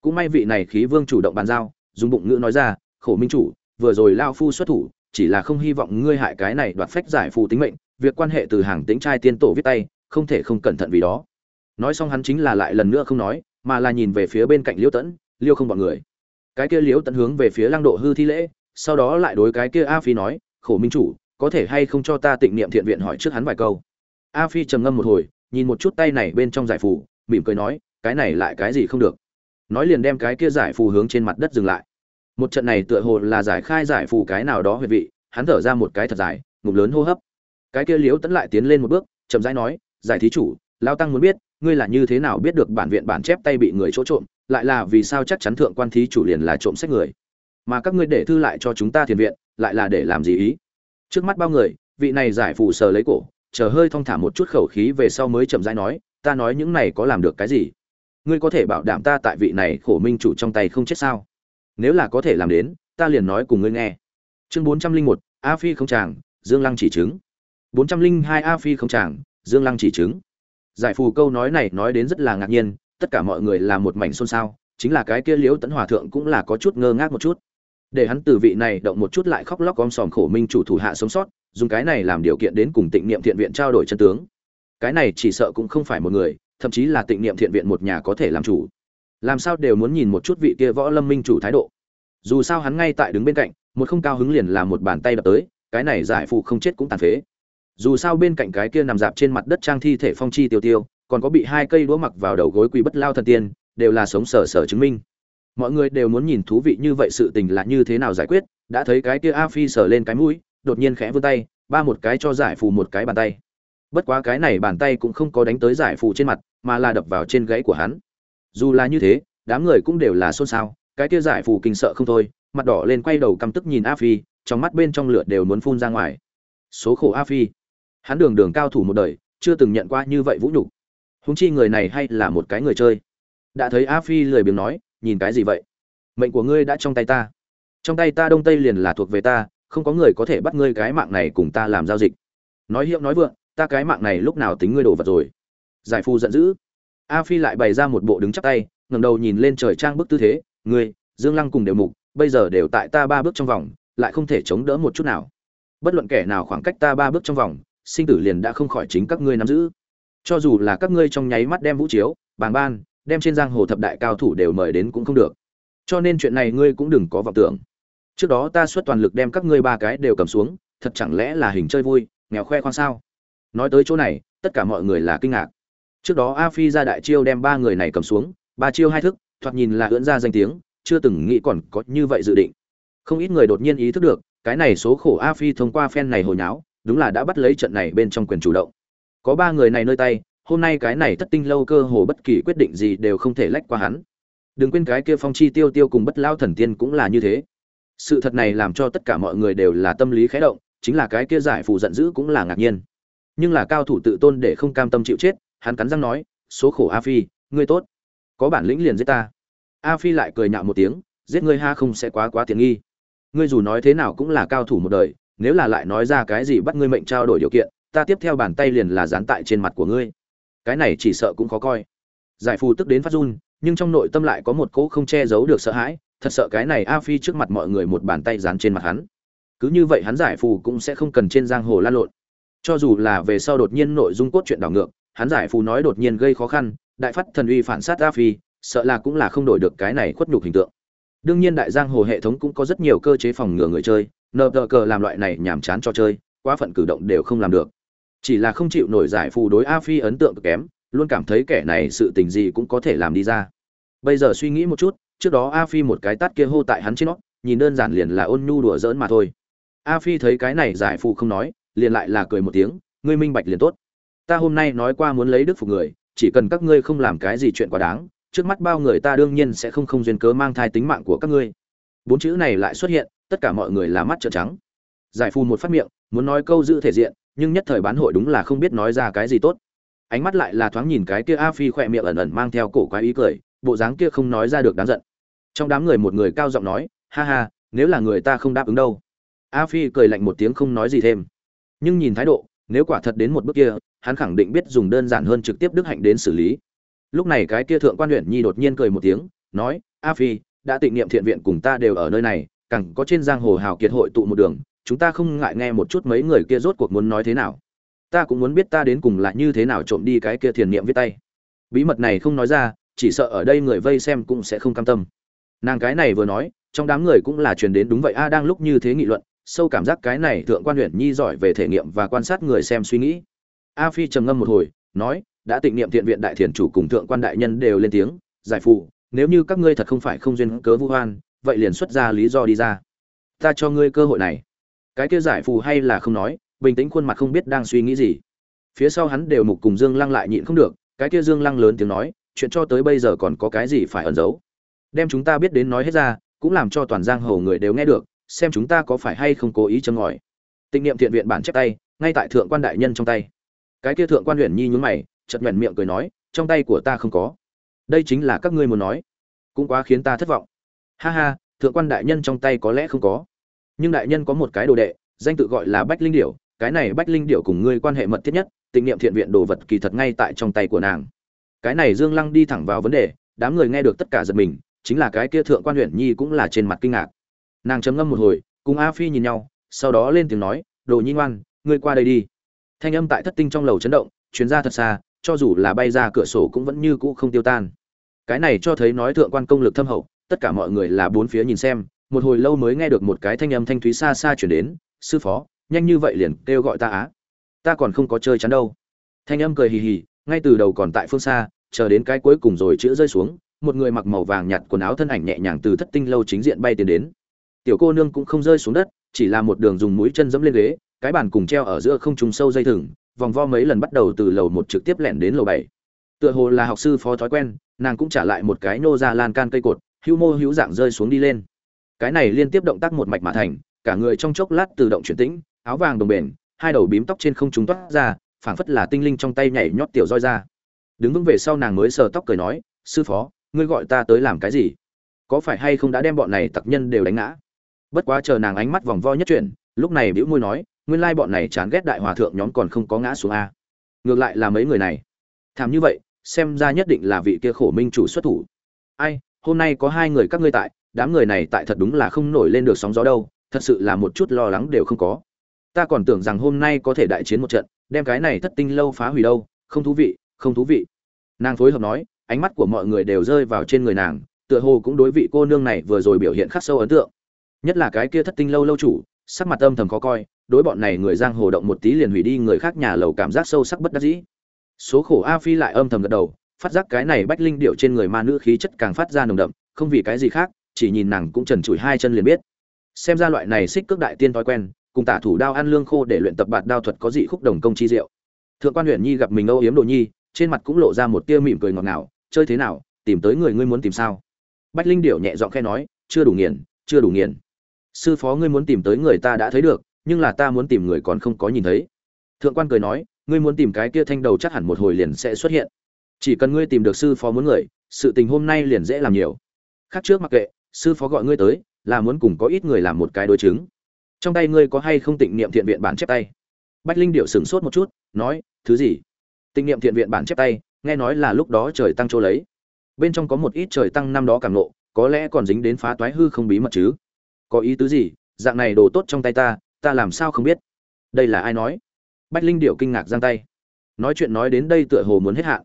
Cũng may vị này khí vương chủ động bàn giao, dùng bụng ngữ nói ra, khổ minh chủ vừa rồi lao phu xuất thủ, chỉ là không hy vọng ngươi hại cái này đoạt phách giải phù tính mệnh, việc quan hệ từ hàng tính trai tiên tổ viết tay, không thể không cẩn thận vì đó. Nói xong hắn chính là lại lần nữa không nói, mà là nhìn về phía bên cạnh liêu tẫn, liêu không bọn người. Cái kia liêu tẫn hướng về phía lăng độ hư thi lễ, sau đó lại đối cái kia a phi nói, khổ minh chủ, có thể hay không cho ta tịnh niệm thiện viện hỏi trước hắn vài câu? A phi trầm ngâm một hồi, nhìn một chút tay này bên trong giải phù, mỉm cười nói, cái này lại cái gì không được. Nói liền đem cái kia giải phù hướng trên mặt đất dừng lại một trận này tựa hồ là giải khai giải phù cái nào đó huyệt vị, hắn thở ra một cái thật dài, ngụm lớn hô hấp. Cái kia liếu tẫn lại tiến lên một bước, chậm rãi nói, giải thí chủ, lao tăng muốn biết, ngươi là như thế nào biết được bản viện bản chép tay bị người chỗ trộm, lại là vì sao chắc chắn thượng quan thí chủ liền là trộm sách người? Mà các ngươi để thư lại cho chúng ta thiền viện, lại là để làm gì ý? Trước mắt bao người, vị này giải phù sờ lấy cổ, chờ hơi thong thả một chút khẩu khí về sau mới chậm rãi nói, ta nói những này có làm được cái gì? Ngươi có thể bảo đảm ta tại vị này khổ minh chủ trong tay không chết sao? Nếu là có thể làm đến, ta liền nói cùng ngươi nghe. Chương bốn trăm linh một, a phi không tràng dương lăng chỉ chứng. bốn trăm linh hai, a phi không tràng dương lăng chỉ chứng. Giải phù câu nói này nói đến rất là ngạc nhiên, tất cả mọi người là một mảnh xôn xao, chính là cái kia liễu tấn hòa thượng cũng là có chút ngơ ngác một chút. Để hắn từ vị này động một chút lại khóc lóc om sòm khổ minh chủ thủ hạ sống sót, dùng cái này làm điều kiện đến cùng tịnh niệm thiện viện trao đổi chân tướng. Cái này chỉ sợ cũng không phải một người, thậm chí là tịnh niệm thiện viện một nhà có thể làm chủ làm sao đều muốn nhìn một chút vị kia võ lâm minh chủ thái độ? Dù sao hắn ngay tại đứng bên cạnh, một không cao hứng liền là một bàn tay đập tới, cái này giải phụ không chết cũng tàn phế. Dù sao bên cạnh cái kia nằm dạp trên mặt đất trang thi thể phong chi tiêu tiêu, còn có bị hai cây đũa mặc vào đầu gối quỳ bất lao thần tiên, đều là sống sở sở chứng minh. Mọi người đều muốn nhìn thú vị như vậy sự tình là như thế nào giải quyết, đã thấy cái kia a phi sờ lên cái mũi, đột nhiên khẽ vươn tay, ba một cái cho giải phù một cái bàn tay. Bất quá cái này bàn tay cũng không có đánh tới giải phù trên mặt, mà là đập vào trên gãy của hắn dù là như thế, đám người cũng đều là xôn xao, cái kia giải phù kinh sợ không thôi, mặt đỏ lên quay đầu căm tức nhìn a phi, trong mắt bên trong lửa đều muốn phun ra ngoài. Số khổ a phi. Hắn đường đường cao thủ một đời, chưa từng nhận qua như vậy vũ nhục. Húng chi người này hay là một cái người chơi. Đã thấy a phi lười biếng nói, nhìn cái gì vậy? Mệnh của ngươi đã trong tay ta. Trong tay ta đông tây liền là thuộc về ta, không có người có thể bắt ngươi cái mạng này cùng ta làm giao dịch. Nói hiệu nói vượng, ta cái mạng này lúc nào tính ngươi đổ vật rồi? Giải phu giận dữ a phi lại bày ra một bộ đứng chắp tay, ngẩng đầu nhìn lên trời trang bức tư thế, ngươi, dương lăng cùng đều mục, bây giờ đều tại ta ba bước trong vòng, lại không thể chống đỡ một chút nào. Bất luận kẻ nào khoảng cách ta ba bước trong vòng, sinh tử liền đã không khỏi chính các ngươi nắm giữ. Cho dù là các ngươi trong nháy mắt đem vũ chiếu, bàng ban, đem trên giang hồ thập đại cao thủ đều mời đến cũng không được. Cho nên chuyện này ngươi cũng đừng có vọng tưởng. Trước đó ta xuất toàn lực đem các ngươi ba cái đều cầm xuống, thật chẳng lẽ là hình chơi vui, nghèo khoe khoang sao? Nói tới chỗ này, tất cả mọi người là kinh ngạc trước đó a phi ra đại chiêu đem ba người này cầm xuống, ba chiêu hai thức, thoạt nhìn là ưỡn ra danh tiếng, chưa từng nghĩ còn có như vậy dự định. Không ít người đột nhiên ý thức được, cái này số khổ a phi thông qua phen này hồi nháo, đúng là đã bắt lấy trận này bên trong quyền chủ động. Có ba người này nơi tay, hôm nay cái này thất tinh lâu cơ hồ bất kỳ quyết định gì đều không thể lách qua hắn. Đừng quên cái kia phong chi tiêu tiêu cùng bất lao thần tiên cũng là như thế. Sự thật này làm cho tất cả mọi người đều là tâm lý khẽ động, chính là cái kia giải phù giận dữ cũng là ngạc nhiên. Nhưng là cao thủ tự tôn để không cam tâm chịu chết hắn cắn răng nói, số khổ a phi, ngươi tốt. Có bản lĩnh liền giết ta. A phi lại cười nhạo một tiếng, giết ngươi ha không sẽ quá quá tiện nghi. Ngươi dù nói thế nào cũng là cao thủ một đời, nếu là lại nói ra cái gì bắt ngươi mệnh trao đổi điều kiện, ta tiếp theo bàn tay liền là dán tại trên mặt của ngươi. Cái này chỉ sợ cũng khó coi. Giải phù tức đến phát run, nhưng trong nội tâm lại có một cỗ không che giấu được sợ hãi, thật sợ cái này a phi trước mặt mọi người một bàn tay dán trên mặt hắn. Cứ như vậy hắn giải phù cũng sẽ không cần trên giang hồ lan lộn. Cho dù là về sau đột nhiên nội dung cốt truyện đảo ngược hắn giải phù nói đột nhiên gây khó khăn, đại phát thần uy phản sát a phi, sợ là cũng là không đổi được cái này khuất nhục hình tượng. Đương nhiên đại giang hồ hệ thống cũng có rất nhiều cơ chế phòng ngừa người chơi, nờ tờ cờ làm loại này nhàm chán cho chơi, quá phận cử động đều không làm được. Chỉ là không chịu nổi giải phù đối a phi ấn tượng cực kém, luôn cảm thấy kẻ này sự tình gì cũng có thể làm đi ra. Bây giờ suy nghĩ một chút, trước đó a phi một cái tát kia hô tại hắn trên nó nhìn đơn giản liền là ôn nhu đùa giỡn mà thôi. A phi thấy cái này giải phù không nói, liền lại là cười một tiếng, ngươi minh bạch liền tốt ta hôm nay nói qua muốn lấy đức phục người, chỉ cần các ngươi không làm cái gì chuyện quá đáng, trước mắt bao người ta đương nhiên sẽ không không duyên cớ mang thai tính mạng của các ngươi. Bốn chữ này lại xuất hiện, tất cả mọi người là mắt trợn trắng. Giải phù một phát miệng, muốn nói câu giữ thể diện, nhưng nhất thời bán hội đúng là không biết nói ra cái gì tốt. Ánh mắt lại là thoáng nhìn cái kia a phi khỏe miệng ẩn ẩn mang theo cổ quái ý cười, bộ dáng kia không nói ra được đáng giận. Trong đám người một người cao giọng nói, ha ha, nếu là người ta không đáp ứng đâu. A phi cười lạnh một tiếng không nói gì thêm. Nhưng nhìn thái độ nếu quả thật đến một bước kia, hắn khẳng định biết dùng đơn giản hơn trực tiếp đức hạnh đến xử lý. Lúc này cái kia thượng quan huyện nhi đột nhiên cười một tiếng, nói, a phi, đã tịnh niệm thiện viện cùng ta đều ở nơi này, càng có trên giang hồ hào kiệt hội tụ một đường, chúng ta không ngại nghe một chút mấy người kia rốt cuộc muốn nói thế nào. Ta cũng muốn biết ta đến cùng là như thế nào trộm đi cái kia thiền niệm viết tay. Bí mật này không nói ra, chỉ sợ ở đây người vây xem cũng sẽ không cam tâm. Nàng cái này vừa nói, trong đám người cũng là truyền đến đúng vậy, a, đang lúc như thế nghị luận sâu cảm giác cái này thượng quan huyện nhi giỏi về thể nghiệm và quan sát người xem suy nghĩ. A phi trầm ngâm một hồi, nói, đã tịnh niệm thiện viện đại thiền chủ cùng thượng quan đại nhân đều lên tiếng, giải phụ nếu như các ngươi thật không phải không duyên cớ vu hoan, vậy liền xuất ra lý do đi ra. Ta cho ngươi cơ hội này. Cái kia giải phù hay là không nói, bình tĩnh khuôn mặt không biết đang suy nghĩ gì. Phía sau hắn đều mục cùng dương lăng lại nhịn không được, cái kia dương lăng lớn tiếng nói, chuyện cho tới bây giờ còn có cái gì phải ẩn giấu. Đem chúng ta biết đến nói hết ra, cũng làm cho toàn giang hồ người đều nghe được xem chúng ta có phải hay không cố ý châm ngòi. Tịnh niệm thiện viện bản chép tay, ngay tại thượng quan đại nhân trong tay. Cái kia thượng quan huyện nhi nhún mày, chợt nhoẻn miệng cười nói, trong tay của ta không có. Đây chính là các ngươi muốn nói. Cũng quá khiến ta thất vọng. Ha ha, thượng quan đại nhân trong tay có lẽ không có. Nhưng đại nhân có một cái đồ đệ, danh tự gọi là bách linh điểu, cái này bách linh điểu cùng ngươi quan hệ mật thiết nhất, tịnh niệm thiện viện đồ vật kỳ thật ngay tại trong tay của nàng. Cái này dương lăng đi thẳng vào vấn đề, đám người nghe được tất cả giật mình, chính là cái kia thượng quan huyện nhi cũng là trên mặt kinh ngạc nàng chấm ngâm một hồi, cùng a phi nhìn nhau, sau đó lên tiếng nói, đồ nhi ngoan, ngươi qua đây đi. Thanh âm tại thất tinh trong lầu chấn động chuyến ra thật xa, cho dù là bay ra cửa sổ cũng vẫn như cũ không tiêu tan. Cái này cho thấy nói thượng quan công lực thâm hậu, tất cả mọi người là bốn phía nhìn xem, một hồi lâu mới nghe được một cái thanh âm thanh thúy xa xa chuyển đến, sư phó, nhanh như vậy liền kêu gọi ta á? Ta còn không có chơi chắn đâu. Thanh âm cười hì hì, ngay từ đầu còn tại phương xa, chờ đến cái cuối cùng rồi chữ rơi xuống, một người mặc màu vàng nhạt quần áo thân ảnh nhẹ nhàng từ thất tinh lâu chính diện bay tiến đến tiểu cô nương cũng không rơi xuống đất, chỉ là một đường dùng mũi chân dẫm lên ghế, cái bàn cùng treo ở giữa không trùng sâu dây thừng, vòng vo mấy lần bắt đầu từ lầu một trực tiếp lẻn đến lầu bảy. Tựa hồ là học sư phó thói quen, nàng cũng trả lại một cái nô ra lan can cây cột hữu mô hữu dạng rơi xuống đi lên. Cái này liên tiếp động tác một mạch mà thành, cả người trong chốc lát tự động chuyển tĩnh, áo vàng đồng bền, hai đầu bím tóc trên không trúng toát ra, phảng phất là tinh linh trong tay nhảy nhót tiểu roi ra. Đứng vững về sau nàng mới sờ tóc cười nói, sư phó, ngươi gọi ta tới làm cái gì? Có phải hay không đã đem bọn này tặc nhân đều đánh ngã? Bất quá chờ nàng ánh mắt vòng vo nhất chuyển, lúc này bĩu môi nói, nguyên lai bọn này chán ghét đại hòa thượng nhóm còn không có ngã xuống a. Ngược lại là mấy người này. Thảm như vậy, xem ra nhất định là vị kia khổ minh chủ xuất thủ. Ai, hôm nay có hai người các ngươi tại, đám người này tại thật đúng là không nổi lên được sóng gió đâu, thật sự là một chút lo lắng đều không có. Ta còn tưởng rằng hôm nay có thể đại chiến một trận, đem cái này thất tinh lâu phá hủy đâu, không thú vị, không thú vị. Nàng phối hợp nói, ánh mắt của mọi người đều rơi vào trên người nàng, tựa hồ cũng đối vị cô nương này vừa rồi biểu hiện khắc sâu ấn tượng nhất là cái kia thất tinh lâu lâu chủ, sắc mặt âm thầm khó coi, đối bọn này người giang hồ động một tí liền hủy đi người khác nhà lầu cảm giác sâu sắc bất đắc dĩ. Số khổ a phi lại âm thầm gật đầu, phát giác cái này bách linh điệu trên người ma nữ khí chất càng phát ra nồng đậm, không vì cái gì khác, chỉ nhìn nàng cũng trần trụi hai chân liền biết. Xem ra loại này xích cước đại tiên thói quen, cùng tả thủ đao ăn lương khô để luyện tập bạt đao thuật có dị khúc đồng công chi diệu. Thượng quan huyện nhi gặp mình âu yếm đồ nhi, trên mặt cũng lộ ra một tia mỉm cười ngọt ngào, chơi thế nào, tìm tới người ngươi muốn tìm sao? Bách linh điệu nhẹ giọng khe nói, chưa đủ nghiền, chưa đủ nghiền sư phó ngươi muốn tìm tới người ta đã thấy được, nhưng là ta muốn tìm người còn không có nhìn thấy. Thượng quan cười nói, ngươi muốn tìm cái kia thanh đầu chắc hẳn một hồi liền sẽ xuất hiện. Chỉ cần ngươi tìm được sư phó muốn người, sự tình hôm nay liền dễ làm nhiều. Khác trước mặc kệ, sư phó gọi ngươi tới, là muốn cùng có ít người làm một cái đối chứng. Trong tay ngươi có hay không tịnh niệm thiện viện bản chép tay? Bách linh điệu sửng sốt một chút, nói, thứ gì? Tịnh niệm thiện viện bản chép tay, nghe nói là lúc đó trời tăng chỗ lấy. Bên trong có một ít trời tăng năm đó càng nộ có lẽ còn dính đến phá toái hư không bí mật chứ có ý tứ gì, dạng này đồ tốt trong tay ta ta làm sao không biết? Đây là ai nói? Bách linh điệu kinh ngạc giang tay. Nói chuyện nói đến đây tựa hồ muốn hết hạn.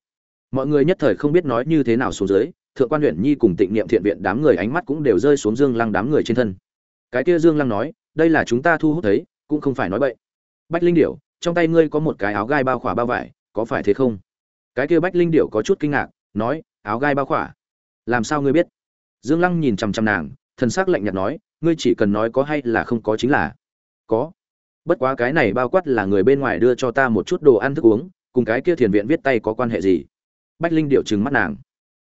Mọi người nhất thời không biết nói như thế nào xuống dưới, thượng quan huyện nhi cùng tịnh niệm thiện viện đám người ánh mắt cũng đều rơi xuống dương lăng đám người trên thân. Cái kia dương lăng nói, đây là chúng ta thu hút thấy, cũng không phải nói bậy. Bách linh điệu trong tay ngươi có một cái áo gai bao khỏa bao vải, có phải thế không? Cái kia bách linh điệu có chút kinh ngạc, nói, áo gai bao khỏa? Làm sao ngươi biết? Dương lăng nhìn chằm chằm nàng, thần s ắ c lạnh nhạt nói ngươi chỉ cần nói có hay là không có chính là có. Bất quá cái này bao quát là người bên ngoài đưa cho ta một chút đồ ăn thức uống, cùng cái kia thiền viện viết tay có quan hệ gì? Bách linh điệu trừng mắt nàng.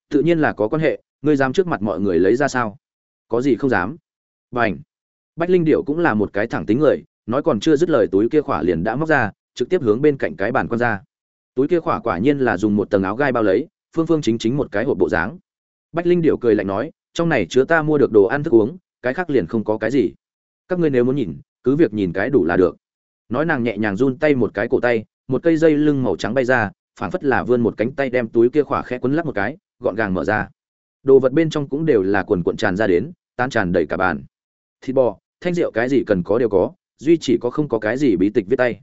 Tự nhiên là có quan hệ, ngươi dám trước mặt mọi người lấy ra sao? Có gì không dám? B à n h bách linh điệu cũng là một cái thẳng tính người, nói còn chưa dứt lời túi kia khỏa liền đã móc ra, trực tiếp hướng bên cạnh cái bàn con ra. Túi kia khỏa quả nhiên là dùng một tầng áo gai bao lấy, phương phương chính chính một cái hộp bộ dáng. Bách linh điệu cười lạnh nói, trong này chứa ta mua được đồ ăn thức uống cái khác liền không có cái gì. Các ngươi nếu muốn nhìn, cứ việc nhìn cái đủ là được. Nói nàng nhẹ nhàng run tay một cái cổ tay, một cây dây lưng màu trắng bay ra, phảng phất là vươn một cánh tay đem túi kia khỏa khẽ quấn lắc một cái, gọn gàng mở ra. Đồ vật bên trong cũng đều là quần cuộn tràn ra đến tan tràn đầy cả bàn. Thịt bò, thanh rượu cái gì cần có đều có, duy chỉ có không có cái gì bí tịch viết tay.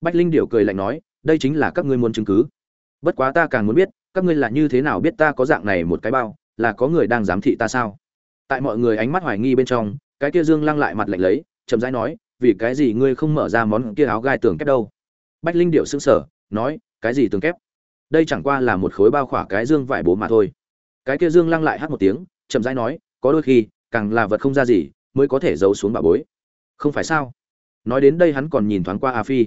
Bách linh điểu cười lạnh nói, đây chính là các ngươi muốn chứng cứ. Bất quá ta càng muốn biết, các ngươi là như thế nào biết ta có dạng này một cái bao, là có người đang giám thị ta sao? Tại mọi người ánh mắt hoài nghi bên trong, cái kia dương lăng lại mặt lạnh lấy, chậm rãi nói, vì cái gì ngươi không mở ra món kia áo gai tường kép đâu? Bách linh điệu xứng sở nói, cái gì tường kép? Đây chẳng qua là một khối bao khỏa cái dương vải bố mà thôi. Cái kia dương lăng lại hát một tiếng, chậm rãi nói, có đôi khi, càng là vật không ra gì, mới có thể giấu xuống bà bối. Không phải sao? Nói đến đây hắn còn nhìn thoáng qua a phi.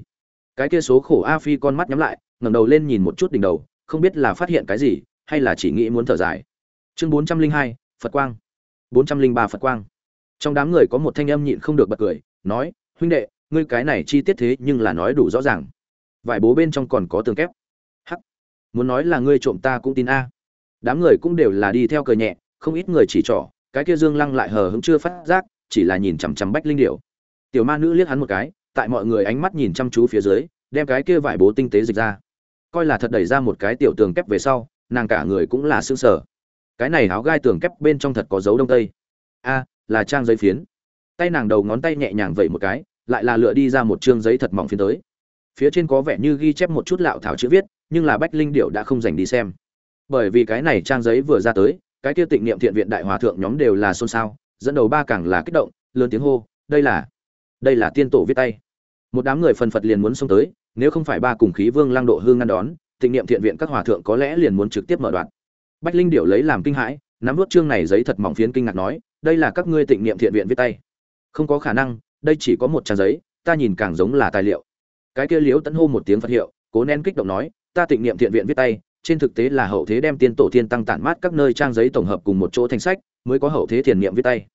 Cái kia số khổ a phi con mắt nhắm lại, ngẩng đầu lên nhìn một chút đỉnh đầu, không biết là phát hiện cái gì, hay là chỉ nghĩ muốn thở dài. Chương bốn trăm linh hai, phật quang bốn trăm linh ba phật quang. Trong đám người có một thanh âm nhịn không được bật cười, nói, huynh đệ, ngươi cái này chi tiết thế nhưng là nói đủ rõ ràng. Vải bố bên trong còn có tường kép. Hắc, muốn nói là ngươi trộm ta cũng tin a. Đám người cũng đều là đi theo cờ nhẹ, không ít người chỉ trỏ, cái kia dương lăng lại hờ hững chưa phát giác, chỉ là nhìn chằm chằm bách linh điểu. Tiểu ma nữ liếc hắn một cái, tại mọi người ánh mắt nhìn chăm chú phía dưới, đem cái kia vải bố tinh tế dịch ra. Coi là thật đẩy ra một cái tiểu tường kép về sau, nàng cả người cũng là xương sở cái này áo gai tường kép bên trong thật có dấu đông tây. A, là trang giấy phiến. Tay nàng đầu ngón tay nhẹ nhàng vẩy một cái, lại là lựa đi ra một chương giấy thật mỏng phiến tới. Phía trên có vẻ như ghi chép một chút lạo thảo chữ viết, nhưng là bách linh điệu đã không dành đi xem. Bởi vì cái này trang giấy vừa ra tới, cái kia tịnh niệm thiện viện đại hòa thượng nhóm đều là xôn xao, dẫn đầu ba càng là kích động, lớn tiếng hô, đây là đây là tiên tổ viết tay. Một đám người phần phật liền muốn xông tới, nếu không phải ba cùng khí vương lang độ hương ngăn đón, tịnh niệm thiện viện các hòa thượng có lẽ liền muốn trực tiếp mở đoạn bách linh điệu lấy làm kinh hãi, nắm vút chương này giấy thật mỏng phiến kinh ngạc nói, đây là các ngươi tịnh niệm thiện viện viết tay. Không có khả năng, đây chỉ có một trang giấy, ta nhìn càng giống là tài liệu. Cái kia liếu tấn hô một tiếng phật hiệu, cố nén kích động nói, ta tịnh niệm thiện viện viết tay, trên thực tế là hậu thế đem tiên tổ thiên tăng tản mát các nơi trang giấy tổng hợp cùng một chỗ thành sách, mới có hậu thế thiền niệm viết tay.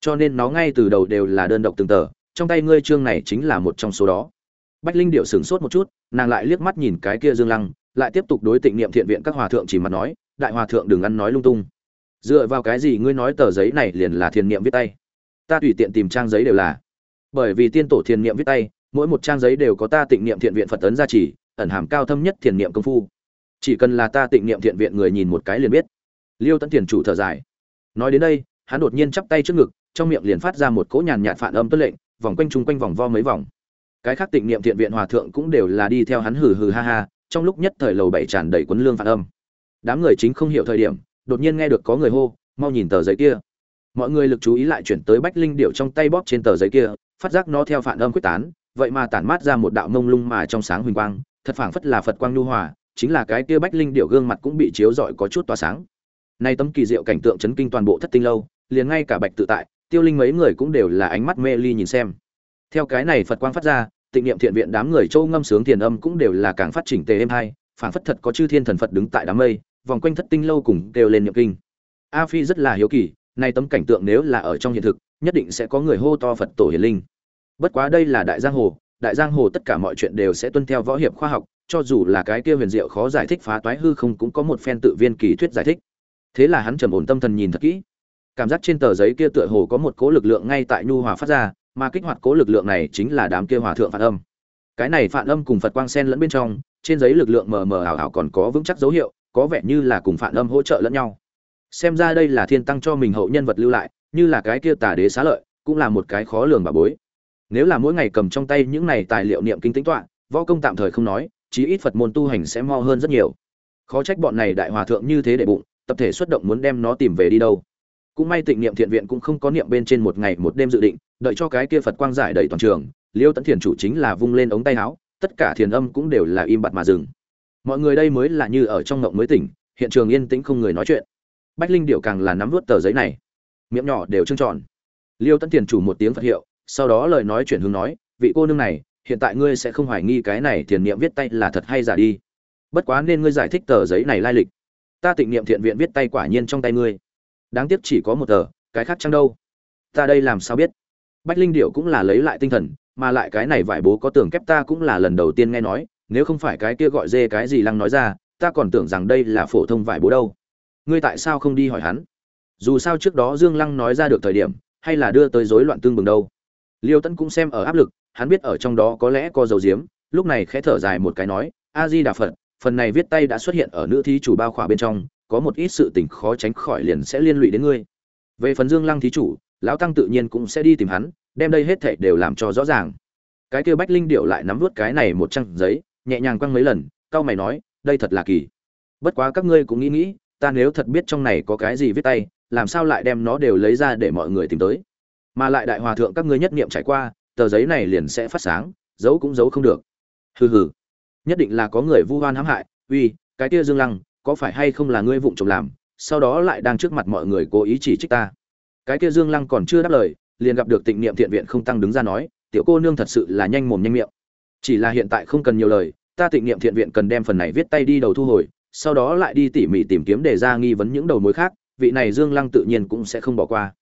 Cho nên nó ngay từ đầu đều là đơn độc từng tờ, trong tay ngươi chương này chính là một trong số đó. Bách linh điệu sửng sốt một chút, nàng lại liếc mắt nhìn cái kia dương lăng, lại tiếp tục đối tịnh niệm thiện viện các hòa thượng chỉ mặt nói đại hòa thượng đừng ăn nói lung tung. Dựa vào cái gì ngươi nói tờ giấy này liền là thiền niệm viết tay? Ta tùy tiện tìm trang giấy đều là. Bởi vì tiên tổ thiền niệm viết tay, mỗi một trang giấy đều có ta tịnh niệm thiện viện phật tấn gia trì, ẩn hàm cao thâm nhất thiền niệm công phu. Chỉ cần là ta tịnh niệm thiện viện người nhìn một cái liền biết. Liêu tấn thiền chủ thở dài. Nói đến đây, hắn đột nhiên chắp tay trước ngực, trong miệng liền phát ra một cỗ nhàn nhạt phản âm tuất lệnh, vòng quanh chung quanh vòng vo mấy vòng. Cái khác tịnh niệm thiện viện hòa thượng cũng đều là đi theo hắn hừ hừ ha ha, trong lúc nhất thời lầu bảy tràn đầy quấn lương phản âm đám người chính không hiểu thời điểm, đột nhiên nghe được có người hô, mau nhìn tờ giấy kia. Mọi người lực chú ý lại chuyển tới bách linh điệu trong tay bóp trên tờ giấy kia, phát giác nó theo phản âm quyết tán, vậy mà tản mát ra một đạo mông lung mà trong sáng huỳnh quang, thật phảng phất là phật quang nhu hòa, chính là cái kia bách linh điệu gương mặt cũng bị chiếu rọi có chút tỏa sáng. Nay tấm kỳ diệu cảnh tượng chấn kinh toàn bộ thất tinh lâu, liền ngay cả bạch tự tại, tiêu linh mấy người cũng đều là ánh mắt mê ly nhìn xem. Theo cái này phật quang phát ra, tịnh niệm thiện viện đám người châu ngâm sướng thiền âm cũng đều là càng phát chỉnh tề êm hai phảng phất thật có chư thiên thần phật đứng tại đám mây vòng quanh thất tinh lâu cùng đều lên niệm kinh. A phi rất là hiếu kỳ, nay tấm cảnh tượng nếu là ở trong hiện thực, nhất định sẽ có người hô to phật tổ hiền linh. Bất quá đây là đại giang hồ, đại giang hồ tất cả mọi chuyện đều sẽ tuân theo võ hiệp khoa học, cho dù là cái kia huyền diệu khó giải thích phá toái hư không cũng có một phen tự viên kỳ thuyết giải thích. Thế là hắn trầm ổn tâm thần nhìn thật kỹ. Cảm giác trên tờ giấy kia tựa hồ có một cố lực lượng ngay tại nhu hòa phát ra, mà kích hoạt cố lực lượng này chính là đám kia hòa thượng phản âm. Cái này phản âm cùng phật quang sen lẫn bên trong, trên giấy lực lượng mờ mờ ảo ảo còn có vững chắc dấu hiệu có vẻ như là cùng phản âm hỗ trợ lẫn nhau. Xem ra đây là thiên tăng cho mình hậu nhân vật lưu lại, như là cái kia tà đế xá lợi, cũng là một cái khó lường bà bối. Nếu là mỗi ngày cầm trong tay những này tài liệu niệm kinh tính toán võ công tạm thời không nói, chí ít phật môn tu hành sẽ mo hơn rất nhiều. Khó trách bọn này đại hòa thượng như thế để bụng, tập thể xuất động muốn đem nó tìm về đi đâu. Cũng may tịnh niệm thiện viện cũng không có niệm bên trên một ngày một đêm dự định, đợi cho cái kia phật quang giải đầy toàn trường, liêu tấn thiền chủ chính là vung lên ống tay áo, tất cả thiền âm cũng đều là im bặt mà dừng mọi người đây mới là như ở trong ngộng mới tỉnh, hiện trường yên tĩnh không người nói chuyện. Bách linh điệu càng là nắm vút tờ giấy này. Miệng nhỏ đều trưng tròn. Liêu tấn Tiền chủ một tiếng phật hiệu, sau đó lời nói chuyển hướng nói, vị cô nương này, hiện tại ngươi sẽ không hoài nghi cái này thiền niệm viết tay là thật hay giả đi. Bất quá nên ngươi giải thích tờ giấy này lai lịch. Ta tịnh niệm thiện viện viết tay quả nhiên trong tay ngươi. Đáng tiếc chỉ có một tờ, cái khác chăng đâu. Ta đây làm sao biết? Bách linh điệu cũng là lấy lại tinh thần, mà lại cái này vải bố có tưởng kép ta cũng là lần đầu tiên nghe nói nếu không phải cái kia gọi dê cái gì lăng nói ra, ta còn tưởng rằng đây là phổ thông vải bố đâu. Ngươi tại sao không đi hỏi hắn? Dù sao trước đó dương lăng nói ra được thời điểm, hay là đưa tới rối loạn tương bừng đâu. Liêu tấn cũng xem ở áp lực, hắn biết ở trong đó có lẽ có dầu diếm, lúc này khẽ thở dài một cái nói a di đà phật, phần này viết tay đã xuất hiện ở nữ thí chủ bao khỏa bên trong, có một ít sự tình khó tránh khỏi liền sẽ liên lụy đến ngươi. Về phần dương lăng thí chủ, lão tăng tự nhiên cũng sẽ đi tìm hắn, đem đây hết thảy đều làm cho rõ ràng. Cái kia bách linh điệu lại nắm vút cái này một trang giấy nhẹ nhàng quăng mấy lần cao mày nói, đây thật là kỳ. Bất quá các ngươi cũng nghĩ nghĩ, ta nếu thật biết trong này có cái gì viết tay, làm sao lại đem nó đều lấy ra để mọi người tìm tới? Mà lại đại hòa thượng các ngươi nhất niệm trải qua, tờ giấy này liền sẽ phát sáng, giấu cũng giấu không được. Hừ hừ, nhất định là có người vu oan hãm hại, uy, cái kia dương lăng, có phải hay không là ngươi vụng trộm làm, sau đó lại đang trước mặt mọi người cố ý chỉ trích ta? Cái kia dương lăng còn chưa đáp lời, liền gặp được tịnh niệm thiện viện không tăng đứng ra nói, tiểu cô nương thật sự là nhanh mồm nhanh miệng chỉ là hiện tại không cần nhiều lời, ta tịnh niệm thiện viện cần đem phần này viết tay đi đầu thu hồi, sau đó lại đi tỉ mỉ tìm kiếm để ra nghi vấn những đầu mối khác, vị này dương lăng tự nhiên cũng sẽ không bỏ qua.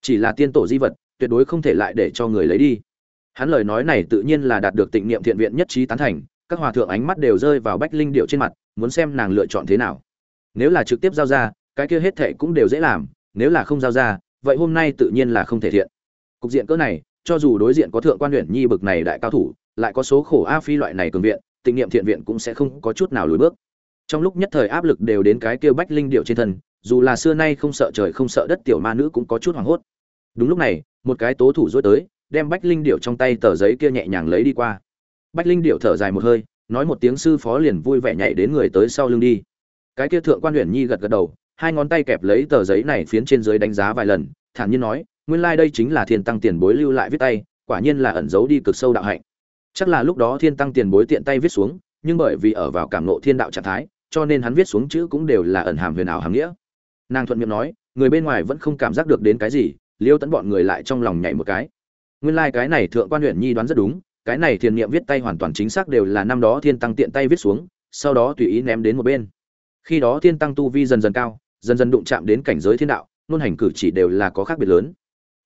Chỉ là tiên tổ di vật, tuyệt đối không thể lại để cho người lấy đi. Hắn lời nói này tự nhiên là đạt được tịnh niệm thiện viện nhất trí tán thành, các hòa thượng ánh mắt đều rơi vào bách linh điệu trên mặt, muốn xem nàng lựa chọn thế nào. Nếu là trực tiếp giao ra, cái kia hết thệ cũng đều dễ làm, nếu là không giao ra, vậy hôm nay tự nhiên là không thể thiện. Cục diện cỡ này, cho dù đối diện có thượng quan huyện nhi bực này đại cao thủ lại có số khổ a phi loại này cường viện, tịnh niệm thiện viện cũng sẽ không có chút nào lùi bước. Trong lúc nhất thời áp lực đều đến cái kêu bách linh điệu trên thân, dù là xưa nay không sợ trời không sợ đất tiểu ma nữ cũng có chút hoảng hốt. Đúng lúc này, một cái tố thủ dối tới, đem bách linh điệu trong tay tờ giấy kia nhẹ nhàng lấy đi qua. Bách linh điệu thở dài một hơi, nói một tiếng sư phó liền vui vẻ nhảy đến người tới sau lưng đi. Cái kia thượng quan huyền nhi gật gật đầu, hai ngón tay kẹp lấy tờ giấy này phiến trên dưới đánh giá vài lần, thản nhiên nói, nguyên lai đây chính là thiên tăng tiền bối lưu lại viết tay, quả nhiên là ẩn giấu đi cực sâu đạo hạnh chắc là lúc đó thiên tăng tiền bối tiện tay viết xuống, nhưng bởi vì ở vào cảm nộ thiên đạo trạng thái, cho nên hắn viết xuống chữ cũng đều là ẩn hàm huyền ảo hàm nghĩa. Nàng thuận miệng nói, người bên ngoài vẫn không cảm giác được đến cái gì, liêu tẫn bọn người lại trong lòng nhảy một cái. Nguyên lai cái này thượng quan huyện nhi đoán rất đúng, cái này thiền niệm viết tay hoàn toàn chính xác đều là năm đó thiên tăng tiện tay viết xuống, sau đó tùy ý ném đến một bên. Khi đó thiên tăng tu vi dần dần cao, dần dần đụng chạm đến cảnh giới thiên đạo, nôn hành cử chỉ đều là có khác biệt lớn.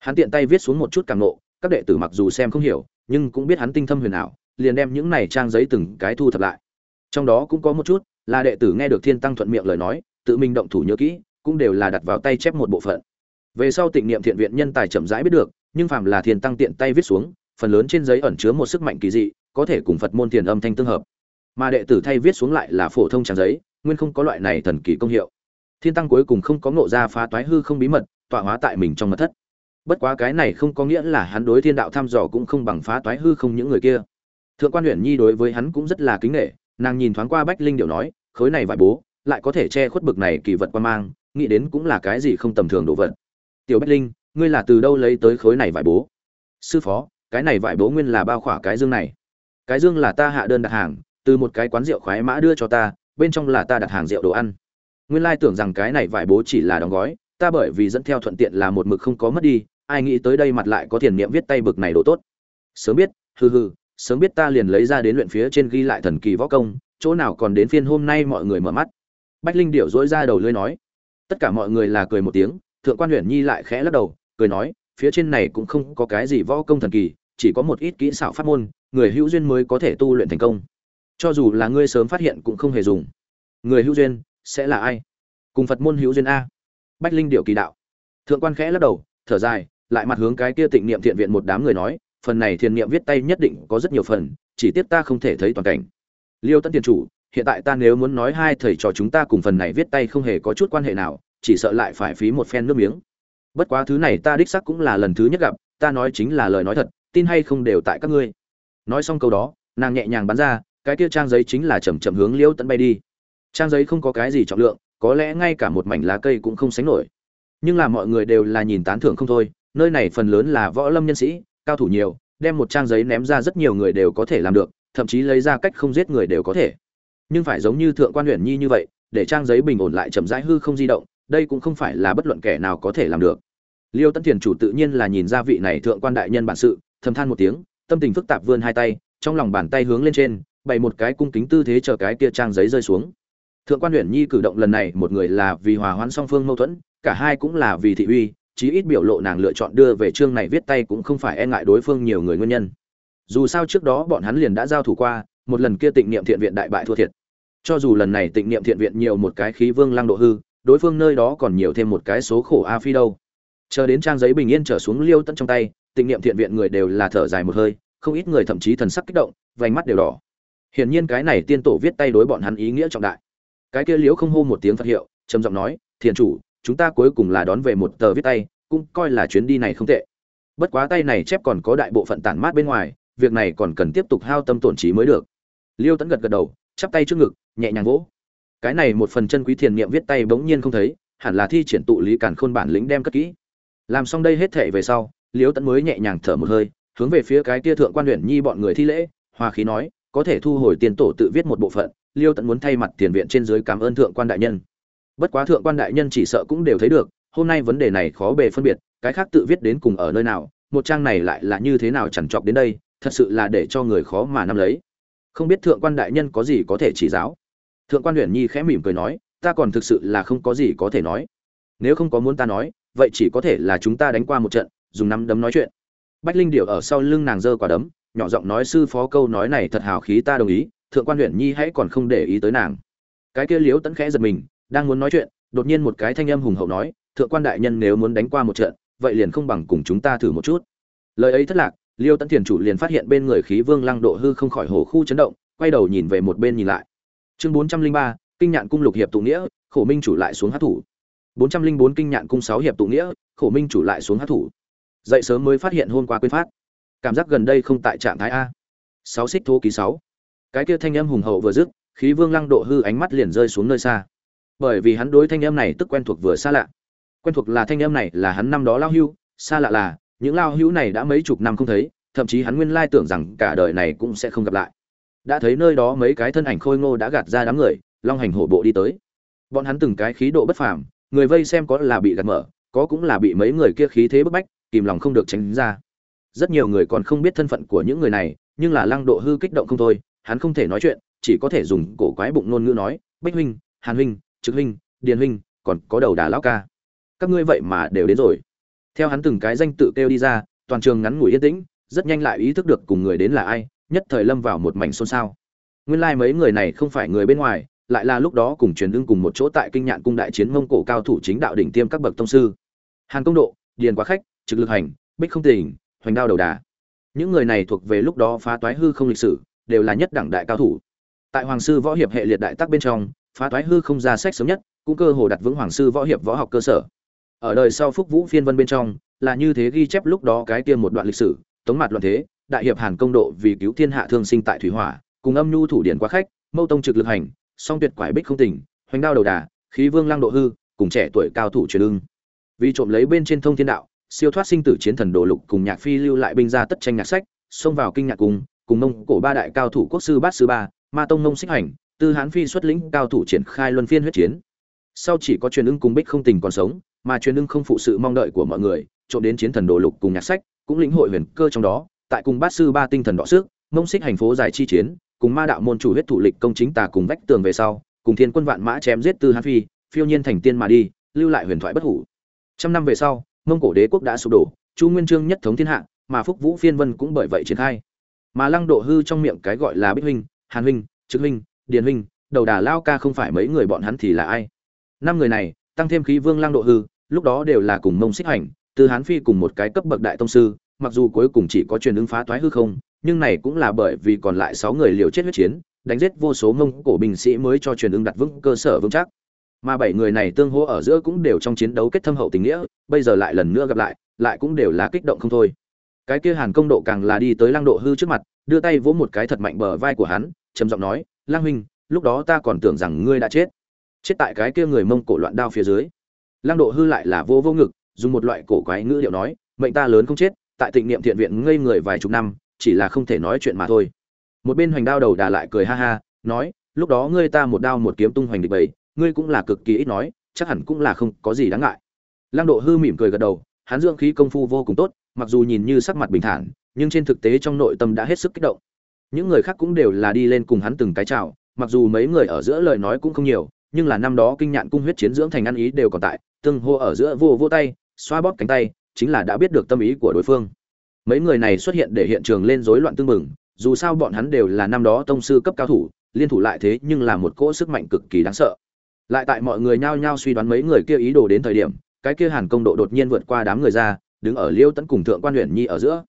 Hắn tiện tay viết xuống một chút càng nộ, các đệ tử mặc dù xem không hiểu nhưng cũng biết hắn tinh thâm huyền ảo, liền đem những này trang giấy từng cái thu thập lại. Trong đó cũng có một chút, là đệ tử nghe được thiên tăng thuận miệng lời nói, tự mình động thủ nhớ kỹ, cũng đều là đặt vào tay chép một bộ phận. Về sau tịnh niệm thiện viện nhân tài chậm rãi biết được, nhưng phàm là thiên tăng tiện tay viết xuống, phần lớn trên giấy ẩn chứa một sức mạnh kỳ dị, có thể cùng phật môn thiền âm thanh tương hợp. Mà đệ tử thay viết xuống lại là phổ thông trang giấy, nguyên không có loại này thần kỳ công hiệu. Thiên tăng cuối cùng không có ngộ ra phá toái hư không bí mật, tọa hóa tại mình trong mật thất bất quá cái này không có nghĩa là hắn đối thiên đạo thăm dò cũng không bằng phá toái hư không những người kia. Thượng quan huyện nhi đối với hắn cũng rất là kính nghệ nàng nhìn thoáng qua bách linh điệu nói, khối này vải bố, lại có thể che khuất bực này kỳ vật qua mang, nghĩ đến cũng là cái gì không tầm thường đồ vật. Tiểu bách linh, ngươi là từ đâu lấy tới khối này vải bố? Sư phó, cái này vải bố nguyên là bao khỏa cái dương này. Cái dương là ta hạ đơn đặt hàng, từ một cái quán rượu khoái mã đưa cho ta, bên trong là ta đặt hàng rượu đồ ăn. Nguyên lai tưởng rằng cái này vải bố chỉ là đóng gói, ta bởi vì dẫn theo thuận tiện là một mực không có mất đi ai nghĩ tới đây mặt lại có thiền niệm viết tay bực này đồ tốt. Sớm biết, hừ hừ, sớm biết ta liền lấy ra đến luyện phía trên ghi lại thần kỳ võ công, chỗ nào còn đến phiên hôm nay mọi người mở mắt. Bách linh điệu dỗi ra đầu lưới nói. Tất cả mọi người là cười một tiếng, thượng quan huyện nhi lại khẽ lắc đầu, cười nói, phía trên này cũng không có cái gì võ công thần kỳ, chỉ có một ít kỹ xảo pháp môn, người hữu duyên mới có thể tu luyện thành công. Cho dù là ngươi sớm phát hiện cũng không hề dùng. Người hữu duyên, sẽ là ai? Cùng phật môn hữu duyên a. Bách linh điệu kỳ đạo. Thượng quan khẽ lắc đầu, thở dài lại mặt hướng cái kia tịnh niệm thiện viện một đám người nói, phần này thiền niệm viết tay nhất định có rất nhiều phần, chỉ tiếc ta không thể thấy toàn cảnh. Liêu tân tiền chủ, hiện tại ta nếu muốn nói hai thầy trò chúng ta cùng phần này viết tay không hề có chút quan hệ nào, chỉ sợ lại phải phí một phen nước miếng. Bất quá thứ này ta đích sắc cũng là lần thứ nhất gặp, ta nói chính là lời nói thật, tin hay không đều tại các ngươi. Nói xong câu đó, nàng nhẹ nhàng bắn ra, cái kia trang giấy chính là chầm chậm hướng liêu tận bay đi. Trang giấy không có cái gì trọng lượng, có lẽ ngay cả một mảnh lá cây cũng không sánh nổi. Nhưng là mọi người đều là nhìn tán thưởng không thôi nơi này phần lớn là võ lâm nhân sĩ, cao thủ nhiều, đem một trang giấy ném ra rất nhiều người đều có thể làm được, thậm chí lấy ra cách không giết người đều có thể. Nhưng phải giống như thượng quan huyện nhi như vậy, để trang giấy bình ổn lại chậm rãi hư không di động, đây cũng không phải là bất luận kẻ nào có thể làm được. Liêu tân thiền chủ tự nhiên là nhìn ra vị này thượng quan đại nhân bản sự, thầm than một tiếng, tâm tình phức tạp vươn hai tay, trong lòng bàn tay hướng lên trên, bày một cái cung kính tư thế chờ cái kia trang giấy rơi xuống. Thượng quan huyện nhi cử động lần này, một người là vì hòa hoãn song phương mâu thuẫn, cả hai cũng là vì thị uy chí ít biểu lộ nàng lựa chọn đưa về chương này viết tay cũng không phải e ngại đối phương nhiều người nguyên nhân. Dù sao trước đó bọn hắn liền đã giao thủ qua, một lần kia tịnh niệm thiện viện đại bại thua thiệt. Cho dù lần này tịnh niệm thiện viện nhiều một cái khí vương lăng độ hư, đối phương nơi đó còn nhiều thêm một cái số khổ a phi đâu. Chờ đến trang giấy bình yên trở xuống liêu tận trong tay, tịnh niệm thiện viện người đều là thở dài một hơi, không ít người thậm chí thần sắc kích động, vành mắt đều đỏ. Hiển nhiên cái này tiên tổ viết tay đối bọn hắn ý nghĩa trọng đại. Cái kia liễu không hô một tiếng phật hiệu, trầm giọng nói, thiền chủ chúng ta cuối cùng là đón về một tờ viết tay, cũng coi là chuyến đi này không tệ. Bất quá tay này chép còn có đại bộ phận tản mát bên ngoài, việc này còn cần tiếp tục hao tâm tổn trí mới được. Liêu tẫn gật gật đầu, chắp tay trước ngực, nhẹ nhàng vỗ. Cái này một phần chân quý thiền niệm viết tay bỗng nhiên không thấy, hẳn là thi triển tụ lý cản khôn bản lĩnh đem cất kỹ. Làm xong đây hết thể về sau, liêu tẫn mới nhẹ nhàng thở một hơi, hướng về phía cái tia thượng quan huyện nhi bọn người thi lễ hoa khí nói, có thể thu hồi tiền tổ tự viết một bộ phận. Liêu tẫn muốn thay mặt tiền viện trên dưới cảm ơn thượng quan đại nhân bất quá thượng quan đại nhân chỉ sợ cũng đều thấy được, hôm nay vấn đề này khó bề phân biệt, cái khác tự viết đến cùng ở nơi nào, một trang này lại là như thế nào chẳng chọc đến đây, thật sự là để cho người khó mà nắm lấy. Không biết thượng quan đại nhân có gì có thể chỉ giáo? Thượng quan huyền nhi khẽ mỉm cười nói, ta còn thực sự là không có gì có thể nói. Nếu không có muốn ta nói, vậy chỉ có thể là chúng ta đánh qua một trận, dùng nắm đấm nói chuyện. Bách linh điệu ở sau lưng nàng giơ quả đấm, nhỏ giọng nói sư phó câu nói này thật hào khí ta đồng ý, thượng quan Huyền nhi hãy còn không để ý tới nàng. Cái kia liếu tẫn khẽ giật mình đang muốn nói chuyện, đột nhiên một cái thanh âm hùng hậu nói, thượng quan đại nhân nếu muốn đánh qua một trận, vậy liền không bằng cùng chúng ta thử một chút. Lời ấy thất lạc, liêu tấn thiền chủ liền phát hiện bên người khí vương lăng độ hư không khỏi hồ khu chấn động, quay đầu nhìn về một bên nhìn lại. Chương bốn trăm linh ba, kinh nhạn cung lục hiệp tụ nghĩa, khổ minh chủ lại xuống hát thủ. bốn trăm linh bốn, kinh nhạn cung sáu hiệp tụ nghĩa, khổ minh chủ lại xuống hát thủ. Dậy sớm mới phát hiện hôm qua quên phát. Cảm giác gần đây không tại trạng thái a. Sáu xích thô ký sáu. Cái kia thanh âm hùng hậu vừa dứt, khí vương lăng độ hư ánh mắt liền rơi xuống nơi xa bởi vì hắn đối thanh âm này tức quen thuộc vừa xa lạ. Quen thuộc là thanh âm này là hắn năm đó lao hưu, xa lạ là, những lao hữu này đã mấy chục năm không thấy, thậm chí hắn nguyên lai tưởng rằng cả đời này cũng sẽ không gặp lại. Đã thấy nơi đó mấy cái thân ảnh khôi ngô đã gạt ra đám người, long hành hổ bộ đi tới. Bọn hắn từng cái khí độ bất phàm, người vây xem có là bị gạt mở, có cũng là bị mấy người kia khí thế bức bách, kìm lòng không được tránh ra. Rất nhiều người còn không biết thân phận của những người này, nhưng là lăng độ hư kích động không thôi, hắn không thể nói chuyện, chỉ có thể dùng cổ quái bụng ngôn ngữ nói, bách huynh, hàn huynh trực huynh, điền huynh, còn có đầu đà lão ca. Các ngươi vậy mà đều đến rồi. Theo hắn từng cái danh tự kêu đi ra, toàn trường ngắn ngủi yên tĩnh, rất nhanh lại ý thức được cùng người đến là ai, nhất thời lâm vào một mảnh xôn xao. Nguyên lai mấy người này không phải người bên ngoài, lại là lúc đó cùng truyền đương cùng một chỗ tại kinh nhạn cung đại chiến mông cổ cao thủ chính đạo đỉnh tiêm các bậc tông sư. Hàn công độ, điền quá khách, trực lực hành, bích không tình, hoành đao đầu đà. Những người này thuộc về lúc đó phá toái hư không lịch sử, đều là nhất đẳng đại cao thủ. Tại hoàng sư võ hiệp hệ liệt đại tác bên trong phá toái hư không ra sách sớm nhất, cũng cơ hồ đặt vững hoàng sư võ hiệp võ học cơ sở. Ở đời sau phúc vũ phiên vân bên trong, là như thế ghi chép lúc đó cái kia một đoạn lịch sử, tống mặt loạn thế, đại hiệp hàn công độ vì cứu thiên hạ thương sinh tại thủy hỏa, cùng âm nhu thủ điển quá khách, mâu tông trực lực hành, song tuyệt quải bích không tỉnh, hoành đao đầu đà, khí vương lăng độ hư, cùng trẻ tuổi cao thủ truyền ưng. Vì trộm lấy bên trên thông thiên đạo, siêu thoát sinh tử chiến thần đồ lục cùng nhạc phi lưu lại binh ra tất tranh nhạc sách, xông vào kinh nhạc cùng cùng mông cổ ba đại cao thủ quốc sư bát sư ba, ma tông mông xích hành tư hán phi xuất lĩnh cao thủ triển khai luân phiên huyết chiến. Sau chỉ có truyền ưng cùng bích không tình còn sống, mà truyền ưng không phụ sự mong đợi của mọi người, trộm đến chiến thần đồ lục cùng nhạc sách, cũng lĩnh hội huyền cơ trong đó. Tại cùng bát sư ba tinh thần đọ sức, mông xích hành phố giải chi chiến, cùng ma đạo môn chủ huyết thủ lịch công chính tà cùng vách tường về sau, cùng thiên quân vạn mã chém giết tư hán phi, phiêu nhiên thành tiên mà đi, lưu lại huyền thoại bất hủ. Trăm năm về sau, mông cổ đế quốc đã sụp đổ, chu nguyên trương nhất thống thiên hạ, mà phúc vũ phiên vân cũng bởi vậy triển khai. Mà lăng độ hư trong miệng cái gọi là bích huynh, hàn huynh, trực huynh điền huynh, đầu đà lao ca không phải mấy người bọn hắn thì là ai? Năm người này, tăng thêm khí vương lang độ hư, lúc đó đều là cùng mông xích hành từ hán phi cùng một cái cấp bậc đại tông sư, mặc dù cuối cùng chỉ có truyền ứng phá toái hư không, nhưng này cũng là bởi vì còn lại sáu người liều chết huyết chiến, đánh giết vô số mông cổ binh sĩ mới cho truyền ứng đặt vững cơ sở vững chắc. Mà bảy người này tương hỗ ở giữa cũng đều trong chiến đấu kết thâm hậu tình nghĩa, bây giờ lại lần nữa gặp lại lại cũng đều là kích động không thôi. Cái kia hàn công độ càng là đi tới lăng độ hư trước mặt, đưa tay vỗ một cái thật mạnh bờ vai của hắn, trầm giọng nói lang huynh, lúc đó ta còn tưởng rằng ngươi đã chết. Chết tại cái kia người mông cổ loạn đao phía dưới. Lang độ hư lại là vô vô ngực, dùng một loại cổ quái ngữ điệu nói, mệnh ta lớn không chết, tại tịnh niệm thiện viện ngây người vài chục năm, chỉ là không thể nói chuyện mà thôi. Một bên hoành đao đầu đà lại cười ha ha, nói, lúc đó ngươi ta một đao một kiếm tung hoành địch bầy, ngươi cũng là cực kỳ ít nói, chắc hẳn cũng là không có gì đáng ngại. Lang độ hư mỉm cười gật đầu, hắn dưỡng khí công phu vô cùng tốt, mặc dù nhìn như sắc mặt bình thản, nhưng trên thực tế trong nội tâm đã hết sức kích động những người khác cũng đều là đi lên cùng hắn từng cái chào, mặc dù mấy người ở giữa lời nói cũng không nhiều, nhưng là năm đó kinh nhạn cung huyết chiến dưỡng thành ăn ý đều còn tại, tương hô ở giữa vô vô tay, xoa bóp cánh tay, chính là đã biết được tâm ý của đối phương. Mấy người này xuất hiện để hiện trường lên rối loạn tương mừng, dù sao bọn hắn đều là năm đó tông sư cấp cao thủ, liên thủ lại thế nhưng là một cỗ sức mạnh cực kỳ đáng sợ. Lại tại mọi người nhao nhao suy đoán mấy người kia ý đồ đến thời điểm, cái kia hàn công độ đột nhiên vượt qua đám người ra, đứng ở liêu tấn cùng thượng quan huyện nhi ở giữa.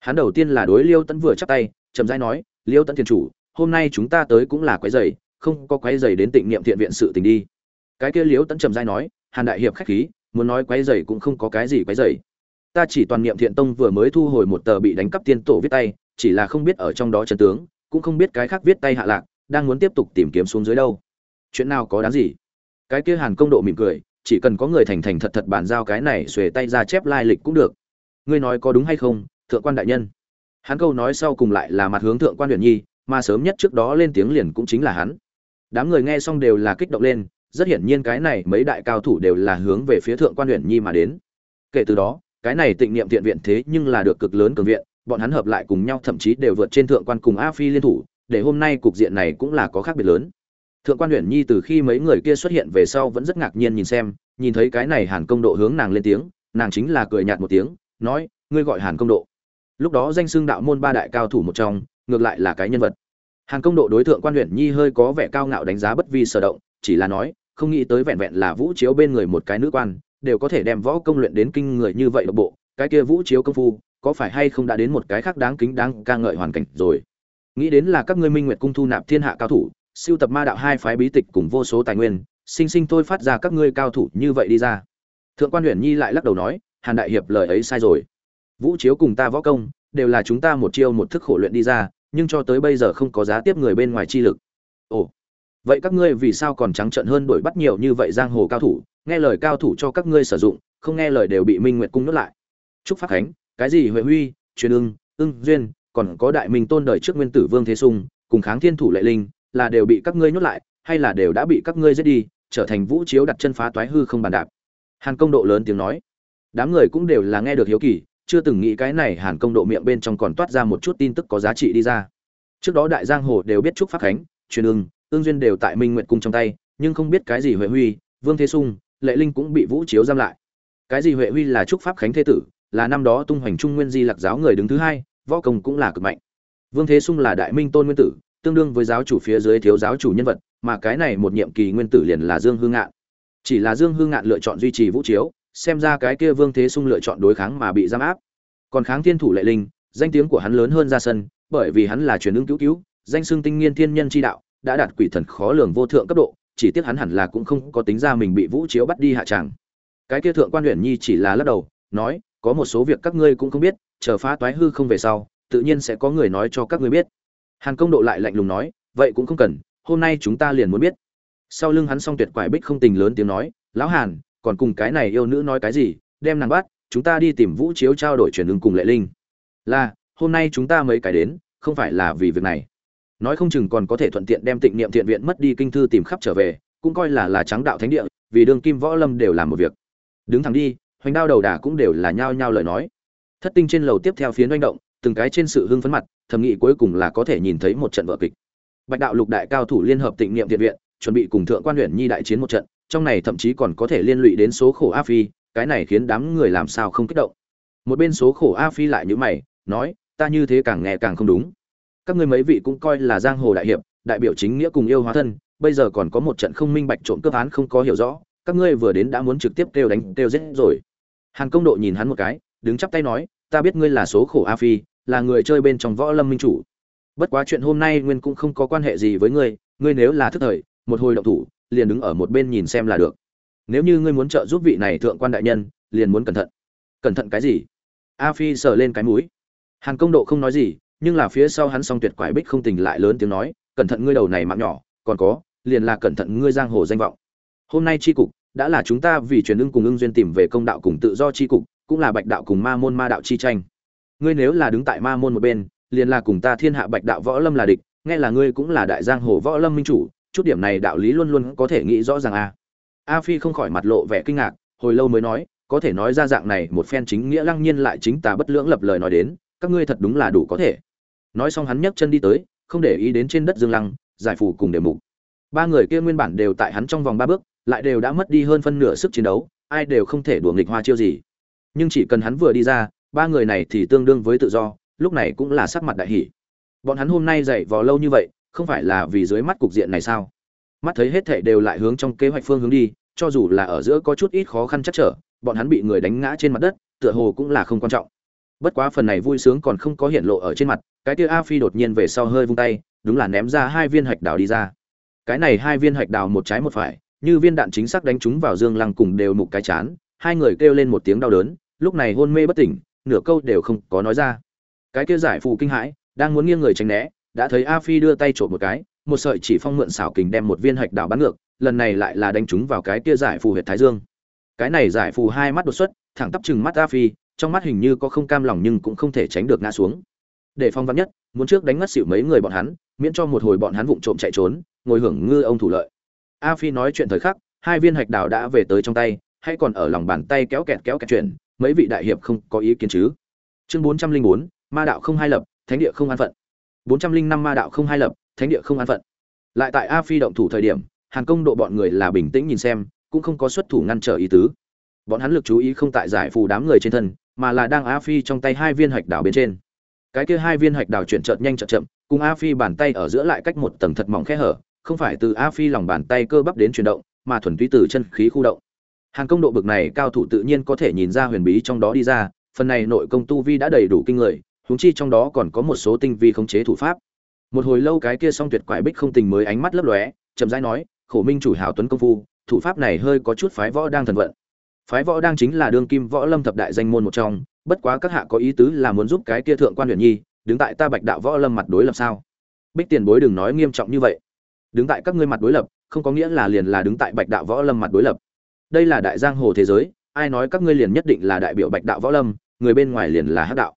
Hắn đầu tiên là đối liêu tấn vừa chắp tay chậm rãi nói, liêu tấn thiền chủ, hôm nay chúng ta tới cũng là quái dày không có quái dày đến tịnh niệm thiện viện sự tình đi. Cái kia liêu tấn chậm rãi nói, hàn đại hiệp khách khí, muốn nói quái dày cũng không có cái gì quái dày ta chỉ toàn niệm thiện tông vừa mới thu hồi một tờ bị đánh cắp tiên tổ viết tay, chỉ là không biết ở trong đó chân tướng, cũng không biết cái khác viết tay hạ lạc, đang muốn tiếp tục tìm kiếm xuống dưới đâu. Chuyện nào có đáng gì? Cái kia hàn công độ mỉm cười, chỉ cần có người thành thành thật thật bàn giao cái này xuề tay ra chép lai lịch cũng được. Ngươi nói có đúng hay không, thượng quan đại nhân? Hắn câu nói sau cùng lại là mặt hướng thượng quan huyền nhi, mà sớm nhất trước đó lên tiếng liền cũng chính là hắn. Đám người nghe xong đều là kích động lên, rất hiển nhiên cái này mấy đại cao thủ đều là hướng về phía thượng quan huyền nhi mà đến. Kể từ đó, cái này tịnh niệm thiện viện thế nhưng là được cực lớn cường viện, bọn hắn hợp lại cùng nhau thậm chí đều vượt trên thượng quan cùng a phi liên thủ, để hôm nay cục diện này cũng là có khác biệt lớn. Thượng quan huyền nhi từ khi mấy người kia xuất hiện về sau vẫn rất ngạc nhiên nhìn xem, nhìn thấy cái này hàn công độ hướng nàng lên tiếng, nàng chính là cười nhạt một tiếng, nói, ngươi gọi hàn công độ lúc đó danh xưng đạo môn ba đại cao thủ một trong, ngược lại là cái nhân vật. Hàng công độ đối tượng quan huyện nhi hơi có vẻ cao ngạo đánh giá bất vi sở động, chỉ là nói, không nghĩ tới vẹn vẹn là vũ chiếu bên người một cái nữ quan, đều có thể đem võ công luyện đến kinh người như vậy độc bộ, cái kia vũ chiếu công phu, có phải hay không đã đến một cái khác đáng kính đáng ca ngợi hoàn cảnh rồi? Nghĩ đến là các ngươi minh nguyệt cung thu nạp thiên hạ cao thủ, siêu tập ma đạo hai phái bí tịch cùng vô số tài nguyên, sinh sinh thôi phát ra các ngươi cao thủ như vậy đi ra. Thượng quan huyện nhi lại lắc đầu nói, hàn đại hiệp lời ấy sai rồi vũ chiếu cùng ta võ công, đều là chúng ta một chiêu một thức khổ luyện đi ra, nhưng cho tới bây giờ không có giá tiếp người bên ngoài chi lực. Ồ, vậy các ngươi vì sao còn trắng trợn hơn đuổi bắt nhiều như vậy giang hồ cao thủ? Nghe lời cao thủ cho các ngươi sử dụng, không nghe lời đều bị minh nguyệt cung nuốt lại. Chúc pháp khánh, cái gì huệ huy, truyền ưng ưng duyên, còn có đại minh tôn đời trước nguyên tử vương thế sung, cùng kháng thiên thủ lệ linh, là đều bị các ngươi nhốt lại, hay là đều đã bị các ngươi giết đi, trở thành vũ chiếu đặt chân phá toái hư không bàn đạp? Hàn công độ lớn tiếng nói. Đám người cũng đều là nghe được hiếu kỳ chưa từng nghĩ cái này hàn công độ miệng bên trong còn toát ra một chút tin tức có giá trị đi ra. Trước đó đại giang hồ đều biết trúc pháp khánh, truyền ưng ương duyên đều tại minh nguyện cung trong tay, nhưng không biết cái gì huệ huy, vương thế sung, lệ linh cũng bị vũ chiếu giam lại. Cái gì huệ huy là trúc pháp khánh thế tử, là năm đó tung hoành trung nguyên di lạc giáo người đứng thứ hai, võ công cũng là cực mạnh. Vương thế sung là đại minh tôn nguyên tử, tương đương với giáo chủ phía dưới thiếu giáo chủ nhân vật, mà cái này một nhiệm kỳ nguyên tử liền là dương hương ngạn. Chỉ là dương hương ngạn lựa chọn duy trì vũ chiếu xem ra cái kia vương thế sung lựa chọn đối kháng mà bị giam áp. Còn kháng thiên thủ lệ linh, danh tiếng của hắn lớn hơn ra sân, bởi vì hắn là truyền ứng cứu cứu, danh xưng tinh nghiên thiên nhân chi đạo, đã đạt quỷ thần khó lường vô thượng cấp độ, chỉ tiếc hắn hẳn là cũng không có tính ra mình bị vũ chiếu bắt đi hạ tràng. Cái kia thượng quan huyện nhi chỉ là lắc đầu, nói, có một số việc các ngươi cũng không biết, chờ phá toái hư không về sau, tự nhiên sẽ có người nói cho các ngươi biết. Hàn công độ lại lạnh lùng nói, vậy cũng không cần, hôm nay chúng ta liền muốn biết. Sau lưng hắn song tuyệt quải bích không tình lớn tiếng nói, lão hàn còn cùng cái này yêu nữ nói cái gì, đem nàng bắt, chúng ta đi tìm vũ chiếu trao đổi chuyển ứng cùng lệ linh. Là, hôm nay chúng ta mấy cái đến, không phải là vì việc này. Nói không chừng còn có thể thuận tiện đem tịnh niệm thiện viện mất đi kinh thư tìm khắp trở về, cũng coi là là trắng đạo thánh địa, vì đường kim võ lâm đều làm một việc. Đứng thẳng đi, hoành đao đầu đà cũng đều là nhao nhao lời nói. Thất tinh trên lầu tiếp theo phiến doanh động, từng cái trên sự hưng phấn mặt, thầm nghĩ cuối cùng là có thể nhìn thấy một trận vở kịch. Bạch đạo lục đại cao thủ liên hợp tịnh niệm thiện viện, chuẩn bị cùng thượng quan huyện nhi đại chiến một trận trong này thậm chí còn có thể liên lụy đến số khổ a phi, cái này khiến đám người làm sao không kích động. Một bên số khổ a phi lại như mày, nói, ta như thế càng nghe càng không đúng. Các ngươi mấy vị cũng coi là giang hồ đại hiệp, đại biểu chính nghĩa cùng yêu hóa thân, bây giờ còn có một trận không minh bạch trộm cướp án không có hiểu rõ, các ngươi vừa đến đã muốn trực tiếp kêu đánh, kêu giết rồi. Hàn công độ nhìn hắn một cái, đứng chắp tay nói, ta biết ngươi là số khổ a phi, là người chơi bên trong võ lâm minh chủ. Bất quá chuyện hôm nay nguyên cũng không có quan hệ gì với ngươi ngươi nếu là thức thời, một hồi động thủ liền đứng ở một bên nhìn xem là được. Nếu như ngươi muốn trợ giúp vị này thượng quan đại nhân, liền muốn cẩn thận. Cẩn thận cái gì? A phi sờ lên cái mũi. Hàn công độ không nói gì, nhưng là phía sau hắn song tuyệt quải bích không tình lại lớn tiếng nói, cẩn thận ngươi đầu này mạng nhỏ, còn có, liền là cẩn thận ngươi giang hồ danh vọng. Hôm nay tri cục, đã là chúng ta vì truyền ưng cùng ưng duyên tìm về công đạo cùng tự do tri cục, cũng là bạch đạo cùng ma môn ma đạo chi tranh. Ngươi nếu là đứng tại ma môn một bên, liền là cùng ta thiên hạ bạch đạo võ lâm là địch, nghe là ngươi cũng là đại giang hồ võ lâm minh chủ chút điểm này đạo lý luôn luôn có thể nghĩ rõ ràng a a phi không khỏi mặt lộ vẻ kinh ngạc, hồi lâu mới nói, có thể nói ra dạng này một phen chính nghĩa lăng nhiên lại chính tà bất lưỡng lập lời nói đến, các ngươi thật đúng là đủ có thể. Nói xong hắn nhấc chân đi tới, không để ý đến trên đất dương lăng, giải phủ cùng đều mục. Ba người kia nguyên bản đều tại hắn trong vòng ba bước, lại đều đã mất đi hơn phân nửa sức chiến đấu, ai đều không thể đùa nghịch hoa chiêu gì. Nhưng chỉ cần hắn vừa đi ra, ba người này thì tương đương với tự do, lúc này cũng là sắc mặt đại hỷ bọn hắn hôm nay dạy vò lâu như vậy không phải là vì dưới mắt cục diện này sao? Mắt thấy hết thảy đều lại hướng trong kế hoạch phương hướng đi, cho dù là ở giữa có chút ít khó khăn chắc trở, bọn hắn bị người đánh ngã trên mặt đất, tựa hồ cũng là không quan trọng. Bất quá phần này vui sướng còn không có hiện lộ ở trên mặt, cái kia a phi đột nhiên về sau hơi vung tay, đúng là ném ra hai viên hạch đào đi ra. Cái này hai viên hạch đào một trái một phải, như viên đạn chính xác đánh trúng vào dương lăng cùng đều mục cái chán, hai người kêu lên một tiếng đau đớn, lúc này hôn mê bất tỉnh, nửa câu đều không có nói ra. Cái kia giải phù kinh hãi, đang muốn nghiêng người tránh né đã thấy a phi đưa tay trộm một cái, một sợi chỉ phong mượn xảo kình đem một viên hạch đảo bắn ngược, lần này lại là đánh trúng vào cái kia giải phù huyệt thái dương. Cái này giải phù hai mắt đột xuất, thẳng tắp chừng mắt a phi, trong mắt hình như có không cam lòng nhưng cũng không thể tránh được ngã xuống. Để phong vắn nhất, muốn trước đánh ngất xỉu mấy người bọn hắn, miễn cho một hồi bọn hắn vụng trộm chạy trốn, ngồi hưởng ngư ông thủ lợi. A phi nói chuyện thời khắc, hai viên hạch đảo đã về tới trong tay, hay còn ở lòng bàn tay kéo kẹt kéo kẹt chuyển, mấy vị đại hiệp không có ý kiến chứ. Chương bốn trăm linh bốn, ma đạo không hai lập, thánh địa không an phận bốn trăm linh năm ma đạo không hai lập, thánh địa không an phận. Lại tại a phi động thủ thời điểm hàng công độ bọn người là bình tĩnh nhìn xem, cũng không có xuất thủ ngăn trở ý tứ. Bọn hắn lực chú ý không tại giải phù đám người trên thân, mà là đang a phi trong tay hai viên hạch đảo bên trên. Cái kia hai viên hạch đảo chuyển chợt nhanh chợt chậm, cùng a phi bàn tay ở giữa lại cách một tầng thật mỏng khe hở, không phải từ a phi lòng bàn tay cơ bắp đến chuyển động, mà thuần túy từ chân khí khu động. Hàng công độ bực này cao thủ tự nhiên có thể nhìn ra huyền bí trong đó đi ra, phần này nội công tu vi đã đầy đủ kinh người huống chi trong đó còn có một số tinh vi khống chế thủ pháp. Một hồi lâu cái kia song tuyệt quải bích không tình mới ánh mắt lấp lóe, chậm rãi nói, khổ minh chủ hảo tuấn công phu, thủ pháp này hơi có chút phái võ đang thần vận. Phái võ đang chính là đương kim võ lâm thập đại danh môn một trong, bất quá các hạ có ý tứ là muốn giúp cái kia thượng quan huyền nhi, đứng tại ta bạch đạo võ lâm mặt đối lập sao? Bích tiền bối đừng nói nghiêm trọng như vậy. Đứng tại các ngươi mặt đối lập, không có nghĩa là liền là đứng tại bạch đạo võ lâm mặt đối lập. Đây là đại giang hồ thế giới, ai nói các ngươi liền nhất định là đại biểu bạch đạo võ lâm, người bên ngoài liền là hắc đạo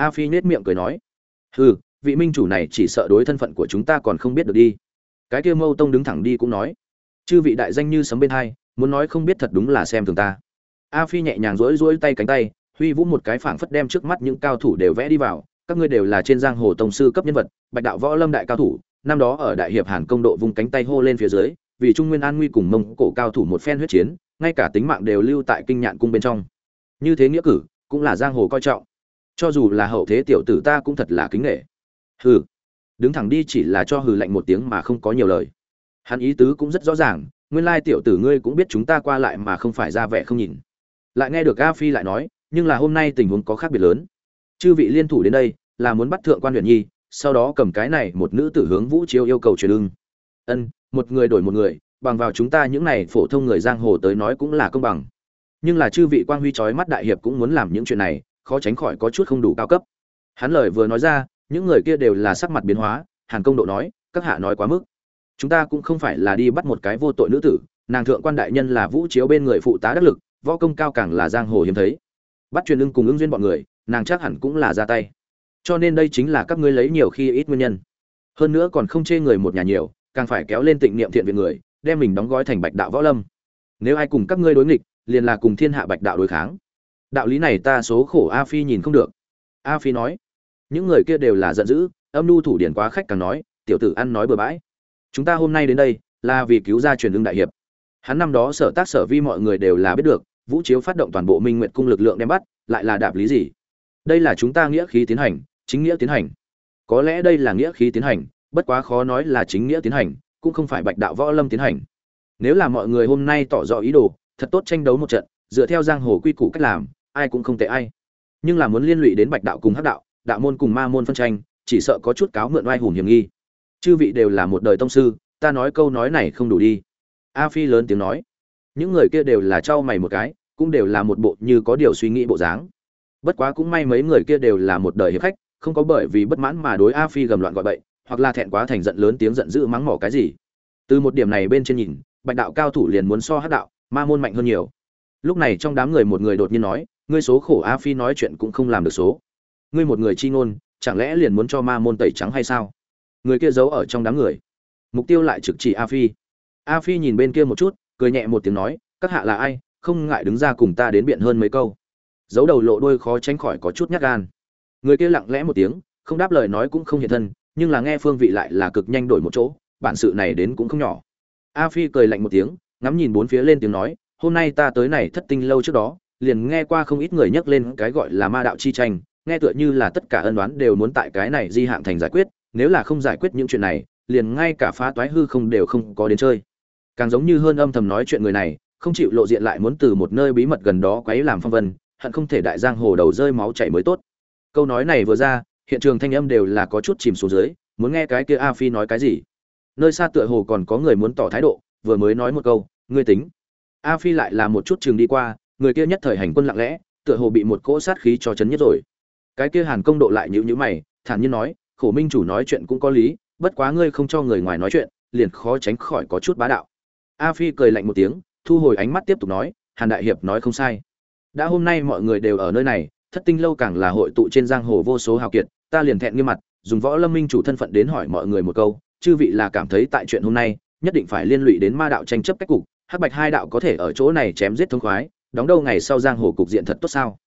a phi nhếch miệng cười nói, hừ, vị minh chủ này chỉ sợ đối thân phận của chúng ta còn không biết được đi. Cái kia mâu tông đứng thẳng đi cũng nói, chư vị đại danh như sấm bên hai, muốn nói không biết thật đúng là xem thường ta. A phi nhẹ nhàng rỗi rỗi tay cánh tay, huy vũ một cái phảng phất đem trước mắt những cao thủ đều vẽ đi vào, các ngươi đều là trên giang hồ tông sư cấp nhân vật, bạch đạo võ lâm đại cao thủ, năm đó ở đại hiệp hàn công độ vung cánh tay hô lên phía dưới, vì trung nguyên an nguy cùng mông cổ cao thủ một phen huyết chiến, ngay cả tính mạng đều lưu tại kinh nhạn cung bên trong. Như thế nghĩa cử, cũng là giang hồ coi trọng cho dù là hậu thế tiểu tử ta cũng thật là kính nghệ. Hừ. Đứng thẳng đi chỉ là cho hừ lạnh một tiếng mà không có nhiều lời. Hắn ý tứ cũng rất rõ ràng, nguyên lai tiểu tử ngươi cũng biết chúng ta qua lại mà không phải ra vẻ không nhìn. Lại nghe được a phi lại nói, nhưng là hôm nay tình huống có khác biệt lớn. Chư vị liên thủ đến đây, là muốn bắt thượng quan huyện nhi, sau đó cầm cái này một nữ tử hướng vũ chiêu yêu cầu truyền ưng. Ân, một người đổi một người, bằng vào chúng ta những này phổ thông người giang hồ tới nói cũng là công bằng. Nhưng là chư vị quang huy trói mắt đại hiệp cũng muốn làm những chuyện này khó tránh khỏi có chút không đủ cao cấp. Hắn lời vừa nói ra, những người kia đều là sắc mặt biến hóa, hàn công độ nói, các hạ nói quá mức. Chúng ta cũng không phải là đi bắt một cái vô tội nữ tử, nàng thượng quan đại nhân là vũ chiếu bên người phụ tá đắc lực, võ công cao càng là giang hồ hiếm thấy. Bắt truyền ưng cùng ứng duyên bọn người, nàng chắc hẳn cũng là ra tay. Cho nên đây chính là các ngươi lấy nhiều khi ít nguyên nhân. Hơn nữa còn không chê người một nhà nhiều, càng phải kéo lên tịnh niệm thiện viện người, đem mình đóng gói thành bạch đạo võ lâm. Nếu ai cùng các ngươi đối nghịch, liền là cùng thiên hạ bạch đạo đối kháng đạo lý này ta số khổ a phi nhìn không được. A phi nói, những người kia đều là giận dữ, âm nhu thủ điển quá khách càng nói, tiểu tử ăn nói bừa bãi. Chúng ta hôm nay đến đây, là vì cứu ra truyền hưng đại hiệp. Hắn năm đó sở tác sở vi mọi người đều là biết được, vũ chiếu phát động toàn bộ minh nguyện cung lực lượng đem bắt, lại là đạp lý gì? Đây là chúng ta nghĩa khí tiến hành, chính nghĩa tiến hành. Có lẽ đây là nghĩa khí tiến hành, bất quá khó nói là chính nghĩa tiến hành, cũng không phải bạch đạo võ lâm tiến hành. Nếu là mọi người hôm nay tỏ rõ ý đồ, thật tốt tranh đấu một trận, dựa theo giang hồ quy củ cách làm ai cũng không tệ ai. Nhưng là muốn liên lụy đến bạch đạo cùng hắc đạo đạo môn cùng ma môn phân tranh, chỉ sợ có chút cáo mượn oai hùng hiểm nghi. Chư vị đều là một đời tông sư, ta nói câu nói này không đủ đi. A phi lớn tiếng nói. Những người kia đều là trao mày một cái, cũng đều là một bộ như có điều suy nghĩ bộ dáng. Bất quá cũng may mấy người kia đều là một đời hiệp khách, không có bởi vì bất mãn mà đối a phi gầm loạn gọi bậy, hoặc là thẹn quá thành giận lớn tiếng giận dữ mắng mỏ cái gì. Từ một điểm này bên trên nhìn, bạch đạo cao thủ liền muốn so hát đạo, ma môn mạnh hơn nhiều. Lúc này trong đám người một người đột nhiên nói ngươi số khổ a phi nói chuyện cũng không làm được số. Ngươi một người chi ngôn, chẳng lẽ liền muốn cho ma môn tẩy trắng hay sao? Người kia giấu ở trong đám người. Mục tiêu lại trực chỉ a phi. A phi nhìn bên kia một chút, cười nhẹ một tiếng nói, các hạ là ai? Không ngại đứng ra cùng ta đến biện hơn mấy câu. Giấu đầu lộ đôi khó tránh khỏi có chút nhát gan. Người kia lặng lẽ một tiếng, không đáp lời nói cũng không hiện thân, nhưng là nghe phương vị lại là cực nhanh đổi một chỗ, bản sự này đến cũng không nhỏ. A phi cười lạnh một tiếng, ngắm nhìn bốn phía lên tiếng nói, hôm nay ta tới này thất tinh lâu trước đó liền nghe qua không ít người nhắc lên cái gọi là ma đạo chi tranh, nghe tựa như là tất cả ân đoán đều muốn tại cái này di hạng thành giải quyết, nếu là không giải quyết những chuyện này, liền ngay cả phá toái hư không đều không có đến chơi. Càng giống như hơn âm thầm nói chuyện người này, không chịu lộ diện lại muốn từ một nơi bí mật gần đó quấy làm phong vân, hận không thể đại giang hồ đầu rơi máu chảy mới tốt. Câu nói này vừa ra, hiện trường thanh âm đều là có chút chìm xuống dưới, muốn nghe cái kia a phi nói cái gì. Nơi xa tựa hồ còn có người muốn tỏ thái độ, vừa mới nói một câu, ngươi tính. A phi lại là một chút trường đi qua người kia nhất thời hành quân lặng lẽ, tựa hồ bị một cỗ sát khí cho chấn nhất rồi. Cái kia hàn công độ lại nhíu nhíu mày, thản nhiên nói, khổ minh chủ nói chuyện cũng có lý, bất quá ngươi không cho người ngoài nói chuyện, liền khó tránh khỏi có chút bá đạo. A phi cười lạnh một tiếng, thu hồi ánh mắt tiếp tục nói, hàn đại hiệp nói không sai. Đã hôm nay mọi người đều ở nơi này, thất tinh lâu càng là hội tụ trên giang hồ vô số hào kiệt, ta liền thẹn nghiêm mặt, dùng võ lâm minh chủ thân phận đến hỏi mọi người một câu, chư vị là cảm thấy tại chuyện hôm nay, nhất định phải liên lụy đến ma đạo tranh chấp cách cục, hắc bạch hai đạo có thể ở chỗ này chém giết thông khoái đóng đâu ngày sau giang hồ cục diện thật tốt sao?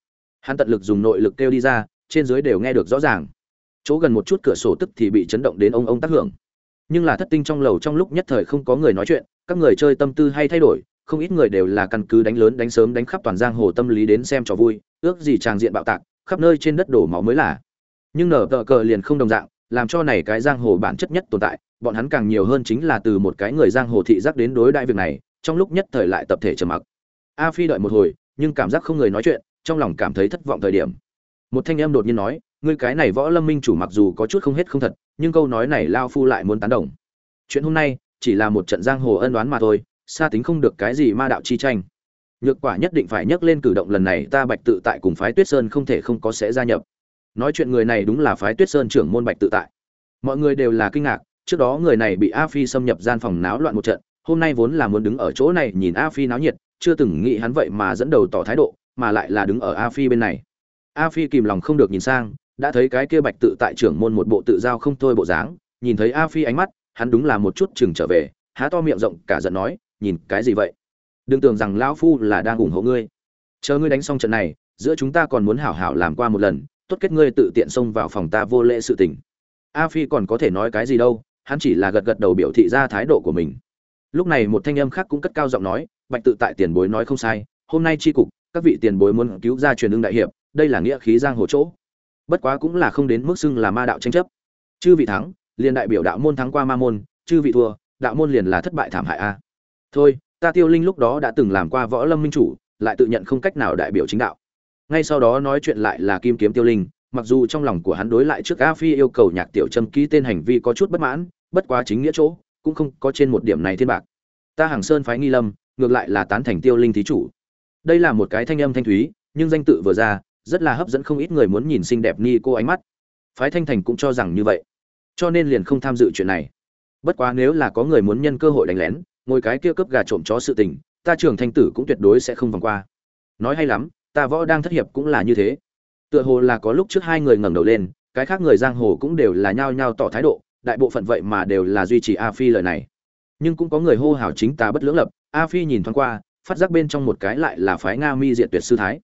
Hắn tận lực dùng nội lực kêu đi ra, trên dưới đều nghe được rõ ràng. Chỗ gần một chút cửa sổ tức thì bị chấn động đến ông ông tác hưởng. Nhưng là thất tinh trong lầu trong lúc nhất thời không có người nói chuyện, các người chơi tâm tư hay thay đổi, không ít người đều là căn cứ đánh lớn đánh sớm đánh khắp toàn giang hồ tâm lý đến xem trò vui, ước gì tràng diện bạo tạc, khắp nơi trên đất đổ máu mới là. Nhưng nở tờ cờ liền không đồng dạng, làm cho này cái giang hồ bản chất nhất tồn tại, bọn hắn càng nhiều hơn chính là từ một cái người giang hồ thị giác đến đối đại việc này, trong lúc nhất thời lại tập thể trầm mặc a phi đợi một hồi, nhưng cảm giác không người nói chuyện, trong lòng cảm thấy thất vọng thời điểm. Một thanh em đột nhiên nói, ngươi cái này võ lâm minh chủ mặc dù có chút không hết không thật, nhưng câu nói này lao phu lại muốn tán đồng. Chuyện hôm nay chỉ là một trận giang hồ ân đoán mà thôi, xa tính không được cái gì ma đạo chi tranh. Nhược quả nhất định phải nhắc lên cử động lần này, ta bạch tự tại cùng phái tuyết sơn không thể không có sẽ gia nhập. Nói chuyện người này đúng là phái tuyết sơn trưởng môn bạch tự tại. Mọi người đều là kinh ngạc, trước đó người này bị a phi xâm nhập gian phòng náo loạn một trận, hôm nay vốn là muốn đứng ở chỗ này nhìn a phi náo nhiệt chưa từng nghĩ hắn vậy mà dẫn đầu tỏ thái độ, mà lại là đứng ở a phi bên này. A phi kìm lòng không được nhìn sang, đã thấy cái kia bạch tự tại trưởng môn một bộ tự giao không thôi bộ dáng, nhìn thấy a phi ánh mắt, hắn đúng là một chút chừng trở về, há to miệng rộng cả giận nói, nhìn cái gì vậy? Đừng tưởng rằng lão phu là đang ủng hộ ngươi. Chờ ngươi đánh xong trận này, giữa chúng ta còn muốn hảo hảo làm qua một lần, tốt kết ngươi tự tiện xông vào phòng ta vô lễ sự tình. A phi còn có thể nói cái gì đâu, hắn chỉ là gật gật đầu biểu thị ra thái độ của mình. Lúc này một thanh âm khác cũng cất cao giọng nói bạch tự tại tiền bối nói không sai, hôm nay tri cục, các vị tiền bối muốn cứu ra truyền ương đại hiệp, đây là nghĩa khí giang hồ chỗ. Bất quá cũng là không đến mức xưng là ma đạo tranh chấp. Chư vị thắng, liền đại biểu đạo môn thắng qua ma môn, chư vị thua, đạo môn liền là thất bại thảm hại a. Thôi, ta tiêu linh lúc đó đã từng làm qua võ lâm minh chủ, lại tự nhận không cách nào đại biểu chính đạo. Ngay sau đó nói chuyện lại là kim kiếm tiêu linh, mặc dù trong lòng của hắn đối lại trước a phi yêu cầu nhạc tiểu trâm ký tên hành vi có chút bất mãn, bất quá chính nghĩa chỗ, cũng không có trên một điểm này thiên bạc. Ta hàng sơn phái nghi lâm ngược lại là tán thành tiêu linh thí chủ. Đây là một cái thanh âm thanh thúy, nhưng danh tự vừa ra, rất là hấp dẫn không ít người muốn nhìn xinh đẹp ni cô ánh mắt. Phái thanh thành cũng cho rằng như vậy, cho nên liền không tham dự chuyện này. Bất quá nếu là có người muốn nhân cơ hội đánh lén, ngồi cái kia cướp gà trộm chó sự tình, ta trường thanh tử cũng tuyệt đối sẽ không vòng qua. Nói hay lắm, ta võ đang thất hiệp cũng là như thế. Tựa hồ là có lúc trước hai người ngẩng đầu lên, cái khác người giang hồ cũng đều là nhao nhao tỏ thái độ, đại bộ phận vậy mà đều là duy trì a phi lời này. Nhưng cũng có người hô hào chính ta bất lưỡng lập a phi nhìn thoáng qua, phát giác bên trong một cái lại là phái nga mi diệt tuyệt sư thái.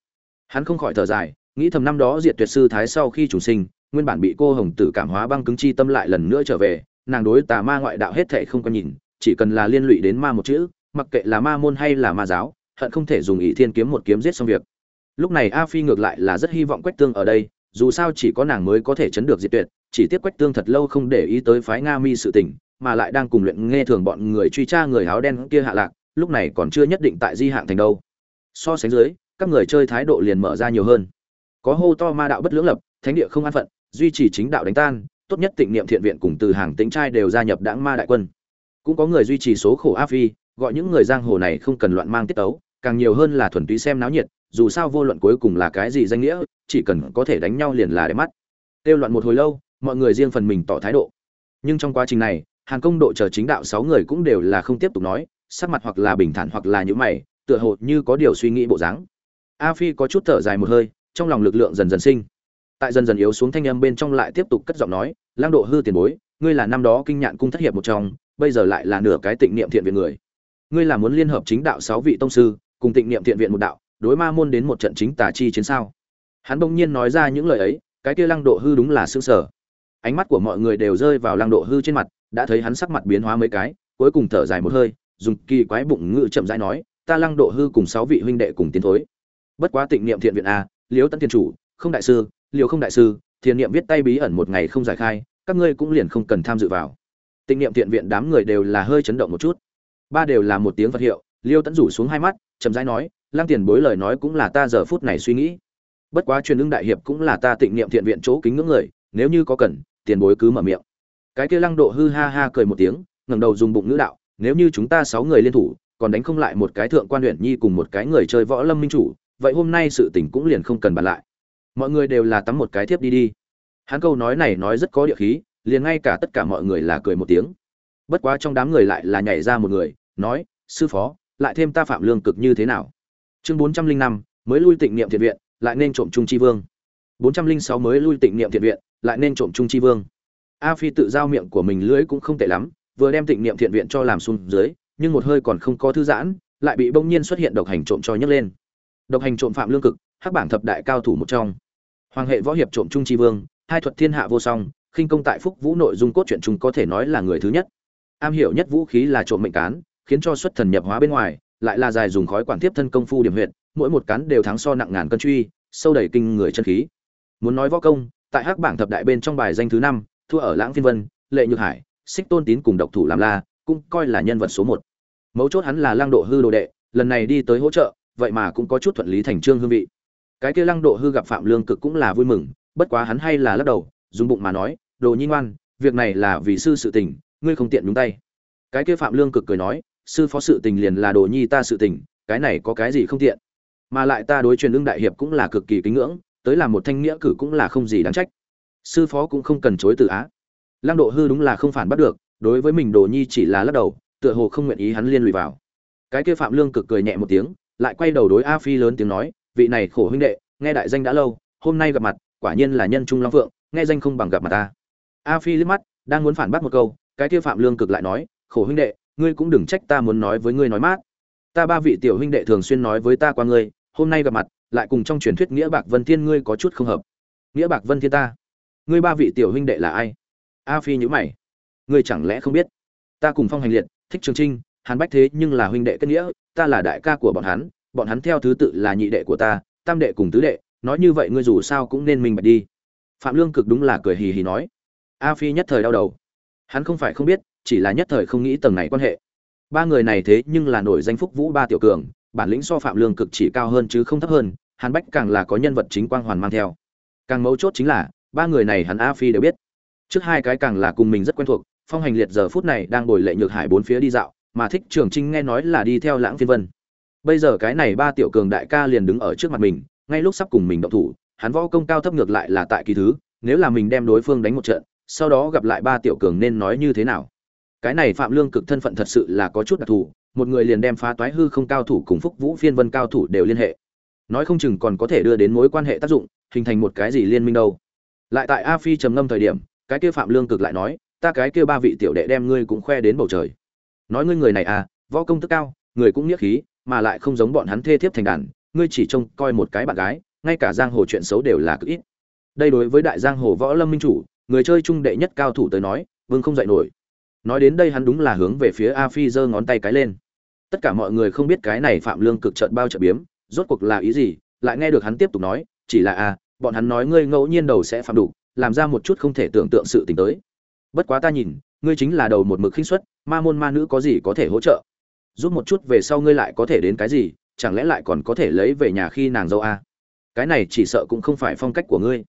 Hắn không khỏi thở dài, nghĩ thầm năm đó diệt tuyệt sư thái sau khi trùng sinh, nguyên bản bị cô hồng tử cảm hóa băng cứng chi tâm lại lần nữa trở về, nàng đối tà ma ngoại đạo hết thệ không có nhìn, chỉ cần là liên lụy đến ma một chữ, mặc kệ là ma môn hay là ma giáo, hận không thể dùng ỷ thiên kiếm một kiếm giết xong việc. Lúc này a phi ngược lại là rất hy vọng quách tương ở đây, dù sao chỉ có nàng mới có thể chấn được diệt tuyệt, chỉ tiếc quách tương thật lâu không để ý tới phái nga mi sự tình, mà lại đang cùng luyện nghe thường bọn người truy tra người áo đen kia hạ lạc lúc này còn chưa nhất định tại di hạng thành đâu. So sánh dưới, các người chơi thái độ liền mở ra nhiều hơn. Có hô to ma đạo bất lưỡng lập, thánh địa không an phận, duy trì chính đạo đánh tan, tốt nhất tịnh niệm thiện viện cùng từ hàng tính trai đều gia nhập đảng ma đại quân. Cũng có người duy trì số khổ a phi, gọi những người giang hồ này không cần loạn mang tiết tấu, càng nhiều hơn là thuần túy xem náo nhiệt, dù sao vô luận cuối cùng là cái gì danh nghĩa, chỉ cần có thể đánh nhau liền là để mắt. Tiêu loạn một hồi lâu, mọi người riêng phần mình tỏ thái độ. Nhưng trong quá trình này hàng công độ chờ chính đạo sáu người cũng đều là không tiếp tục nói sắc mặt hoặc là bình thản hoặc là nhíu mày, tựa hồ như có điều suy nghĩ bộ dáng. A phi có chút thở dài một hơi, trong lòng lực lượng dần dần sinh. Tại dần dần yếu xuống thanh âm bên trong lại tiếp tục cất giọng nói, lang độ hư tiền bối, ngươi là năm đó kinh nhạn cung thất hiệp một trong, bây giờ lại là nửa cái tịnh niệm thiện viện người. Ngươi là muốn liên hợp chính đạo sáu vị tông sư, cùng tịnh niệm thiện viện một đạo, đối ma môn đến một trận chính tà chi chiến sao? Hắn bỗng nhiên nói ra những lời ấy, cái kia lăng độ hư đúng là xương sở ánh mắt của mọi người đều rơi vào lăng độ hư trên mặt, đã thấy hắn sắc mặt biến hóa mấy cái, cuối cùng thở dài một hơi dùng kỳ quái bụng ngự chậm rãi nói, ta lăng độ hư cùng sáu vị huynh đệ cùng tiến thối. Bất quá tịnh niệm thiện viện a liếu tấn thiên chủ, không đại sư liều không đại sư, thiền niệm viết tay bí ẩn một ngày không giải khai, các ngươi cũng liền không cần tham dự vào. Tịnh niệm thiện viện đám người đều là hơi chấn động một chút. Ba đều là một tiếng vật hiệu, liêu tấn rủ xuống hai mắt, chậm rãi nói, lăng tiền bối lời nói cũng là ta giờ phút này suy nghĩ. Bất quá truyền ứng đại hiệp cũng là ta tịnh niệm thiện viện chỗ kính ngưỡng người, nếu như có cần, tiền bối cứ mở miệng. Cái kia lăng độ hư ha ha cười một tiếng, ngẩng đầu dùng bụng ngữ đạo nếu như chúng ta sáu người liên thủ, còn đánh không lại một cái thượng quan huyện nhi cùng một cái người chơi võ lâm minh chủ, vậy hôm nay sự tình cũng liền không cần bàn lại. Mọi người đều là tắm một cái thiếp đi đi. Hắn câu nói này nói rất có địa khí, liền ngay cả tất cả mọi người là cười một tiếng. Bất quá trong đám người lại là nhảy ra một người, nói, sư phó, lại thêm ta phạm lương cực như thế nào? Chương bốn trăm linh năm, mới lui tịnh niệm thiện viện, lại nên trộm trung chi vương. Bốn trăm linh sáu mới lui tịnh niệm thiện viện, lại nên trộm trung chi vương. A phi tự giao miệng của mình lưỡi cũng không tệ lắm vừa đem tịnh niệm thiện viện cho làm xuống dưới, nhưng một hơi còn không có thư giãn, lại bị bỗng nhiên xuất hiện độc hành trộm cho nhấc lên. Độc hành trộm phạm lương cực, hắc bảng thập đại cao thủ một trong. Hoàng hệ võ hiệp trộm trung tri vương, hai thuật thiên hạ vô song, khinh công tại phúc vũ nội dung cốt truyện chúng có thể nói là người thứ nhất. Am hiểu nhất vũ khí là trộm mệnh cán, khiến cho xuất thần nhập hóa bên ngoài, lại là dài dùng khói quản tiếp thân công phu điểm huyệt, mỗi một cán đều thắng so nặng ngàn cân truy, sâu đầy kinh người chân khí. Muốn nói võ công, tại hắc bảng thập đại bên trong bài danh thứ năm, thua ở lãng phiên vân, lệ nhược hải xích tôn tín cùng độc thủ làm la, cũng coi là nhân vật số một. Mấu chốt hắn là lang độ hư đồ đệ, lần này đi tới hỗ trợ, vậy mà cũng có chút thuận lý thành trương hương vị. Cái kia lăng độ hư gặp phạm lương cực cũng là vui mừng, bất quá hắn hay là lắc đầu, dùng bụng mà nói, đồ nhi ngoan, việc này là vì sư sự tình, ngươi không tiện nhúng tay. Cái kia phạm lương cực cười nói, sư phó sự tình liền là đồ nhi ta sự tình, cái này có cái gì không tiện? Mà lại ta đối truyền ưng đại hiệp cũng là cực kỳ kính ngưỡng, tới làm một thanh nghĩa cử cũng là không gì đáng trách. Sư phó cũng không cần chối từ á lăng độ hư đúng là không phản bắt được, đối với mình đồ nhi chỉ là lắc đầu, tựa hồ không nguyện ý hắn liên lụy vào. Cái kia phạm lương cực cười nhẹ một tiếng, lại quay đầu đối a phi lớn tiếng nói, vị này khổ huynh đệ, nghe đại danh đã lâu, hôm nay gặp mặt, quả nhiên là nhân trung long phượng, nghe danh không bằng gặp mặt ta. A phi liếc mắt, đang muốn phản bác một câu, cái kia phạm lương cực lại nói, khổ huynh đệ, ngươi cũng đừng trách ta muốn nói với ngươi nói mát. Ta ba vị tiểu huynh đệ thường xuyên nói với ta qua ngươi, hôm nay gặp mặt, lại cùng trong truyền thuyết nghĩa bạc vân thiên ngươi có chút không hợp. Nghĩa bạc vân thiên ta? Ngươi ba vị tiểu huynh đệ là ai? A phi nhữ mày. Ngươi chẳng lẽ không biết? Ta cùng phong hành liệt, thích trường trinh, hàn bách thế nhưng là huynh đệ kết nghĩa, ta là đại ca của bọn hắn bọn hắn theo thứ tự là nhị đệ của ta, tam đệ cùng tứ đệ, nói như vậy ngươi dù sao cũng nên mình bạch đi. Phạm lương cực đúng là cười hì hì nói. A phi nhất thời đau đầu. Hắn không phải không biết, chỉ là nhất thời không nghĩ tầng này quan hệ. Ba người này thế nhưng là nổi danh phúc vũ ba tiểu cường, bản lĩnh so phạm lương cực chỉ cao hơn chứ không thấp hơn, hàn bách càng là có nhân vật chính quang hoàn mang theo. Càng mấu chốt chính là, ba người này hắn a phi đều biết trước hai cái càng là cùng mình rất quen thuộc, phong hành liệt giờ phút này đang bồi lệ nhược hải bốn phía đi dạo, mà thích trường trinh nghe nói là đi theo lãng phiên vân. Bây giờ cái này ba tiểu cường đại ca liền đứng ở trước mặt mình, ngay lúc sắp cùng mình động thủ, hắn võ công cao thấp ngược lại là tại kỳ thứ, nếu là mình đem đối phương đánh một trận, sau đó gặp lại ba tiểu cường nên nói như thế nào? Cái này phạm lương cực thân phận thật sự là có chút đặc thù, một người liền đem phá toái hư không cao thủ cùng phúc vũ phiên vân cao thủ đều liên hệ. Nói không chừng còn có thể đưa đến mối quan hệ tác dụng, hình thành một cái gì liên minh đâu. Lại tại a phi trầm ngâm thời điểm cái kia phạm lương cực lại nói, ta cái kia ba vị tiểu đệ đem ngươi cũng khoe đến bầu trời. Nói ngươi người này à võ công tức cao, người cũng nghĩa khí, mà lại không giống bọn hắn thê thiếp thành đàn, ngươi chỉ trông coi một cái bạn gái, ngay cả giang hồ chuyện xấu đều là cực ít. Đây đối với đại giang hồ võ lâm minh chủ, người chơi trung đệ nhất cao thủ tới nói, vương không dạy nổi. Nói đến đây hắn đúng là hướng về phía a phi giơ ngón tay cái lên. Tất cả mọi người không biết cái này phạm lương cực trợn bao trợ biếm, rốt cuộc là ý gì, lại nghe được hắn tiếp tục nói, chỉ là a bọn hắn nói ngươi ngẫu nhiên đầu sẽ phạm đủ làm ra một chút không thể tưởng tượng sự tình tới. Bất quá ta nhìn, ngươi chính là đầu một mực khinh suất, ma môn ma nữ có gì có thể hỗ trợ? Giúp một chút về sau ngươi lại có thể đến cái gì, chẳng lẽ lại còn có thể lấy về nhà khi nàng dâu a cái này chỉ sợ cũng không phải phong cách của ngươi.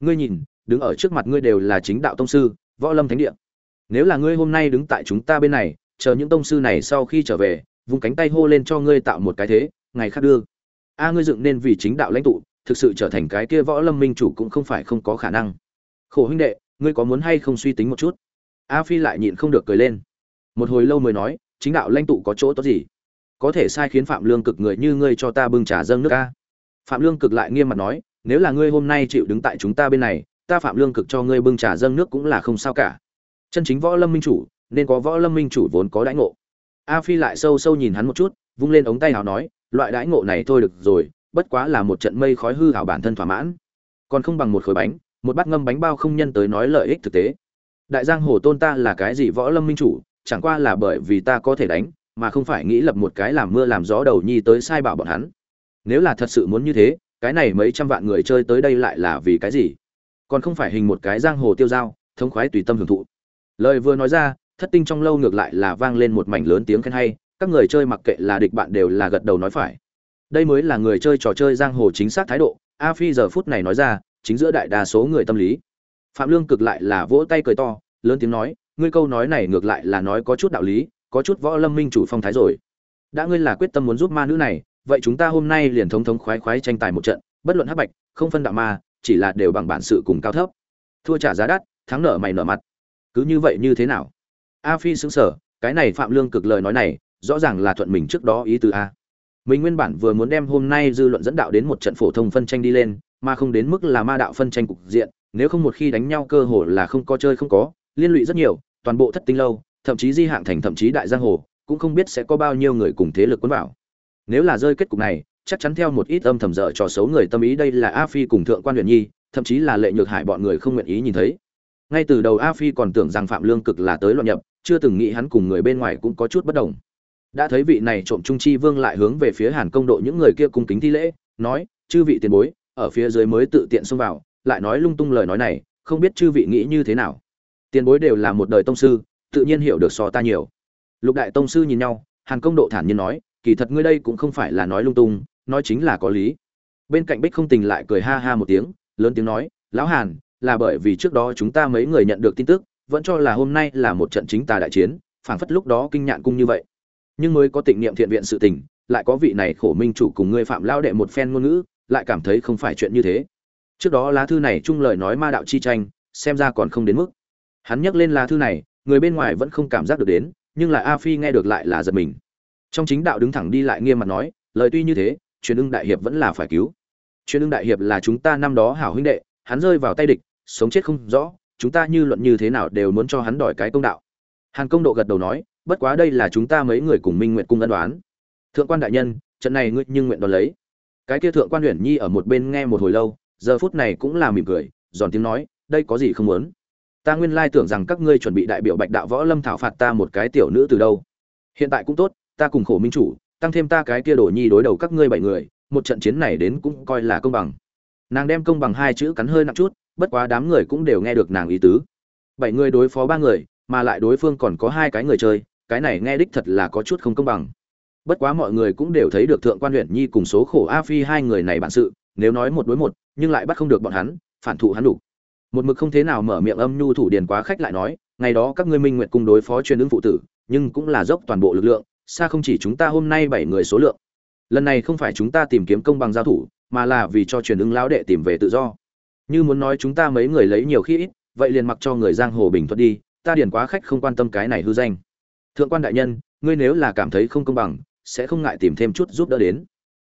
Ngươi nhìn, đứng ở trước mặt ngươi đều là chính đạo tông sư, võ lâm thánh địa. Nếu là ngươi hôm nay đứng tại chúng ta bên này, chờ những tông sư này sau khi trở về vùng cánh tay hô lên cho ngươi tạo một cái thế, ngày khác đưa. A, ngươi dựng nên vì chính đạo lãnh tụ, thực sự trở thành cái kia võ lâm minh chủ cũng không phải không có khả năng khổ huynh đệ, ngươi có muốn hay không suy tính một chút? A phi lại nhịn không được cười lên. Một hồi lâu mới nói, chính đạo lãnh tụ có chỗ tốt gì? Có thể sai khiến phạm lương cực người như ngươi cho ta bưng trà dâng nước ca. phạm lương cực lại nghiêm mặt nói, nếu là ngươi hôm nay chịu đứng tại chúng ta bên này, ta phạm lương cực cho ngươi bưng trà dâng nước cũng là không sao cả. Chân chính võ lâm minh chủ, nên có võ lâm minh chủ vốn có đãi ngộ. A phi lại sâu sâu nhìn hắn một chút, vung lên ống tay hào nói, loại đãi ngộ này thôi được rồi, bất quá là một trận mây khói hư hảo bản thân thỏa mãn. Còn không bằng một khối bánh một bát ngâm bánh bao không nhân tới nói lợi ích thực tế. Đại giang hồ tôn ta là cái gì võ lâm minh chủ, chẳng qua là bởi vì ta có thể đánh, mà không phải nghĩ lập một cái làm mưa làm gió đầu nhi tới sai bảo bọn hắn. Nếu là thật sự muốn như thế, cái này mấy trăm vạn người chơi tới đây lại là vì cái gì? Còn không phải hình một cái giang hồ tiêu dao, thống khoái tùy tâm hưởng thụ. Lời vừa nói ra, thất tinh trong lâu ngược lại là vang lên một mảnh lớn tiếng khen hay, các người chơi mặc kệ là địch bạn đều là gật đầu nói phải. Đây mới là người chơi trò chơi giang hồ chính xác thái độ, a phi giờ phút này nói ra chính giữa đại đa số người tâm lý. Phạm lương cực lại là vỗ tay cười to, lớn tiếng nói, ngươi câu nói này ngược lại là nói có chút đạo lý, có chút võ lâm minh chủ phong thái rồi. Đã ngươi là quyết tâm muốn giúp ma nữ này, vậy chúng ta hôm nay liền thống thống khoái khoái tranh tài một trận, bất luận hắc bạch, không phân đạo ma, chỉ là đều bằng bản sự cùng cao thấp. Thua trả giá đắt, thắng nợ mày nợ mặt. Cứ như vậy như thế nào? A phi xứng sở cái này phạm lương cực lời nói này, rõ ràng là thuận mình trước đó ý từ a mình nguyên bản vừa muốn đem hôm nay dư luận dẫn đạo đến một trận phổ thông phân tranh đi lên, mà không đến mức là ma đạo phân tranh cục diện, nếu không một khi đánh nhau cơ hồ là không có chơi không có, liên lụy rất nhiều, toàn bộ thất tinh lâu, thậm chí di hạng thành thậm chí đại giang hồ, cũng không biết sẽ có bao nhiêu người cùng thế lực cuốn vào. Nếu là rơi kết cục này, chắc chắn theo một ít âm thầm dở trò xấu người tâm ý đây là a phi cùng thượng quan huyện nhi, thậm chí là lệ nhược hải bọn người không nguyện ý nhìn thấy. Ngay từ đầu a phi còn tưởng rằng phạm lương cực là tới loạn nhập, chưa từng nghĩ hắn cùng người bên ngoài cũng có chút bất đồng đã thấy vị này trộm trung chi vương lại hướng về phía hàn công độ những người kia cung kính thi lễ, nói, chư vị tiền bối, ở phía dưới mới tự tiện xông vào, lại nói lung tung lời nói này, không biết chư vị nghĩ như thế nào? Tiền bối đều là một đời tông sư, tự nhiên hiểu được so ta nhiều. Lục đại tông sư nhìn nhau, hàn công độ thản nhiên nói, kỳ thật ngươi đây cũng không phải là nói lung tung, nói chính là có lý. Bên cạnh bích không tình lại cười ha ha một tiếng, lớn tiếng nói, lão hàn, là bởi vì trước đó chúng ta mấy người nhận được tin tức, vẫn cho là hôm nay là một trận chính tà đại chiến, phảng phất lúc đó kinh nhạn cung như vậy nhưng mới có tịnh niệm thiện viện sự tình, lại có vị này khổ minh chủ cùng ngươi phạm lao đệ một phen ngôn ngữ, lại cảm thấy không phải chuyện như thế. Trước đó lá thư này chung lời nói ma đạo chi tranh, xem ra còn không đến mức. Hắn nhắc lên lá thư này, người bên ngoài vẫn không cảm giác được đến, nhưng lại a phi nghe được lại là giật mình. Trong chính đạo đứng thẳng đi lại nghiêm mặt nói, lời tuy như thế, truyền ưng đại hiệp vẫn là phải cứu. Truyền ưng đại hiệp là chúng ta năm đó hảo huynh đệ, hắn rơi vào tay địch, sống chết không rõ, chúng ta như luận như thế nào đều muốn cho hắn đòi cái công đạo. Hàn công độ gật đầu nói bất quá đây là chúng ta mấy người cùng minh nguyện cung ân đoán thượng quan đại nhân, trận này ngươi nhưng nguyện đón lấy. Cái kia thượng quan huyền nhi ở một bên nghe một hồi lâu, giờ phút này cũng là mỉm cười, giòn tiếng nói, đây có gì không muốn? Ta nguyên lai tưởng rằng các ngươi chuẩn bị đại biểu bạch đạo võ lâm thảo phạt ta một cái tiểu nữ từ đâu. Hiện tại cũng tốt, ta cùng khổ minh chủ, tăng thêm ta cái kia đổ nhi đối đầu các ngươi bảy người, một trận chiến này đến cũng coi là công bằng. Nàng đem công bằng hai chữ cắn hơi nặng chút, bất quá đám người cũng đều nghe được nàng ý tứ. Bảy người đối phó ba người, mà lại đối phương còn có hai cái người chơi cái này nghe đích thật là có chút không công bằng. Bất quá mọi người cũng đều thấy được thượng quan huyện nhi cùng số khổ a phi hai người này bản sự, nếu nói một đối một, nhưng lại bắt không được bọn hắn, phản thụ hắn đủ. Một mực không thế nào mở miệng âm nhu thủ điền quá khách lại nói, ngày đó các ngươi minh nguyện cùng đối phó truyền ứng phụ tử, nhưng cũng là dốc toàn bộ lực lượng, xa không chỉ chúng ta hôm nay bảy người số lượng. Lần này không phải chúng ta tìm kiếm công bằng giao thủ, mà là vì cho truyền ứng lão đệ tìm về tự do. Như muốn nói chúng ta mấy người lấy nhiều khi ít, vậy liền mặc cho người giang hồ bình thuật đi, ta điền quá khách không quan tâm cái này hư danh thượng quan đại nhân, ngươi nếu là cảm thấy không công bằng, sẽ không ngại tìm thêm chút giúp đỡ đến.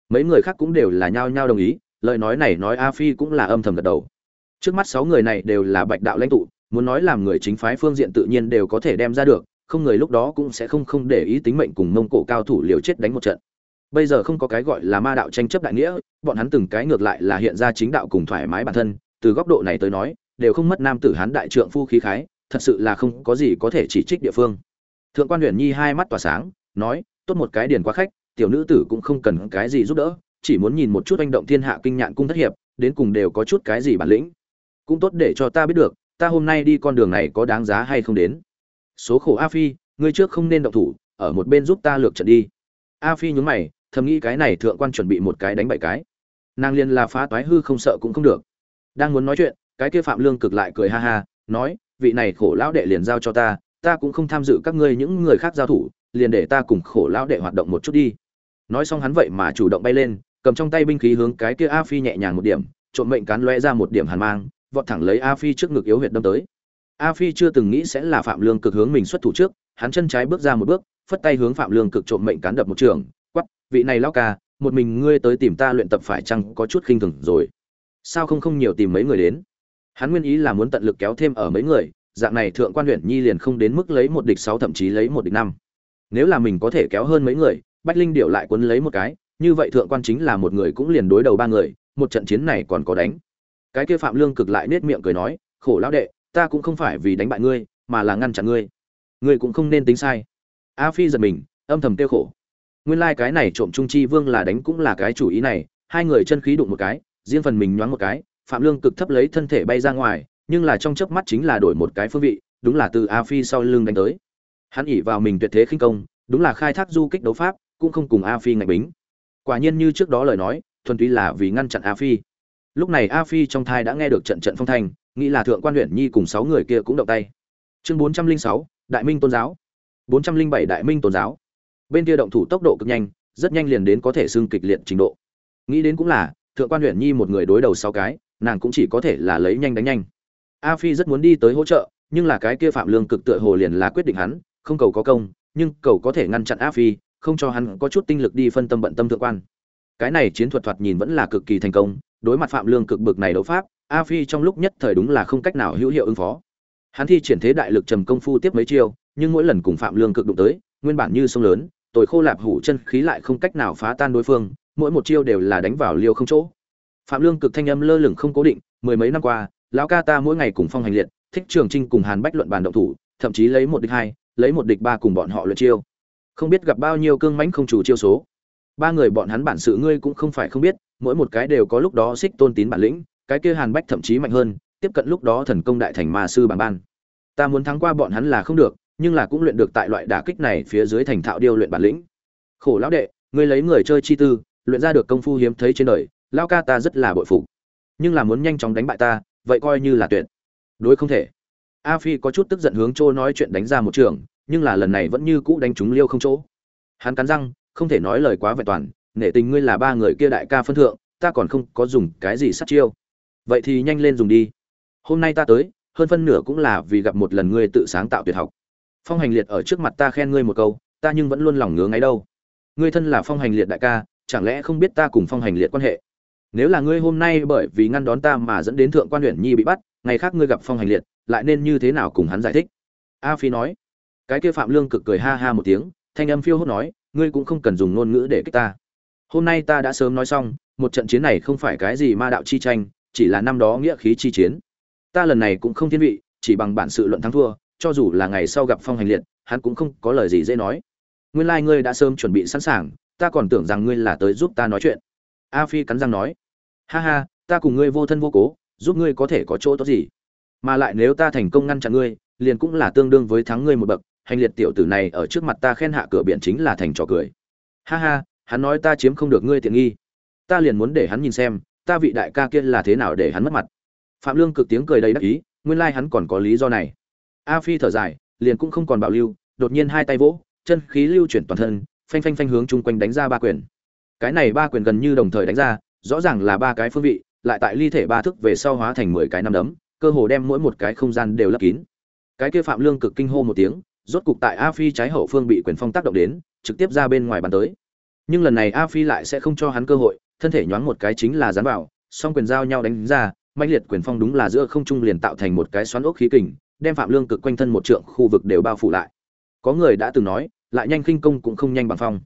Mấy người khác cũng đều là nhao nhao đồng ý, lời nói này nói a phi cũng là âm thầm gật đầu. Trước mắt sáu người này đều là bạch đạo lãnh tụ, muốn nói làm người chính phái phương diện tự nhiên đều có thể đem ra được, không người lúc đó cũng sẽ không không để ý tính mệnh cùng mông cổ cao thủ liều chết đánh một trận. Bây giờ không có cái gọi là ma đạo tranh chấp đại nghĩa, bọn hắn từng cái ngược lại là hiện ra chính đạo cùng thoải mái bản thân, từ góc độ này tới nói, đều không mất nam tử hán đại trượng phu khí khái, thật sự là không có gì có thể chỉ trích địa phương thượng quan huyền nhi hai mắt tỏa sáng, nói, tốt một cái điền quá khách, tiểu nữ tử cũng không cần cái gì giúp đỡ, chỉ muốn nhìn một chút anh động thiên hạ kinh nhạn cung thất hiệp, đến cùng đều có chút cái gì bản lĩnh. Cũng tốt để cho ta biết được, ta hôm nay đi con đường này có đáng giá hay không đến. Số khổ a phi, ngươi trước không nên động thủ, ở một bên giúp ta lược trận đi. A phi nhún mày, thầm nghĩ cái này thượng quan chuẩn bị một cái đánh bảy cái. Nàng liên là phá toái hư không sợ cũng không được. Đang muốn nói chuyện, cái kia phạm lương cực lại cười ha ha, nói, vị này khổ lão đệ liền giao cho ta ta cũng không tham dự các ngươi những người khác giao thủ, liền để ta cùng khổ lão đệ hoạt động một chút đi. Nói xong hắn vậy mà chủ động bay lên, cầm trong tay binh khí hướng cái kia a phi nhẹ nhàng một điểm, trộm mệnh cán loe ra một điểm hàn mang, vọt thẳng lấy a phi trước ngực yếu huyệt đâm tới. A phi chưa từng nghĩ sẽ là phạm lương cực hướng mình xuất thủ trước, hắn chân trái bước ra một bước, phất tay hướng phạm lương cực trộm mệnh cán đập một trường quắp vị này lão ca, một mình ngươi tới tìm ta luyện tập phải chăng có chút khinh thường rồi? Sao không không nhiều tìm mấy người đến? Hắn nguyên ý là muốn tận lực kéo thêm ở mấy người dạng này thượng quan huyện nhi liền không đến mức lấy một địch sáu, thậm chí lấy một địch năm. Nếu là mình có thể kéo hơn mấy người, bách linh điệu lại quấn lấy một cái, như vậy thượng quan chính là một người cũng liền đối đầu ba người, một trận chiến này còn có đánh. Cái kia phạm lương cực lại nết miệng cười nói, khổ lão đệ, ta cũng không phải vì đánh bại ngươi, mà là ngăn chặn ngươi. Ngươi cũng không nên tính sai. A phi giật mình, âm thầm tiêu khổ. Nguyên lai cái này trộm trung chi vương là đánh cũng là cái chủ ý này, hai người chân khí đụng một cái, riêng phần mình nhoáng một cái, phạm lương cực thấp lấy thân thể bay ra ngoài nhưng là trong chớp mắt chính là đổi một cái phương vị, đúng là từ a phi sau lưng đánh tới. Hắn ỉ vào mình tuyệt thế khinh công, đúng là khai thác du kích đấu pháp, cũng không cùng a phi ngạnh bính. Quả nhiên như trước đó lời nói, thuần túy là vì ngăn chặn a phi. Lúc này a phi trong thai đã nghe được trận trận phong thanh, nghĩ là thượng quan huyện nhi cùng sáu người kia cũng động tay. Chương bốn trăm linh sáu, đại minh tôn giáo. bốn trăm linh bảy, đại minh tôn giáo. Bên kia động thủ tốc độ cực nhanh, rất nhanh liền đến có thể xưng kịch liệt trình độ. Nghĩ đến cũng là, thượng quan huyện nhi một người đối đầu sáu cái, nàng cũng chỉ có thể là lấy nhanh đánh nhanh a phi rất muốn đi tới hỗ trợ, nhưng là cái kia phạm lương cực tựa hồ liền là quyết định hắn, không cầu có công, nhưng cầu có thể ngăn chặn a phi, không cho hắn có chút tinh lực đi phân tâm bận tâm thượng quan. Cái này chiến thuật thoạt nhìn vẫn là cực kỳ thành công, đối mặt phạm lương cực bực này đấu pháp, a phi trong lúc nhất thời đúng là không cách nào hữu hiệu ứng phó. Hắn thi triển thế đại lực trầm công phu tiếp mấy chiêu, nhưng mỗi lần cùng phạm lương cực đụng tới, nguyên bản như sông lớn, tồi khô lạp hủ chân khí lại không cách nào phá tan đối phương, mỗi một chiêu đều là đánh vào liêu không chỗ. Phạm lương cực thanh âm lơ lửng không cố định, mười mấy năm qua lão ca ta mỗi ngày cùng phong hành liệt, thích trường trinh cùng hàn bách luận bàn động thủ, thậm chí lấy một địch hai, lấy một địch ba cùng bọn họ luyện chiêu. Không biết gặp bao nhiêu cương mãnh không chủ chiêu số. Ba người bọn hắn bản sự ngươi cũng không phải không biết, mỗi một cái đều có lúc đó xích tôn tín bản lĩnh, cái kia hàn bách thậm chí mạnh hơn, tiếp cận lúc đó thần công đại thành ma sư bằng ban. Ta muốn thắng qua bọn hắn là không được, nhưng là cũng luyện được tại loại đả kích này phía dưới thành thạo điêu luyện bản lĩnh. Khổ lão đệ, ngươi lấy người chơi chi tư, luyện ra được công phu hiếm thấy trên đời lao ca ta rất là bội phục. Nhưng là muốn nhanh chóng đánh bại ta vậy coi như là tuyệt. Đối không thể. A phi có chút tức giận hướng chỗ nói chuyện đánh ra một trường, nhưng là lần này vẫn như cũ đánh trúng liêu không chỗ hắn cắn răng, không thể nói lời quá vẹn toàn, nể tình ngươi là ba người kia đại ca phân thượng, ta còn không có dùng cái gì sát chiêu. Vậy thì nhanh lên dùng đi. Hôm nay ta tới, hơn phân nửa cũng là vì gặp một lần ngươi tự sáng tạo tuyệt học. Phong hành liệt ở trước mặt ta khen ngươi một câu, ta nhưng vẫn luôn lòng ngứa ngáy đâu. Ngươi thân là phong hành liệt đại ca, chẳng lẽ không biết ta cùng phong hành liệt quan hệ? Nếu là ngươi hôm nay bởi vì ngăn đón ta mà dẫn đến thượng quan huyện nhi bị bắt, ngày khác ngươi gặp phong hành liệt, lại nên như thế nào cùng hắn giải thích? A phi nói. Cái kia phạm lương cực cười ha ha một tiếng, thanh âm phiêu hốt nói, ngươi cũng không cần dùng ngôn ngữ để kích ta. Hôm nay ta đã sớm nói xong, một trận chiến này không phải cái gì ma đạo chi tranh, chỉ là năm đó nghĩa khí chi chiến. Ta lần này cũng không thiên vị, chỉ bằng bản sự luận thắng thua, cho dù là ngày sau gặp phong hành liệt, hắn cũng không có lời gì dễ nói. Nguyên lai ngươi đã sớm chuẩn bị sẵn sàng, ta còn tưởng rằng ngươi là tới giúp ta nói chuyện. A phi cắn răng nói ha ha, ta cùng ngươi vô thân vô cố, giúp ngươi có thể có chỗ tốt gì? Mà lại nếu ta thành công ngăn chặn ngươi, liền cũng là tương đương với thắng ngươi một bậc, hành liệt tiểu tử này ở trước mặt ta khen hạ cửa biển chính là thành trò cười. Ha ha, hắn nói ta chiếm không được ngươi tiện nghi. Ta liền muốn để hắn nhìn xem, ta vị đại ca kia là thế nào để hắn mất mặt. Phạm lương cực tiếng cười đầy đắc ý, nguyên lai hắn còn có lý do này. A phi thở dài, liền cũng không còn bảo lưu, đột nhiên hai tay vỗ, chân khí lưu chuyển toàn thân, phanh phanh phanh hướng chung quanh đánh ra ba quyền. Cái này ba quyền gần như đồng thời đánh ra rõ ràng là ba cái phương vị, lại tại ly thể ba thức về sau hóa thành mười cái năm đấm, cơ hồ đem mỗi một cái không gian đều lấp kín. Cái kia phạm lương cực kinh hô một tiếng, rốt cục tại a phi trái hậu phương bị quyền phong tác động đến, trực tiếp ra bên ngoài bàn tới. Nhưng lần này a phi lại sẽ không cho hắn cơ hội, thân thể nhoáng một cái chính là dán vào, song quyền giao nhau đánh ra mạnh liệt quyền phong đúng là giữa không trung liền tạo thành một cái xoắn ốc khí kình, đem phạm lương cực quanh thân một trượng khu vực đều bao phủ lại. Có người đã từng nói, lại nhanh khinh công cũng không nhanh bằng phong.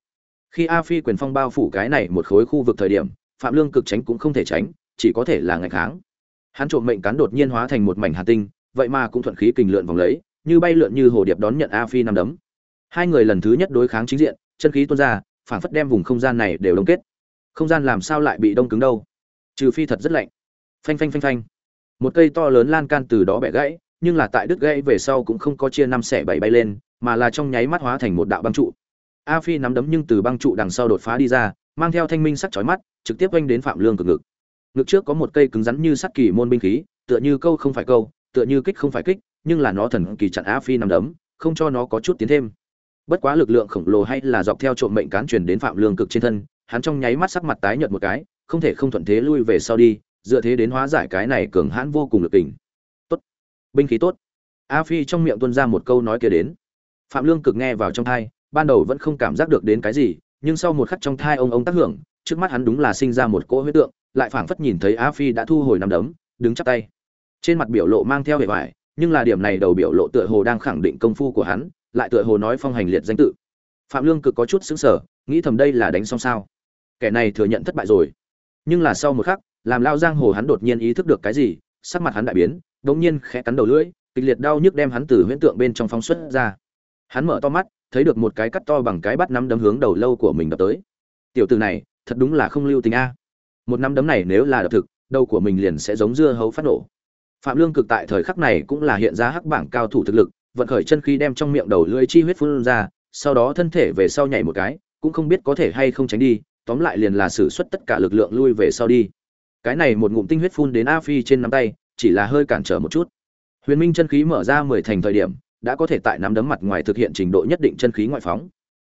Khi a phi quyền phong bao phủ cái này một khối khu vực thời điểm phạm lương cực tránh cũng không thể tránh, chỉ có thể là ngày kháng. Hắn trộm mệnh cán đột nhiên hóa thành một mảnh hà tinh, vậy mà cũng thuận khí kình lượn vòng lấy, như bay lượn như hồ điệp đón nhận a phi năm đấm. Hai người lần thứ nhất đối kháng chính diện, chân khí tuôn ra phảng phất đem vùng không gian này đều đông kết. Không gian làm sao lại bị đông cứng đâu? Trừ phi thật rất lạnh. Phanh phanh phanh phanh. Một cây to lớn lan can từ đó bẻ gãy, nhưng là tại đứt gãy về sau cũng không có chia năm xẻ bảy bay lên, mà là trong nháy mắt hóa thành một đạo băng trụ. A phi nắm đấm nhưng từ băng trụ đằng sau đột phá đi ra mang theo thanh minh sắc chói mắt trực tiếp oanh đến phạm lương cực ngực. Ngực trước có một cây cứng rắn như sắt kỳ môn binh khí tựa như câu không phải câu tựa như kích không phải kích nhưng là nó thần kỳ chặn Á phi nằm đấm không cho nó có chút tiến thêm. Bất quá lực lượng khổng lồ hay là dọc theo trộm mệnh cán truyền đến phạm lương cực trên thân hắn trong nháy mắt sắc mặt tái nhợt một cái không thể không thuận thế lui về sau đi dựa thế đến hóa giải cái này cường hãn vô cùng lực tình tốt. Binh khí tốt. A phi trong miệng tuôn ra một câu nói kia đến. Phạm lương cực nghe vào trong tai, ban đầu vẫn không cảm giác được đến cái gì nhưng sau một khắc trong thai ông ông tác hưởng, trước mắt hắn đúng là sinh ra một cỗ huyết tượng, lại phảng phất nhìn thấy a phi đã thu hồi nằm đấm, đứng chắp tay. Trên mặt biểu lộ mang theo vẻ vải, nhưng là điểm này đầu biểu lộ tựa hồ đang khẳng định công phu của hắn, lại tựa hồ nói phong hành liệt danh tự. Phạm lương cực có chút xứng sở nghĩ thầm đây là đánh xong sao. Kẻ này thừa nhận thất bại rồi. Nhưng là sau một khắc, làm lao giang hồ hắn đột nhiên ý thức được cái gì, sắc mặt hắn đại biến đ ỗ n g nhiên khẽ cắn đầu lưỡi, kịch liệt đau nhức đem hắn từ huyễn tượng bên trong phóng xuất ra. Hắn mở to mắt thấy được một cái cắt to bằng cái bắt nắm đấm hướng đầu lâu của mình đập tới. Tiểu từ này, thật đúng là không lưu tình a. Một nắm đấm này nếu là đập thực, đầu của mình liền sẽ giống dưa hấu phát nổ. Phạm lương cực tại thời khắc này cũng là hiện ra hắc bảng cao thủ thực lực, vận khởi chân khí đem trong miệng đầu lưỡi chi huyết phun ra, sau đó thân thể về sau nhảy một cái, cũng không biết có thể hay không tránh đi, tóm lại liền là sử xuất tất cả lực lượng lui về sau đi. Cái này một ngụm tinh huyết phun đến a phi trên nắm tay, chỉ là hơi cản trở một chút. Huyền minh chân khí mở ra mười thành thời điểm đã có thể tại nắm đấm mặt ngoài thực hiện trình độ nhất định chân khí ngoại phóng.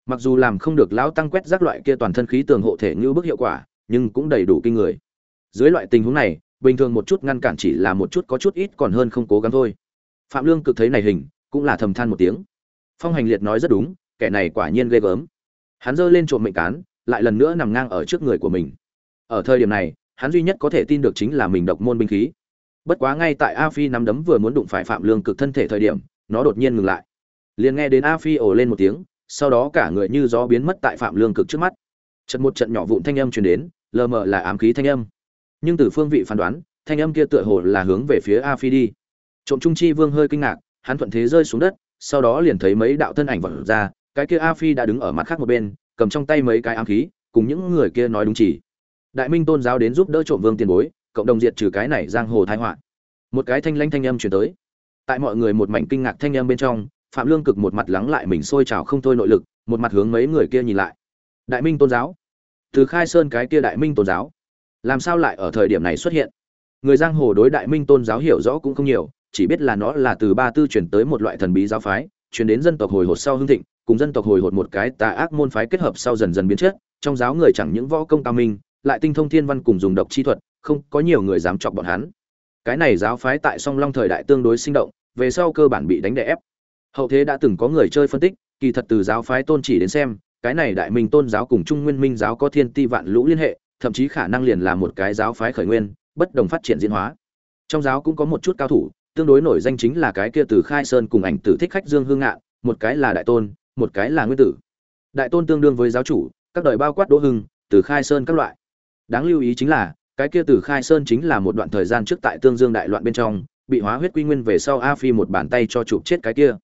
Mặc dù làm không được lão tăng quét rác loại kia toàn thân khí tường hộ thể như bức hiệu quả, nhưng cũng đầy đủ kinh người. Dưới loại tình huống này, bình thường một chút ngăn cản chỉ là một chút có chút ít còn hơn không cố gắng thôi. Phạm lương cực thấy này hình, cũng là thầm than một tiếng. Phong hành liệt nói rất đúng, kẻ này quả nhiên ghê gớm. Hắn giơ lên trộm mệnh cán, lại lần nữa nằm ngang ở trước người của mình. Ở thời điểm này, hắn duy nhất có thể tin được chính là mình độc môn binh khí. Bất quá ngay tại a phi nắm đấm vừa muốn đụng phải phạm lương cực thân thể thời điểm nó đột nhiên ngừng lại. Liền nghe đến a phi ồ lên một tiếng, sau đó cả người như gió biến mất tại phạm lương cực trước mắt. Trận một trận nhỏ vụn thanh âm truyền đến, lờ mờ là ám khí thanh âm. Nhưng từ phương vị phán đoán, thanh âm kia tựa hồ là hướng về phía a phi đi. Trộm trung chi vương hơi kinh ngạc, hắn thuận thế rơi xuống đất, sau đó liền thấy mấy đạo thân ảnh vật ra, cái kia a phi đã đứng ở mặt khác một bên, cầm trong tay mấy cái ám khí, cùng những người kia nói đúng chỉ. Đại minh tôn giáo đến giúp đỡ trộm vương tiền bối, cộng đồng diệt trừ cái này giang hồ thái họa. Một cái thanh lanh thanh âm truyền tới tại mọi người một mảnh kinh ngạc thanh em bên trong, phạm lương cực một mặt lắng lại mình sôi trào không thôi nội lực, một mặt hướng mấy người kia nhìn lại. Đại minh tôn giáo. Từ khai sơn cái kia đại minh tôn giáo. Làm sao lại ở thời điểm này xuất hiện? Người giang hồ đối đại minh tôn giáo hiểu rõ cũng không nhiều, chỉ biết là nó là từ ba tư chuyển tới một loại thần bí giáo phái, chuyển đến dân tộc hồi hột sau hưng thịnh, cùng dân tộc hồi hột một cái tà ác môn phái kết hợp sau dần dần biến chất, trong giáo người chẳng những võ công cao minh, lại tinh thông thiên văn cùng dùng độc chi thuật, không có nhiều người dám chọc bọn hắn cái này giáo phái tại song long thời đại tương đối sinh động, về sau cơ bản bị đánh đè ép. Hậu thế đã từng có người chơi phân tích, kỳ thật từ giáo phái tôn chỉ đến xem, cái này đại minh tôn giáo cùng trung nguyên minh giáo có thiên ti vạn lũ liên hệ, thậm chí khả năng liền là một cái giáo phái khởi nguyên, bất đồng phát triển diễn hóa. Trong giáo cũng có một chút cao thủ, tương đối nổi danh chính là cái kia từ khai sơn cùng ảnh tử thích khách dương hương ngạn, một cái là đại tôn, một cái là nguyên tử. Đại tôn tương đương với giáo chủ, các đời bao quát đỗ hưng, từ khai sơn các loại. Đáng lưu ý chính là cái kia từ khai sơn chính là một đoạn thời gian trước tại tương dương đại loạn bên trong, bị hóa huyết quy nguyên về sau a phi một bàn tay cho chụp chết cái kia.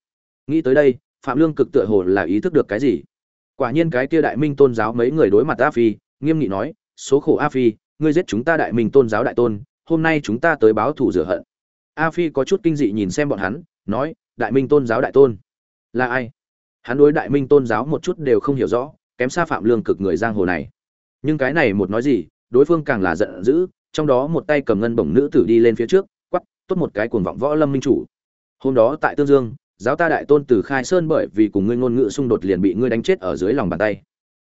Nghĩ tới đây, phạm lương cực tựa hồ là ý thức được cái gì. Quả nhiên cái kia đại minh tôn giáo mấy người đối mặt a phi, nghiêm nghị nói, số khổ a phi, ngươi giết chúng ta đại minh tôn giáo đại tôn, hôm nay chúng ta tới báo thù rửa hận. A phi có chút kinh dị nhìn xem bọn hắn, nói, đại minh tôn giáo đại tôn, là ai? Hắn đối đại minh tôn giáo một chút đều không hiểu rõ, kém xa phạm lương cực người giang hồ này. Nhưng cái này một nói gì đối phương càng là giận dữ, trong đó một tay cầm ngân bổng nữ tử đi lên phía trước quắp tốt một cái cuồng vọng võ lâm minh chủ. Hôm đó tại tương dương, giáo ta đại tôn từ khai sơn bởi vì cùng ngươi ngôn ngữ xung đột liền bị ngươi đánh chết ở dưới lòng bàn tay.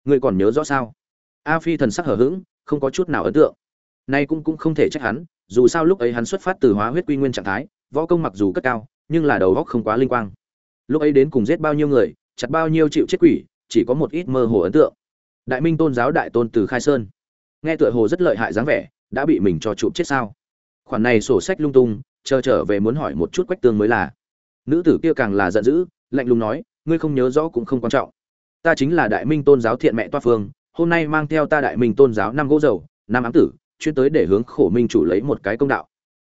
Ngươi còn nhớ rõ sao? A phi thần sắc hở h ữ g không có chút nào ấn tượng. Nay cũng cũng không thể trách hắn, dù sao lúc ấy hắn xuất phát từ hóa huyết quy nguyên trạng thái, võ công mặc dù cất cao, nhưng là đầu góc không quá linh quang. Lúc ấy đến cùng giết bao nhiêu người, chặt bao nhiêu chịu chết quỷ, chỉ có một ít mơ hồ ấn tượng. Đại minh tôn giáo đại tôn từ khai sơn nghe tựa hồ rất lợi hại dáng vẻ, đã bị mình cho chụp chết sao? Khoản này sổ sách lung tung, chờ trở về muốn hỏi một chút quách tương mới là. Nữ tử kia càng là giận dữ, lạnh lùng nói, ngươi không nhớ rõ cũng không quan trọng. Ta chính là đại minh tôn giáo thiện mẹ toa phương, hôm nay mang theo ta đại minh tôn giáo năm gỗ dầu, năm ám tử, chuyên tới để hướng khổ minh chủ lấy một cái công đạo.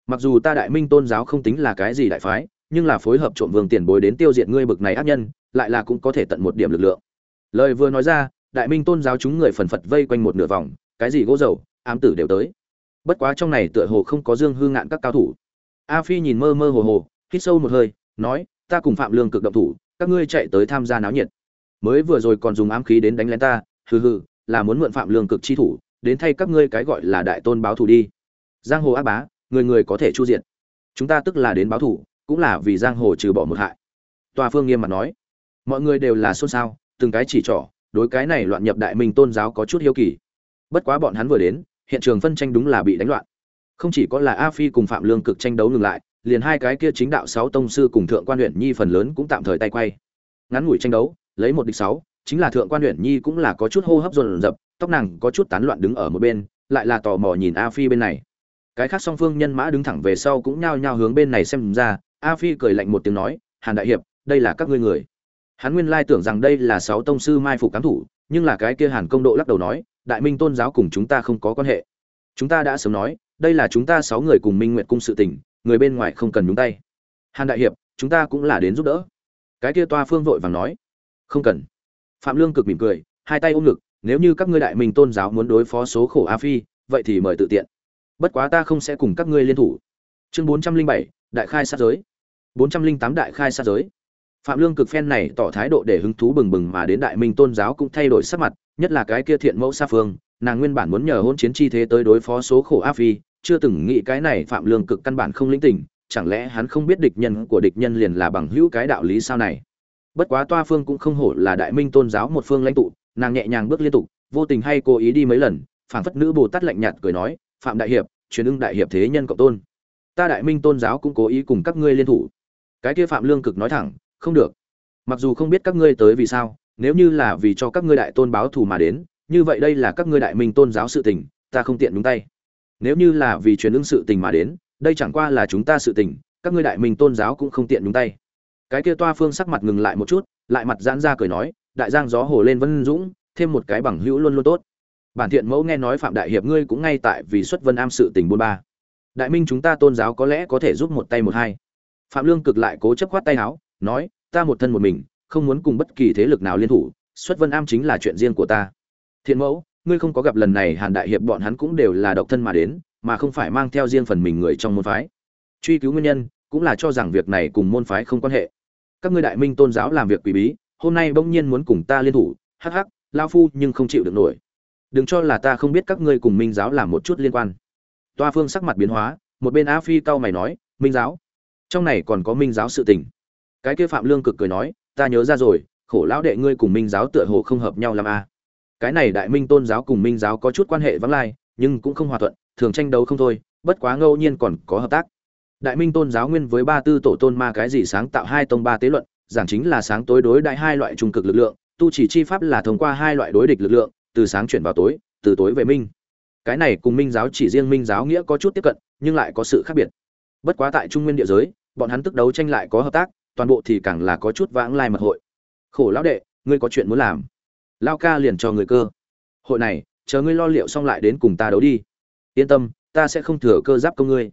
Mặc dù ta đại minh tôn giáo không tính là cái gì đại phái, nhưng là phối hợp trộm vương tiền bối đến tiêu diệt ngươi bực này ác nhân, lại là cũng có thể tận một điểm lực lượng. Lời vừa nói ra, đại minh tôn giáo chúng người phần phật vây quanh một nửa vòng cái gì gỗ dầu ám tử đều tới. Bất quá trong này tựa hồ không có dương hư ngạn các cao thủ. A phi nhìn mơ mơ hồ hồ hít sâu một hơi nói ta cùng phạm lương cực động thủ các ngươi chạy tới tham gia náo nhiệt. Mới vừa rồi còn dùng ám khí đến đánh lén ta hừ hừ là muốn mượn phạm lương cực chi thủ đến thay các ngươi cái gọi là đại tôn báo thủ đi. Giang hồ ác bá người người có thể chu diện chúng ta tức là đến báo thủ, cũng là vì giang hồ trừ bỏ một hại. Tòa phương nghiêm mặt nói mọi người đều là xôn xao từng cái chỉ trỏ đối cái này loạn nhập đại minh tôn giáo có chút hiếu kỳ bất quá bọn hắn vừa đến, hiện trường phân tranh đúng là bị đánh loạn. Không chỉ có là a phi cùng phạm lương cực tranh đấu ngừng lại, liền hai cái kia chính đạo sáu tông sư cùng thượng quan huyện nhi phần lớn cũng tạm thời tay quay. Ngắn ngủi tranh đấu, lấy một địch sáu, chính là thượng quan huyện nhi cũng là có chút hô hấp dồn dập, tóc nàng có chút tán loạn đứng ở một bên, lại là tò mò nhìn a phi bên này. Cái khác song phương nhân mã đứng thẳng về sau cũng nhao nhao hướng bên này xem ra, a phi cười lạnh một tiếng nói, hàn đại hiệp, đây là các ngươi người. Hắn nguyên lai tưởng rằng đây là sáu tông sư mai phục cám thủ, nhưng là cái kia hàn công độ lắc đầu nói đại minh tôn giáo cùng chúng ta không có quan hệ. Chúng ta đã sớm nói, đây là chúng ta sáu người cùng minh nguyện cung sự tình, người bên ngoài không cần nhúng tay. Hàn đại hiệp, chúng ta cũng là đến giúp đỡ. Cái kia toa phương vội vàng nói. Không cần. Phạm lương cực mỉm cười, hai tay ôm ngực, nếu như các ngươi đại minh tôn giáo muốn đối phó số khổ a phi, vậy thì mời tự tiện. Bất quá ta không sẽ cùng các ngươi liên thủ. Chương bốn trăm linh bảy, đại khai sát giới. bốn trăm linh tám đại khai sát giới phạm lương cực phen này tỏ thái độ để hứng thú bừng bừng mà đến đại minh tôn giáo cũng thay đổi sắc mặt, nhất là cái kia thiện mẫu sa phương, nàng nguyên bản muốn nhờ hôn chiến chi thế tới đối phó số khổ a phi, chưa từng nghĩ cái này phạm lương cực căn bản không lĩnh tình, chẳng lẽ hắn không biết địch nhân của địch nhân liền là bằng hữu cái đạo lý sao này? Bất quá toa phương cũng không hổ là đại minh tôn giáo một phương lãnh tụ, nàng nhẹ nhàng bước liên tục, vô tình hay cố ý đi mấy lần, phảng phất nữ bồ tát lạnh nhạt cười nói, phạm đại hiệp, truyền ưng đại hiệp thế nhân cộng tôn. Ta đại minh tôn giáo cũng cố ý cùng các ngươi liên thủ. Cái kia phạm lương cực nói thẳng không được. Mặc dù không biết các ngươi tới vì sao, nếu như là vì cho các ngươi đại tôn báo thù mà đến, như vậy đây là các ngươi đại minh tôn giáo sự tình, ta không tiện nhúng tay. Nếu như là vì truyền ứng sự tình mà đến, đây chẳng qua là chúng ta sự tình, các ngươi đại minh tôn giáo cũng không tiện nhúng tay. Cái kia toa phương sắc mặt ngừng lại một chút, lại mặt giãn ra cười nói, đại giang gió hồ lên vân dũng, thêm một cái bằng hữu luôn luôn tốt. Bản thiện mẫu nghe nói phạm đại hiệp ngươi cũng ngay tại vì xuất vân am sự tình buôn ba. Đại minh chúng ta tôn giáo có lẽ có thể giúp một tay một hai. Phạm lương cực lại cố chấp khoát tay áo nói, ta một thân một mình, không muốn cùng bất kỳ thế lực nào liên thủ, xuất vân am chính là chuyện riêng của ta. Thiện mẫu, ngươi không có gặp lần này hàn đại hiệp bọn hắn cũng đều là độc thân mà đến, mà không phải mang theo riêng phần mình người trong môn phái. Truy cứu nguyên nhân, cũng là cho rằng việc này cùng môn phái không quan hệ. Các ngươi đại minh tôn giáo làm việc quỷ bí, hôm nay bỗng nhiên muốn cùng ta liên thủ, hắc hắc, lao phu nhưng không chịu được nổi. Đừng cho là ta không biết các ngươi cùng minh giáo làm một chút liên quan. Toa phương sắc mặt biến hóa, một bên a phi cau mày nói, minh giáo? Trong này còn có minh giáo sự tình cái kia phạm lương cực cười nói, ta nhớ ra rồi, khổ lão đệ ngươi cùng minh giáo tựa hồ không hợp nhau làm a à. cái này đại minh tôn giáo cùng minh giáo có chút quan hệ vắng lai, nhưng cũng không hòa thuận, thường tranh đấu không thôi, bất quá ngẫu nhiên còn có hợp tác. Đại minh tôn giáo nguyên với ba tư tổ tôn ma cái gì sáng tạo hai tông ba tế luận, giảng chính là sáng tối đối đại hai loại trung cực lực lượng, tu chỉ chi pháp là thông qua hai loại đối địch lực lượng, từ sáng chuyển vào tối, từ tối về minh. Cái này cùng minh giáo chỉ riêng minh giáo nghĩa có chút tiếp cận, nhưng lại có sự khác biệt. Bất quá tại trung nguyên địa giới, bọn hắn tức đấu tranh lại có hợp tác toàn bộ thì càng là có chút vãng lai mật hội. Khổ lão đệ, ngươi có chuyện muốn làm. Lao ca liền cho người cơ. Hội này, chờ ngươi lo liệu xong lại đến cùng ta đấu đi. Yên tâm, ta sẽ không thừa cơ giáp công ngươi.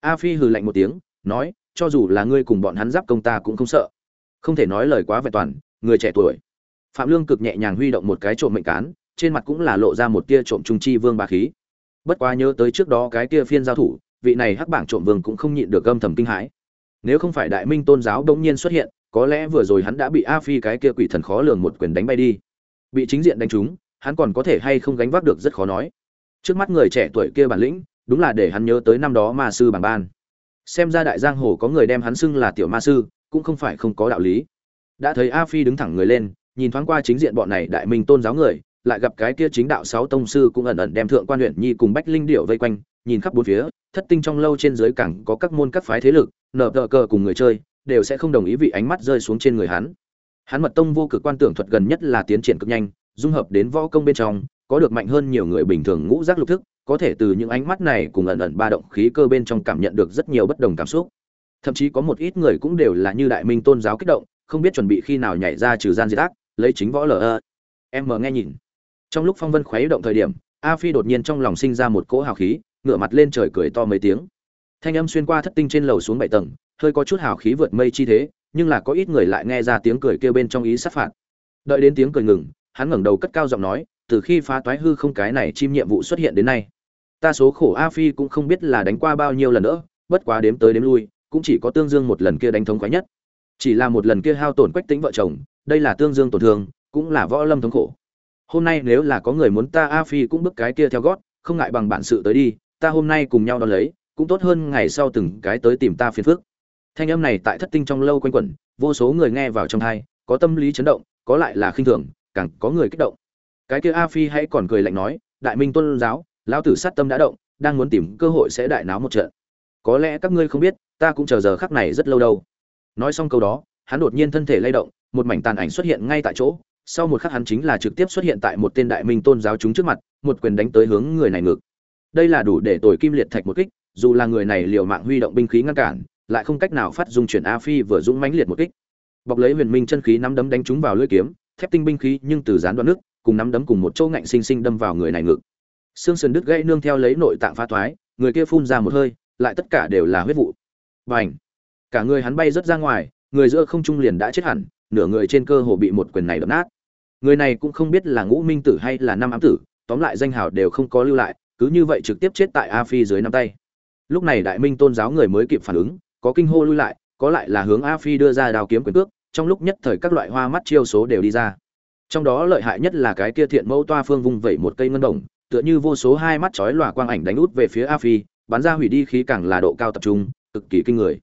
A phi hừ lạnh một tiếng, nói, cho dù là ngươi cùng bọn hắn giáp công ta cũng không sợ. Không thể nói lời quá vẹn toàn, người trẻ tuổi. Phạm lương cực nhẹ nhàng huy động một cái trộm mệnh cán, trên mặt cũng là lộ ra một tia trộm trung chi vương bá khí. Bất quá nhớ tới trước đó cái kia phiên giao thủ, vị này hắc bảng trộm vương cũng không nhịn được gâm thầm kinh hãi nếu không phải đại minh tôn giáo bỗng nhiên xuất hiện, có lẽ vừa rồi hắn đã bị a phi cái kia quỷ thần khó lường một quyền đánh bay đi. Bị chính diện đánh trúng, hắn còn có thể hay không gánh vác được rất khó nói. Trước mắt người trẻ tuổi kia bản lĩnh, đúng là để hắn nhớ tới năm đó ma sư bảng ban. Xem ra đại giang hồ có người đem hắn xưng là tiểu ma sư, cũng không phải không có đạo lý. Đã thấy a phi đứng thẳng người lên, nhìn thoáng qua chính diện bọn này đại minh tôn giáo người lại gặp cái kia chính đạo sáu tông sư cũng ẩn ẩn đem thượng quan huyện nhi cùng bách linh điệu vây quanh, nhìn khắp bốn phía, thất tinh trong lâu trên dưới cảng có các môn các phái thế lực, nở tờ cờ cùng người chơi, đều sẽ không đồng ý vị ánh mắt rơi xuống trên người hắn. Hắn mật tông vô cực quan tưởng thuật gần nhất là tiến triển cực nhanh, dung hợp đến võ công bên trong, có được mạnh hơn nhiều người bình thường ngũ giác lục thức, có thể từ những ánh mắt này cùng ẩn ẩn ba động khí cơ bên trong cảm nhận được rất nhiều bất đồng cảm xúc. Thậm chí có một ít người cũng đều là như đại minh tôn giáo kích động, không biết chuẩn bị khi nào nhảy ra trừ gian diệt ác, lấy chính võ lờ ơ. Em mở nghe nhìn trong lúc phong vân khuấy động thời điểm, a phi đột nhiên trong lòng sinh ra một cỗ hào khí, ngửa mặt lên trời cười to mấy tiếng. Thanh âm xuyên qua thất tinh trên lầu xuống bảy tầng, hơi có chút hào khí vượt mây chi thế, nhưng là có ít người lại nghe ra tiếng cười kêu bên trong ý sát phạt. Đợi đến tiếng cười ngừng, hắn ngẩng đầu cất cao giọng nói, từ khi phá toái hư không cái này chim nhiệm vụ xuất hiện đến nay, ta số khổ a phi cũng không biết là đánh qua bao nhiêu lần nữa, bất quá đếm tới đếm lui, cũng chỉ có tương dương một lần kia đánh thống khoái nhất. Chỉ là một lần kia hao tổn quách tính vợ chồng, đây là tương dương tổn thương, cũng là võ lâm thống khổ hôm nay nếu là có người muốn ta, a phi cũng bước cái kia theo gót, không ngại bằng bản sự tới đi, ta hôm nay cùng nhau đón lấy, cũng tốt hơn ngày sau từng cái tới tìm ta phiền phức. Thanh âm này tại thất tinh trong lâu quanh quẩn, vô số người nghe vào trong thai có tâm lý chấn động, có lại là khinh thường, càng có người kích động. Cái kia a phi hãy còn cười lạnh nói, đại minh tôn giáo, lão tử sát tâm đã động, đang muốn tìm cơ hội sẽ đại náo một trận. Có lẽ các ngươi không biết, ta cũng chờ giờ khắc này rất lâu đâu. Nói xong câu đó, hắn đột nhiên thân thể lay động, một mảnh tàn ảnh xuất hiện ngay tại chỗ sau một khắc hắn chính là trực tiếp xuất hiện tại một tên đại minh tôn giáo chúng trước mặt, một quyền đánh tới hướng người này ngược đây là đủ để tồi kim liệt thạch một kích, dù là người này liều mạng huy động binh khí ngăn cản, lại không cách nào phát dung chuyển a phi vừa dũng mãnh liệt một kích. Bọc lấy huyền minh chân khí nắm đấm đánh trúng vào lưỡi kiếm, thép tinh binh khí nhưng từ gián đoạn nước, cùng nắm đấm cùng một chỗ ngạnh sinh sinh đâm vào người này ngực. Xương sườn đứt gãy nương theo lấy nội tạng phá thoái, người kia phun ra một hơi, lại tất cả đều là huyết vụ. Bành! cả người hắn bay rất ra ngoài, người giữa không trung liền đã chết hẳn nửa người trên cơ hồ bị một quyền này đập nát. Người này cũng không biết là ngũ minh tử hay là năm ám tử, tóm lại danh hào đều không có lưu lại, cứ như vậy trực tiếp chết tại a phi dưới năm tay. Lúc này đại minh tôn giáo người mới kịp phản ứng, có kinh hô lui lại, có lại là hướng a phi đưa ra đào kiếm quyền cước, trong lúc nhất thời các loại hoa mắt chiêu số đều đi ra. Trong đó lợi hại nhất là cái kia thiện mẫu toa phương vung vẩy một cây ngân đồng, tựa như vô số hai mắt chói lòa quang ảnh đánh út về phía a phi, bắn ra hủy đi khí càng là độ cao tập trung, cực kỳ kinh người.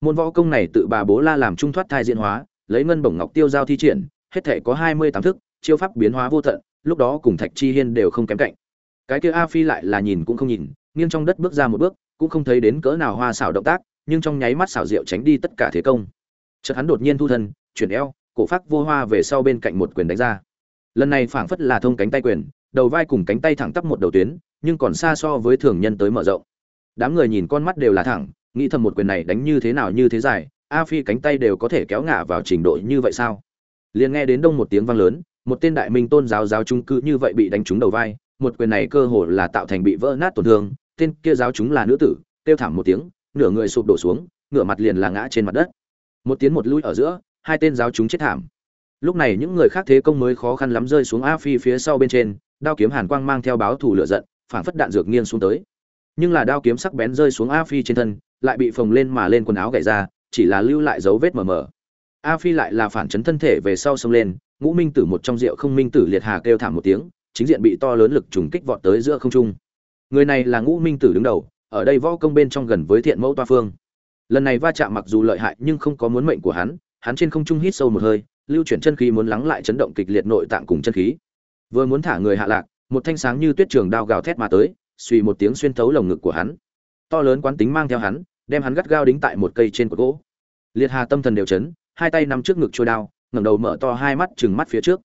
Môn võ công này tự bà bố la làm trung thoát thai diễn hóa lấy ngân bổng ngọc tiêu giao thi triển, hết thể có hai mươi tám thức, chiêu pháp biến hóa vô tận, lúc đó cùng thạch chi hiên đều không kém cạnh. Cái kia a phi lại là nhìn cũng không nhìn, nghiêng trong đất bước ra một bước, cũng không thấy đến cỡ nào hoa xảo động tác, nhưng trong nháy mắt xảo diệu tránh đi tất cả thế công. Chợt hắn đột nhiên thu thân, chuyển eo, cổ phát vô hoa về sau bên cạnh một quyền đánh ra. Lần này phảng phất là thông cánh tay quyền, đầu vai cùng cánh tay thẳng tắp một đầu tuyến, nhưng còn xa so với thường nhân tới mở rộng. Đám người nhìn con mắt đều là thẳng, nghĩ thầm một quyền này đánh như thế nào như thế dài a phi cánh tay đều có thể kéo ngả vào trình độ như vậy sao? Liền nghe đến đông một tiếng vang lớn, một tên đại minh tôn giáo giáo trung cư như vậy bị đánh trúng đầu vai, một quyền này cơ hồ là tạo thành bị vỡ nát tổn thương, tên kia giáo chúng là nữ tử, kêu thảm một tiếng, nửa người sụp đổ xuống, ngửa mặt liền là ngã trên mặt đất. Một tiếng một lui ở giữa, hai tên giáo chúng chết thảm. Lúc này những người khác thế công mới khó khăn lắm rơi xuống a phi phía sau bên trên, đao kiếm hàn quang mang theo báo thủ lửa giận phản phất đạn dược nghiêng xuống tới. Nhưng là đao kiếm sắc bén rơi xuống a phi trên thân, lại bị phồng lên mà lên quần áo gãy ra chỉ là lưu lại dấu vết mờ mờ. A phi lại là phản chấn thân thể về sau xông lên, ngũ minh tử một trong rượu không minh tử liệt hà kêu thảm một tiếng, chính diện bị to lớn lực trùng kích vọt tới giữa không trung. Người này là ngũ minh tử đứng đầu, ở đây võ công bên trong gần với thiện mẫu toa phương. Lần này va chạm mặc dù lợi hại nhưng không có muốn mệnh của hắn hắn trên không trung hít sâu một hơi, lưu chuyển chân khí muốn lắng lại chấn động kịch liệt nội tạng cùng chân khí. Vừa muốn thả người hạ lạc, một thanh sáng như tuyết trường đao gào thét mà tới, suy một tiếng xuyên thấu lồng ngực của hắn. To lớn quán tính mang theo hắn đem hắn gắt gao đính tại một cây trên cột gỗ. Liệt hà tâm thần đều chấn, hai tay nắm trước ngực trôi đao, ngẩng đầu mở to hai mắt chừng mắt phía trước.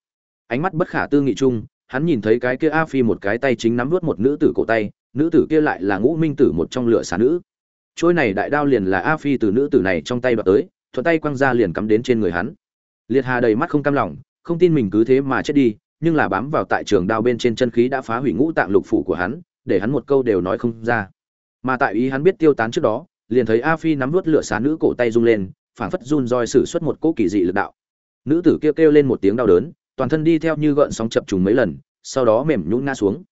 Ánh mắt bất khả tư nghị chung, hắn nhìn thấy cái kia a phi một cái tay chính nắm nuốt một nữ tử cổ tay, nữ tử kia lại là ngũ minh tử một trong lửa xà nữ. Trôi này đại đao liền là a phi từ nữ tử này trong tay bật tới, thuận tay quăng ra liền cắm đến trên người hắn. Liệt hà đầy mắt không cam lòng, không tin mình cứ thế mà chết đi, nhưng là bám vào tại trường đao bên trên chân khí đã phá hủy ngũ tạng lục phủ của hắn, để hắn một câu đều nói không ra. Mà tại ý hắn biết tiêu tán trước đó liền thấy a phi nắm vút lửa xà nữ cổ tay rung lên phảng phất run roi sử xuất một cỗ kỳ dị lực đạo. Nữ tử kêu kêu lên một tiếng đau đớn toàn thân đi theo như gợn sóng chập trùng mấy lần sau đó mềm nhũn ngã xuống.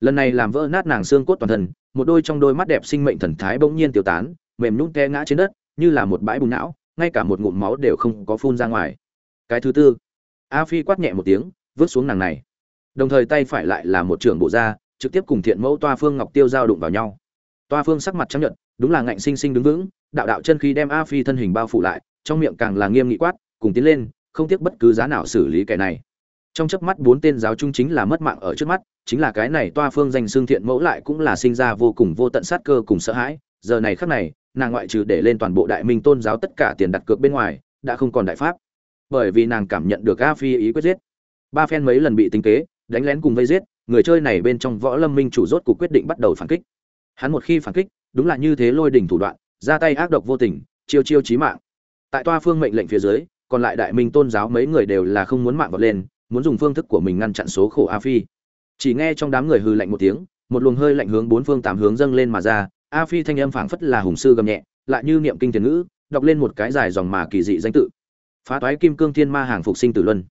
Lần này làm vỡ nát nàng xương cốt toàn thân một đôi trong đôi mắt đẹp sinh mệnh thần thái bỗng nhiên tiêu tán mềm nhũn té ngã trên đất như là một bãi bùn não ngay cả một ngụm máu đều không có phun ra ngoài. Cái thứ tư a phi quát nhẹ một tiếng vứt xuống nàng này. Đồng thời tay phải lại là một trưởng bộ ra, trực tiếp cùng thiện mẫu toa phương ngọc tiêu giao đụng vào nhau toa phương sắc mặt chấp nhận đúng là ngạnh sinh sinh đứng vững, đạo đạo chân khí đem a phi thân hình bao phủ lại, trong miệng càng là nghiêm nghị quát, cùng tiến lên, không tiếc bất cứ giá nào xử lý kẻ này. Trong chớp mắt bốn tên giáo trung chính là mất mạng ở trước mắt, chính là cái này toa phương danh xương thiện mẫu lại cũng là sinh ra vô cùng vô tận sát cơ cùng sợ hãi, giờ này khắc này, nàng ngoại trừ để lên toàn bộ đại minh tôn giáo tất cả tiền đặt cược bên ngoài, đã không còn đại pháp. Bởi vì nàng cảm nhận được a phi ý quyết giết. Ba phen mấy lần bị tính kế, đánh lén cùng vây giết, người chơi này bên trong võ lâm minh chủ rốt cuộc quyết định bắt đầu phản kích hắn một khi phản kích, đúng là như thế lôi đỉnh thủ đoạn, ra tay ác độc vô tình, chiêu chiêu chí mạng. Tại toa phương mệnh lệnh phía dưới, còn lại đại minh tôn giáo mấy người đều là không muốn mạng vọt lên, muốn dùng phương thức của mình ngăn chặn số khổ a phi. Chỉ nghe trong đám người hư lạnh một tiếng, một luồng hơi lạnh hướng bốn phương tám hướng dâng lên mà ra, a phi thanh âm phảng phất là hùng sư gầm nhẹ, lại như niệm kinh thiền ngữ, đọc lên một cái dài dòng mà kỳ dị danh tự. Phá toái kim cương thiên ma hàng phục sinh tử luân.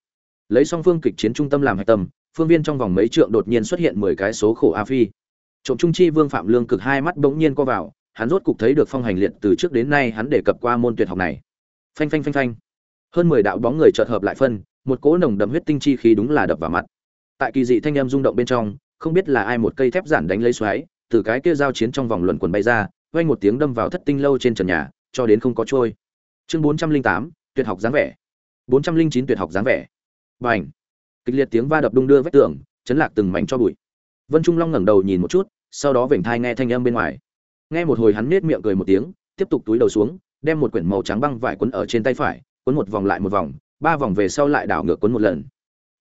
Lấy song phương kịch chiến trung tâm làm hạch tâm, phương viên trong vòng mấy trượng đột nhiên xuất hiện mười cái số khổ a phi trộm trung chi vương phạm lương cực hai mắt bỗng nhiên co vào, hắn rốt cục thấy được phong hành liệt từ trước đến nay hắn đề cập qua môn tuyệt học này. Phanh phanh phanh phanh. Hơn mười đạo bóng người chợt hợp lại phân, một cỗ nồng đậm huyết tinh chi khí đúng là đập vào mặt. Tại kỳ dị thanh âm rung động bên trong, không biết là ai một cây thép giản đánh lấy xoáy, từ cái kia giao chiến trong vòng luận quần bay ra, vang một tiếng đâm vào thất tinh lâu trên trần nhà, cho đến không có trôi. Chương bốn trăm linh tám, tuyệt học dáng vẻ. Bốn trăm linh chín tuyệt học dáng vẻ. Bành. Kịch liệt tiếng va đập đung đưa vách tường, chấn lạc từng mảnh cho bụi. Vân trung long ngẩng đầu nhìn một chút sau đó vểnh thai nghe thanh âm bên ngoài. Nghe một hồi hắn nết miệng cười một tiếng, tiếp tục túi đầu xuống, đem một quyển màu trắng băng vải quấn ở trên tay phải, quấn một vòng lại một vòng, ba vòng về sau lại đảo ngược quấn một lần.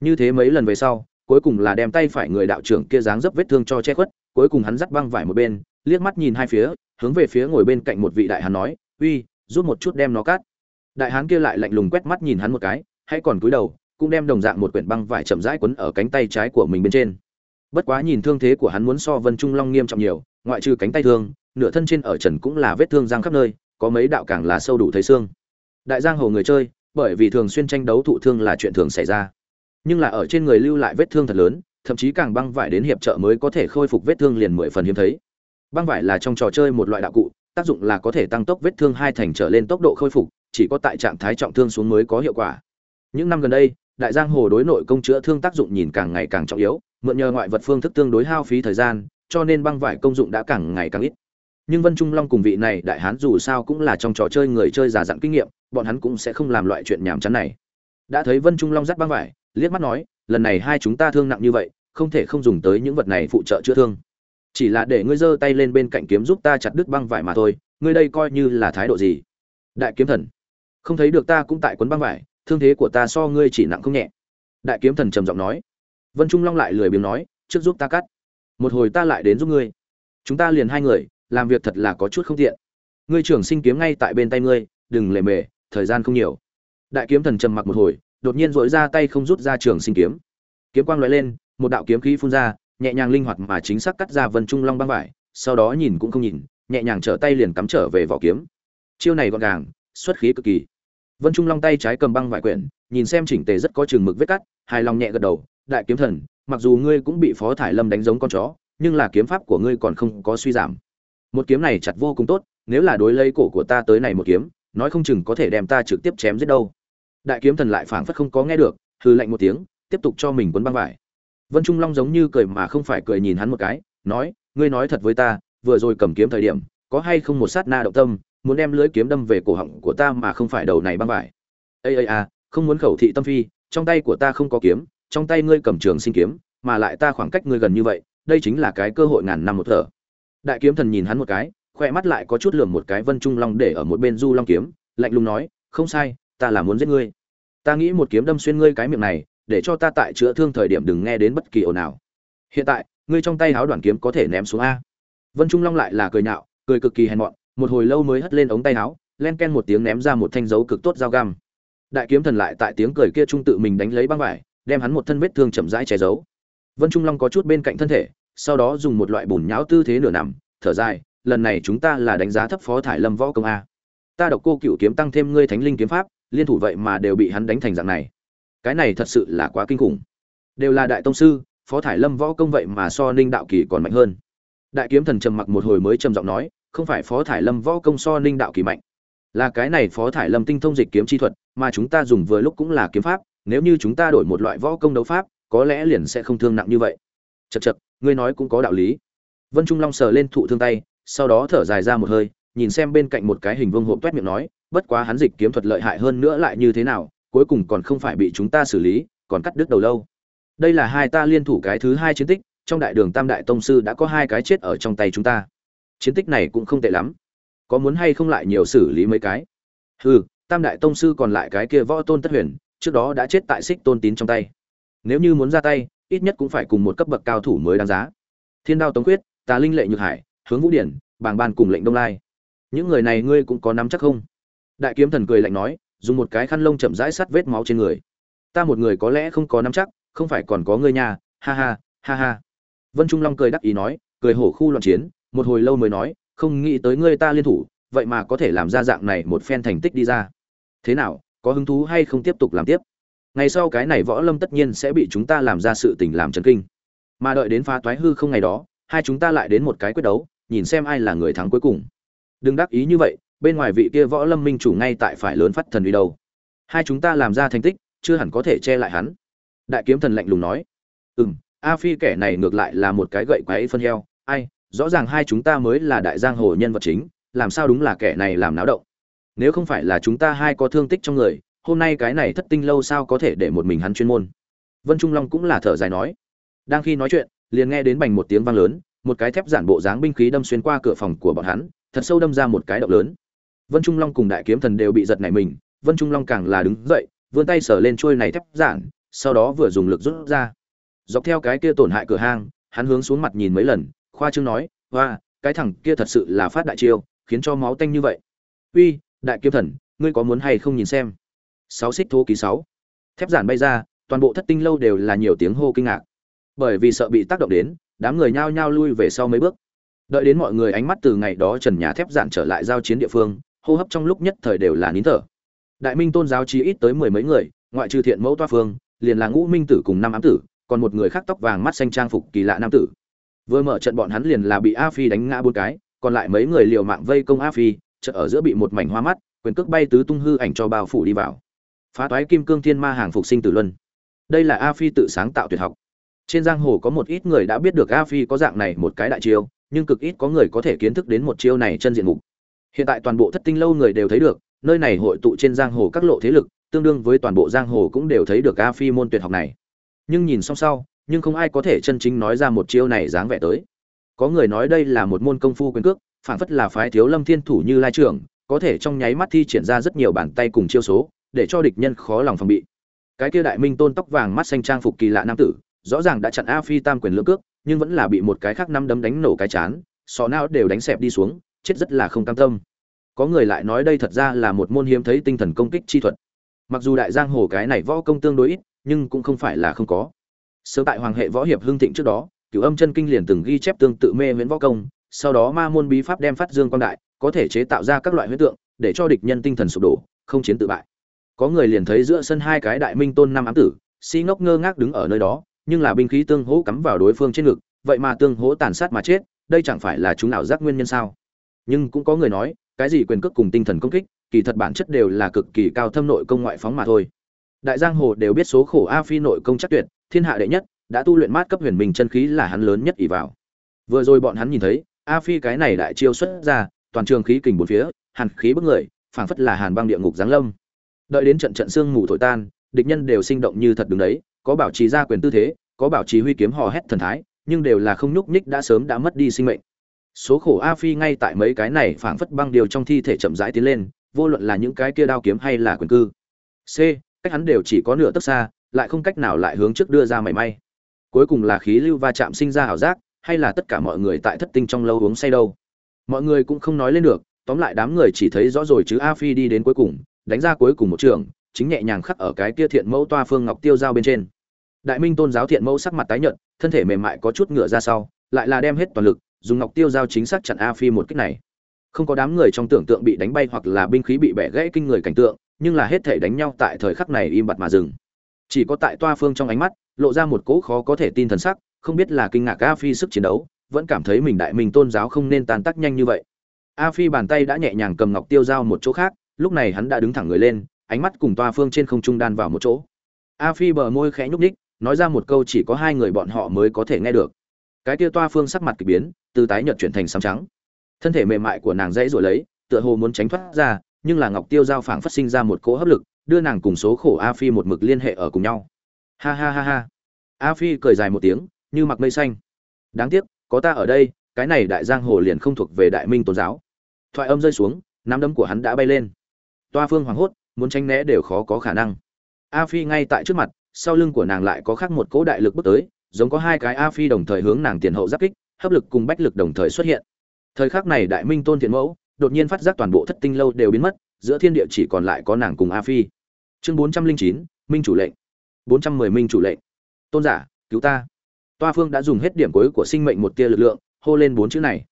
Như thế mấy lần về sau, cuối cùng là đem tay phải người đạo trưởng kia dáng dấp vết thương cho che khuất, cuối cùng hắn dắt băng vải một bên, liếc mắt nhìn hai phía, hướng về phía ngồi bên cạnh một vị đại hán nói, uy rút một chút đem nó cắt. Đại hán kia lại lạnh lùng quét mắt nhìn hắn một cái, hãy còn cúi đầu, cũng đem đồng dạng một quyển băng vải chậm rãi quấn ở cánh tay trái của mình bên trên bất quá nhìn thương thế của hắn muốn so vân trung long nghiêm trọng nhiều, ngoại trừ cánh tay thương, nửa thân trên ở trần cũng là vết thương giang khắp nơi, có mấy đạo càng là sâu đủ thấy xương. Đại giang hồ người chơi, bởi vì thường xuyên tranh đấu thụ thương là chuyện thường xảy ra. Nhưng là ở trên người lưu lại vết thương thật lớn, thậm chí càng băng vải đến hiệp trợ mới có thể khôi phục vết thương liền mười phần hiếm thấy. Băng vải là trong trò chơi một loại đạo cụ, tác dụng là có thể tăng tốc vết thương hai thành trở lên tốc độ khôi phục, chỉ có tại trạng thái trọng thương xuống mới có hiệu quả. Những năm gần đây, đại giang hồ đối nội công chữa thương tác dụng nhìn càng ngày càng trọng yếu mượn nhờ ngoại vật phương thức tương đối hao phí thời gian, cho nên băng vải công dụng đã càng ngày càng ít. Nhưng vân trung long cùng vị này đại hán dù sao cũng là trong trò chơi người chơi già dặn kinh nghiệm, bọn hắn cũng sẽ không làm loại chuyện nhảm chán này. Đã thấy vân trung long dắt băng vải, liếc mắt nói, lần này hai chúng ta thương nặng như vậy, không thể không dùng tới những vật này phụ trợ chữa thương. Chỉ là để ngươi giơ tay lên bên cạnh kiếm giúp ta chặt đứt băng vải mà thôi, ngươi đây coi như là thái độ gì? Đại kiếm thần. Không thấy được ta cũng tại quấn băng vải, thương thế của ta so ngươi chỉ nặng không nhẹ. Đại kiếm thần trầm giọng nói vân trung long lại lười biếng nói, trước giúp ta cắt, một hồi ta lại đến giúp ngươi. Chúng ta liền hai người, làm việc thật là có chút không tiện. Ngươi trưởng sinh kiếm ngay tại bên tay ngươi, đừng lề mề, thời gian không nhiều. Đại kiếm thần trầm mặc một hồi, đột nhiên dội ra tay không rút ra trường sinh kiếm. Kiếm quang lóe lên, một đạo kiếm khí phun ra, nhẹ nhàng linh hoạt mà chính xác cắt ra vân trung long băng vải, sau đó nhìn cũng không nhìn, nhẹ nhàng trở tay liền cắm trở về vỏ kiếm. Chiêu này gọn gàng, xuất khí cực kỳ. Vân trung long tay trái cầm băng vải quyển, nhìn xem chỉnh tề rất có chừng mực vết cắt, hài lòng nhẹ gật đầu đại kiếm thần, mặc dù ngươi cũng bị phó thải lâm đánh giống con chó, nhưng là kiếm pháp của ngươi còn không có suy giảm. Một kiếm này chặt vô cùng tốt, nếu là đối lấy cổ của ta tới này một kiếm, nói không chừng có thể đem ta trực tiếp chém giết đâu. Đại kiếm thần lại phảng phất không có nghe được hư lạnh một tiếng, tiếp tục cho mình quấn băng vải. Vân trung long giống như cười mà không phải cười nhìn hắn một cái, nói, ngươi nói thật với ta, vừa rồi cầm kiếm thời điểm, có hay không một sát na động tâm, muốn đem lưỡi kiếm đâm về cổ họng của ta mà không phải đầu này băng vải? Ây ây à không muốn khẩu thị tâm phi, trong tay của ta không có kiếm trong tay ngươi cầm trường sinh kiếm mà lại ta khoảng cách ngươi gần như vậy đây chính là cái cơ hội ngàn năm một thở. Đại kiếm thần nhìn hắn một cái khoe mắt lại có chút lườm một cái vân trung long để ở một bên du long kiếm lạnh lùng nói không sai ta là muốn giết ngươi. Ta nghĩ một kiếm đâm xuyên ngươi cái miệng này để cho ta tại chữa thương thời điểm đừng nghe đến bất kỳ ồn nào hiện tại ngươi trong tay háo đoàn kiếm có thể ném xuống a. Vân trung long lại là cười nhạo cười cực kỳ hèn mọn một hồi lâu mới hất lên ống tay háo, len ken một tiếng ném ra một thanh dấu cực tốt dao găm. Đại kiếm thần lại tại tiếng cười kia trung tự mình đánh lấy băng vải đem hắn một thân vết thương chậm rãi che giấu. Vân trung long có chút bên cạnh thân thể, sau đó dùng một loại bùn nhão tư thế nửa nằm, thở dài, lần này chúng ta là đánh giá thấp phó thải lâm võ công a. Ta độc cô cựu kiếm tăng thêm ngươi thánh linh kiếm pháp, liên thủ vậy mà đều bị hắn đánh thành dạng này. Cái này thật sự là quá kinh khủng. Đều là đại tông sư, phó thải lâm võ công vậy mà so ninh đạo kỳ còn mạnh hơn. Đại kiếm thần trầm mặc một hồi mới trầm giọng nói, không phải phó thải lâm võ công so ninh đạo kỳ mạnh, là cái này phó thải lâm tinh thông dịch kiếm chi thuật, mà chúng ta dùng vừa lúc cũng là kiếm pháp nếu như chúng ta đổi một loại võ công đấu pháp, có lẽ liền sẽ không thương nặng như vậy. Chật chật ngươi nói cũng có đạo lý. Vân trung long sờ lên thụ thương tay, sau đó thở dài ra một hơi, nhìn xem bên cạnh một cái hình vương hộp toét miệng nói, bất quá hắn dịch kiếm thuật lợi hại hơn nữa lại như thế nào, cuối cùng còn không phải bị chúng ta xử lý, còn cắt đứt đầu lâu. Đây là hai ta liên thủ cái thứ hai chiến tích, trong đại đường tam đại tông sư đã có hai cái chết ở trong tay chúng ta. Chiến tích này cũng không tệ lắm. Có muốn hay không lại nhiều xử lý mấy cái? Hừ, tam đại tông sư còn lại cái kia võ tôn tất huyền trước đó đã chết tại xích tôn tín trong tay. Nếu như muốn ra tay, ít nhất cũng phải cùng một cấp bậc cao thủ mới đáng giá. Thiên đao tống quyết, tà linh lệ nhược hải, hướng vũ điển, bàng ban cùng lệnh đông lai. Những người này ngươi cũng có nắm chắc không? Đại kiếm thần cười lạnh nói, dùng một cái khăn lông chậm rãi sắt vết máu trên người. Ta một người có lẽ không có nắm chắc, không phải còn có ngươi nhà ha ha ha ha. Vân trung long cười đắc ý nói, cười hổ khu loạn chiến, một hồi lâu mới nói, không nghĩ tới ngươi ta liên thủ, vậy mà có thể làm ra dạng này một phen thành tích đi ra. Thế nào có hứng thú hay không tiếp tục làm tiếp. Ngày sau cái này võ lâm tất nhiên sẽ bị chúng ta làm ra sự tình làm chấn kinh. Mà đợi đến phá toái hư không ngày đó, hai chúng ta lại đến một cái quyết đấu, nhìn xem ai là người thắng cuối cùng. Đừng đắc ý như vậy, bên ngoài vị kia võ lâm minh chủ ngay tại phải lớn phát thần uy đâu. Hai chúng ta làm ra thành tích, chưa hẳn có thể che lại hắn. Đại kiếm thần lạnh lùng nói. Ừ m a phi kẻ này ngược lại là một cái gậy quáy phân heo. Ai, rõ ràng hai chúng ta mới là đại giang hồ nhân vật chính, làm sao đúng là kẻ này làm náo động nếu không phải là chúng ta hai có thương tích trong người, hôm nay cái này thất tinh lâu sao có thể để một mình hắn chuyên môn? Vân trung long cũng là thở dài nói. Đang khi nói chuyện, liền nghe đến bành một tiếng vang lớn, một cái thép giản bộ dáng binh khí đâm xuyên qua cửa phòng của bọn hắn, thật sâu đâm ra một cái động lớn. Vân trung long cùng đại kiếm thần đều bị giật nảy mình, vân trung long càng là đứng dậy, vươn tay sờ lên trôi này thép giản, sau đó vừa dùng lực rút ra. Dọc theo cái kia tổn hại cửa hang, hắn hướng xuống mặt nhìn mấy lần, khoa trương nói hoa cái thằng kia thật sự là phát đại chiêu, khiến cho máu tanh như vậy. Uy đại kiếm thần, ngươi có muốn hay không nhìn xem? Sáu xích thô ký sáu. Thép giản bay ra, toàn bộ thất tinh lâu đều là nhiều tiếng hô kinh ngạc. Bởi vì sợ bị tác động đến, đám người nhao nhao lui về sau mấy bước. Đợi đến mọi người ánh mắt từ ngày đó trần nhà thép giản trở lại giao chiến địa phương, hô hấp trong lúc nhất thời đều là nín thở. Đại minh tôn giáo chí ít tới mười mấy người, ngoại trừ thiện mẫu toa phương, liền là ngũ minh tử cùng năm ám tử, còn một người khác tóc vàng mắt xanh trang phục kỳ lạ nam tử. Vừa mở trận bọn hắn liền là bị a phi đánh ngã bốn cái, còn lại mấy người liều mạng vây công a phi chợt ở giữa bị một mảnh hoa mắt, quyền cước bay tứ tung hư ảnh cho bao phủ đi vào. Phá toái kim cương thiên ma hàng phục sinh tử luân. Đây là a phi tự sáng tạo tuyệt học. Trên giang hồ có một ít người đã biết được a phi có dạng này một cái đại chiêu, nhưng cực ít có người có thể kiến thức đến một chiêu này chân diện mục. Hiện tại toàn bộ thất tinh lâu người đều thấy được, nơi này hội tụ trên giang hồ các lộ thế lực, tương đương với toàn bộ giang hồ cũng đều thấy được a phi môn tuyệt học này. Nhưng nhìn xong sau, nhưng không ai có thể chân chính nói ra một chiêu này dáng vẻ tới. Có người nói đây là một môn công phu quyền cước phản phất là phái thiếu lâm thiên thủ như lai trưởng, có thể trong nháy mắt thi triển ra rất nhiều bàn tay cùng chiêu số, để cho địch nhân khó lòng phòng bị. Cái kia đại minh tôn tóc vàng mắt xanh trang phục kỳ lạ nam tử, rõ ràng đã chặn a phi tam quyền lưỡng cước, nhưng vẫn là bị một cái khác năm đấm đánh nổ cái chán, sọ não đều đánh xẹp đi xuống, chết rất là không cam tâm. Có người lại nói đây thật ra là một môn hiếm thấy tinh thần công kích chi thuật. Mặc dù đại giang hồ cái này võ công tương đối ít, nhưng cũng không phải là không có. Sớm tại hoàng hệ võ hiệp hưng thịnh trước đó, cửu âm chân kinh liền từng ghi chép tương tự mê miễn võ công sau đó ma môn bí pháp đem phát dương quang đại, có thể chế tạo ra các loại huyễn tượng, để cho địch nhân tinh thần sụp đổ, không chiến tự bại. Có người liền thấy giữa sân hai cái đại minh tôn năm ám tử, si ngốc ngơ ngác đứng ở nơi đó, nhưng là binh khí tương hỗ cắm vào đối phương trên ngực, vậy mà tương hỗ tàn sát mà chết, đây chẳng phải là chúng nào giác nguyên nhân sao? Nhưng cũng có người nói, cái gì quyền cước cùng tinh thần công kích, kỳ thật bản chất đều là cực kỳ cao thâm nội công ngoại phóng mà thôi. Đại giang hồ đều biết số khổ a phi nội công chắc tuyệt, thiên hạ đệ nhất, đã tu luyện mát cấp huyền minh chân khí là hắn lớn nhất ỷ vào. Vừa rồi bọn hắn nhìn thấy a phi cái này đại chiêu xuất ra, toàn trường khí kình bốn phía, hàn khí bức người, phảng phất là hàn băng địa ngục giáng lâm. Đợi đến trận trận xương mù thổi tan, địch nhân đều sinh động như thật đứng đấy, có bảo trì ra quyền tư thế, có bảo trì huy kiếm hò hét thần thái, nhưng đều là không nhúc nhích đã sớm đã mất đi sinh mệnh. Số khổ a phi ngay tại mấy cái này phảng phất băng điều trong thi thể chậm rãi tiến lên, vô luận là những cái kia đao kiếm hay là quyền cư. C, cách hắn đều chỉ có nửa tấc xa, lại không cách nào lại hướng trước đưa ra mảy may. Cuối cùng là khí lưu va chạm sinh ra ảo giác hay là tất cả mọi người tại thất tinh trong lâu uống say đâu? Mọi người cũng không nói lên được, tóm lại đám người chỉ thấy rõ rồi chứ a phi đi đến cuối cùng, đánh ra cuối cùng một trường, chính nhẹ nhàng khắc ở cái kia thiện mẫu toa phương ngọc tiêu giao bên trên. Đại minh tôn giáo thiện mẫu sắc mặt tái nhợt, thân thể mềm mại có chút ngựa ra sau, lại là đem hết toàn lực, dùng ngọc tiêu giao chính xác chặn a phi một cách này. Không có đám người trong tưởng tượng bị đánh bay hoặc là binh khí bị bẻ gãy kinh người cảnh tượng, nhưng là hết thể đánh nhau tại thời khắc này im bặt mà dừng. Chỉ có tại toa phương trong ánh mắt, lộ ra một cỗ khó có thể tin thần sắc không biết là kinh ngạc a phi sức chiến đấu, vẫn cảm thấy mình đại minh tôn giáo không nên tàn tác nhanh như vậy. A phi bàn tay đã nhẹ nhàng cầm ngọc tiêu dao một chỗ khác, lúc này hắn đã đứng thẳng người lên, ánh mắt cùng toa phương trên không trung đan vào một chỗ. A phi bờ môi khẽ nhúc ních nói ra một câu chỉ có hai người bọn họ mới có thể nghe được. Cái kia toa phương sắc mặt kỳ biến, từ tái nhợt chuyển thành xám trắng. Thân thể mềm mại của nàng dãy rồi lấy, tựa hồ muốn tránh thoát ra, nhưng là ngọc tiêu giao phảng phát sinh ra một cỗ hấp lực, đưa nàng cùng số khổ a phi một mực liên hệ ở cùng nhau. Ha ha ha ha. A phi cười dài một tiếng như mặc mây xanh. Đáng tiếc, có ta ở đây, cái này đại giang hồ liền không thuộc về đại minh tôn giáo. Thoại âm rơi xuống, nắm đấm của hắn đã bay lên. Toa phương hoảng hốt, muốn tránh né đều khó có khả năng. A phi ngay tại trước mặt, sau lưng của nàng lại có khác một cỗ đại lực bước tới, giống có hai cái a phi đồng thời hướng nàng tiền hậu giáp kích, hấp lực cùng bách lực đồng thời xuất hiện. Thời khắc này đại minh tôn thiện mẫu, đột nhiên phát giác toàn bộ thất tinh lâu đều biến mất, giữa thiên địa chỉ còn lại có nàng cùng a phi. Chương bốn trăm linh chín, minh chủ lệnh. Bốn trăm mười minh chủ lệnh. Tôn giả, cứu ta toa phương đã dùng hết điểm cuối của sinh mệnh một tia lực lượng, hô lên bốn chữ này.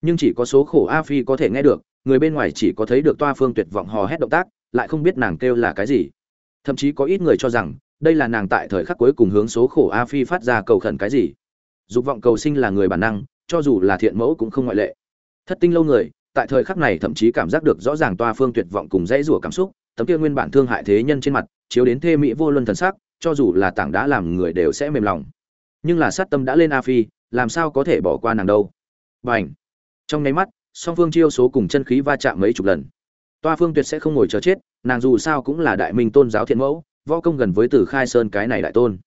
Nhưng chỉ có số khổ a phi có thể nghe được, người bên ngoài chỉ có thấy được toa phương tuyệt vọng hò hét động tác, lại không biết nàng kêu là cái gì. Thậm chí có ít người cho rằng, đây là nàng tại thời khắc cuối cùng hướng số khổ a phi phát ra cầu khẩn cái gì. Dục vọng cầu sinh là người bản năng, cho dù là thiện mẫu cũng không ngoại lệ. Thất tinh lâu người, tại thời khắc này thậm chí cảm giác được rõ ràng toa phương tuyệt vọng cùng dãy rủa cảm xúc, tấm kia nguyên bản thương hại thế nhân trên mặt, chiếu đến thê mỹ vô luân thần sắc, cho dù là tảng đã làm người đều sẽ mềm lòng nhưng là sát tâm đã lên a phi, làm sao có thể bỏ qua nàng đâu? B à ảnh trong nháy mắt, song phương chiêu số cùng chân khí va chạm mấy chục lần. Toa phương tuyệt sẽ không ngồi chờ chết, nàng dù sao cũng là đại minh tôn giáo thiện mẫu, võ công gần với từ khai sơn cái này đại tôn.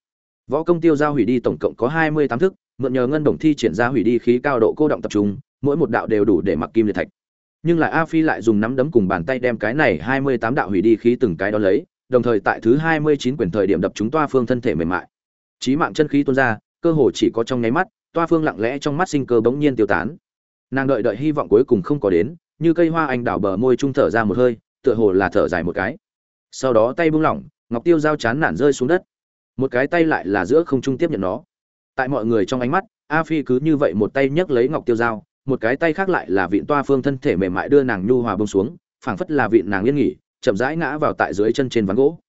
Võ công tiêu giao hủy đi tổng cộng có hai mươi tám thức, mượn nhờ ngân đồng thi triển ra hủy đi khí cao độ cô động tập trung, mỗi một đạo đều đủ để mặc kim liệt thạch. Nhưng lại a phi lại dùng nắm đấm cùng bàn tay đem cái này hai mươi tám đạo hủy đi khí từng cái đó lấy, đồng thời tại thứ hai mươi chín quyền thời điểm đập chúng toa phương thân thể mềm mại trí mạng chân khí tuôn ra, cơ hồ chỉ có trong nháy mắt, toa phương lặng lẽ trong mắt sinh cơ bỗng nhiên tiêu tán. Nàng đợi đợi hy vọng cuối cùng không có đến, như cây hoa anh đảo bờ môi trung thở ra một hơi, tựa hồ là thở dài một cái. Sau đó tay buông lỏng, ngọc tiêu dao chán nản rơi xuống đất. Một cái tay lại là giữa không trung tiếp nhận nó. Tại mọi người trong ánh mắt, a phi cứ như vậy một tay nhấc lấy ngọc tiêu dao, một cái tay khác lại là vịn toa phương thân thể mềm mại đưa nàng nhu hòa bông xuống, phảng phất là vịn nàng yên nghỉ, chậm rãi ngã vào tại dưới chân trên ván gỗ.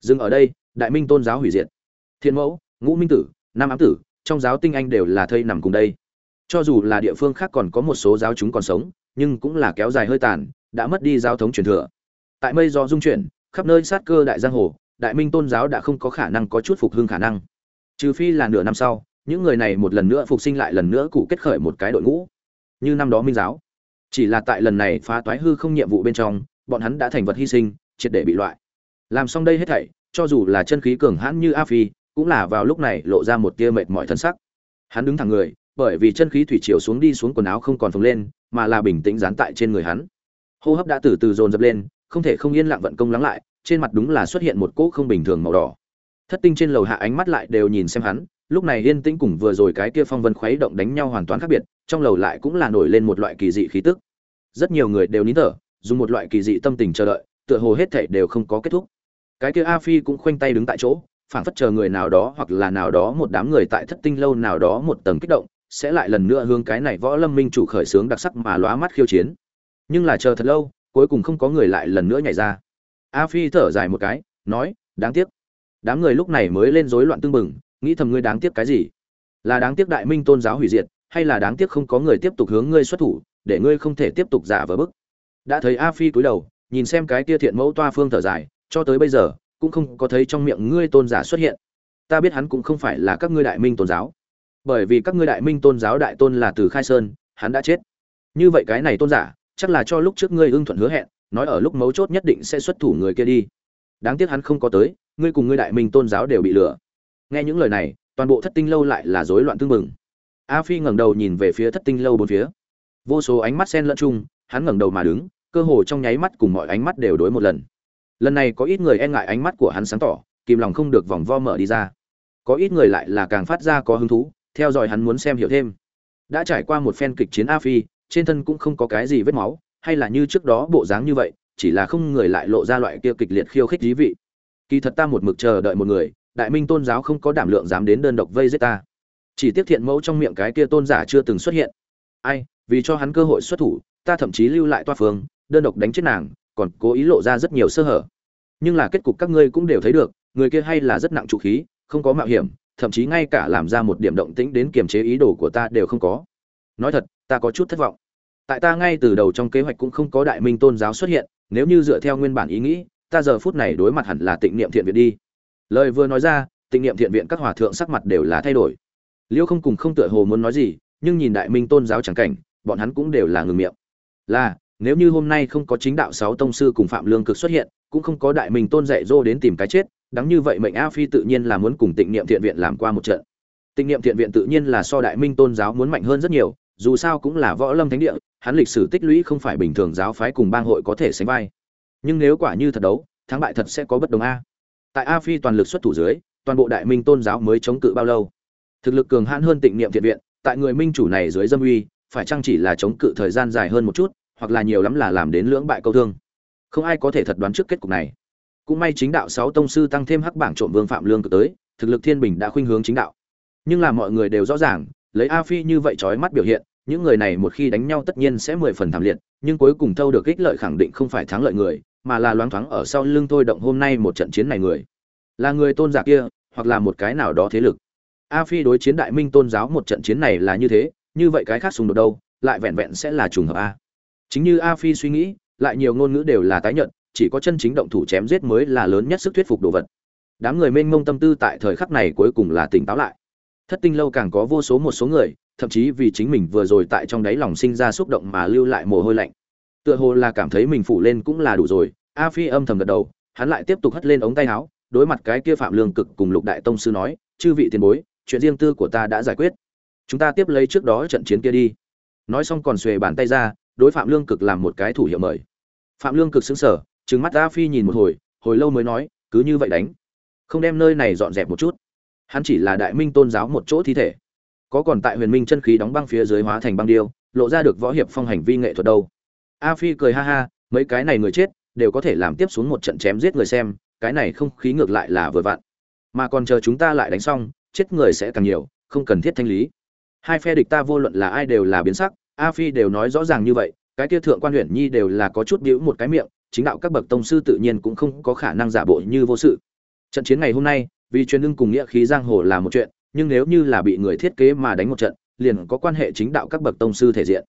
Dừng ở đây, đại minh tôn giáo hủy diệt. Thiên mẫu ngũ minh tử, nam ám tử, trong giáo tinh anh đều là thây nằm cùng đây. Cho dù là địa phương khác còn có một số giáo chúng còn sống, nhưng cũng là kéo dài hơi tàn, đã mất đi giao thống truyền thừa. Tại mây do dung chuyển, khắp nơi sát cơ đại giang hồ, đại minh tôn giáo đã không có khả năng có chút phục hưng khả năng. Trừ phi là nửa năm sau, những người này một lần nữa phục sinh lại lần nữa cụ kết khởi một cái đội ngũ. Như năm đó minh giáo. Chỉ là tại lần này phá toái hư không nhiệm vụ bên trong, bọn hắn đã thành vật hy sinh, triệt để bị loại. Làm xong đây hết thảy, cho dù là chân khí cường hãn như a phi cũng là vào lúc này lộ ra một tia mệt mỏi thân sắc. Hắn đứng thẳng người, bởi vì chân khí thủy chiều xuống đi xuống quần áo không còn phồng lên, mà là bình tĩnh dán tại trên người hắn. Hô hấp đã từ từ dồn dập lên, không thể không yên lặng vận công lắng lại, trên mặt đúng là xuất hiện một cỗ không bình thường màu đỏ. Thất tinh trên lầu hạ ánh mắt lại đều nhìn xem hắn, lúc này yên tĩnh cùng vừa rồi cái kia phong vân khuấy động đánh nhau hoàn toàn khác biệt, trong lầu lại cũng là nổi lên một loại kỳ dị khí tức. Rất nhiều người đều nín thở, dùng một loại kỳ dị tâm tình chờ đợi, tựa hồ hết thảy đều không có kết thúc. Cái kia a phi cũng khoanh tay đứng tại chỗ phảng phất chờ người nào đó hoặc là nào đó một đám người tại thất tinh lâu nào đó một tầng kích động, sẽ lại lần nữa hướng cái này võ lâm minh chủ khởi sướng đặc sắc mà lóa mắt khiêu chiến. Nhưng là chờ thật lâu, cuối cùng không có người lại lần nữa nhảy ra. A phi thở dài một cái, nói, đáng tiếc. Đám người lúc này mới lên rối loạn tương bừng, nghĩ thầm ngươi đáng tiếc cái gì? Là đáng tiếc đại minh tôn giáo hủy diệt, hay là đáng tiếc không có người tiếp tục hướng ngươi xuất thủ, để ngươi không thể tiếp tục giả vờ bức? Đã thấy a phi cúi đầu, nhìn xem cái kia thiện mẫu toa phương thở dài, cho tới bây giờ cũng không có thấy trong miệng ngươi tôn giả xuất hiện. Ta biết hắn cũng không phải là các ngươi đại minh tôn giáo. Bởi vì các ngươi đại minh tôn giáo đại tôn là từ khai sơn, hắn đã chết. Như vậy cái này tôn giả, chắc là cho lúc trước ngươi ưng thuận hứa hẹn, nói ở lúc mấu chốt nhất định sẽ xuất thủ người kia đi. Đáng tiếc hắn không có tới, ngươi cùng ngươi đại minh tôn giáo đều bị lừa. Nghe những lời này, toàn bộ thất tinh lâu lại là rối loạn tương mừng a phi ngẩng đầu nhìn về phía thất tinh lâu bốn phía. Vô số ánh mắt xen lẫn chung, hắn ngẩng đầu mà đứng, cơ hồ trong nháy mắt cùng mọi ánh mắt đều đối một lần lần này có ít người e ngại ánh mắt của hắn sáng tỏ, kìm lòng không được vòng vo mở đi ra. Có ít người lại là càng phát ra có hứng thú, theo dõi hắn muốn xem hiểu thêm. Đã trải qua một phen kịch chiến a phi, trên thân cũng không có cái gì vết máu, hay là như trước đó bộ dáng như vậy, chỉ là không người lại lộ ra loại kia kịch liệt khiêu khích dí vị. Kỳ thật ta một mực chờ đợi một người, đại minh tôn giáo không có đảm lượng dám đến đơn độc vây giết ta. Chỉ tiếc thiện mẫu trong miệng cái kia tôn giả chưa từng xuất hiện. Ai, vì cho hắn cơ hội xuất thủ, ta thậm chí lưu lại toa phương đơn độc đánh chết nàng còn cố ý lộ ra rất nhiều sơ hở. Nhưng là kết cục các ngươi cũng đều thấy được, người kia hay là rất nặng trụ khí, không có mạo hiểm, thậm chí ngay cả làm ra một điểm động tĩnh đến kiềm chế ý đồ của ta đều không có. Nói thật, ta có chút thất vọng. Tại ta ngay từ đầu trong kế hoạch cũng không có đại minh tôn giáo xuất hiện, nếu như dựa theo nguyên bản ý nghĩ, ta giờ phút này đối mặt hẳn là tịnh niệm thiện viện đi. Lời vừa nói ra, tịnh niệm thiện viện các hòa thượng sắc mặt đều là thay đổi. Liêu không cùng không tựa hồ muốn nói gì, nhưng nhìn đại minh tôn giáo chẳng cảnh, bọn hắn cũng đều là ngừng miệng. Là nếu như hôm nay không có chính đạo sáu tông sư cùng phạm lương cực xuất hiện, cũng không có đại minh tôn dạy dô đến tìm cái chết, đáng như vậy mệnh a phi tự nhiên là muốn cùng tịnh niệm thiện viện làm qua một trận. Tịnh niệm thiện viện tự nhiên là so đại minh tôn giáo muốn mạnh hơn rất nhiều, dù sao cũng là võ lâm thánh địa, hắn lịch sử tích lũy không phải bình thường giáo phái cùng bang hội có thể sánh vai. Nhưng nếu quả như thật đấu, thắng bại thật sẽ có bất đồng a. Tại a phi toàn lực xuất thủ dưới, toàn bộ đại minh tôn giáo mới chống cự bao lâu? Thực lực cường hãn hơn tịnh niệm thiện viện, tại người minh chủ này dưới dâm uy, phải chăng chỉ là chống cự thời gian dài hơn một chút? Hoặc là nhiều lắm là làm đến lưỡng bại câu thương. Không ai có thể thật đoán trước kết cục này. Cũng may chính đạo sáu tông sư tăng thêm hắc bảng trộm vương phạm lương cực tới, thực lực thiên bình đã khuynh hướng chính đạo. Nhưng là mọi người đều rõ ràng, lấy a phi như vậy trói mắt biểu hiện, những người này một khi đánh nhau tất nhiên sẽ mười phần thảm liệt, nhưng cuối cùng thâu được ích lợi khẳng định không phải thắng lợi người, mà là loáng thoáng ở sau lưng thôi động hôm nay một trận chiến này người. Là người tôn giả kia, hoặc là một cái nào đó thế lực. A phi đối chiến đại minh tôn giáo một trận chiến này là như thế, như vậy cái khác xung đột đâu, lại vẹn vẹn sẽ là trùng hợp a chính như a phi suy nghĩ, lại nhiều ngôn ngữ đều là tái nhận chỉ có chân chính động thủ chém giết mới là lớn nhất sức thuyết phục đồ vật. Đám người mênh mông tâm tư tại thời khắc này cuối cùng là tỉnh táo lại. Thất tinh lâu càng có vô số một số người, thậm chí vì chính mình vừa rồi tại trong đáy lòng sinh ra xúc động mà lưu lại mồ hôi lạnh. Tựa hồ là cảm thấy mình phủ lên cũng là đủ rồi, a phi âm thầm gật đầu, hắn lại tiếp tục hất lên ống tay áo, đối mặt cái kia phạm lương cực cùng lục đại tông sư nói, chư vị tiền bối, chuyện riêng tư của ta đã giải quyết. Chúng ta tiếp lấy trước đó trận chiến kia đi. Nói xong còn xuề bàn tay ra đối phạm lương cực làm một cái thủ hiệu mời. Phạm lương cực xứng sở trừng mắt a phi nhìn một hồi hồi lâu mới nói, cứ như vậy đánh, không đem nơi này dọn dẹp một chút. Hắn chỉ là đại minh tôn giáo một chỗ thi thể. Có còn tại huyền minh chân khí đóng băng phía dưới hóa thành băng điêu, lộ ra được võ hiệp phong hành vi nghệ thuật đâu. A phi cười ha ha, mấy cái này người chết, đều có thể làm tiếp xuống một trận chém giết người xem, cái này không khí ngược lại là vừa vặn. Mà còn chờ chúng ta lại đánh xong, chết người sẽ càng nhiều, không cần thiết thanh lý. Hai phe địch ta vô luận là ai đều là biến sắc a phi đều nói rõ ràng như vậy, cái kia thượng quan huyện nhi đều là có chút bĩu một cái miệng, chính đạo các bậc tông sư tự nhiên cũng không có khả năng giả bộ như vô sự. Trận chiến ngày hôm nay, vì truyền ưng cùng nghĩa khí giang hồ là một chuyện, nhưng nếu như là bị người thiết kế mà đánh một trận, liền có quan hệ chính đạo các bậc tông sư thể diện.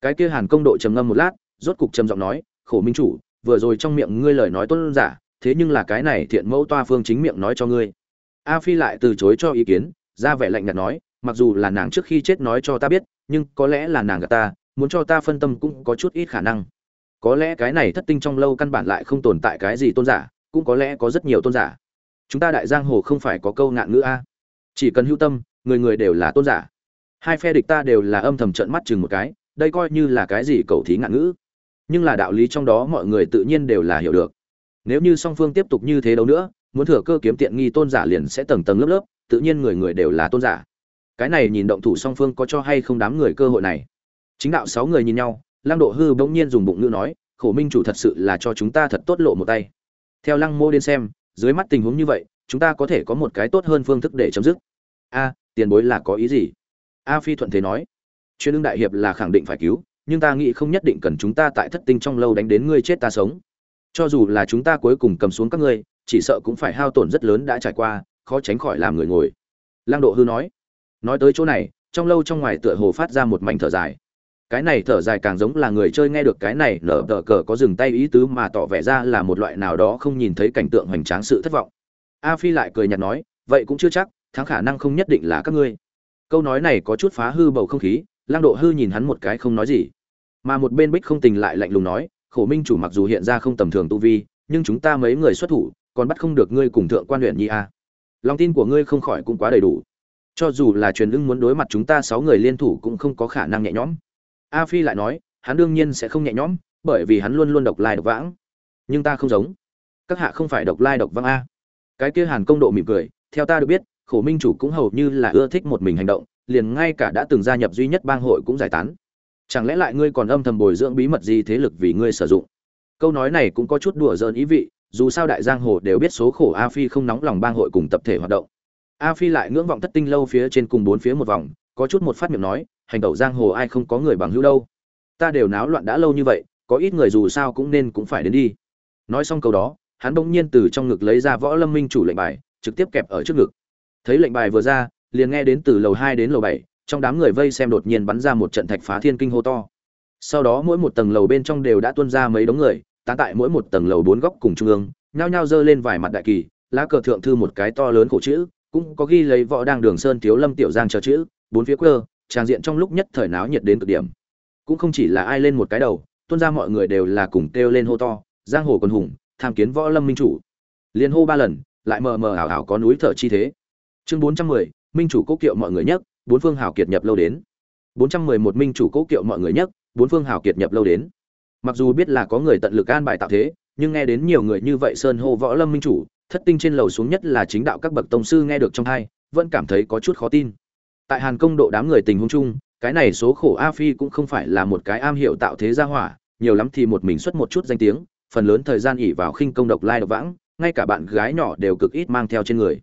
Cái kia hàn công độ trầm ngâm một lát, rốt cục trầm giọng nói, khổ minh chủ, vừa rồi trong miệng ngươi lời nói tốt giả, thế nhưng là cái này thiện mẫu toa phương chính miệng nói cho ngươi. A phi lại từ chối cho ý kiến, ra vẻ lạnh nhạt nói, mặc dù là nàng trước khi chết nói cho ta biết nhưng có lẽ là nàng gạt ta, muốn cho ta phân tâm cũng có chút ít khả năng. Có lẽ cái này thất tinh trong lâu căn bản lại không tồn tại cái gì tôn giả, cũng có lẽ có rất nhiều tôn giả. Chúng ta đại giang hồ không phải có câu ngạn ngữ a. Chỉ cần hữu tâm, người người đều là tôn giả. Hai phe địch ta đều là âm thầm trận mắt chừng một cái, đây coi như là cái gì cầu thí ngạn ngữ. Nhưng là đạo lý trong đó mọi người tự nhiên đều là hiểu được. Nếu như song phương tiếp tục như thế đâu nữa, muốn thừa cơ kiếm tiện nghi tôn giả liền sẽ tầng tầng lớp lớp, tự nhiên người người đều là tôn giả cái này nhìn động thủ song phương có cho hay không đám người cơ hội này. Chính đạo sáu người nhìn nhau, lăng độ hư bỗng nhiên dùng bụng ngữ nói, khổ minh chủ thật sự là cho chúng ta thật tốt lộ một tay. Theo lăng mô đến xem, dưới mắt tình huống như vậy, chúng ta có thể có một cái tốt hơn phương thức để chấm dứt. A, tiền bối là có ý gì? A phi thuận thế nói, chuyên ưng đại hiệp là khẳng định phải cứu, nhưng ta nghĩ không nhất định cần chúng ta tại thất tinh trong lâu đánh đến ngươi chết ta sống. Cho dù là chúng ta cuối cùng cầm xuống các ngươi, chỉ sợ cũng phải hao tổn rất lớn đã trải qua, khó tránh khỏi làm người ngồi. Lăng độ hư nói nói tới chỗ này, trong lâu trong ngoài tựa hồ phát ra một mảnh thở dài. Cái này thở dài càng giống là người chơi nghe được cái này, nở tờ cờ có dừng tay ý tứ mà tỏ vẻ ra là một loại nào đó không nhìn thấy cảnh tượng hoành tráng sự thất vọng. A phi lại cười nhạt nói, vậy cũng chưa chắc, thắng khả năng không nhất định là các ngươi. Câu nói này có chút phá hư bầu không khí lang độ hư nhìn hắn một cái không nói gì. Mà một bên bích không tình lại lạnh lùng nói, khổ minh chủ mặc dù hiện ra không tầm thường tu vi, nhưng chúng ta mấy người xuất thủ, còn bắt không được ngươi cùng thượng quan huyện nhi a. Lòng tin của ngươi không khỏi cũng quá đầy đủ cho dù là truyền ưng muốn đối mặt chúng ta sáu người liên thủ cũng không có khả năng nhẹ nhõm. A phi lại nói, hắn đương nhiên sẽ không nhẹ nhõm, bởi vì hắn luôn luôn độc lai độc vãng. Nhưng ta không giống. Các hạ không phải độc lai độc vãng a. Cái kia hàn công độ mỉm cười, theo ta được biết, khổ minh chủ cũng hầu như là ưa thích một mình hành động, liền ngay cả đã từng gia nhập duy nhất bang hội cũng giải tán. Chẳng lẽ lại ngươi còn âm thầm bồi dưỡng bí mật gì thế lực vì ngươi sử dụng? Câu nói này cũng có chút đùa giỡn ý vị, dù sao đại giang hồ đều biết số khổ a phi không nóng lòng bang hội cùng tập thể hoạt động a phi lại ngưỡng vọng thất tinh lâu phía trên cùng bốn phía một vòng, có chút một phát miệng nói, hành tẩu giang hồ ai không có người bằng hữu đâu. Ta đều náo loạn đã lâu như vậy, có ít người dù sao cũng nên cũng phải đến đi. Nói xong câu đó, hắn bỗng nhiên từ trong ngực lấy ra võ lâm minh chủ lệnh bài, trực tiếp kẹp ở trước ngực. Thấy lệnh bài vừa ra, liền nghe đến từ lầu hai đến lầu bảy, trong đám người vây xem đột nhiên bắn ra một trận thạch phá thiên kinh hô to. Sau đó mỗi một tầng lầu bên trong đều đã tuôn ra mấy đống người, tán tại mỗi một tầng lầu bốn góc cùng trung ương, nhao nhao giơ lên vài mặt đại kỳ, lá cờ thượng thư một cái to lớn khổ chữ cũng có ghi lấy võ đang đường sơn thiếu lâm tiểu giang chờ chữ, bốn phía quơ trang diện trong lúc nhất thời náo nhiệt đến cực điểm. Cũng không chỉ là ai lên một cái đầu, tuôn ra mọi người đều là cùng kêu lên hô to, giang hồ quân hùng, tham kiến võ lâm minh chủ. Liên hô ba lần, lại mờ mờ ảo ảo có núi thở chi thế. Chương bốn trăm mười, minh chủ cố kiệu mọi người nhất bốn phương hào kiệt nhập lâu đến. bốn trăm mười một, minh chủ cố kiệu mọi người nhất bốn phương hào kiệt nhập lâu đến. Mặc dù biết là có người tận lực an bài tạo thế, nhưng nghe đến nhiều người như vậy sơn hô võ lâm minh chủ thất tinh trên lầu xuống nhất là chính đạo các bậc tông sư nghe được trong hai vẫn cảm thấy có chút khó tin. Tại hàn công độ đám người tình huống chung, cái này số khổ a phi cũng không phải là một cái am hiểu tạo thế gia hỏa, nhiều lắm thì một mình xuất một chút danh tiếng, phần lớn thời gian ỉ vào khinh công độc lai độc vãng, ngay cả bạn gái nhỏ đều cực ít mang theo trên người.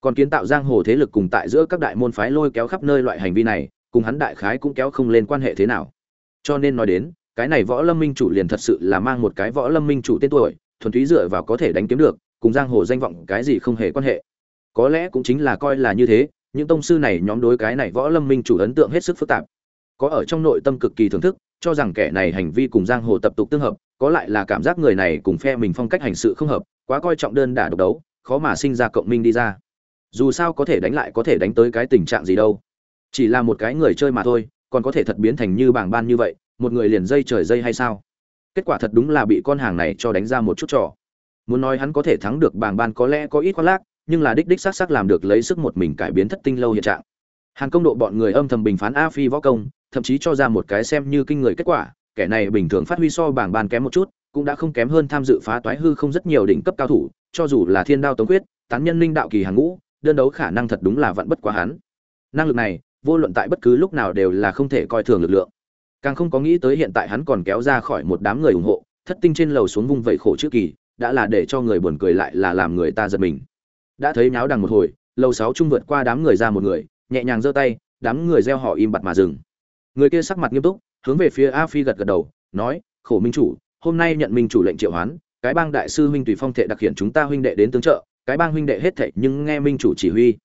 Còn kiến tạo giang hồ thế lực cùng tại giữa các đại môn phái lôi kéo khắp nơi loại hành vi này, cùng hắn đại khái cũng kéo không lên quan hệ thế nào. Cho nên nói đến, cái này võ lâm minh chủ liền thật sự là mang một cái võ lâm minh chủ tên tuổi, thuần túy dựa vào có thể đánh kiếm được cùng giang hồ danh vọng cái gì không hề quan hệ. Có lẽ cũng chính là coi là như thế, những tông sư này nhóm đối cái này võ lâm minh chủ ấn tượng hết sức phức tạp. Có ở trong nội tâm cực kỳ thưởng thức, cho rằng kẻ này hành vi cùng giang hồ tập tục tương hợp, có lại là cảm giác người này cùng phe mình phong cách hành sự không hợp, quá coi trọng đơn đả độc đấu, khó mà sinh ra cộng minh đi ra. Dù sao có thể đánh lại có thể đánh tới cái tình trạng gì đâu. Chỉ là một cái người chơi mà thôi, còn có thể thật biến thành như bảng ban như vậy, một người liền dây trời dây hay sao? Kết quả thật đúng là bị con hàng này cho đánh ra một chút trò muốn nói hắn có thể thắng được bảng ban có lẽ có ít khoác lác, nhưng là đích đích xác xác làm được lấy sức một mình cải biến thất tinh lâu hiện trạng. Hàn công độ bọn người âm thầm bình phán a phi võ công, thậm chí cho ra một cái xem như kinh người kết quả, kẻ này bình thường phát huy so bảng ban kém một chút, cũng đã không kém hơn tham dự phá toái hư không rất nhiều đỉnh cấp cao thủ, cho dù là thiên đao tống quyết, tán nhân linh đạo kỳ hàng ngũ, đơn đấu khả năng thật đúng là vẫn bất quá hắn. Năng lực này, vô luận tại bất cứ lúc nào đều là không thể coi thường lực lượng. Càng không có nghĩ tới hiện tại hắn còn kéo ra khỏi một đám người ủng hộ, thất tinh trên lầu xuống vung vẩy khổ trước kỳ đã là để cho người buồn cười lại là làm người ta giật mình. Đã thấy náo đằng một hồi, lầu sáu trung vượt qua đám người ra một người, nhẹ nhàng giơ tay, đám người reo họ im bặt mà dừng. Người kia sắc mặt nghiêm túc, hướng về phía a phi gật gật đầu, nói, khổ minh chủ, hôm nay nhận minh chủ lệnh triệu hoán, cái bang đại sư huynh tùy phong thệ đặc hiện chúng ta huynh đệ đến tướng trợ, cái bang huynh đệ hết thệ nhưng nghe minh chủ chỉ huy.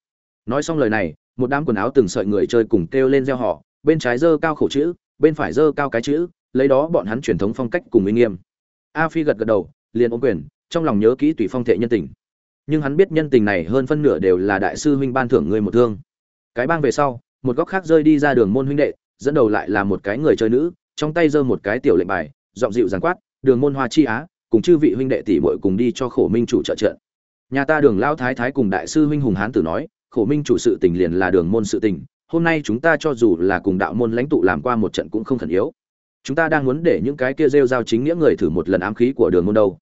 Nói xong lời này, một đám quần áo từng sợi người chơi cùng kêu lên reo họ bên trái dơ cao khổ chữ, bên phải dơ cao cái chữ, lấy đó bọn hắn truyền thống phong cách cùng uy nghiêm. A phi gật gật đầu liền ôm quyền, trong lòng nhớ kỹ tùy phong thệ nhân tình. Nhưng hắn biết nhân tình này hơn phân nửa đều là đại sư huynh ban thưởng người một thương. Cái bang về sau, một góc khác rơi đi ra đường môn huynh đệ, dẫn đầu lại là một cái người chơi nữ, trong tay giơ một cái tiểu lệnh bài, giọng dịu giàn quát, đường môn hoa chi á, cùng chư vị huynh đệ tỷ muội cùng đi cho khổ minh chủ trợ trận. Nhà ta đường lao thái thái cùng đại sư huynh hùng hán tử nói, khổ minh chủ sự tình liền là đường môn sự tình, hôm nay chúng ta cho dù là cùng đạo môn lãnh tụ làm qua một trận cũng không khẩn yếu. Chúng ta đang muốn để những cái kia rêu giao chính nghĩa người thử một lần ám khí của đường môn đâu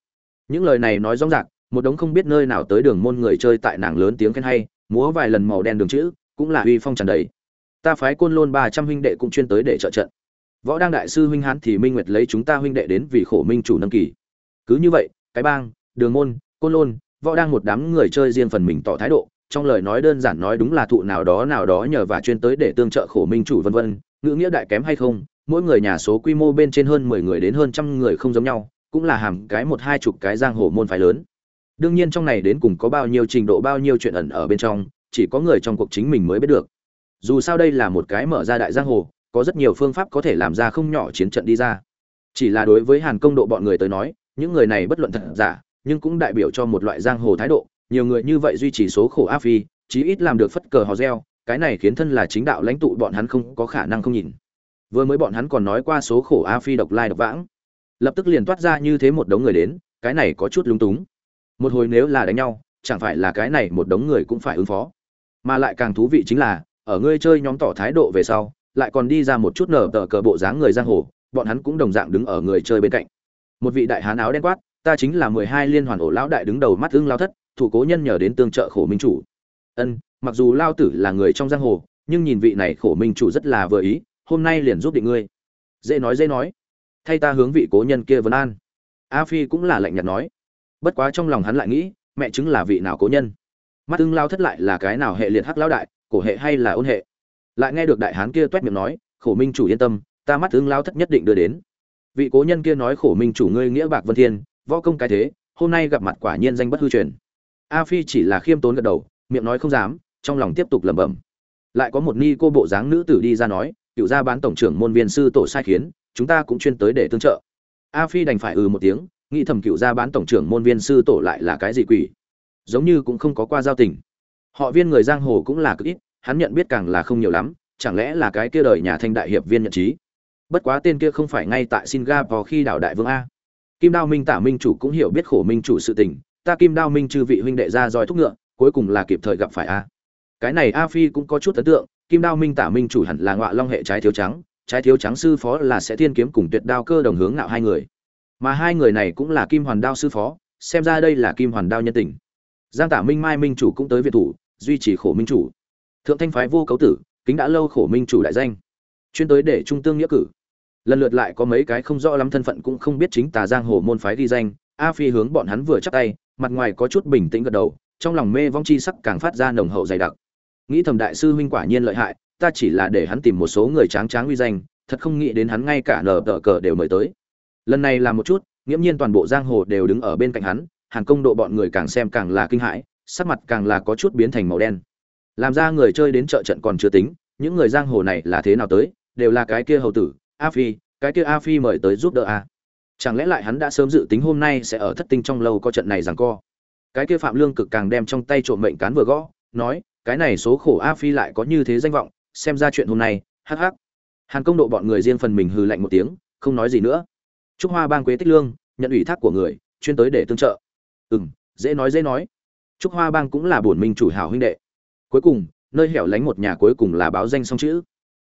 những lời này nói rõ ràng, một đống không biết nơi nào tới đường môn người chơi tại nàng lớn tiếng khen hay, múa vài lần màu đen đường chữ, cũng là uy phong tràn đầy. Ta phái côn lôn ba trăm huynh đệ cũng chuyên tới để trợ trận. Võ Đang đại sư huynh hán thì minh nguyệt lấy chúng ta huynh đệ đến vì khổ minh chủ nâng kỳ. Cứ như vậy, cái bang, đường môn, côn lôn, võ đang một đám người chơi riêng phần mình tỏ thái độ, trong lời nói đơn giản nói đúng là thụ nào đó nào đó nhờ và chuyên tới để tương trợ khổ minh chủ vân vân, ngữ nghĩa đại kém hay không, mỗi người nhà số quy mô bên trên hơn mười người đến hơn trăm người không giống nhau cũng là hàm cái một hai chục cái giang hồ môn phái lớn. Đương nhiên trong này đến cùng có bao nhiêu trình độ, bao nhiêu chuyện ẩn ở bên trong, chỉ có người trong cuộc chính mình mới biết được. Dù sao đây là một cái mở ra đại giang hồ, có rất nhiều phương pháp có thể làm ra không nhỏ chiến trận đi ra. Chỉ là đối với hàn công độ bọn người tới nói, những người này bất luận thật giả, nhưng cũng đại biểu cho một loại giang hồ thái độ. Nhiều người như vậy duy trì số khổ áp phi, chí ít làm được phất cờ hò reo, cái này khiến thân là chính đạo lãnh tụ bọn hắn không có khả năng không nhìn. Vừa mới bọn hắn còn nói qua số khổ a phi độc lai độc vãng lập tức liền toát ra như thế một đống người đến, cái này có chút lúng túng. Một hồi nếu là đánh nhau, chẳng phải là cái này một đống người cũng phải ứng phó. Mà lại càng thú vị chính là, ở ngươi chơi nhóm tỏ thái độ về sau, lại còn đi ra một chút nở tờ cờ bộ dáng người giang hồ, bọn hắn cũng đồng dạng đứng ở người chơi bên cạnh. Một vị đại hán áo đen quát, ta chính là mười hai liên hoàn ổ lão đại đứng đầu mắt ưng lao thất, thủ cố nhân nhờ đến tương trợ khổ minh chủ. Ân, mặc dù lao tử là người trong giang hồ, nhưng nhìn vị này khổ minh chủ rất là vừa ý, hôm nay liền giúp định ngươi. Dễ nói dễ nói thay ta hướng vị cố nhân kia vấn an. A phi cũng là lạnh nhạt nói. Bất quá trong lòng hắn lại nghĩ, mẹ chứng là vị nào cố nhân? Mắt ưng lao thất lại là cái nào hệ liệt hắc lao đại, cổ hệ hay là ôn hệ? Lại nghe được đại hán kia toét miệng nói, khổ minh chủ yên tâm, ta mắt ưng lao thất nhất định đưa đến. Vị cố nhân kia nói khổ minh chủ ngươi nghĩa bạc vân thiên, võ công cái thế, hôm nay gặp mặt quả nhiên danh bất hư truyền. A phi chỉ là khiêm tốn gật đầu, miệng nói không dám, trong lòng tiếp tục lẩm bẩm. Lại có một ni cô bộ dáng nữ tử đi ra nói, cựu gia bán tổng trưởng môn viên sư tổ sai khiến chúng ta cũng chuyên tới để tương trợ. A phi đành phải ừ một tiếng, nghĩ thầm cựu gia bán tổng trưởng môn viên sư tổ lại là cái gì quỷ. Giống như cũng không có qua giao tình. Họ viên người giang hồ cũng là cực ít, hắn nhận biết càng là không nhiều lắm, chẳng lẽ là cái kia đời nhà thanh đại hiệp viên nhận trí? Bất quá tên kia không phải ngay tại singapore khi đảo đại vương a. Kim đao minh tả minh chủ cũng hiểu biết khổ minh chủ sự tình, ta kim đao minh chư vị huynh đệ ra roi thúc ngựa, cuối cùng là kịp thời gặp phải a. Cái này a phi cũng có chút ấn tượng, kim đao minh tả minh chủ hẳn là ngọa long hệ trái thiếu trắng trái thiếu trắng sư phó là sẽ thiên kiếm cùng tuyệt đao cơ đồng hướng nạo hai người. Mà hai người này cũng là kim hoàn đao sư phó, xem ra đây là kim hoàn đao nhân tình. Giang tả minh mai minh chủ cũng tới việt thủ, duy trì khổ minh chủ. Thượng thanh phái vô cấu tử, kính đã lâu khổ minh chủ đại danh. Chuyên tới để trung tương nghĩa cử. Lần lượt lại có mấy cái không rõ lắm thân phận cũng không biết chính tà giang hồ môn phái ghi danh, a phi hướng bọn hắn vừa chắc tay, mặt ngoài có chút bình tĩnh gật đầu, trong lòng mê vong chi sắc càng phát ra nồng hậu dày đặc. Nghĩ thầm đại sư huynh quả nhiên lợi hại ta chỉ là để hắn tìm một số người tráng tráng uy danh, thật không nghĩ đến hắn ngay cả nở tờ cờ đều mời tới. Lần này là một chút, nghiễm nhiên toàn bộ giang hồ đều đứng ở bên cạnh hắn, hàng công độ bọn người càng xem càng là kinh hãi, sắc mặt càng là có chút biến thành màu đen. Làm ra người chơi đến chợ trận còn chưa tính, những người giang hồ này là thế nào tới, đều là cái kia hầu tử, a phi, cái kia a phi mời tới giúp đỡ a. Chẳng lẽ lại hắn đã sớm dự tính hôm nay sẽ ở thất tinh trong lâu có trận này rằng co? Cái kia phạm lương cực càng đem trong tay trộm mệnh cán vừa gõ, nói, cái này số khổ a phi lại có như thế danh vọng xem ra chuyện hôm nay, hắc hắc. Hàn công độ bọn người riêng phần mình hừ lạnh một tiếng, không nói gì nữa. Trúc hoa bang quế tích lương, nhận ủy thác của người, chuyên tới để tương trợ. Ừ m dễ nói dễ nói. Trúc hoa bang cũng là bổn minh chủ hảo huynh đệ. Cuối cùng, nơi hẻo lánh một nhà cuối cùng là báo danh song chữ.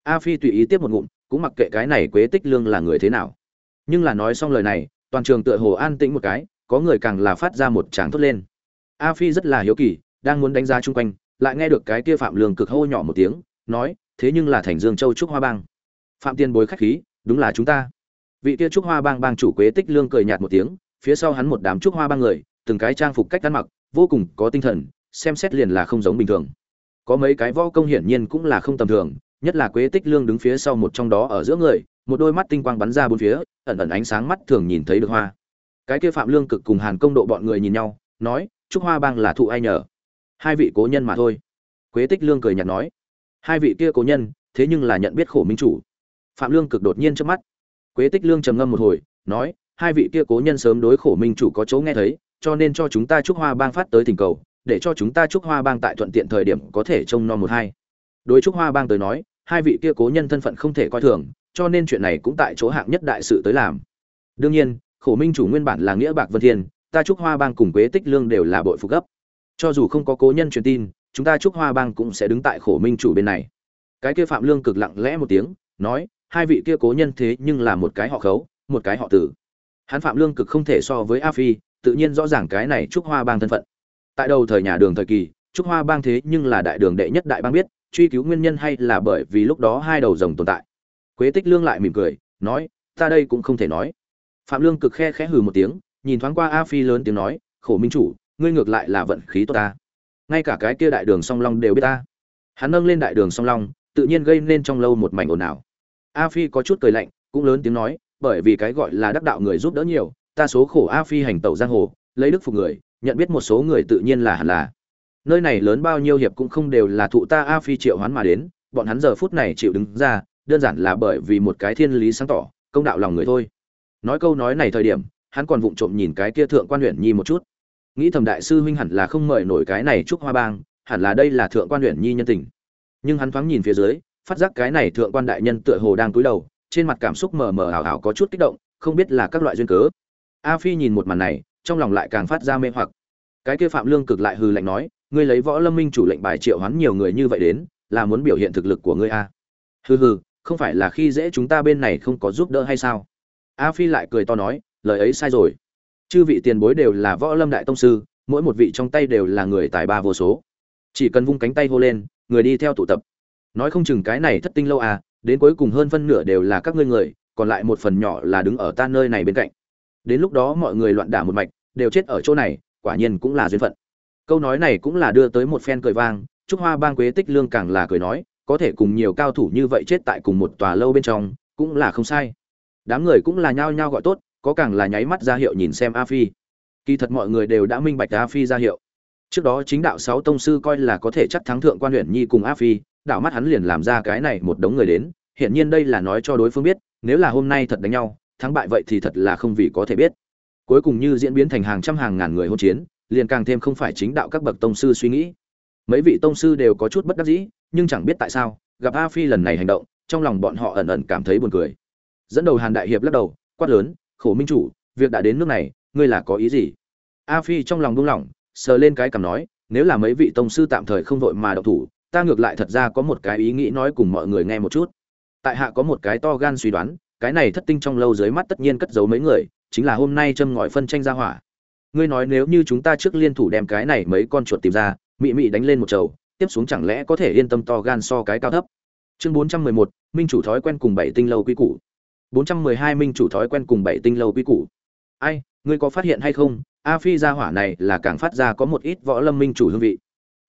A phi tùy ý tiếp một ngụm, cũng mặc kệ cái này quế tích lương là người thế nào. Nhưng là nói xong lời này, toàn trường tựa hồ an tĩnh một cái, có người càng là phát ra một tràng thốt lên. A phi rất là hiếu kỳ, đang muốn đánh giá chung quanh, lại nghe được cái kia phạm lương cực hô nhỏ một tiếng nói, thế nhưng là thành dương châu trúc hoa bang. Phạm tiên bối khách khí, đúng là chúng ta. Vị kia trúc hoa bang bang chủ quế tích lương cười nhạt một tiếng, phía sau hắn một đám trúc hoa bang người, từng cái trang phục cách ăn mặc, vô cùng có tinh thần, xem xét liền là không giống bình thường. Có mấy cái võ công hiển nhiên cũng là không tầm thường, nhất là quế tích lương đứng phía sau một trong đó ở giữa người, một đôi mắt tinh quang bắn ra bốn phía, ẩn ẩn ánh sáng mắt thường nhìn thấy được hoa. Cái kia phạm lương cực cùng hàn công độ bọn người nhìn nhau, nói, trúc hoa bang là thụ ai nhờ? Hai vị cố nhân mà thôi. Quế tích lương cười nhạt nói hai vị kia cố nhân, thế nhưng là nhận biết khổ minh chủ. Phạm lương cực đột nhiên trước mắt. Quế tích lương trầm ngâm một hồi, nói, hai vị kia cố nhân sớm đối khổ minh chủ có chỗ nghe thấy, cho nên cho chúng ta trúc hoa bang phát tới tình cầu, để cho chúng ta trúc hoa bang tại thuận tiện thời điểm có thể trông non một hai. Đối trúc hoa bang tới nói, hai vị kia cố nhân thân phận không thể coi thường, cho nên chuyện này cũng tại chỗ hạng nhất đại sự tới làm. Đương nhiên, khổ minh chủ nguyên bản là nghĩa bạc vân thiên, ta trúc hoa bang cùng quế tích lương đều là bội phục gấp. Cho dù không có cố nhân truyền tin chúng ta trúc hoa bang cũng sẽ đứng tại khổ minh chủ bên này. Cái kia phạm lương cực lặng lẽ một tiếng, nói, hai vị kia cố nhân thế nhưng là một cái họ khấu, một cái họ tử. Hắn phạm lương cực không thể so với a phi, tự nhiên rõ ràng cái này trúc hoa bang thân phận. Tại đầu thời nhà đường thời kỳ, trúc hoa bang thế nhưng là đại đường đệ nhất đại bang biết, truy cứu nguyên nhân hay là bởi vì lúc đó hai đầu rồng tồn tại. Quế tích lương lại mỉm cười, nói, ta đây cũng không thể nói. Phạm lương cực khe khẽ hừ một tiếng, nhìn thoáng qua a phi lớn tiếng nói, khổ minh chủ, ngươi ngược lại là vận khí tốt ta ngay cả cái kia đại đường song long đều biết ta. Hắn nâng lên đại đường song long, tự nhiên gây nên trong lâu một mảnh ồn ào. A phi có chút cười lạnh, cũng lớn tiếng nói, bởi vì cái gọi là đắc đạo người giúp đỡ nhiều, ta số khổ a phi hành tẩu giang hồ, lấy đức phục người, nhận biết một số người tự nhiên là hẳn là. Nơi này lớn bao nhiêu hiệp cũng không đều là thụ ta a phi triệu hoán mà đến, bọn hắn giờ phút này chịu đứng ra, đơn giản là bởi vì một cái thiên lý sáng tỏ, công đạo lòng người thôi. Nói câu nói này thời điểm, hắn còn vụng trộm nhìn cái kia thượng quan huyện nhi một chút nghĩ thầm đại sư huynh hẳn là không mời nổi cái này trúc hoa bang, hẳn là đây là thượng quan huyện nhi nhân tình. Nhưng hắn thoáng nhìn phía dưới, phát giác cái này thượng quan đại nhân tựa hồ đang cúi đầu, trên mặt cảm xúc mờ mờ ảo ảo có chút kích động, không biết là các loại duyên cớ. A phi nhìn một màn này, trong lòng lại càng phát ra mê hoặc. Cái kia phạm lương cực lại hừ lạnh nói, ngươi lấy võ lâm minh chủ lệnh bài triệu hoán nhiều người như vậy đến, là muốn biểu hiện thực lực của ngươi a? Hừ hừ, không phải là khi dễ chúng ta bên này không có giúp đỡ hay sao? A phi lại cười to nói, lời ấy sai rồi chư vị tiền bối đều là võ lâm đại tông sư, mỗi một vị trong tay đều là người tài ba vô số. Chỉ cần vung cánh tay hô lên, người đi theo tụ tập. Nói không chừng cái này thất tinh lâu à đến cuối cùng hơn phân nửa đều là các ngươi người, còn lại một phần nhỏ là đứng ở ta nơi này bên cạnh. Đến lúc đó mọi người loạn đả một mạch, đều chết ở chỗ này, quả nhiên cũng là duyên phận. Câu nói này cũng là đưa tới một phen cười vang, trúc hoa bang quế tích lương càng là cười nói, có thể cùng nhiều cao thủ như vậy chết tại cùng một tòa lâu bên trong, cũng là không sai. Đám người cũng là nhao nhao gọi tốt có càng là nháy mắt ra hiệu nhìn xem a phi. Kỳ thật mọi người đều đã minh bạch a phi ra hiệu. Trước đó chính đạo sáu tông sư coi là có thể chắc thắng thượng quan huyện nhi cùng a phi, đạo mắt hắn liền làm ra cái này một đống người đến. Hiện nhiên đây là nói cho đối phương biết, nếu là hôm nay thật đánh nhau, thắng bại vậy thì thật là không vì có thể biết. Cuối cùng như diễn biến thành hàng trăm hàng ngàn người hôn chiến, liền càng thêm không phải chính đạo các bậc tông sư suy nghĩ. Mấy vị tông sư đều có chút bất đắc dĩ, nhưng chẳng biết tại sao, gặp a phi lần này hành động, trong lòng bọn họ ẩn ẩn cảm thấy buồn cười. Dẫn đầu hàn đại hiệp lắc đầu, quát lớn khổ minh chủ, việc đã đến nước này, ngươi là có ý gì? A phi trong lòng buông lỏng, sờ lên cái cằm nói, nếu là mấy vị tông sư tạm thời không vội mà độc thủ, ta ngược lại thật ra có một cái ý nghĩ nói cùng mọi người nghe một chút. Tại hạ có một cái to gan suy đoán, cái này thất tinh trong lâu dưới mắt tất nhiên cất giấu mấy người, chính là hôm nay châm ngòi phân tranh ra hỏa. Ngươi nói nếu như chúng ta trước liên thủ đem cái này mấy con chuột tìm ra, mị mị đánh lên một chầu, tiếp xuống chẳng lẽ có thể yên tâm to gan so cái cao thấp? Chương bốn trăm mười một, minh chủ thói quen cùng bảy tinh lâu quy củ bốn trăm mười hai minh chủ thói quen cùng bảy tinh lâu quy củ. Ai, ngươi có phát hiện hay không? A phi gia hỏa này là càng phát ra có một ít võ lâm minh chủ hương vị.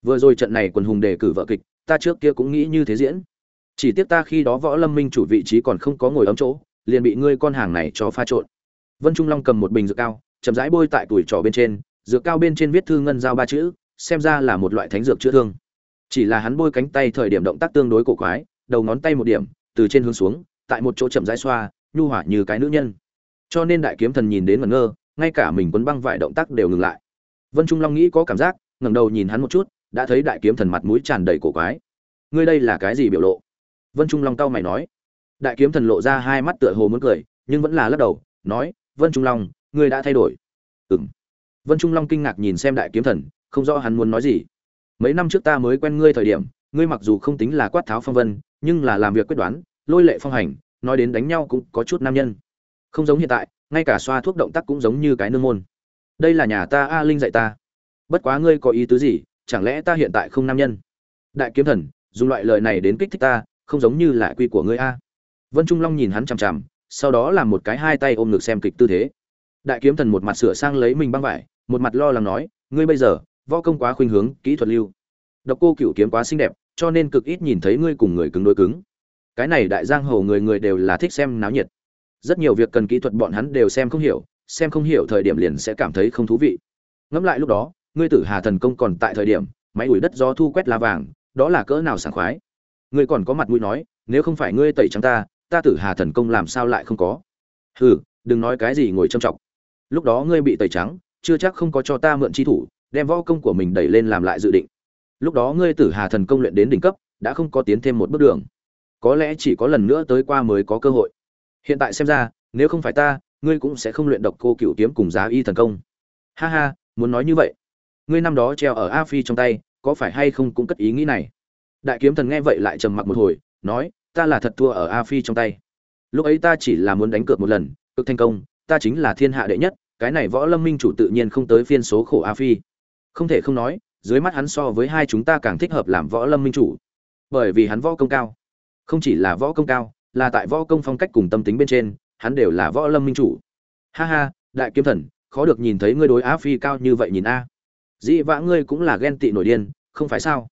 Vừa rồi trận này quần hùng đề cử vợ kịch, ta trước kia cũng nghĩ như thế diễn. Chỉ tiếc ta khi đó võ lâm minh chủ vị trí còn không có ngồi ấm chỗ, liền bị ngươi con hàng này cho pha trộn. Vân trung long cầm một bình dược cao, chậm rãi bôi tại tuổi trò bên trên, dược cao bên trên viết thư ngân giao ba chữ, xem ra là một loại thánh dược chữa thương. Chỉ là hắn bôi cánh tay thời điểm động tác tương đối cổ quái, đầu ngón tay một điểm, từ trên hướng xuống tại một chỗ chậm rãi xoa, nhu hỏa như cái nữ nhân. Cho nên đại kiếm thần nhìn đến ngẩn ngơ, ngay cả mình quấn băng vải động tác đều ngừng lại. Vân trung long nghĩ có cảm giác, ngẩng đầu nhìn hắn một chút, đã thấy đại kiếm thần mặt mũi tràn đầy cổ quái. Ngươi đây là cái gì biểu lộ? Vân trung long cau mày nói. Đại kiếm thần lộ ra hai mắt tựa hồ muốn cười, nhưng vẫn là lắc đầu, nói, vân trung long, ngươi đã thay đổi. Ừm. Vân trung long kinh ngạc nhìn xem đại kiếm thần, không rõ hắn muốn nói gì. Mấy năm trước ta mới quen ngươi thời điểm, ngươi mặc dù không tính là quát tháo phong vân, nhưng là làm việc quyết đoán lôi lệ phong hành, nói đến đánh nhau cũng có chút nam nhân. Không giống hiện tại, ngay cả xoa thuốc động tác cũng giống như cái nương môn. Đây là nhà ta a linh dạy ta. Bất quá ngươi có ý tứ gì, chẳng lẽ ta hiện tại không nam nhân? Đại kiếm thần, dùng loại lời này đến kích thích ta, không giống như là quy của ngươi a. Vân trung long nhìn hắn chằm chằm, sau đó làm một cái hai tay ôm ngực xem kịch tư thế. Đại kiếm thần một mặt sửa sang lấy mình băng vải, một mặt lo lắng nói, ngươi bây giờ, võ công quá khuynh hướng, kỹ thuật lưu. Độc cô cựu kiếm quá xinh đẹp, cho nên cực ít nhìn thấy ngươi cùng người cứng đối cứng cái này đại giang hồ người người đều là thích xem náo nhiệt. Rất nhiều việc cần kỹ thuật bọn hắn đều xem không hiểu, xem không hiểu thời điểm liền sẽ cảm thấy không thú vị. Ngẫm lại lúc đó, ngươi tử hà thần công còn tại thời điểm, máy ủi đất do thu quét lá vàng, đó là cỡ nào sảng khoái. Ngươi còn có mặt mũi nói, nếu không phải ngươi tẩy trắng ta ta tử hà thần công làm sao lại không có? Hừ, đừng nói cái gì ngồi trâm trọng. Lúc đó ngươi bị tẩy trắng, chưa chắc không có cho ta mượn chi thủ, đem võ công của mình đẩy lên làm lại dự định. Lúc đó ngươi tử hà thần công luyện đến đỉnh cấp, đã không có tiến thêm một bước đường có lẽ chỉ có lần nữa tới qua mới có cơ hội. Hiện tại xem ra, nếu không phải ta, ngươi cũng sẽ không luyện độc cô cựu kiếm cùng giá y thần công. Ha ha, muốn nói như vậy. Ngươi năm đó treo ở a phi trong tay, có phải hay không cũng cất ý nghĩ này? Đại kiếm thần nghe vậy lại trầm mặc một hồi, nói, ta là thật thua ở a phi trong tay. Lúc ấy ta chỉ là muốn đánh cược một lần cực thành công, ta chính là thiên hạ đệ nhất, cái này võ lâm minh chủ tự nhiên không tới phiên số khổ a phi. Không thể không nói, dưới mắt hắn so với hai chúng ta càng thích hợp làm võ lâm minh chủ. Bởi vì hắn võ công cao không chỉ là võ công cao, là tại võ công phong cách cùng tâm tính bên trên, hắn đều là võ lâm minh chủ. Ha ha, đại kiếm thần, khó được nhìn thấy ngươi đối á phi cao như vậy nhìn a. Dĩ vã ngươi cũng là ghen tị nổi điên, không phải sao?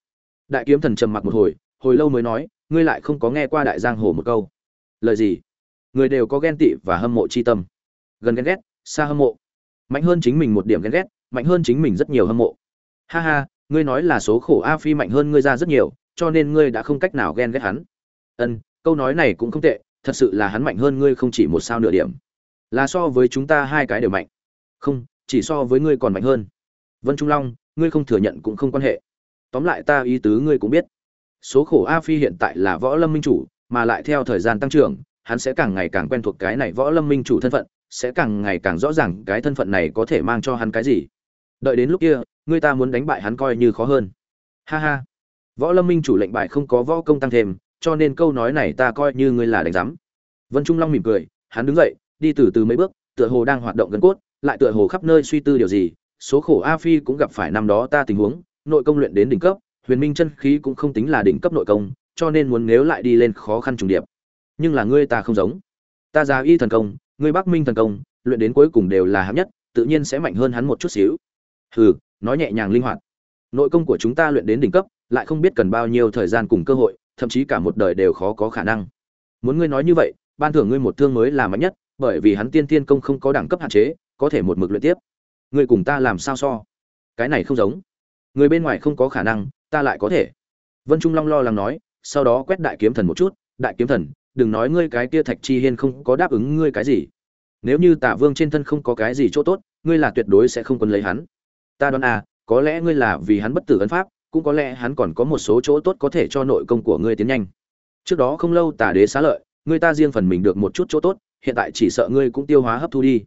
Đại kiếm thần trầm mặc một hồi hồi lâu mới nói, ngươi lại không có nghe qua đại giang hồ một câu. Lời gì? Người đều có ghen tị và hâm mộ chi tâm. Gần ghen ghét, xa hâm mộ. Mạnh hơn chính mình một điểm ghen ghét, mạnh hơn chính mình rất nhiều hâm mộ. Ha ha, ngươi nói là số khổ a phi mạnh hơn ngươi ra rất nhiều, cho nên ngươi đã không cách nào ghen ghét hắn ân, câu nói này cũng không tệ, thật sự là hắn mạnh hơn ngươi không chỉ một sao nửa điểm. Là so với chúng ta hai cái đều mạnh. Không, chỉ so với ngươi còn mạnh hơn. Vân trung long, ngươi không thừa nhận cũng không quan hệ. Tóm lại ta ý tứ ngươi cũng biết. Số khổ a phi hiện tại là võ lâm minh chủ, mà lại theo thời gian tăng trưởng, hắn sẽ càng ngày càng quen thuộc cái này võ lâm minh chủ thân phận, sẽ càng ngày càng rõ ràng cái thân phận này có thể mang cho hắn cái gì. Đợi đến lúc kia, ngươi ta muốn đánh bại hắn coi như khó hơn. Ha ha. Võ lâm minh chủ lệnh bại không có võ công tăng thêm cho nên câu nói này ta coi như ngươi là đánh giám. Vân trung long mỉm cười, hắn đứng dậy, đi từ từ mấy bước, tựa hồ đang hoạt động gần cốt, lại tựa hồ khắp nơi suy tư điều gì. Số khổ a phi cũng gặp phải năm đó ta tình huống, nội công luyện đến đỉnh cấp, huyền minh chân khí cũng không tính là đỉnh cấp nội công, cho nên muốn nếu lại đi lên khó khăn trùng điệp. Nhưng là ngươi ta không giống. Ta già y thần công, ngươi bắc minh thần công, luyện đến cuối cùng đều là hạng nhất, tự nhiên sẽ mạnh hơn hắn một chút xíu. Hừ, nói nhẹ nhàng linh hoạt. Nội công của chúng ta luyện đến đỉnh cấp, lại không biết cần bao nhiêu thời gian cùng cơ hội thậm chí cả một đời đều khó có khả năng. Muốn ngươi nói như vậy, ban thưởng ngươi một thương mới là mạnh nhất, bởi vì hắn tiên tiên công không có đẳng cấp hạn chế, có thể một mực luyện tiếp. Ngươi cùng ta làm sao so? Cái này không giống. Người bên ngoài không có khả năng, ta lại có thể. Vân trung long lo lắng nói, sau đó quét đại kiếm thần một chút, đại kiếm thần, đừng nói ngươi cái kia thạch chi hiên không có đáp ứng ngươi cái gì. Nếu như tạ vương trên thân không có cái gì chỗ tốt, ngươi là tuyệt đối sẽ không quân lấy hắn. Ta đoán à có lẽ ngươi là vì hắn bất tử ấn pháp cũng có lẽ hắn còn có một số chỗ tốt có thể cho nội công của ngươi tiến nhanh. Trước đó không lâu tả đế xá lợi, ngươi ta riêng phần mình được một chút chỗ tốt, hiện tại chỉ sợ ngươi cũng tiêu hóa hấp thu đi.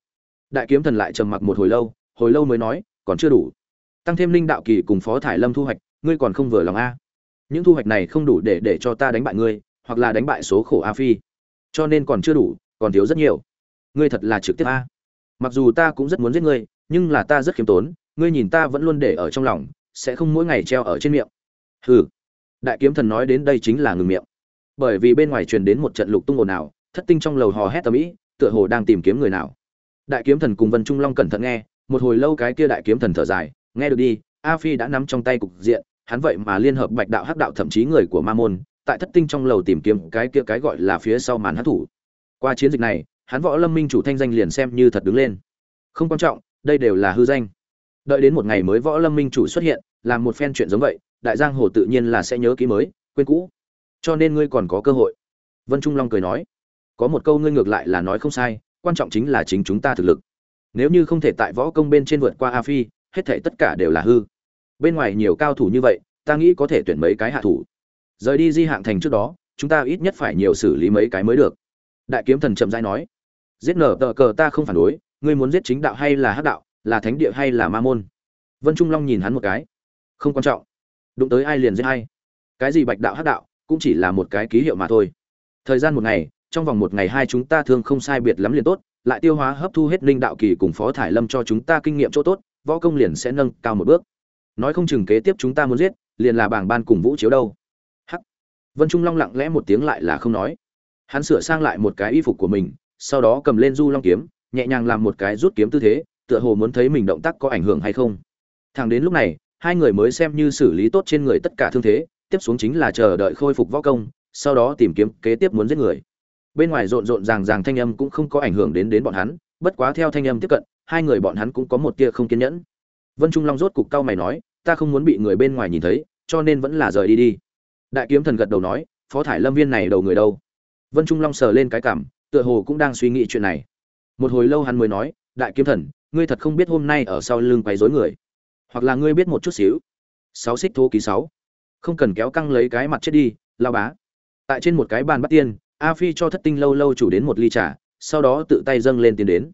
Đại kiếm thần lại trầm mặc một hồi lâu hồi lâu mới nói, còn chưa đủ. Tăng thêm linh đạo kỳ cùng phó thải lâm thu hoạch, ngươi còn không vừa lòng a. Những thu hoạch này không đủ để để cho ta đánh bại ngươi, hoặc là đánh bại số khổ a phi. Cho nên còn chưa đủ, còn thiếu rất nhiều. Ngươi thật là trực tiếp a. Mặc dù ta cũng rất muốn giết ngươi, nhưng là ta rất khiêm tốn, ngươi nhìn ta vẫn luôn để ở trong lòng sẽ không mỗi ngày treo ở trên miệng. Hừ. Đại kiếm thần nói đến đây chính là ngừng miệng. Bởi vì bên ngoài truyền đến một trận lục tung ồn ào, thất tinh trong lầu hò hét tầm ĩ, tựa hồ đang tìm kiếm người nào. Đại kiếm thần cùng vân trung long cẩn thận nghe, một hồi lâu cái kia đại kiếm thần thở dài, nghe được đi, a phi đã nắm trong tay cục diện, hắn vậy mà liên hợp bạch đạo hắc đạo thậm chí người của ma môn, tại thất tinh trong lầu tìm kiếm cái kia cái gọi là phía sau màn hát thủ. Qua chiến dịch này, hắn võ lâm minh chủ thanh danh liền xem như thật đứng lên. Không quan trọng, đây đều là hư danh đợi đến một ngày mới võ lâm minh chủ xuất hiện, làm một phen chuyện giống vậy, đại giang hồ tự nhiên là sẽ nhớ ký mới, quên cũ. Cho nên ngươi còn có cơ hội. Vân trung long cười nói. Có một câu ngươi ngược lại là nói không sai, quan trọng chính là chính chúng ta thực lực. Nếu như không thể tại võ công bên trên vượt qua a phi, hết thể tất cả đều là hư. Bên ngoài nhiều cao thủ như vậy, ta nghĩ có thể tuyển mấy cái hạ thủ. Rời đi di hạng thành trước đó, chúng ta ít nhất phải nhiều xử lý mấy cái mới được. Đại kiếm thần chậm rãi nói. Giết nở tờ cờ ta không phản đối, ngươi muốn giết chính đạo hay là hắc đạo là thánh địa hay là ma môn? Vân trung long nhìn hắn một cái. Không quan trọng. Đụng tới ai liền giết hay cái gì bạch đạo hắc đạo, cũng chỉ là một cái ký hiệu mà thôi. Thời gian một ngày, trong vòng một ngày hai chúng ta thương không sai biệt lắm liền tốt, lại tiêu hóa hấp thu hết linh đạo kỳ cùng phó thải lâm cho chúng ta kinh nghiệm chỗ tốt, võ công liền sẽ nâng cao một bước. Nói không chừng kế tiếp chúng ta muốn giết, liền là bảng ban cùng vũ chiếu đâu. Hắc. Vân trung long lặng lẽ một tiếng lại là không nói. Hắn sửa sang lại một cái y phục của mình, sau đó cầm lên du long kiếm, nhẹ nhàng làm một cái rút kiếm tư thế tựa hồ muốn thấy mình động tác có ảnh hưởng hay không. Thẳng đến lúc này, hai người mới xem như xử lý tốt trên người tất cả thương thế, tiếp xuống chính là chờ đợi khôi phục võ công, sau đó tìm kiếm kế tiếp muốn giết người. Bên ngoài rộn rộn ràng ràng thanh âm cũng không có ảnh hưởng đến đến bọn hắn, bất quá theo thanh âm tiếp cận, hai người bọn hắn cũng có một tia không kiên nhẫn. Vân trung long rốt cục cau mày nói, ta không muốn bị người bên ngoài nhìn thấy, cho nên vẫn là rời đi đi. Đại kiếm thần gật đầu nói, phó thải lâm viên này đầu người đâu? Vân trung long sờ lên cái cảm, tựa hồ cũng đang suy nghĩ chuyện này. Một hồi lâu hắn mới nói, đại kiếm thần ngươi thật không biết hôm nay ở sau lưng quấy rối người. Hoặc là ngươi biết một chút xíu. Sáu xích thô ký sáu. Không cần kéo căng lấy cái mặt chết đi, lao bá. Tại trên một cái bàn bắt tiên, a phi cho thất tinh lâu lâu chủ đến một ly trà, sau đó tự tay dâng lên tiền đến.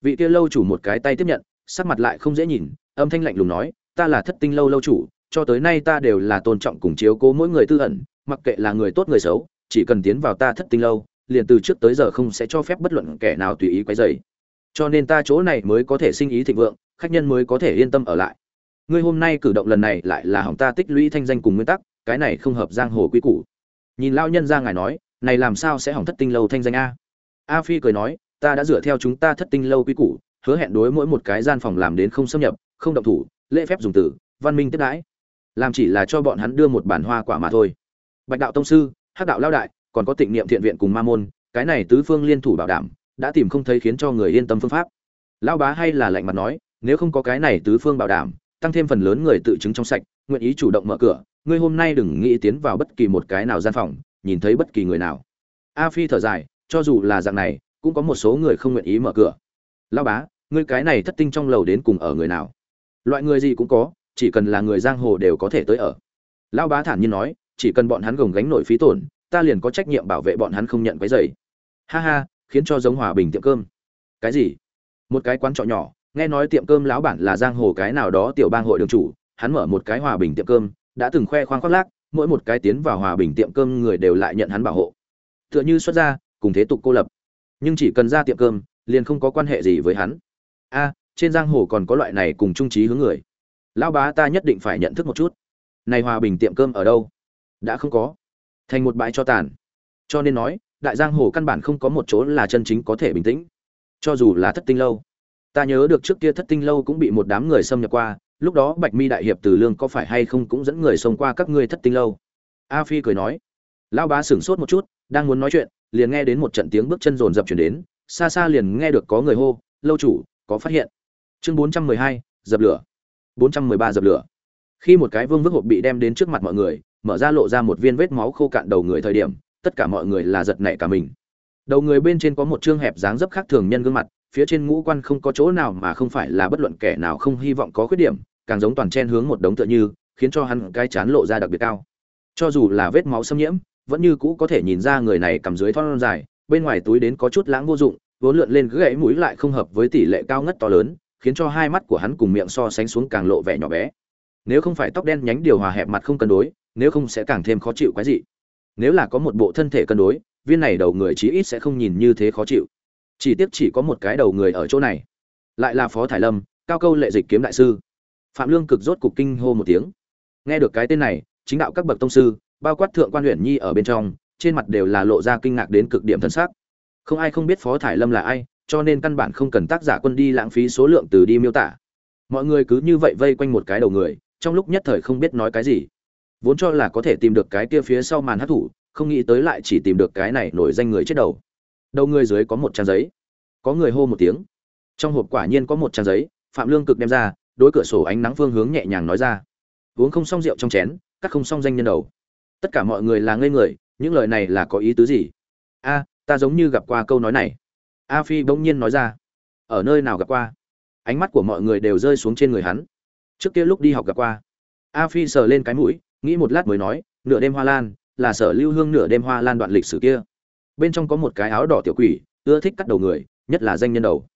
Vị kia lâu chủ một cái tay tiếp nhận, sắc mặt lại không dễ nhìn, âm thanh lạnh lùng nói, ta là thất tinh lâu lâu chủ, cho tới nay ta đều là tôn trọng cùng chiếu cố mỗi người tư ẩn, mặc kệ là người tốt người xấu, chỉ cần tiến vào ta thất tinh lâu, liền từ trước tới giờ không sẽ cho phép bất luận kẻ nào tùy ý quấy rầy cho nên ta chỗ này mới có thể sinh ý thịnh vượng, khách nhân mới có thể yên tâm ở lại. Ngươi hôm nay cử động lần này lại là hỏng ta tích lũy thanh danh cùng nguyên tắc, cái này không hợp giang hồ quý củ. Nhìn lao nhân ra ngài nói, này làm sao sẽ hỏng thất tinh lâu thanh danh a? A phi cười nói, ta đã dựa theo chúng ta thất tinh lâu quý củ, hứa hẹn đối mỗi một cái gian phòng làm đến không xâm nhập, không động thủ, lễ phép dùng từ, văn minh tiếp đãi. Làm chỉ là cho bọn hắn đưa một bản hoa quả mà thôi. Bạch đạo tông sư, hắc đạo lao đại, còn có tịnh niệm thiện viện cùng ma môn, cái này tứ phương liên thủ bảo đảm đã tìm không thấy khiến cho người yên tâm phương pháp. Lao bá hay là lạnh mặt nói, nếu không có cái này tứ phương bảo đảm, tăng thêm phần lớn người tự chứng trong sạch, nguyện ý chủ động mở cửa, ngươi hôm nay đừng nghĩ tiến vào bất kỳ một cái nào gian phòng, nhìn thấy bất kỳ người nào. A phi thở dài, cho dù là dạng này, cũng có một số người không nguyện ý mở cửa. Lao bá, ngươi cái này thất tinh trong lầu đến cùng ở người nào? Loại người gì cũng có, chỉ cần là người giang hồ đều có thể tới ở. Lão bá thản nhiên nói, chỉ cần bọn hắn gồng gánh nổi phí tổn, ta liền có trách nhiệm bảo vệ bọn hắn không nhận quấy rầy. Ha ha khiến cho giống hòa bình tiệm cơm. Cái gì? Một cái quán trọ nhỏ, nghe nói tiệm cơm lão bản là giang hồ cái nào đó tiểu bang hội đường chủ, hắn mở một cái hòa bình tiệm cơm, đã từng khoe khoang khoác lác, mỗi một cái tiến vào hòa bình tiệm cơm người đều lại nhận hắn bảo hộ. Tựa như xuất ra cùng thế tục cô lập. Nhưng chỉ cần ra tiệm cơm, liền không có quan hệ gì với hắn. A, trên giang hồ còn có loại này cùng trung trí hướng người. Lão bá ta nhất định phải nhận thức một chút. Này hòa bình tiệm cơm ở đâu? Đã không có. Thành một bãi cho tàn. Cho nên nói đại giang hồ căn bản không có một chỗ là chân chính có thể bình tĩnh. Cho dù là thất tinh lâu, ta nhớ được trước kia thất tinh lâu cũng bị một đám người xâm nhập qua, lúc đó bạch mi đại hiệp từ lương có phải hay không cũng dẫn người xông qua các ngươi thất tinh lâu. A phi cười nói, lão bá sửng sốt một chút, đang muốn nói chuyện, liền nghe đến một trận tiếng bước chân rồn rập chuyển đến, xa xa liền nghe được có người hô, lâu chủ, có phát hiện. Chương bốn trăm mười hai, dập lửa. bốn trăm mười ba, dập lửa. Khi một cái vương vức hộp bị đem đến trước mặt mọi người, mở ra lộ ra một viên vết máu khô cạn đầu người thời điểm tất cả mọi người là giật nảy cả mình. Đầu người bên trên có một trương hẹp dáng dấp khác thường nhân gương mặt, phía trên ngũ quan không có chỗ nào mà không phải là bất luận kẻ nào không hy vọng có khuyết điểm, càng giống toàn chen hướng một đống tựa như, khiến cho hắn cái chán lộ ra đặc biệt cao. Cho dù là vết máu xâm nhiễm, vẫn như cũ có thể nhìn ra người này cầm dưới thon dài, bên ngoài túi đến có chút lãng vô dụng, vốn lượn lên gãy mũi lại không hợp với tỷ lệ cao ngất to lớn, khiến cho hai mắt của hắn cùng miệng so sánh xuống càng lộ vẻ nhỏ bé. Nếu không phải tóc đen nhánh điều hòa hẹp mặt không cân đối, nếu không sẽ càng thêm khó chịu cái gì nếu là có một bộ thân thể cân đối, viên này đầu người chí ít sẽ không nhìn như thế khó chịu. Chỉ tiếc chỉ có một cái đầu người ở chỗ này. Lại là phó thải lâm, cao câu lệ dịch kiếm đại sư. Phạm lương cực rốt cục kinh hô một tiếng. Nghe được cái tên này, chính đạo các bậc tông sư, bao quát thượng quan huyện nhi ở bên trong, trên mặt đều là lộ ra kinh ngạc đến cực điểm thân xác không ai không biết phó thải lâm là ai, cho nên căn bản không cần tác giả quân đi lãng phí số lượng từ đi miêu tả. Mọi người cứ như vậy vây quanh một cái đầu người, trong lúc nhất thời không biết nói cái gì vốn cho là có thể tìm được cái kia phía sau màn hát thủ, không nghĩ tới lại chỉ tìm được cái này nổi danh người chết đầu. Đầu người dưới có một trang giấy. Có người hô một tiếng. Trong hộp quả nhiên có một trang giấy, phạm lương cực đem ra, đối cửa sổ ánh nắng phương hướng nhẹ nhàng nói ra. Uống không xong rượu trong chén, cắt không xong danh nhân đầu. Tất cả mọi người là ngây người, những lời này là có ý tứ gì? A, ta giống như gặp qua câu nói này. A phi bỗng nhiên nói ra. Ở nơi nào gặp qua? Ánh mắt của mọi người đều rơi xuống trên người hắn. Trước kia lúc đi học gặp qua. A phi sờ lên cái mũi nghĩ một lát mới nói, nửa đêm hoa lan, là sở lưu hương nửa đêm hoa lan đoạn lịch sử kia. Bên trong có một cái áo đỏ tiểu quỷ, ưa thích cắt đầu người, nhất là danh nhân đầu.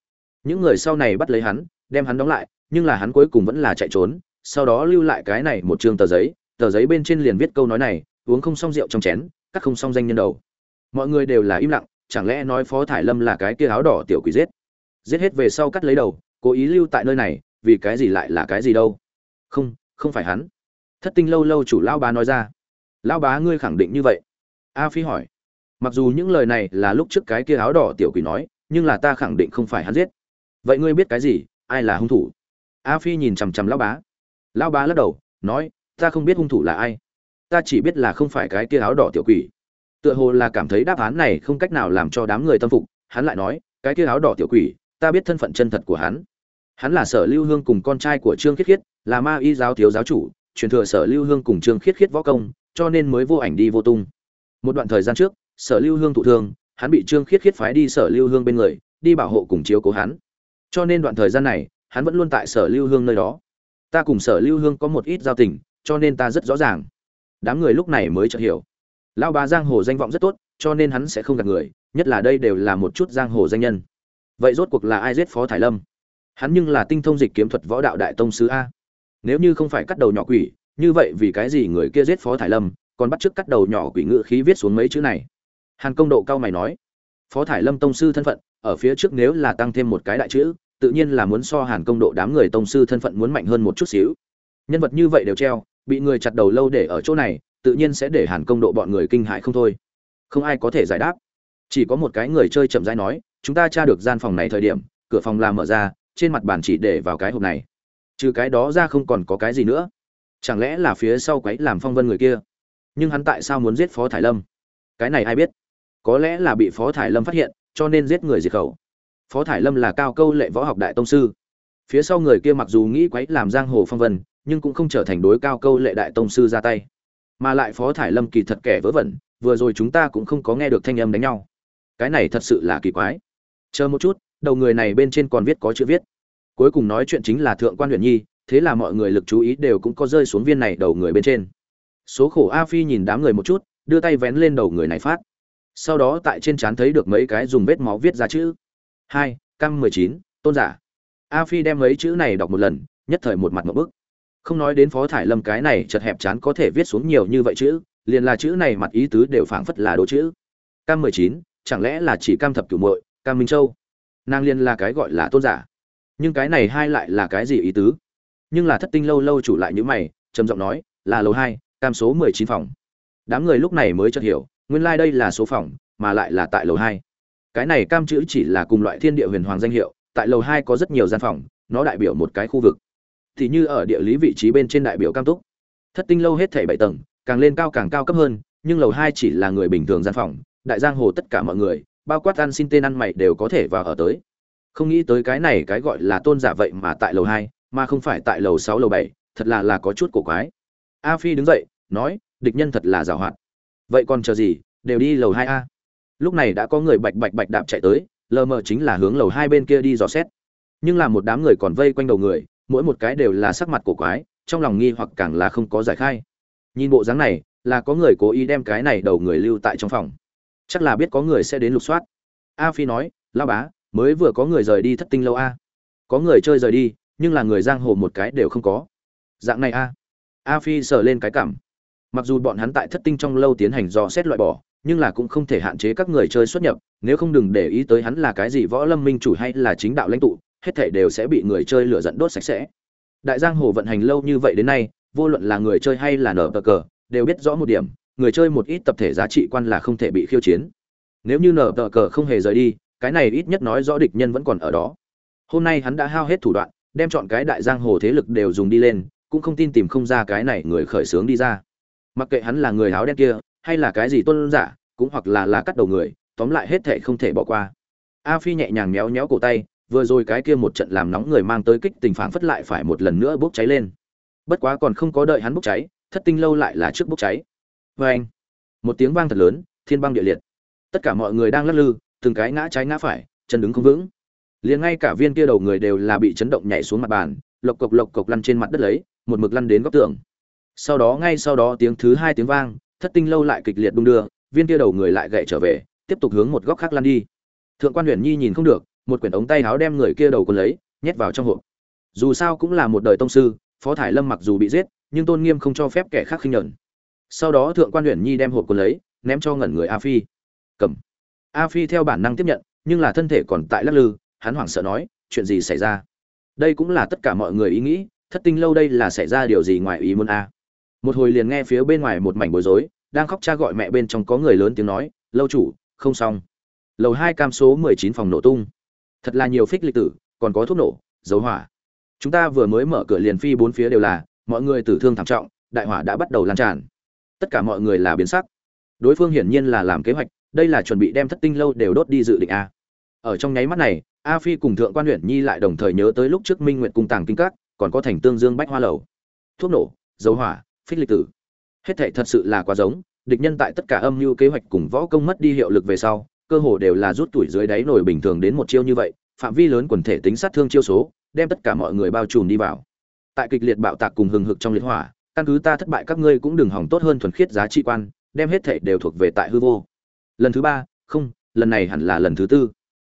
Những người sau này bắt lấy hắn, đem hắn đóng lại, nhưng là hắn cuối cùng vẫn là chạy trốn, sau đó lưu lại cái này một chương tờ giấy tờ giấy bên trên liền viết câu nói này, uống không xong rượu trong chén, cắt không xong danh nhân đầu. Mọi người đều là im lặng, chẳng lẽ nói phó thải lâm là cái kia áo đỏ tiểu quỷ giết? Giết hết về sau cắt lấy đầu, cố ý lưu tại nơi này, vì cái gì lại là cái gì đâu? Không không phải hắn thất tinh lâu lâu chủ lão bá nói ra. Lão bá ngươi khẳng định như vậy? A phi hỏi. Mặc dù những lời này là lúc trước cái kia áo đỏ tiểu quỷ nói, nhưng là ta khẳng định không phải hắn giết. Vậy ngươi biết cái gì? Ai là hung thủ? A phi nhìn chằm chằm lão bá. Lão bá lắc đầu, nói, ta không biết hung thủ là ai. Ta chỉ biết là không phải cái kia áo đỏ tiểu quỷ. Tựa hồ là cảm thấy đáp án này không cách nào làm cho đám người tâm phục, hắn lại nói, cái kia áo đỏ tiểu quỷ, ta biết thân phận chân thật của hắn. Hắn là sở lưu hương cùng con trai của trương khiết khiết, là ma y giáo thiếu giáo chủ truyền thừa sở lưu hương cùng trương khiết khiết võ công, cho nên mới vô ảnh đi vô tung. Một đoạn thời gian trước, sở lưu hương thụ thương, hắn bị trương khiết khiết phái đi sở lưu hương bên người, đi bảo hộ cùng chiếu cố hắn. Cho nên đoạn thời gian này, hắn vẫn luôn tại sở lưu hương nơi đó. Ta cùng sở lưu hương có một ít giao tình, cho nên ta rất rõ ràng. Đám người lúc này mới chợt hiểu. Lão bà giang hồ danh vọng rất tốt, cho nên hắn sẽ không gạt người, nhất là đây đều là một chút giang hồ danh nhân. Vậy rốt cuộc là ai giết phó thải lâm? Hắn nhưng là tinh thông dịch kiếm thuật võ đạo đại tông sứ a nếu như không phải cắt đầu nhỏ quỷ, như vậy vì cái gì người kia giết phó thải lâm, còn bắt chước cắt đầu nhỏ quỷ ngự khí viết xuống mấy chữ này? Hàn công độ cao mày nói, phó thải lâm tông sư thân phận, ở phía trước nếu là tăng thêm một cái đại chữ, tự nhiên là muốn so hàn công độ đám người tông sư thân phận muốn mạnh hơn một chút xíu. Nhân vật như vậy đều treo, bị người chặt đầu lâu để ở chỗ này, tự nhiên sẽ để hàn công độ bọn người kinh hại không thôi. Không ai có thể giải đáp. Chỉ có một cái người chơi chậm rãi nói, chúng ta tra được gian phòng này thời điểm, cửa phòng làm mở ra, trên mặt bàn chỉ để vào cái hộp này trừ cái đó ra không còn có cái gì nữa. Chẳng lẽ là phía sau quấy làm phong vân người kia? Nhưng hắn tại sao muốn giết phó thải lâm? Cái này ai biết? Có lẽ là bị phó thải lâm phát hiện, cho nên giết người diệt khẩu. Phó thải lâm là cao câu lệ võ học đại tông sư. Phía sau người kia mặc dù nghĩ quấy làm giang hồ phong vân, nhưng cũng không trở thành đối cao câu lệ đại tông sư ra tay. Mà lại phó thải lâm kỳ thật kẻ vớ vẩn, vừa rồi chúng ta cũng không có nghe được thanh âm đánh nhau. Cái này thật sự là kỳ quái. Chờ một chút, đầu người này bên trên còn viết có chữ viết cuối cùng nói chuyện chính là thượng quan huyện nhi, thế là mọi người lực chú ý đều cũng có rơi xuống viên này đầu người bên trên. Số khổ a phi nhìn đám người một chút, đưa tay vén lên đầu người này phát. Sau đó tại trên trán thấy được mấy cái dùng vết máu viết ra chữ. Hai, cam mười chín, tôn giả. A phi đem mấy chữ này đọc một lần, nhất thời một mặt một bức. Không nói đến phó thải lâm cái này chật hẹp chán có thể viết xuống nhiều như vậy chữ, liền là chữ này mặt ý tứ đều phảng phất là đồ chữ. Cam mười chín, chẳng lẽ là chỉ cam thập cửu muội, cam minh châu? Nàng liên là cái gọi là tôn giả nhưng cái này hai lại là cái gì ý tứ? Nhưng là thất tinh lâu lâu chủ lại như mày, trầm giọng nói, là lầu hai, cam số mười chín phòng. Đám người lúc này mới chợt hiểu, nguyên lai đây là số phòng, mà lại là tại lầu hai. Cái này cam chữ chỉ là cùng loại thiên địa huyền hoàng danh hiệu, tại lầu hai có rất nhiều gian phòng, nó đại biểu một cái khu vực. Thì như ở địa lý vị trí bên trên đại biểu cam túc. Thất tinh lâu hết thảy bảy tầng, càng lên cao càng cao cấp hơn, nhưng lầu hai chỉ là người bình thường gian phòng, đại giang hồ tất cả mọi người, bao quát ăn xin tên ăn mày đều có thể vào ở tới không nghĩ tới cái này cái gọi là tôn giả vậy mà tại lầu hai, mà không phải tại lầu sáu, lầu bảy, thật là là có chút cổ quái. A phi đứng dậy, nói, địch nhân thật là giàu hoạt. Vậy còn chờ gì, đều đi lầu hai a. Lúc này đã có người bạch bạch bạch đạp chạy tới, lờ mờ chính là hướng lầu hai bên kia đi dò xét. Nhưng là một đám người còn vây quanh đầu người, mỗi một cái đều là sắc mặt cổ quái, trong lòng nghi hoặc càng là không có giải khai. Nhìn bộ dáng này, là có người cố ý đem cái này đầu người lưu tại trong phòng. Chắc là biết có người sẽ đến lục soát. A phi nói lao bá mới vừa có người rời đi thất tinh lâu a. Có người chơi rời đi, nhưng là người giang hồ một cái đều không có. Dạng này a. A phi sờ lên cái cảm. Mặc dù bọn hắn tại thất tinh trong lâu tiến hành dò xét loại bỏ, nhưng là cũng không thể hạn chế các người chơi xuất nhập, nếu không đừng để ý tới hắn là cái gì võ lâm minh chủ hay là chính đạo lãnh tụ, hết thể đều sẽ bị người chơi lửa dẫn đốt sạch sẽ. Đại giang hồ vận hành lâu như vậy đến nay, vô luận là người chơi hay là nở bờ cờ, đều biết rõ một điểm, người chơi một ít tập thể giá trị quan là không thể bị khiêu chiến. Nếu như nở bờ cờ không hề rời đi cái này ít nhất nói rõ địch nhân vẫn còn ở đó. Hôm nay hắn đã hao hết thủ đoạn, đem chọn cái đại giang hồ thế lực đều dùng đi lên, cũng không tin tìm không ra cái này người khởi sướng đi ra. Mặc kệ hắn là người áo đen kia, hay là cái gì tôn giả, cũng hoặc là là cắt đầu người, tóm lại hết thể không thể bỏ qua. A phi nhẹ nhàng méo méo cổ tay, vừa rồi cái kia một trận làm nóng người mang tới kích tình phản phất lại phải một lần nữa bốc cháy lên. Bất quá còn không có đợi hắn bốc cháy, thất tinh lâu lại là trước bốc cháy. Vê anh một tiếng vang thật lớn, thiên băng địa liệt. Tất cả mọi người đang lắc lư từng cái ngã trái ngã phải, chân đứng không vững. Liền ngay cả viên kia đầu người đều là bị chấn động nhảy xuống mặt bàn, lộc cộc lộc cộc lăn trên mặt đất lấy, một mực lăn đến góc tường. Sau đó ngay sau đó tiếng thứ hai tiếng vang, thất tinh lâu lại kịch liệt đung đưa, viên kia đầu người lại gậy trở về, tiếp tục hướng một góc khác lăn đi. Thượng quan huyền nhi nhìn không được, một quyển ống tay áo đem người kia đầu quân lấy, nhét vào trong hộp. Dù sao cũng là một đời tông sư, phó thải lâm mặc dù bị giết, nhưng tôn nghiêm không cho phép kẻ khác khinh nhẫn. Sau đó thượng quan huyền nhi đem hộp quân lấy, ném cho ngẩn người a phi. Cầm a phi theo bản năng tiếp nhận, nhưng là thân thể còn tại lắc lư, hắn hoảng sợ nói, chuyện gì xảy ra? Đây cũng là tất cả mọi người ý nghĩ, thất tinh lâu đây là xảy ra điều gì ngoài ý muốn a? Một hồi liền nghe phía bên ngoài một mảnh bối rối, đang khóc cha gọi mẹ bên trong có người lớn tiếng nói, lâu chủ, không xong. Lầu hai cam số mười chín phòng nổ tung. Thật là nhiều phích lịch tử, còn có thuốc nổ, dấu hỏa. Chúng ta vừa mới mở cửa liền phi bốn phía đều là, mọi người tử thương thảm trọng, đại hỏa đã bắt đầu lan tràn. Tất cả mọi người là biến sắc. Đối phương hiển nhiên là làm kế hoạch đây là chuẩn bị đem thất tinh lâu đều đốt đi dự định a. Ở trong nháy mắt này, a phi cùng thượng quan huyện nhi lại đồng thời nhớ tới lúc trước minh nguyện cung tàng kinh các, còn có thành tương dương bách hoa lầu. Thuốc nổ, dầu hỏa, phích lịch tử. Hết thảy thật sự là quá giống, địch nhân tại tất cả âm mưu kế hoạch cùng võ công mất đi hiệu lực về sau, cơ hồ đều là rút tuổi dưới đáy nổi bình thường đến một chiêu như vậy, phạm vi lớn quần thể tính sát thương chiêu số, đem tất cả mọi người bao trùm đi vào. Tại kịch liệt bạo tạc cùng hừng hực trong liệt hỏa, căn cứ ta thất bại các ngươi cũng đừng hỏng tốt hơn thuần khiết giá trị quan, đem hết thảy đều thuộc về tại hư vô lần thứ ba, không, lần này hẳn là lần thứ tư.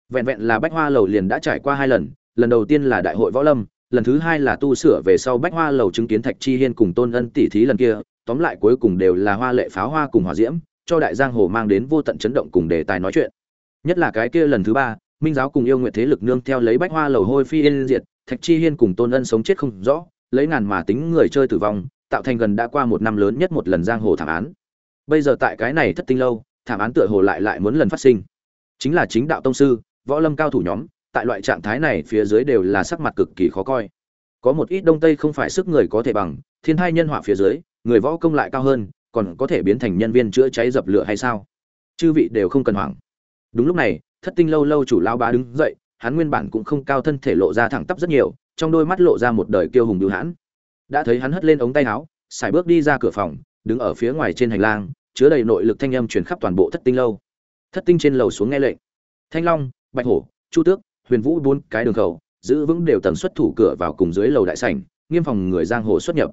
Vẹn vẹn là bách hoa lầu liền đã trải qua hai lần lần đầu tiên là đại hội võ lâm, lần thứ hai là tu sửa về sau bách hoa lầu chứng kiến thạch chi hiên cùng tôn ân tỷ thí lần kia, tóm lại cuối cùng đều là hoa lệ pháo hoa cùng hòa diễm, cho đại giang hồ mang đến vô tận chấn động cùng đề tài nói chuyện. Nhất là cái kia lần thứ ba, minh giáo cùng yêu nguyện thế lực nương theo lấy bách hoa lầu hôi phi yên diệt, thạch chi hiên cùng tôn ân sống chết không rõ, lấy ngàn mà tính người chơi tử vong, tạo thành gần đã qua một năm lớn nhất một lần giang hồ thảm án. Bây giờ tại cái này thất tinh lâu thảm án tựa hồ lại lại muốn lần phát sinh. Chính là chính đạo tông sư, võ lâm cao thủ nhóm, tại loại trạng thái này phía dưới đều là sắc mặt cực kỳ khó coi. Có một ít đông tây không phải sức người có thể bằng, thiên hai nhân họa phía dưới, người võ công lại cao hơn, còn có thể biến thành nhân viên chữa cháy dập lửa hay sao? Chư vị đều không cần hoảng. Đúng lúc này, thất tinh lâu lâu chủ lao bá đứng dậy, hắn nguyên bản cũng không cao thân thể lộ ra thẳng tắp rất nhiều, trong đôi mắt lộ ra một đời kiêu hùng bưu hãn. Đã thấy hắn hất lên ống tay áo, xài bước đi ra cửa phòng, đứng ở phía ngoài trên hành lang chứa đầy nội lực thanh âm truyền khắp toàn bộ thất tinh lâu. Thất tinh trên lầu xuống nghe lệnh. Thanh long, bạch hổ, chu tước, huyền vũ bốn cái đường khẩu, giữ vững đều tần xuất thủ cửa vào cùng dưới lầu đại sảnh, nghiêm phòng người giang hồ xuất nhập.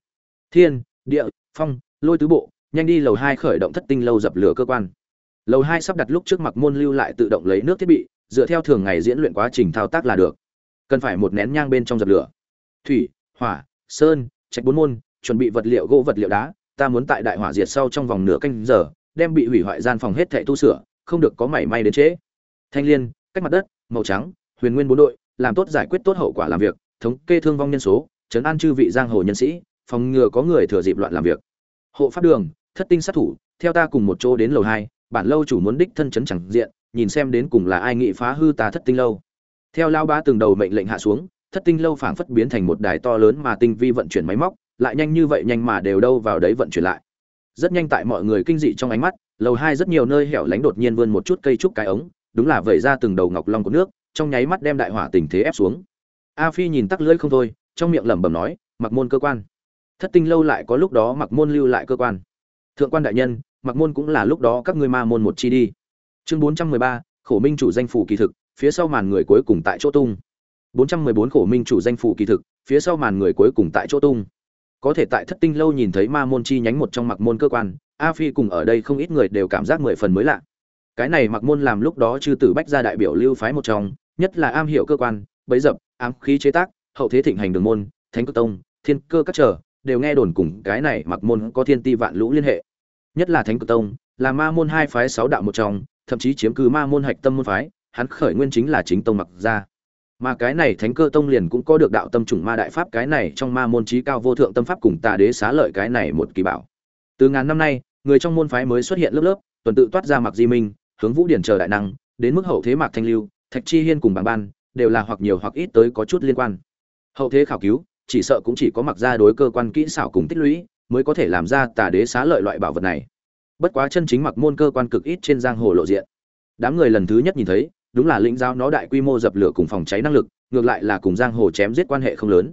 Thiên, địa, phong, lôi tứ bộ, nhanh đi lầu hai khởi động thất tinh lâu dập lửa cơ quan. Lầu hai sắp đặt lúc trước mặc môn lưu lại tự động lấy nước thiết bị, dựa theo thường ngày diễn luyện quá trình thao tác là được. Cần phải một nén nhang bên trong dập lửa. Thủy, hỏa, sơn, trạch bốn môn, chuẩn bị vật liệu gỗ vật liệu đá ta muốn tại đại hỏa diệt sau trong vòng nửa canh giờ, đem bị hủy hoại gian phòng hết thảy tu sửa, không được có mảy may đến trễ. Thanh liên, cách mặt đất, màu trắng, huyền nguyên bốn đội, làm tốt giải quyết tốt hậu quả làm việc, thống kê thương vong nhân số chấn an chư vị giang hồ nhân sĩ, phòng ngừa có người thừa dịp loạn làm việc. Hộ pháp đường, thất tinh sát thủ, theo ta cùng một chỗ đến lầu hai, bản lâu chủ muốn đích thân chấn chẳng diện, nhìn xem đến cùng là ai nghị phá hư ta thất tinh lâu. Theo lao ba từng đầu mệnh lệnh hạ xuống, thất tinh lâu phảng phất biến thành một đài to lớn mà tinh vi vận chuyển máy móc lại nhanh như vậy nhanh mà đều đâu vào đấy vận chuyển lại. Rất nhanh tại mọi người kinh dị trong ánh mắt, lầu hai rất nhiều nơi hẻo lánh đột nhiên vươn một chút cây trúc cái ống, đúng là vẩy ra từng đầu ngọc long của nước, trong nháy mắt đem đại hỏa tình thế ép xuống. A phi nhìn tắc lưỡi không thôi, trong miệng lẩm bẩm nói, mặc môn cơ quan. Thất tinh lâu lại có lúc đó mặc môn lưu lại cơ quan. Thượng quan đại nhân, mặc môn cũng là lúc đó các ngươi ma môn một chi đi. Chương bốn trăm mười ba, khổ minh chủ danh phủ kỳ thực, phía sau màn người cuối cùng tại chỗ tung. Bốn trăm mười bốn khổ minh chủ danh phủ kỳ thực, phía sau màn người cuối cùng tại chỗ tung có thể tại thất tinh lâu nhìn thấy ma môn chi nhánh một trong mặc môn cơ quan, a phi cùng ở đây không ít người đều cảm giác mười phần mới lạ. Cái này mặc môn làm lúc đó chư tử bách ra đại biểu lưu phái một trong, nhất là am hiểu cơ quan, bấy dập, ám khí chế tác, hậu thế thịnh hành đường môn, thánh cơ tông, thiên cơ các trở, đều nghe đồn cùng cái này mặc môn có thiên ti vạn lũ liên hệ. Nhất là thánh cơ tông, là ma môn hai phái sáu đạo một trong, thậm chí chiếm cứ ma môn hạch tâm môn phái, hắn khởi nguyên chính là chính tông mặc gia mà cái này thánh cơ tông liền cũng có được đạo tâm trùng ma đại pháp, cái này trong ma môn trí cao vô thượng tâm pháp cùng tà đế xá lợi cái này một kỳ bảo. Từ ngàn năm nay, người trong môn phái mới xuất hiện lớp lớp, tuần tự toát ra mặc di minh, hướng vũ điển chờ đại năng, đến mức hậu thế mạc thanh lưu, thạch chi hiên cùng bảng ban, đều là hoặc nhiều hoặc ít tới có chút liên quan. Hậu thế khảo cứu, chỉ sợ cũng chỉ có mặc ra đối cơ quan kỹ xảo cùng tích lũy, mới có thể làm ra tà đế xá lợi loại bảo vật này. Bất quá chân chính mặc môn cơ quan cực ít trên giang hồ lộ diện. Đám người lần thứ nhất nhìn thấy đúng là lĩnh giáo nó đại quy mô dập lửa cùng phòng cháy năng lực, ngược lại là cùng giang hồ chém giết quan hệ không lớn.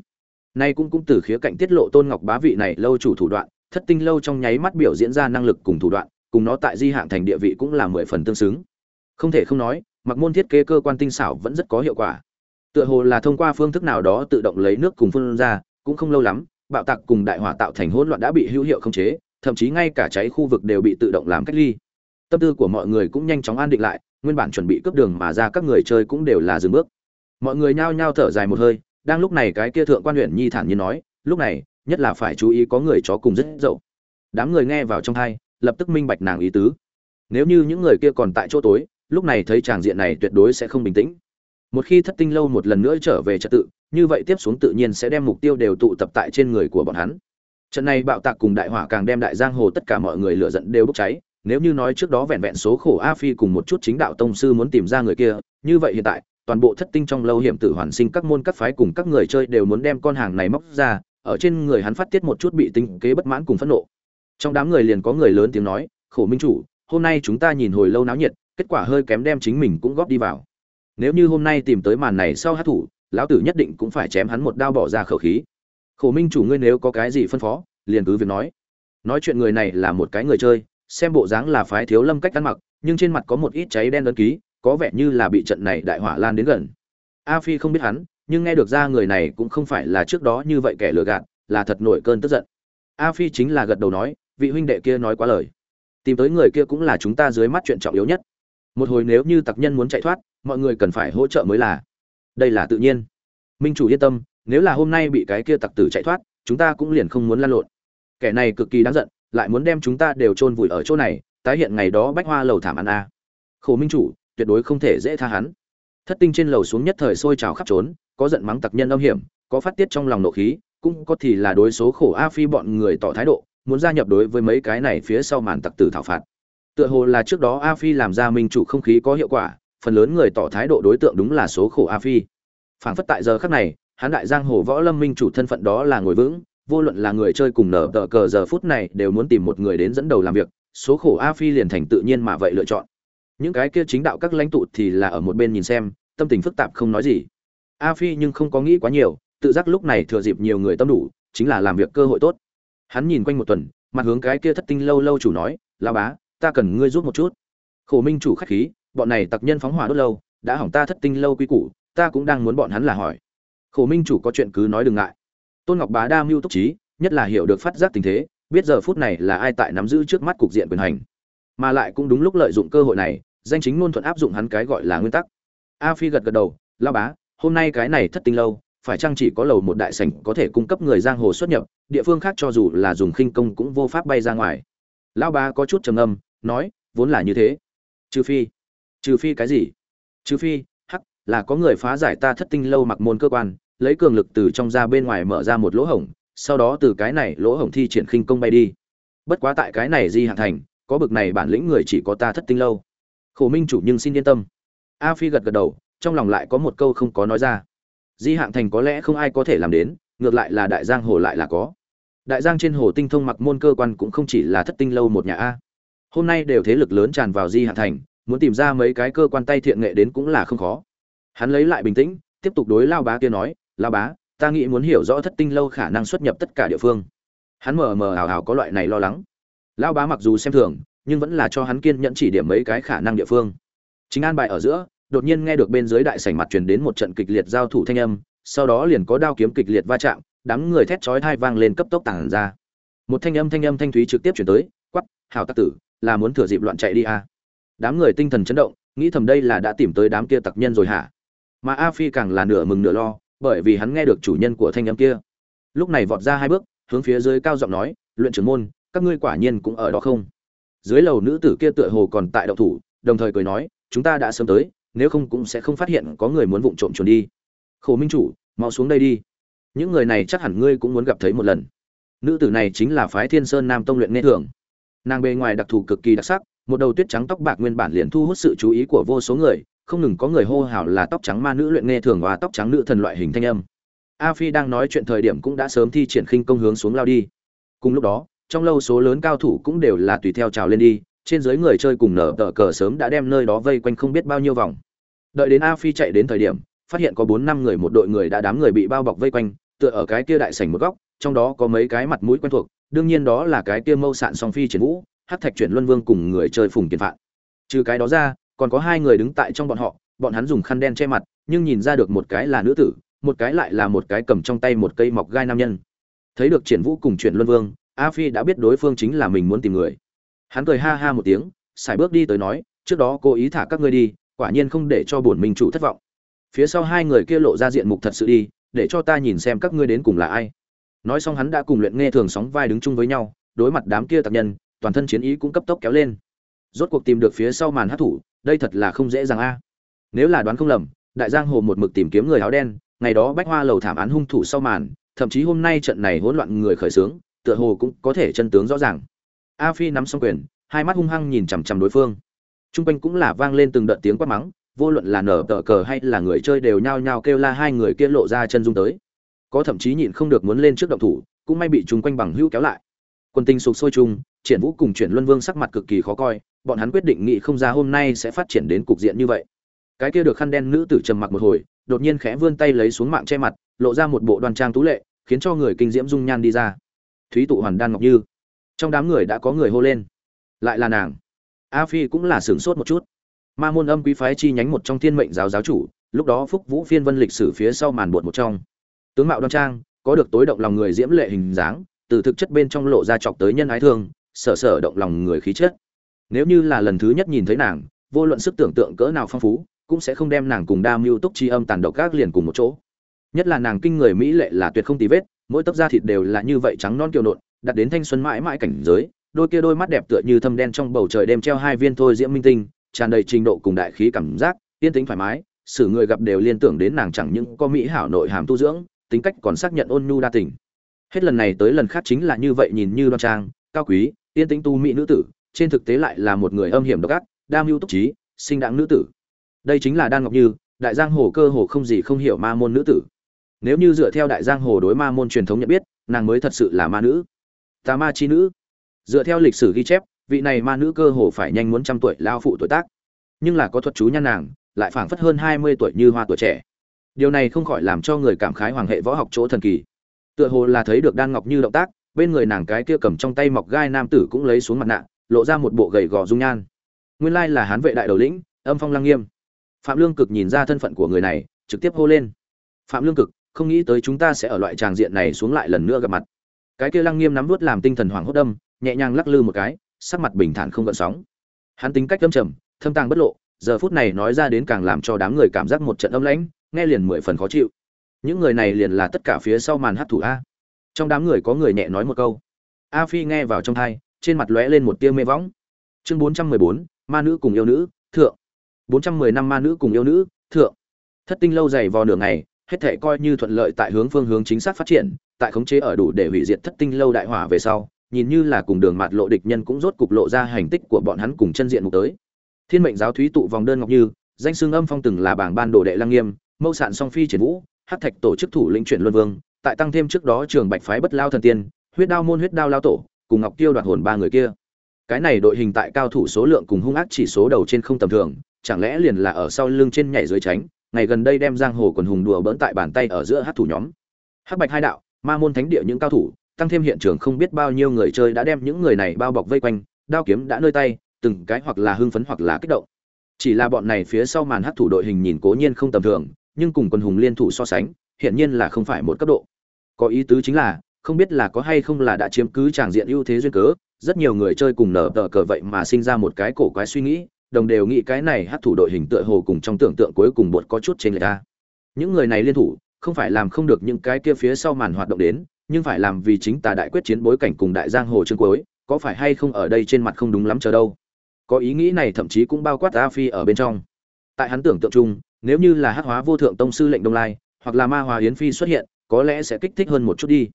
Nay cũng cũng từ khía cạnh tiết lộ tôn ngọc bá vị này lâu chủ thủ đoạn, thất tinh lâu trong nháy mắt biểu diễn ra năng lực cùng thủ đoạn, cùng nó tại di hạng thành địa vị cũng là mười phần tương xứng. Không thể không nói, mặc môn thiết kế cơ quan tinh xảo vẫn rất có hiệu quả. Tựa hồ là thông qua phương thức nào đó tự động lấy nước cùng phun ra, cũng không lâu lắm, bạo tạc cùng đại hỏa tạo thành hỗn loạn đã bị hữu hiệu khống chế, thậm chí ngay cả cháy khu vực đều bị tự động làm cách ly. Tâm tư của mọi người cũng nhanh chóng an định lại nguyên bản chuẩn bị cướp đường mà ra các người chơi cũng đều là dừng bước. Mọi người nhao nhao thở dài một hơi đang lúc này cái kia thượng quan huyện nhi thản nhiên nói lúc này nhất là phải chú ý có người chó cùng rất dậu. Đám người nghe vào trong hai, lập tức minh bạch nàng ý tứ. Nếu như những người kia còn tại chỗ tối lúc này thấy tràng diện này tuyệt đối sẽ không bình tĩnh. Một khi thất tinh lâu một lần nữa trở về trật tự như vậy tiếp xuống tự nhiên sẽ đem mục tiêu đều tụ tập tại trên người của bọn hắn. Trận này bạo tạc cùng đại hỏa càng đem đại giang hồ tất cả mọi người lựa giận đều bốc cháy nếu như nói trước đó vẹn vẹn số khổ a phi cùng một chút chính đạo tông sư muốn tìm ra người kia, như vậy hiện tại, toàn bộ thất tinh trong lâu hiểm tử hoàn sinh các môn các phái cùng các người chơi đều muốn đem con hàng này móc ra, ở trên người hắn phát tiết một chút bị tinh kế bất mãn cùng phẫn nộ. Trong đám người liền có người lớn tiếng nói, khổ minh chủ, hôm nay chúng ta nhìn hồi lâu náo nhiệt, kết quả hơi kém đem chính mình cũng góp đi vào. Nếu như hôm nay tìm tới màn này sau hát thủ, lão tử nhất định cũng phải chém hắn một đao bỏ ra khẩu khí. Khổ minh chủ ngươi nếu có cái gì phân phó, liền cứ việc nói. Nói chuyện người này là một cái người chơi xem bộ dáng là phái thiếu lâm cách ăn mặc, nhưng trên mặt có một ít cháy đen đơn ký, có vẻ như là bị trận này đại hỏa lan đến gần. A phi không biết hắn, nhưng nghe được ra người này cũng không phải là trước đó như vậy kẻ lừa gạt, là thật nổi cơn tức giận. A phi chính là gật đầu nói, vị huynh đệ kia nói quá lời. Tìm tới người kia cũng là chúng ta dưới mắt chuyện trọng yếu nhất. Một hồi nếu như tặc nhân muốn chạy thoát, mọi người cần phải hỗ trợ mới là. Đây là tự nhiên. Minh chủ yên tâm, nếu là hôm nay bị cái kia tặc tử chạy thoát, chúng ta cũng liền không muốn lan lộn. Kẻ này cực kỳ đáng giận lại muốn đem chúng ta đều chôn vùi ở chỗ này, tái hiện ngày đó bách hoa lầu thảm ăn a. Khổ minh chủ, tuyệt đối không thể dễ tha hắn. Thất tinh trên lầu xuống nhất thời sôi trào khắp trốn, có giận mắng tặc nhân âm hiểm, có phát tiết trong lòng nộ khí, cũng có thì là đối số khổ a phi bọn người tỏ thái độ, muốn gia nhập đối với mấy cái này phía sau màn tặc tử thảo phạt. Tựa hồ là trước đó a phi làm ra minh chủ không khí có hiệu quả, phần lớn người tỏ thái độ đối tượng đúng là số khổ a phi. Phảng phất tại giờ khắc này, hắn đại giang hồ võ lâm minh chủ thân phận đó là ngồi vững vô luận là người chơi cùng nở tờ cờ giờ phút này đều muốn tìm một người đến dẫn đầu làm việc, số khổ a phi liền thành tự nhiên mà vậy lựa chọn. Những cái kia chính đạo các lãnh tụ thì là ở một bên nhìn xem, tâm tình phức tạp không nói gì. A phi nhưng không có nghĩ quá nhiều, tự giác lúc này thừa dịp nhiều người tâm đủ, chính là làm việc cơ hội tốt. Hắn nhìn quanh một tuần, mặt hướng cái kia thất tinh lâu lâu chủ nói lao bá, ta cần ngươi giúp một chút. Khổ minh chủ khách khí, bọn này tặc nhân phóng hỏa đốt lâu, đã hỏng ta thất tinh lâu quy củ, ta cũng đang muốn bọn hắn là hỏi. Khổ minh chủ có chuyện cứ nói đừng ngại tôn ngọc bá đa mưu túc trí, nhất là hiểu được phát giác tình thế, biết giờ phút này là ai tại nắm giữ trước mắt cục diện quyền hành. Mà lại cũng đúng lúc lợi dụng cơ hội này, danh chính ngôn thuận áp dụng hắn cái gọi là nguyên tắc. A phi gật gật đầu lao bá, hôm nay cái này thất tinh lâu, phải chăng chỉ có lầu một đại sảnh có thể cung cấp người giang hồ xuất nhập, địa phương khác cho dù là dùng khinh công cũng vô pháp bay ra ngoài. Lao bá có chút trầm âm nói, vốn là như thế. Trừ phi trừ phi cái gì? Trừ phi, hắc, là có người phá giải ta thất tinh lâu mặc môn cơ quan lấy cường lực từ trong ra bên ngoài mở ra một lỗ hổng, sau đó từ cái này lỗ hổng thi triển khinh công bay đi. Bất quá tại cái này di hạng thành, có bực này bản lĩnh người chỉ có ta thất tinh lâu. Khổ minh chủ nhưng xin yên tâm. A phi gật gật đầu, trong lòng lại có một câu không có nói ra. Di hạng thành có lẽ không ai có thể làm đến, ngược lại là đại giang hồ lại là có. Đại giang trên hồ tinh thông mặc môn cơ quan cũng không chỉ là thất tinh lâu một nhà a. Hôm nay đều thế lực lớn tràn vào di hạng thành, muốn tìm ra mấy cái cơ quan tay thiện nghệ đến cũng là không khó. Hắn lấy lại bình tĩnh, tiếp tục đối lao bá kia nói lao bá, ta nghĩ muốn hiểu rõ thất tinh lâu khả năng xuất nhập tất cả địa phương. Hắn mờ mờ ảo ảo có loại này lo lắng. Lao bá mặc dù xem thường, nhưng vẫn là cho hắn kiên nhẫn chỉ điểm mấy cái khả năng địa phương. Chính an bài ở giữa, đột nhiên nghe được bên dưới đại sảnh mặt truyền đến một trận kịch liệt giao thủ thanh âm, sau đó liền có đao kiếm kịch liệt va chạm, đám người thét chói thai vang lên cấp tốc tản ra. Một thanh âm thanh âm thanh thúy trực tiếp chuyển tới quắp hào tắc tử, là muốn thừa dịp loạn chạy đi à. đám người tinh thần chấn động, nghĩ thầm đây là đã tìm tới đám kia tặc nhân rồi hả? Mà a phi càng là nửa mừng nửa lo bởi vì hắn nghe được chủ nhân của thanh âm kia. Lúc này vọt ra hai bước, hướng phía dưới cao giọng nói, luyện trưởng môn, các ngươi quả nhiên cũng ở đó không? Dưới lầu nữ tử kia tựa hồ còn tại động thủ, đồng thời cười nói, chúng ta đã sớm tới, nếu không cũng sẽ không phát hiện có người muốn vụng trộm chuồn đi. Khổ minh chủ, mau xuống đây đi. Những người này chắc hẳn ngươi cũng muốn gặp thấy một lần. Nữ tử này chính là phái thiên sơn nam tông luyện nghe thường nàng bề ngoài đặc thù cực kỳ đặc sắc, một đầu tuyết trắng tóc bạc nguyên bản liền thu hút sự chú ý của vô số người không ngừng có người hô hào là tóc trắng ma nữ luyện nghe thường và tóc trắng nữ thần loại hình thanh âm. A phi đang nói chuyện thời điểm cũng đã sớm thi triển khinh công hướng xuống lao đi. Cùng lúc đó, trong lâu số lớn cao thủ cũng đều là tùy theo trào lên đi, trên dưới người chơi cùng nở tờ cờ sớm đã đem nơi đó vây quanh không biết bao nhiêu vòng. Đợi đến a phi chạy đến thời điểm, phát hiện có bốn năm người một đội người đã đám người bị bao bọc vây quanh, tựa ở cái kia đại sảnh một góc, trong đó có mấy cái mặt mũi quen thuộc, đương nhiên đó là cái kia mâu sạn song phi triển vũ hắc thạch chuyển luân vương cùng người chơi phùng kiền phạn. Trừ cái đó ra còn có hai người đứng tại trong bọn họ, bọn hắn dùng khăn đen che mặt, nhưng nhìn ra được một cái là nữ tử, một cái lại là một cái cầm trong tay một cây mọc gai nam nhân. Thấy được triển vũ cùng chuyển luân vương, a phi đã biết đối phương chính là mình muốn tìm người. Hắn cười ha ha một tiếng, sải bước đi tới nói, trước đó cố ý thả các ngươi đi, quả nhiên không để cho bổn minh chủ thất vọng. Phía sau hai người kia lộ ra diện mục thật sự đi, để cho ta nhìn xem các ngươi đến cùng là ai. Nói xong hắn đã cùng luyện nghe thường sóng vai đứng chung với nhau, đối mặt đám kia tạc nhân, toàn thân chiến ý cũng cấp tốc kéo lên. Rốt cuộc tìm được phía sau màn hát thủ đây thật là không dễ dàng a nếu là đoán không lầm đại giang hồ một mực tìm kiếm người áo đen ngày đó bách hoa lầu thảm án hung thủ sau màn thậm chí hôm nay trận này hỗn loạn người khởi xướng tựa hồ cũng có thể chân tướng rõ ràng a phi nắm xong quyền hai mắt hung hăng nhìn chằm chằm đối phương Trung quanh cũng là vang lên từng đợt tiếng quát mắng, vô luận là nở tờ cờ hay là người chơi đều nhao nhao kêu la hai người kia lộ ra chân dung tới. Có thậm chí nhịn không được muốn lên trước động thủ, cũng may bị chúng quanh bằng hữu kéo lại. Quân tinh sục sôi chung, Triển Vũ cùng Triển Luân Vương sắc mặt cực kỳ khó coi, bọn hắn quyết định nghị không ra hôm nay sẽ phát triển đến cục diện như vậy. Cái kia được khăn đen nữ tử trầm mặc một hồi, đột nhiên khẽ vươn tay lấy xuống mạng che mặt, lộ ra một bộ đoan trang tú lệ, khiến cho người kinh diễm dung nhan đi ra. Thúy tụ hoàn đan ngọc như. Trong đám người đã có người hô lên. Lại là nàng a phi cũng là sửng sốt một chút ma môn âm quý phái chi nhánh một trong thiên mệnh giáo giáo chủ lúc đó phúc vũ phiên vân lịch sử phía sau màn bột một trong tướng mạo đoan trang có được tối động lòng người diễm lệ hình dáng từ thực chất bên trong lộ ra chọc tới nhân ái thương sở sở động lòng người khí chất nếu như là lần thứ nhất nhìn thấy nàng, vô luận sức tưởng tượng cỡ nào phong phú, cũng sẽ không đem nàng cùng đa mưu túc chi âm tàn độc các liền cùng một chỗ. Nhất là nàng kinh người mỹ lệ là tuyệt không tí vết, mỗi tấc da thịt đều là như vậy trắng non kiều nộn, đặt đến thanh xuân mãi mãi cảnh giới, đôi kia đôi mắt đẹp tựa như thâm đen trong bầu trời đêm treo hai viên thôi diễm minh tinh, tràn đầy trình độ cùng đại khí cảm giác, yên tĩnh thoải mái, xử người gặp đều liên tưởng đến nàng chẳng những có mỹ hảo nội hàm tu dưỡng, tính cách còn xác nhận ôn nhu đa tình. Hết lần này tới lần khác chính là như vậy nhìn như đoan trang, cao quý, yên tĩnh tu mỹ nữ tử trên thực tế lại là một người âm hiểm độc ác đa mưu túc trí, sinh đặng nữ tử. Đây chính là đan ngọc như, đại giang hồ cơ hồ không gì không hiểu ma môn nữ tử. Nếu như dựa theo đại giang hồ đối ma môn truyền thống nhận biết, nàng mới thật sự là ma nữ. Tà ma chi nữ. Dựa theo lịch sử ghi chép, vị này ma nữ cơ hồ phải nhanh muốn trăm tuổi lao phụ tuổi tác. Nhưng là có thuật chú nhan nàng, lại phảng phất hơn hai mươi tuổi như hoa tuổi trẻ. Điều này không khỏi làm cho người cảm khái hoàng hệ võ học chỗ thần kỳ. Tựa hồ là thấy được đan ngọc như động tác, bên người nàng cái kia cầm trong tay mọc gai nam tử cũng lấy xuống mặt nạ lộ ra một bộ gầy gò dung nhan. Nguyên lai là hán vệ đại đầu lĩnh, âm phong lăng nghiêm. Phạm lương cực nhìn ra thân phận của người này, trực tiếp hô lên. Phạm lương cực, không nghĩ tới chúng ta sẽ ở loại tràng diện này xuống lại lần nữa gặp mặt. Cái kia lăng nghiêm nắm vút làm tinh thần hoảng hốt đâm, nhẹ nhàng lắc lư một cái, sắc mặt bình thản không gợn sóng. Hắn tính cách âm trầm, thâm tàng bất lộ, giờ phút này nói ra đến càng làm cho đám người cảm giác một trận âm lãnh, nghe liền mười phần khó chịu. Những người này liền là tất cả phía sau màn hát thủ a. Trong đám người có người nhẹ nói một câu. A phi nghe vào trong thai trên mặt lóe lên một tia mê võng. Chương bốn trăm mười bốn, ma nữ cùng yêu nữ, thượng. bốn trăm mười năm ma nữ cùng yêu nữ, thượng. Thất tinh lâu dày vò nửa ngày, hết thể coi như thuận lợi tại hướng phương hướng chính xác phát triển, tại khống chế ở đủ để hủy diệt thất tinh lâu đại hỏa về sau, nhìn như là cùng đường mặt lộ địch nhân cũng rốt cục lộ ra hành tích của bọn hắn cùng chân diện mục tới. Thiên mệnh giáo thúy tụ vòng đơn ngọc như, danh xưng âm phong từng là bảng ban đồ đệ lăng nghiêm, mâu sạn song phi triển vũ, hắc thạch tổ chức thủ lĩnh chuyển luân vương, tại tăng thêm trước đó trường bạch phái bất lao thần tiên, huyết đao môn huyết đao lao tổ cùng ngọc tiêu đoạt hồn ba người kia. Cái này đội hình tại cao thủ số lượng cùng hung ác chỉ số đầu trên không tầm thường, chẳng lẽ liền là ở sau lưng trên nhảy dưới tránh, ngày gần đây đem giang hồ quần hùng đùa bỡn tại bàn tay ở giữa hát thủ nhóm. Hắc bạch hai đạo, ma môn thánh địa những cao thủ, tăng thêm hiện trường không biết bao nhiêu người chơi đã đem những người này bao bọc vây quanh, đao kiếm đã nơi tay, từng cái hoặc là hưng phấn hoặc là kích động. Chỉ là bọn này phía sau màn hát thủ đội hình nhìn cố nhiên không tầm thường, nhưng cùng quần hùng liên thủ so sánh hiện nhiên là không phải một cấp độ. Có ý tứ chính là không biết là có hay không là đã chiếm cứ tràng diện ưu thế duyên cớ, rất nhiều người chơi cùng nở tờ cờ vậy mà sinh ra một cái cổ quái suy nghĩ, đồng đều nghĩ cái này hát thủ đội hình tựa hồ cùng trong tưởng tượng cuối cùng bột có chút trên người ta những người này liên thủ, không phải làm không được những cái kia phía sau màn hoạt động đến, nhưng phải làm vì chính tà đại quyết chiến bối cảnh cùng đại giang hồ chương cuối, có phải hay không ở đây trên mặt không đúng lắm chờ đâu. Có ý nghĩ này thậm chí cũng bao quát a phi ở bên trong. Tại hắn tưởng tượng chung, nếu như là hắc hóa vô thượng tông sư lệnh đông lai, hoặc là ma hòa yến phi xuất hiện, có lẽ sẽ kích thích hơn một chút đi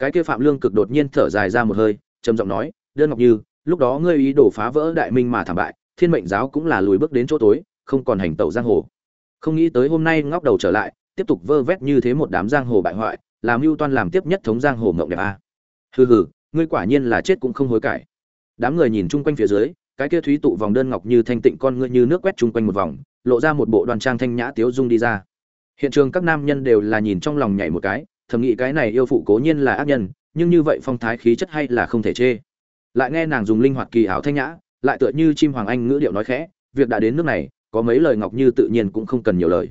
cái kia phạm lương cực đột nhiên thở dài ra một hơi, trầm giọng nói, đơn ngọc như, lúc đó ngươi ý đồ phá vỡ đại minh mà thảm bại, thiên mệnh giáo cũng là lùi bước đến chỗ tối, không còn hành tẩu giang hồ. Không nghĩ tới hôm nay ngóc đầu trở lại, tiếp tục vơ vét như thế một đám giang hồ bại hoại, làm mưu toan làm tiếp nhất thống giang hồ ngộng đẹp a. Hừ hừ, ngươi quả nhiên là chết cũng không hối cải. Đám người nhìn chung quanh phía dưới, cái kia thúy tụ vòng đơn ngọc như thanh tịnh con ngươi như nước quét chung quanh một vòng, lộ ra một bộ đoàn trang thanh nhã tiếu dung đi ra. Hiện trường các nam nhân đều là nhìn trong lòng nhảy một cái thầm nghĩ cái này yêu phụ cố nhiên là ác nhân, nhưng như vậy phong thái khí chất hay là không thể chê. Lại nghe nàng dùng linh hoạt kỳ ảo thanh nhã, lại tựa như chim hoàng anh ngữ điệu nói khẽ, việc đã đến nước này, có mấy lời ngọc như tự nhiên cũng không cần nhiều lời.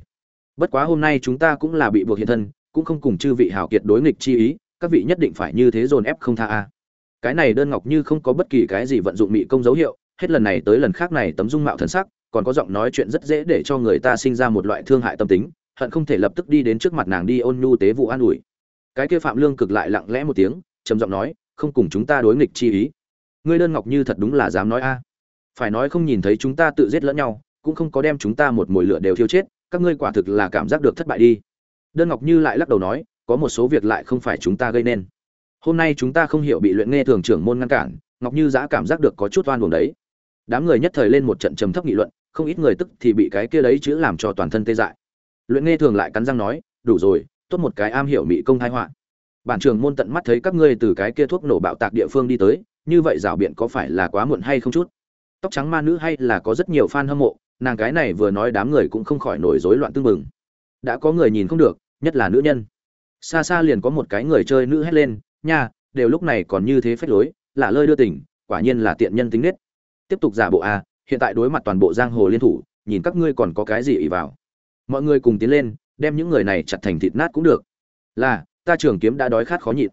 Bất quá hôm nay chúng ta cũng là bị buộc hiện thân, cũng không cùng chư vị hảo kiệt đối nghịch chi ý, các vị nhất định phải như thế dồn ép không tha a. Cái này đơn ngọc như không có bất kỳ cái gì vận dụng mị công dấu hiệu, hết lần này tới lần khác này tấm dung mạo thần sắc, còn có giọng nói chuyện rất dễ để cho người ta sinh ra một loại thương hại tâm tính, hận không thể lập tức đi đến trước mặt nàng đi ôn nhu tế vụ an ủi cái kia phạm lương cực lại lặng lẽ một tiếng, trầm giọng nói, không cùng chúng ta đối nghịch chi ý. Ngươi đơn ngọc như thật đúng là dám nói a. Phải nói không nhìn thấy chúng ta tự giết lẫn nhau, cũng không có đem chúng ta một mồi lửa đều thiêu chết, các ngươi quả thực là cảm giác được thất bại đi. Đơn ngọc như lại lắc đầu nói, có một số việc lại không phải chúng ta gây nên. Hôm nay chúng ta không hiểu bị luyện nghe thường trưởng môn ngăn cản, ngọc như giã cảm giác được có chút oan buồn đấy. Đám người nhất thời lên một trận trầm thấp nghị luận, không ít người tức thì bị cái kia đấy chữ làm cho toàn thân tê dại. Luyện nghe thường lại cắn răng nói, đủ rồi tốt một cái am hiểu mỹ công thái họa. Bản trưởng môn tận mắt thấy các ngươi từ cái kia thuốc nổ bạo tạc địa phương đi tới, như vậy rảo biện có phải là quá muộn hay không chút? Tóc trắng ma nữ hay là có rất nhiều fan hâm mộ, nàng cái này vừa nói đám người cũng không khỏi nổi rối loạn tương mừng đã có người nhìn không được, nhất là nữ nhân. Xa xa liền có một cái người chơi nữ hét lên, nha, đều lúc này còn như thế phách lối, lạ lơi đưa tỉnh quả nhiên là tiện nhân tính nết. Tiếp tục giả bộ a hiện tại đối mặt toàn bộ giang hồ liên thủ, nhìn các ngươi còn có cái gì ỉ vào. Mọi người cùng tiến lên đem những người này chặt thành thịt nát cũng được. Là, ta trường kiếm đã đói khát khó nhịn.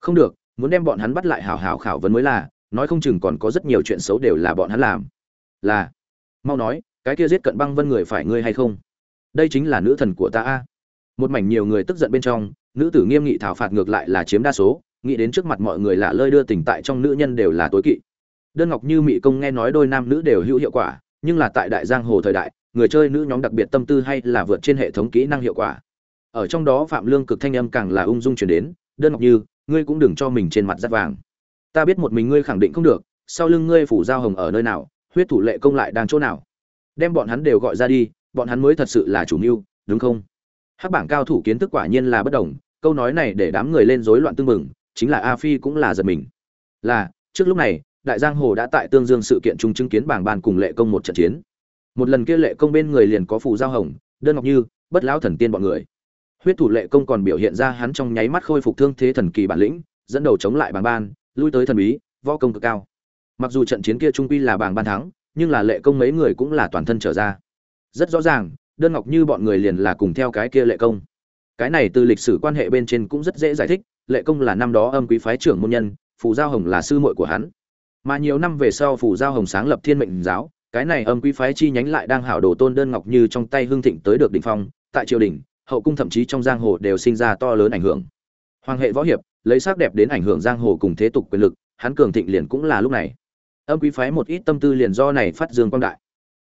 Không được, muốn đem bọn hắn bắt lại hảo hảo khảo vấn mới là, nói không chừng còn có rất nhiều chuyện xấu đều là bọn hắn làm. Là, mau nói, cái kia giết cận băng vân người phải ngươi hay không? Đây chính là nữ thần của ta a. Một mảnh nhiều người tức giận bên trong, nữ tử nghiêm nghị thảo phạt ngược lại là chiếm đa số, nghĩ đến trước mặt mọi người là lơi đưa tình tại trong nữ nhân đều là tối kỵ. Đơn ngọc như mỹ công nghe nói đôi nam nữ đều hữu hiệu quả, nhưng là tại đại giang hồ thời đại người chơi nữ nhóm đặc biệt tâm tư hay là vượt trên hệ thống kỹ năng hiệu quả. Ở trong đó phạm lương cực thanh âm càng là ung dung chuyển đến, đơn ngọc như, ngươi cũng đừng cho mình trên mặt rất vàng. Ta biết một mình ngươi khẳng định không được, sau lưng ngươi phủ giao hồng ở nơi nào, huyết thủ lệ công lại đang chỗ nào. Đem bọn hắn đều gọi ra đi, bọn hắn mới thật sự là chủ mưu, đúng không? Hắc bảng cao thủ kiến thức quả nhiên là bất đồng, câu nói này để đám người lên rối loạn tương mừng chính là a phi cũng là giật mình. Là, trước lúc này, đại giang hồ đã tại tương dương sự kiện chung chứng kiến bảng bàn cùng lệ công một trận chiến một lần kia lệ công bên người liền có phù giao hồng, đơn ngọc như, bất lão thần tiên bọn người. Huyết thủ lệ công còn biểu hiện ra hắn trong nháy mắt khôi phục thương thế thần kỳ bản lĩnh, dẫn đầu chống lại bảng ban, lui tới thần bí, võ công cực cao. Mặc dù trận chiến kia trung quy là bảng ban thắng, nhưng là lệ công mấy người cũng là toàn thân trở ra. Rất rõ ràng, đơn ngọc như bọn người liền là cùng theo cái kia lệ công. Cái này từ lịch sử quan hệ bên trên cũng rất dễ giải thích, lệ công là năm đó âm quý phái trưởng môn nhân, phù giao hồng là sư muội của hắn. Mà nhiều năm về sau phù giao hồng sáng lập thiên mệnh giáo cái này âm quý phái chi nhánh lại đang hảo đồ tôn đơn ngọc như trong tay hương thịnh tới được đỉnh phong, tại triều đình, hậu cung thậm chí trong giang hồ đều sinh ra to lớn ảnh hưởng. Hoàng hệ võ hiệp, lấy sắc đẹp đến ảnh hưởng giang hồ cùng thế tục quyền lực, hắn cường thịnh liền cũng là lúc này. Âm quý phái một ít tâm tư liền do này phát dương quang đại.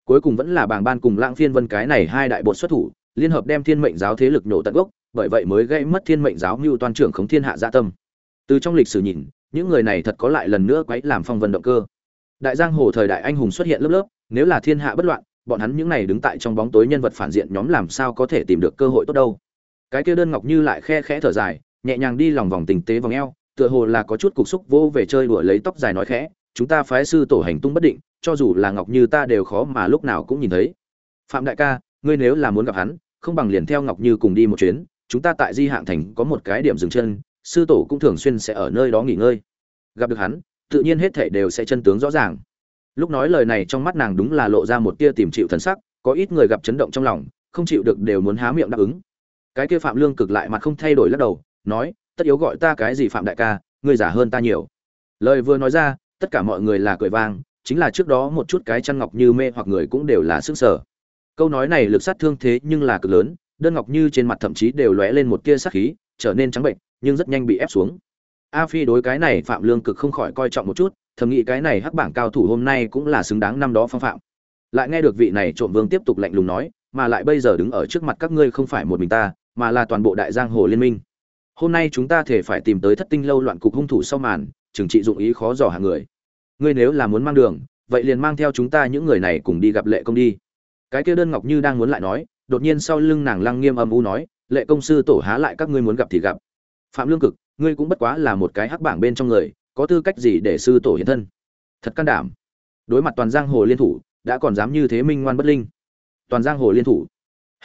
Cuối cùng vẫn là bàng ban cùng lãng phiên vân cái này hai đại bột xuất thủ, liên hợp đem thiên mệnh giáo thế lực nổ tận gốc, bởi vậy mới gây mất thiên mệnh giáo mưu toàn trưởng khống thiên hạ dạ tâm. Từ trong lịch sử nhìn, những người này thật có lại lần nữa quấy làm phong vân động cơ. Đại giang hồ thời đại anh hùng xuất hiện lớp lớp nếu là thiên hạ bất loạn, bọn hắn những này đứng tại trong bóng tối nhân vật phản diện nhóm làm sao có thể tìm được cơ hội tốt đâu. Cái kia đơn ngọc như lại khe khẽ thở dài, nhẹ nhàng đi lòng vòng tình tế vòng eo, tựa hồ là có chút cục xúc vô về chơi đùa lấy tóc dài nói khẽ, chúng ta phái sư tổ hành tung bất định, cho dù là ngọc như ta đều khó mà lúc nào cũng nhìn thấy. Phạm đại ca, ngươi nếu là muốn gặp hắn, không bằng liền theo ngọc như cùng đi một chuyến, chúng ta tại di hạng thành có một cái điểm dừng chân, sư tổ cũng thường xuyên sẽ ở nơi đó nghỉ ngơi. Gặp được hắn, tự nhiên hết thảy đều sẽ chân tướng rõ ràng lúc nói lời này trong mắt nàng đúng là lộ ra một tia tìm chịu thần sắc, có ít người gặp chấn động trong lòng, không chịu được đều muốn há miệng đáp ứng. Cái kia phạm lương cực lại mặt không thay đổi lắc đầu, nói, tất yếu gọi ta cái gì phạm đại ca, ngươi giả hơn ta nhiều. Lời vừa nói ra, tất cả mọi người là cười vang, chính là trước đó một chút cái chăn ngọc như mê hoặc người cũng đều là sức sở. Câu nói này lực sát thương thế nhưng là cực lớn, đơn ngọc như trên mặt thậm chí đều lóe lên một tia sắc khí, trở nên trắng bệnh, nhưng rất nhanh bị ép xuống. A phi đối cái này phạm lương cực không khỏi coi trọng một chút thầm nghĩ cái này hắc bảng cao thủ hôm nay cũng là xứng đáng năm đó phong phạm. Lại nghe được vị này trộm vương tiếp tục lạnh lùng nói, mà lại bây giờ đứng ở trước mặt các ngươi không phải một mình ta, mà là toàn bộ đại giang hồ liên minh. Hôm nay chúng ta thể phải tìm tới thất tinh lâu loạn cục hung thủ sau màn, trừng trị dụng ý khó dò hàng người. Ngươi nếu là muốn mang đường, vậy liền mang theo chúng ta những người này cùng đi gặp lệ công đi. Cái kia đơn ngọc như đang muốn lại nói, đột nhiên sau lưng nàng lăng nghiêm âm u nói, lệ công sư tổ há lại các ngươi muốn gặp thì gặp. Phạm lương cực, ngươi cũng bất quá là một cái hắc bảng bên trong người có tư cách gì để sư tổ hiện thân? Thật can đảm. Đối mặt toàn giang hồ liên thủ, đã còn dám như thế minh ngoan bất linh. Toàn giang hồ liên thủ.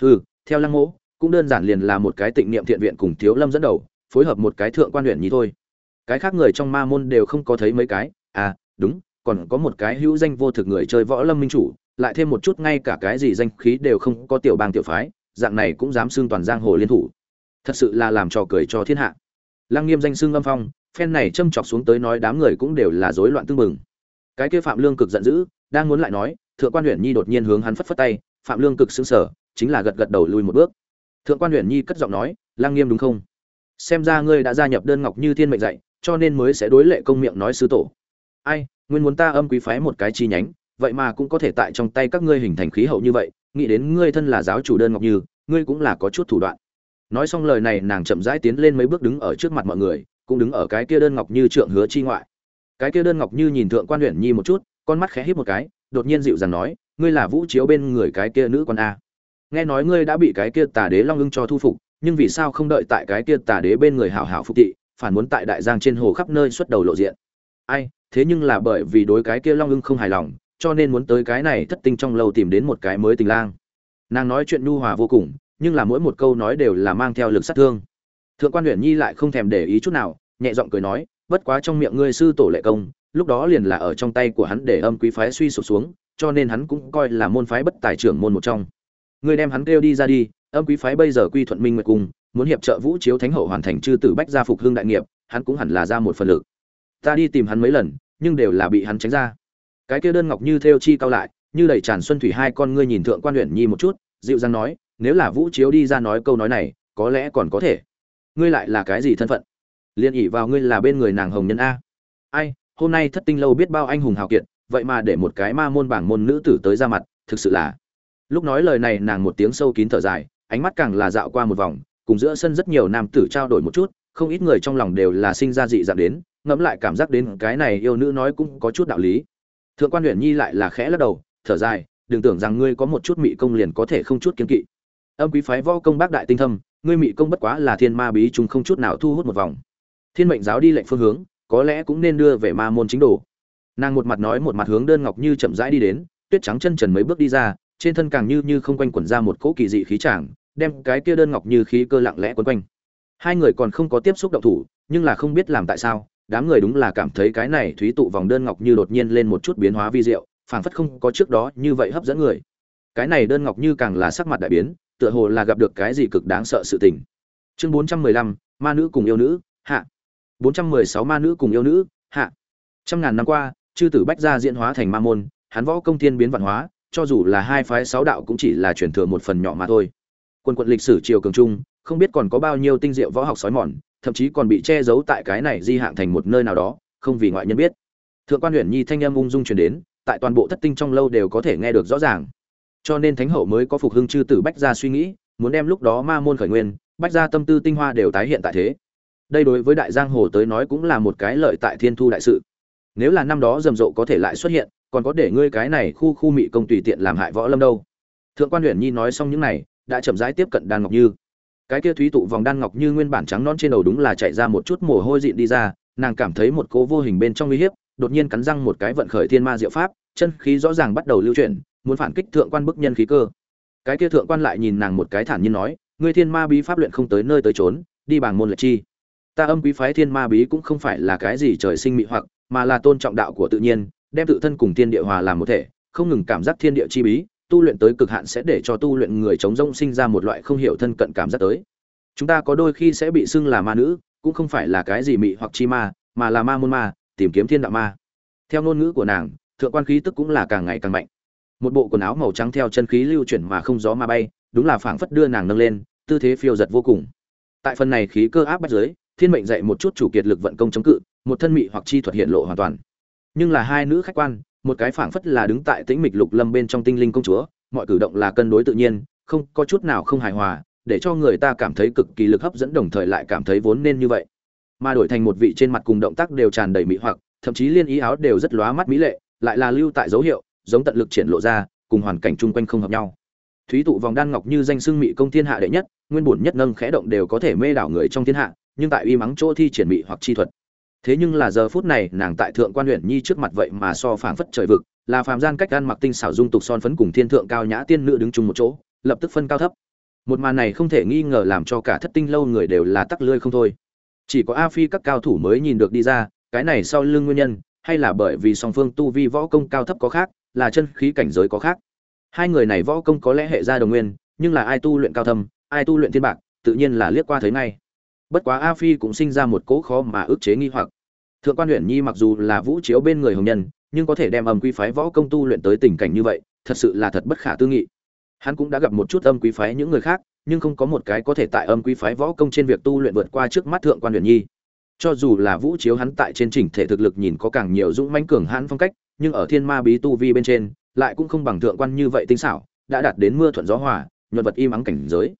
Hừ, theo lăng mỗ, cũng đơn giản liền là một cái tịnh niệm thiện viện cùng thiếu lâm dẫn đầu, phối hợp một cái thượng quan huyện nhí thôi. Cái khác người trong ma môn đều không có thấy mấy cái. À đúng, còn có một cái hữu danh vô thực người chơi võ lâm minh chủ, lại thêm một chút ngay cả cái gì danh khí đều không có tiểu bang tiểu phái, dạng này cũng dám xưng toàn giang hồ liên thủ. Thật sự là làm trò cười cho thiên hạ. Lăng nghiêm danh xưng âm phong phen này châm chọc xuống tới nói đám người cũng đều là rối loạn tương mừng cái kia phạm lương cực giận dữ, đang muốn lại nói, thượng quan huyện nhi đột nhiên hướng hắn phất phất tay, phạm lương cực xứng sở chính là gật gật đầu lui một bước. Thượng quan huyện nhi cất giọng nói lăng nghiêm đúng không? Xem ra ngươi đã gia nhập đơn ngọc như thiên mệnh dạy, cho nên mới sẽ đối lệ công miệng nói sư tổ. Ai, nguyên muốn ta âm quý phái một cái chi nhánh, vậy mà cũng có thể tại trong tay các ngươi hình thành khí hậu như vậy, nghĩ đến ngươi thân là giáo chủ đơn ngọc như, ngươi cũng là có chút thủ đoạn. Nói xong lời này, nàng chậm rãi tiến lên mấy bước đứng ở trước mặt mọi người cũng đứng ở cái kia đơn ngọc như trượng hứa chi ngoại. Cái kia đơn ngọc như nhìn thượng quan huyện nhi một chút, con mắt khẽ hít một cái, đột nhiên dịu dàng nói, ngươi là vũ chiếu bên người cái kia nữ con a. Nghe nói ngươi đã bị cái kia tà đế long ưng cho thu phục, nhưng vì sao không đợi tại cái kia tà đế bên người hảo hảo phục thị, phản muốn tại đại giang trên hồ khắp nơi xuất đầu lộ diện? Ai, thế nhưng là bởi vì đối cái kia long ưng không hài lòng, cho nên muốn tới cái này thất tinh trong lâu tìm đến một cái mới tình lang. Nàng nói chuyện nhu hòa vô cùng, nhưng là mỗi một câu nói đều là mang theo lực sát thương thượng quan huyện nhi lại không thèm để ý chút nào, nhẹ giọng cười nói, bất quá trong miệng ngươi sư tổ lệ công, lúc đó liền là ở trong tay của hắn để âm quý phái suy sụp xuống, cho nên hắn cũng coi là môn phái bất tài trưởng môn một trong. Ngươi đem hắn kêu đi ra đi, âm quý phái bây giờ quy thuận minh nguyệt cung, muốn hiệp trợ vũ chiếu thánh hậu hoàn thành chư tử bách gia phục hương đại nghiệp, hắn cũng hẳn là ra một phần lực. Ta đi tìm hắn mấy lần, nhưng đều là bị hắn tránh ra. Cái kia đơn ngọc như theo chi cao lại, như đầy tràn xuân thủy hai con ngươi nhìn thượng quan huyện nhi một chút, dịu dàng nói, nếu là vũ chiếu đi ra nói câu nói này, có lẽ còn có thể ngươi lại là cái gì thân phận? Liên ỉ vào ngươi là bên người nàng hồng nhân a. Ai, hôm nay thất tinh lâu biết bao anh hùng hào kiệt, vậy mà để một cái ma môn bảng môn nữ tử tới ra mặt, thực sự là. Lúc nói lời này nàng một tiếng sâu kín thở dài, ánh mắt càng là dạo qua một vòng, cùng giữa sân rất nhiều nam tử trao đổi một chút, không ít người trong lòng đều là sinh ra dị dạng đến, ngẫm lại cảm giác đến cái này yêu nữ nói cũng có chút đạo lý. Thượng quan huyện nhi lại là khẽ lắc đầu, thở dài, đừng tưởng rằng ngươi có một chút mị công liền có thể không chút kiến kỵ. Âm quý phái võ công bác đại tinh thâm ngươi mị công bất quá là thiên ma bí chúng không chút nào thu hút một vòng. Thiên mệnh giáo đi lệnh phương hướng, có lẽ cũng nên đưa về ma môn chính đồ. Nàng một mặt nói một mặt hướng đơn ngọc như chậm rãi đi đến, tuyết trắng chân trần mấy bước đi ra, trên thân càng như như không quanh quẩn ra một cỗ kỳ dị khí tràng, đem cái kia đơn ngọc như khí cơ lặng lẽ quấn quanh. Hai người còn không có tiếp xúc động thủ, nhưng là không biết làm tại sao, đám người đúng là cảm thấy cái này thúy tụ vòng đơn ngọc như đột nhiên lên một chút biến hóa vi diệu, phảng phất không có trước đó như vậy hấp dẫn người. Cái này đơn ngọc như càng là sắc mặt đại biến tựa hồ là gặp được cái gì cực đáng sợ sự tình. Chương bốn trăm mười lăm, ma nữ cùng yêu nữ, hạ. 416 ma nữ cùng yêu nữ, hạ. Trăm ngàn năm qua, chư tử bách gia diễn hóa thành ma môn, hắn võ công thiên biến vạn hóa, cho dù là hai phái sáu đạo cũng chỉ là truyền thừa một phần nhỏ mà thôi. Quân quận lịch sử triều cường trung, không biết còn có bao nhiêu tinh diệu võ học sói mòn, thậm chí còn bị che giấu tại cái này di hạng thành một nơi nào đó, không vì ngoại nhân biết. Thượng quan huyện nhi thanh âm ung dung truyền đến, tại toàn bộ thất tinh trong lâu đều có thể nghe được rõ ràng cho nên thánh hậu mới có phục hưng chư tử bách gia suy nghĩ, muốn đem lúc đó ma môn khởi nguyên, bách gia tâm tư tinh hoa đều tái hiện tại thế. Đây đối với đại giang hồ tới nói cũng là một cái lợi tại thiên thu đại sự. Nếu là năm đó rầm rộ có thể lại xuất hiện, còn có để ngươi cái này khu khu mị công tùy tiện làm hại võ lâm đâu. Thượng quan huyện nhi nói xong những này, đã chậm rãi tiếp cận đan ngọc như. Cái kia thúy tụ vòng đan ngọc như nguyên bản trắng non trên đầu đúng là chạy ra một chút mồ hôi dịn đi ra, nàng cảm thấy một cố vô hình bên trong uy hiếp, đột nhiên cắn răng một cái vận khởi thiên ma diệu pháp, chân khí rõ ràng bắt đầu lưu chuyển muốn phản kích thượng quan bức nhân khí cơ. Cái kia thượng quan lại nhìn nàng một cái thản nhiên nói, ngươi thiên ma bí pháp luyện không tới nơi tới trốn đi bằng môn lệch chi. Ta âm quý phái thiên ma bí cũng không phải là cái gì trời sinh mị hoặc, mà là tôn trọng đạo của tự nhiên, đem tự thân cùng thiên địa hòa làm một thể, không ngừng cảm giác thiên địa chi bí, tu luyện tới cực hạn sẽ để cho tu luyện người chống rông sinh ra một loại không hiểu thân cận cảm giác tới. Chúng ta có đôi khi sẽ bị xưng là ma nữ, cũng không phải là cái gì mị hoặc chi ma, mà là ma môn ma, tìm kiếm thiên đạo ma. Theo ngôn ngữ của nàng, thượng quan khí tức cũng là càng ngày càng mạnh một bộ quần áo màu trắng theo chân khí lưu chuyển mà không gió mà bay, đúng là phảng phất đưa nàng nâng lên, tư thế phiêu giật vô cùng. Tại phần này khí cơ áp bắt giới thiên mệnh dạy một chút chủ kiệt lực vận công chống cự, một thân mị hoặc chi thuật hiện lộ hoàn toàn. Nhưng là hai nữ khách quan, một cái phảng phất là đứng tại tĩnh mịch lục lâm bên trong tinh linh công chúa, mọi cử động là cân đối tự nhiên, không có chút nào không hài hòa, để cho người ta cảm thấy cực kỳ lực hấp dẫn đồng thời lại cảm thấy vốn nên như vậy. Mà đổi thành một vị trên mặt cùng động tác đều tràn đầy mị hoặc, thậm chí liên ý áo đều rất lóa mắt mỹ lệ, lại là lưu tại dấu hiệu giống tận lực triển lộ ra, cùng hoàn cảnh chung quanh không hợp nhau. Thúy tụ vòng đan ngọc như danh xưng mị công thiên hạ đệ nhất, nguyên bổn nhất nâng khẽ động đều có thể mê đảo người trong thiên hạ, nhưng tại uy mắng chỗ thi triển mị hoặc chi thuật. Thế nhưng là giờ phút này, nàng tại thượng quan huyện nhi trước mặt vậy mà so phảng phất trời vực, là phàm gian cách ăn mặc tinh xảo dung tục son phấn cùng thiên thượng cao nhã tiên nữ đứng chung một chỗ, lập tức phân cao thấp. Một màn này không thể nghi ngờ làm cho cả thất tinh lâu người đều là tắc lươi không thôi. Chỉ có a phi các cao thủ mới nhìn được đi ra, cái này sau lưng nguyên nhân, hay là bởi vì song phương tu vi võ công cao thấp có khác là chân khí cảnh giới có khác. Hai người này võ công có lẽ hệ ra đồng nguyên, nhưng là ai tu luyện cao thâm, ai tu luyện thiên bạc, tự nhiên là liếc qua thấy ngay. Bất quá a phi cũng sinh ra một cỗ khó mà ức chế nghi hoặc. Thượng quan huyện nhi mặc dù là vũ chiếu bên người hồng nhân, nhưng có thể đem âm quý phái võ công tu luyện tới tình cảnh như vậy, thật sự là thật bất khả tư nghị. Hắn cũng đã gặp một chút âm quý phái những người khác, nhưng không có một cái có thể tại âm quý phái võ công trên việc tu luyện vượt qua trước mắt thượng quan huyện nhi. Cho dù là vũ chiếu hắn tại trên chỉnh thể thực lực nhìn có càng nhiều dũng mãnh cường hãn phong cách nhưng ở thiên ma bí tu vi bên trên, lại cũng không bằng thượng quan như vậy tinh xảo, đã đạt đến mưa thuận gió hòa, nhuận vật im ắng cảnh giới.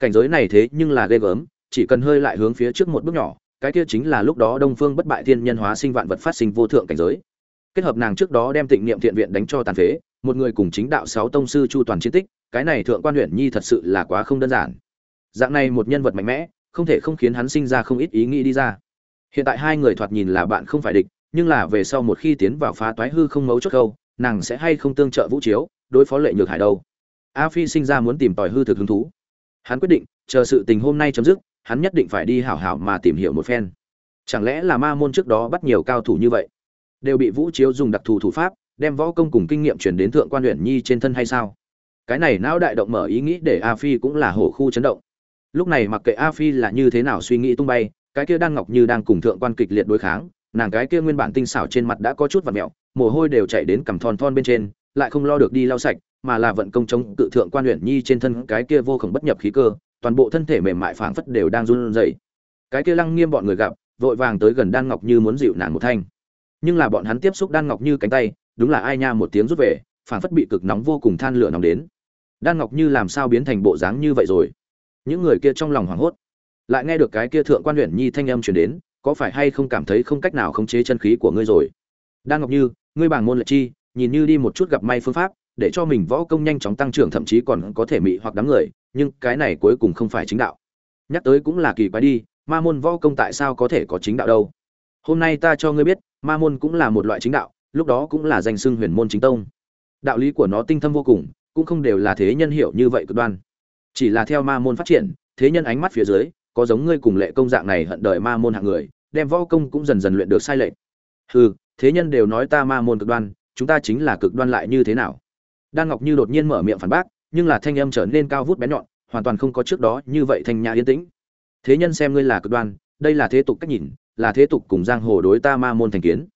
Cảnh giới này thế nhưng là ghê gớm, chỉ cần hơi lại hướng phía trước một bước nhỏ, cái kia chính là lúc đó đông phương bất bại thiên nhân hóa sinh vạn vật phát sinh vô thượng cảnh giới. Kết hợp nàng trước đó đem tịnh niệm thiện viện đánh cho tàn phế, một người cùng chính đạo sáu tông sư chu toàn chiến tích, cái này thượng quan huyện nhi thật sự là quá không đơn giản. Dạng này một nhân vật mạnh mẽ, không thể không khiến hắn sinh ra không ít ý nghĩ đi ra. Hiện tại hai người thoạt nhìn là bạn không phải địch nhưng là về sau một khi tiến vào phá toái hư không mấu chốt câu, nàng sẽ hay không tương trợ vũ chiếu, đối phó lệ nhược hải đâu. A phi sinh ra muốn tìm tòi hư thực hứng thú. Hắn quyết định, chờ sự tình hôm nay chấm dứt, hắn nhất định phải đi hảo hảo mà tìm hiểu một phen. Chẳng lẽ là ma môn trước đó bắt nhiều cao thủ như vậy? Đều bị vũ chiếu dùng đặc thù thủ pháp, đem võ công cùng kinh nghiệm chuyển đến thượng quan huyện nhi trên thân hay sao? Cái này não đại động mở ý nghĩ để a phi cũng là hổ khu chấn động. Lúc này mặc kệ a phi là như thế nào suy nghĩ tung bay, cái kia đang ngọc như đang cùng thượng quan kịch liệt đối kháng nàng cái kia nguyên bản tinh xảo trên mặt đã có chút vặn mẹo, mồ hôi đều chảy đến cằm thon thon bên trên, lại không lo được đi lau sạch, mà là vận công chống cự thượng quan huyện nhi trên thân cái kia vô khổng bất nhập khí cơ, toàn bộ thân thể mềm mại phảng phất đều đang run rẩy. Cái kia lăng nghiêm bọn người gặp, vội vàng tới gần đan ngọc như muốn dịu nàng một thanh. Nhưng là bọn hắn tiếp xúc đan ngọc như cánh tay, đúng là ai nha một tiếng rút về, phảng phất bị cực nóng vô cùng than lửa nóng đến. Đan ngọc như làm sao biến thành bộ dáng như vậy rồi? Những người kia trong lòng hoảng hốt. Lại nghe được cái kia thượng quan huyện nhi thanh âm truyền đến có phải hay không cảm thấy không cách nào khống chế chân khí của ngươi rồi? Đan ngọc như, ngươi bảng môn lệ chi, nhìn như đi một chút gặp may phương pháp, để cho mình võ công nhanh chóng tăng trưởng thậm chí còn có thể mị hoặc đám người, nhưng cái này cuối cùng không phải chính đạo. Nhắc tới cũng là kỳ quái đi, ma môn võ công tại sao có thể có chính đạo đâu? Hôm nay ta cho ngươi biết, ma môn cũng là một loại chính đạo, lúc đó cũng là danh xưng huyền môn chính tông. Đạo lý của nó tinh thâm vô cùng, cũng không đều là thế nhân hiểu như vậy cực đoan. Chỉ là theo ma môn phát triển, thế nhân ánh mắt phía dưới có giống ngươi cùng lệ công dạng này hận đời ma môn hạng người, đem võ công cũng dần dần luyện được sai lệch. Hừ, thế nhân đều nói ta ma môn cực đoan, chúng ta chính là cực đoan lại như thế nào? Đan ngọc như đột nhiên mở miệng phản bác, nhưng là thanh âm trở nên cao vút bén nhọn, hoàn toàn không có trước đó như vậy thanh nhã yên tĩnh. Thế nhân xem ngươi là cực đoan, đây là thế tục cách nhìn, là thế tục cùng giang hồ đối ta ma môn thành kiến.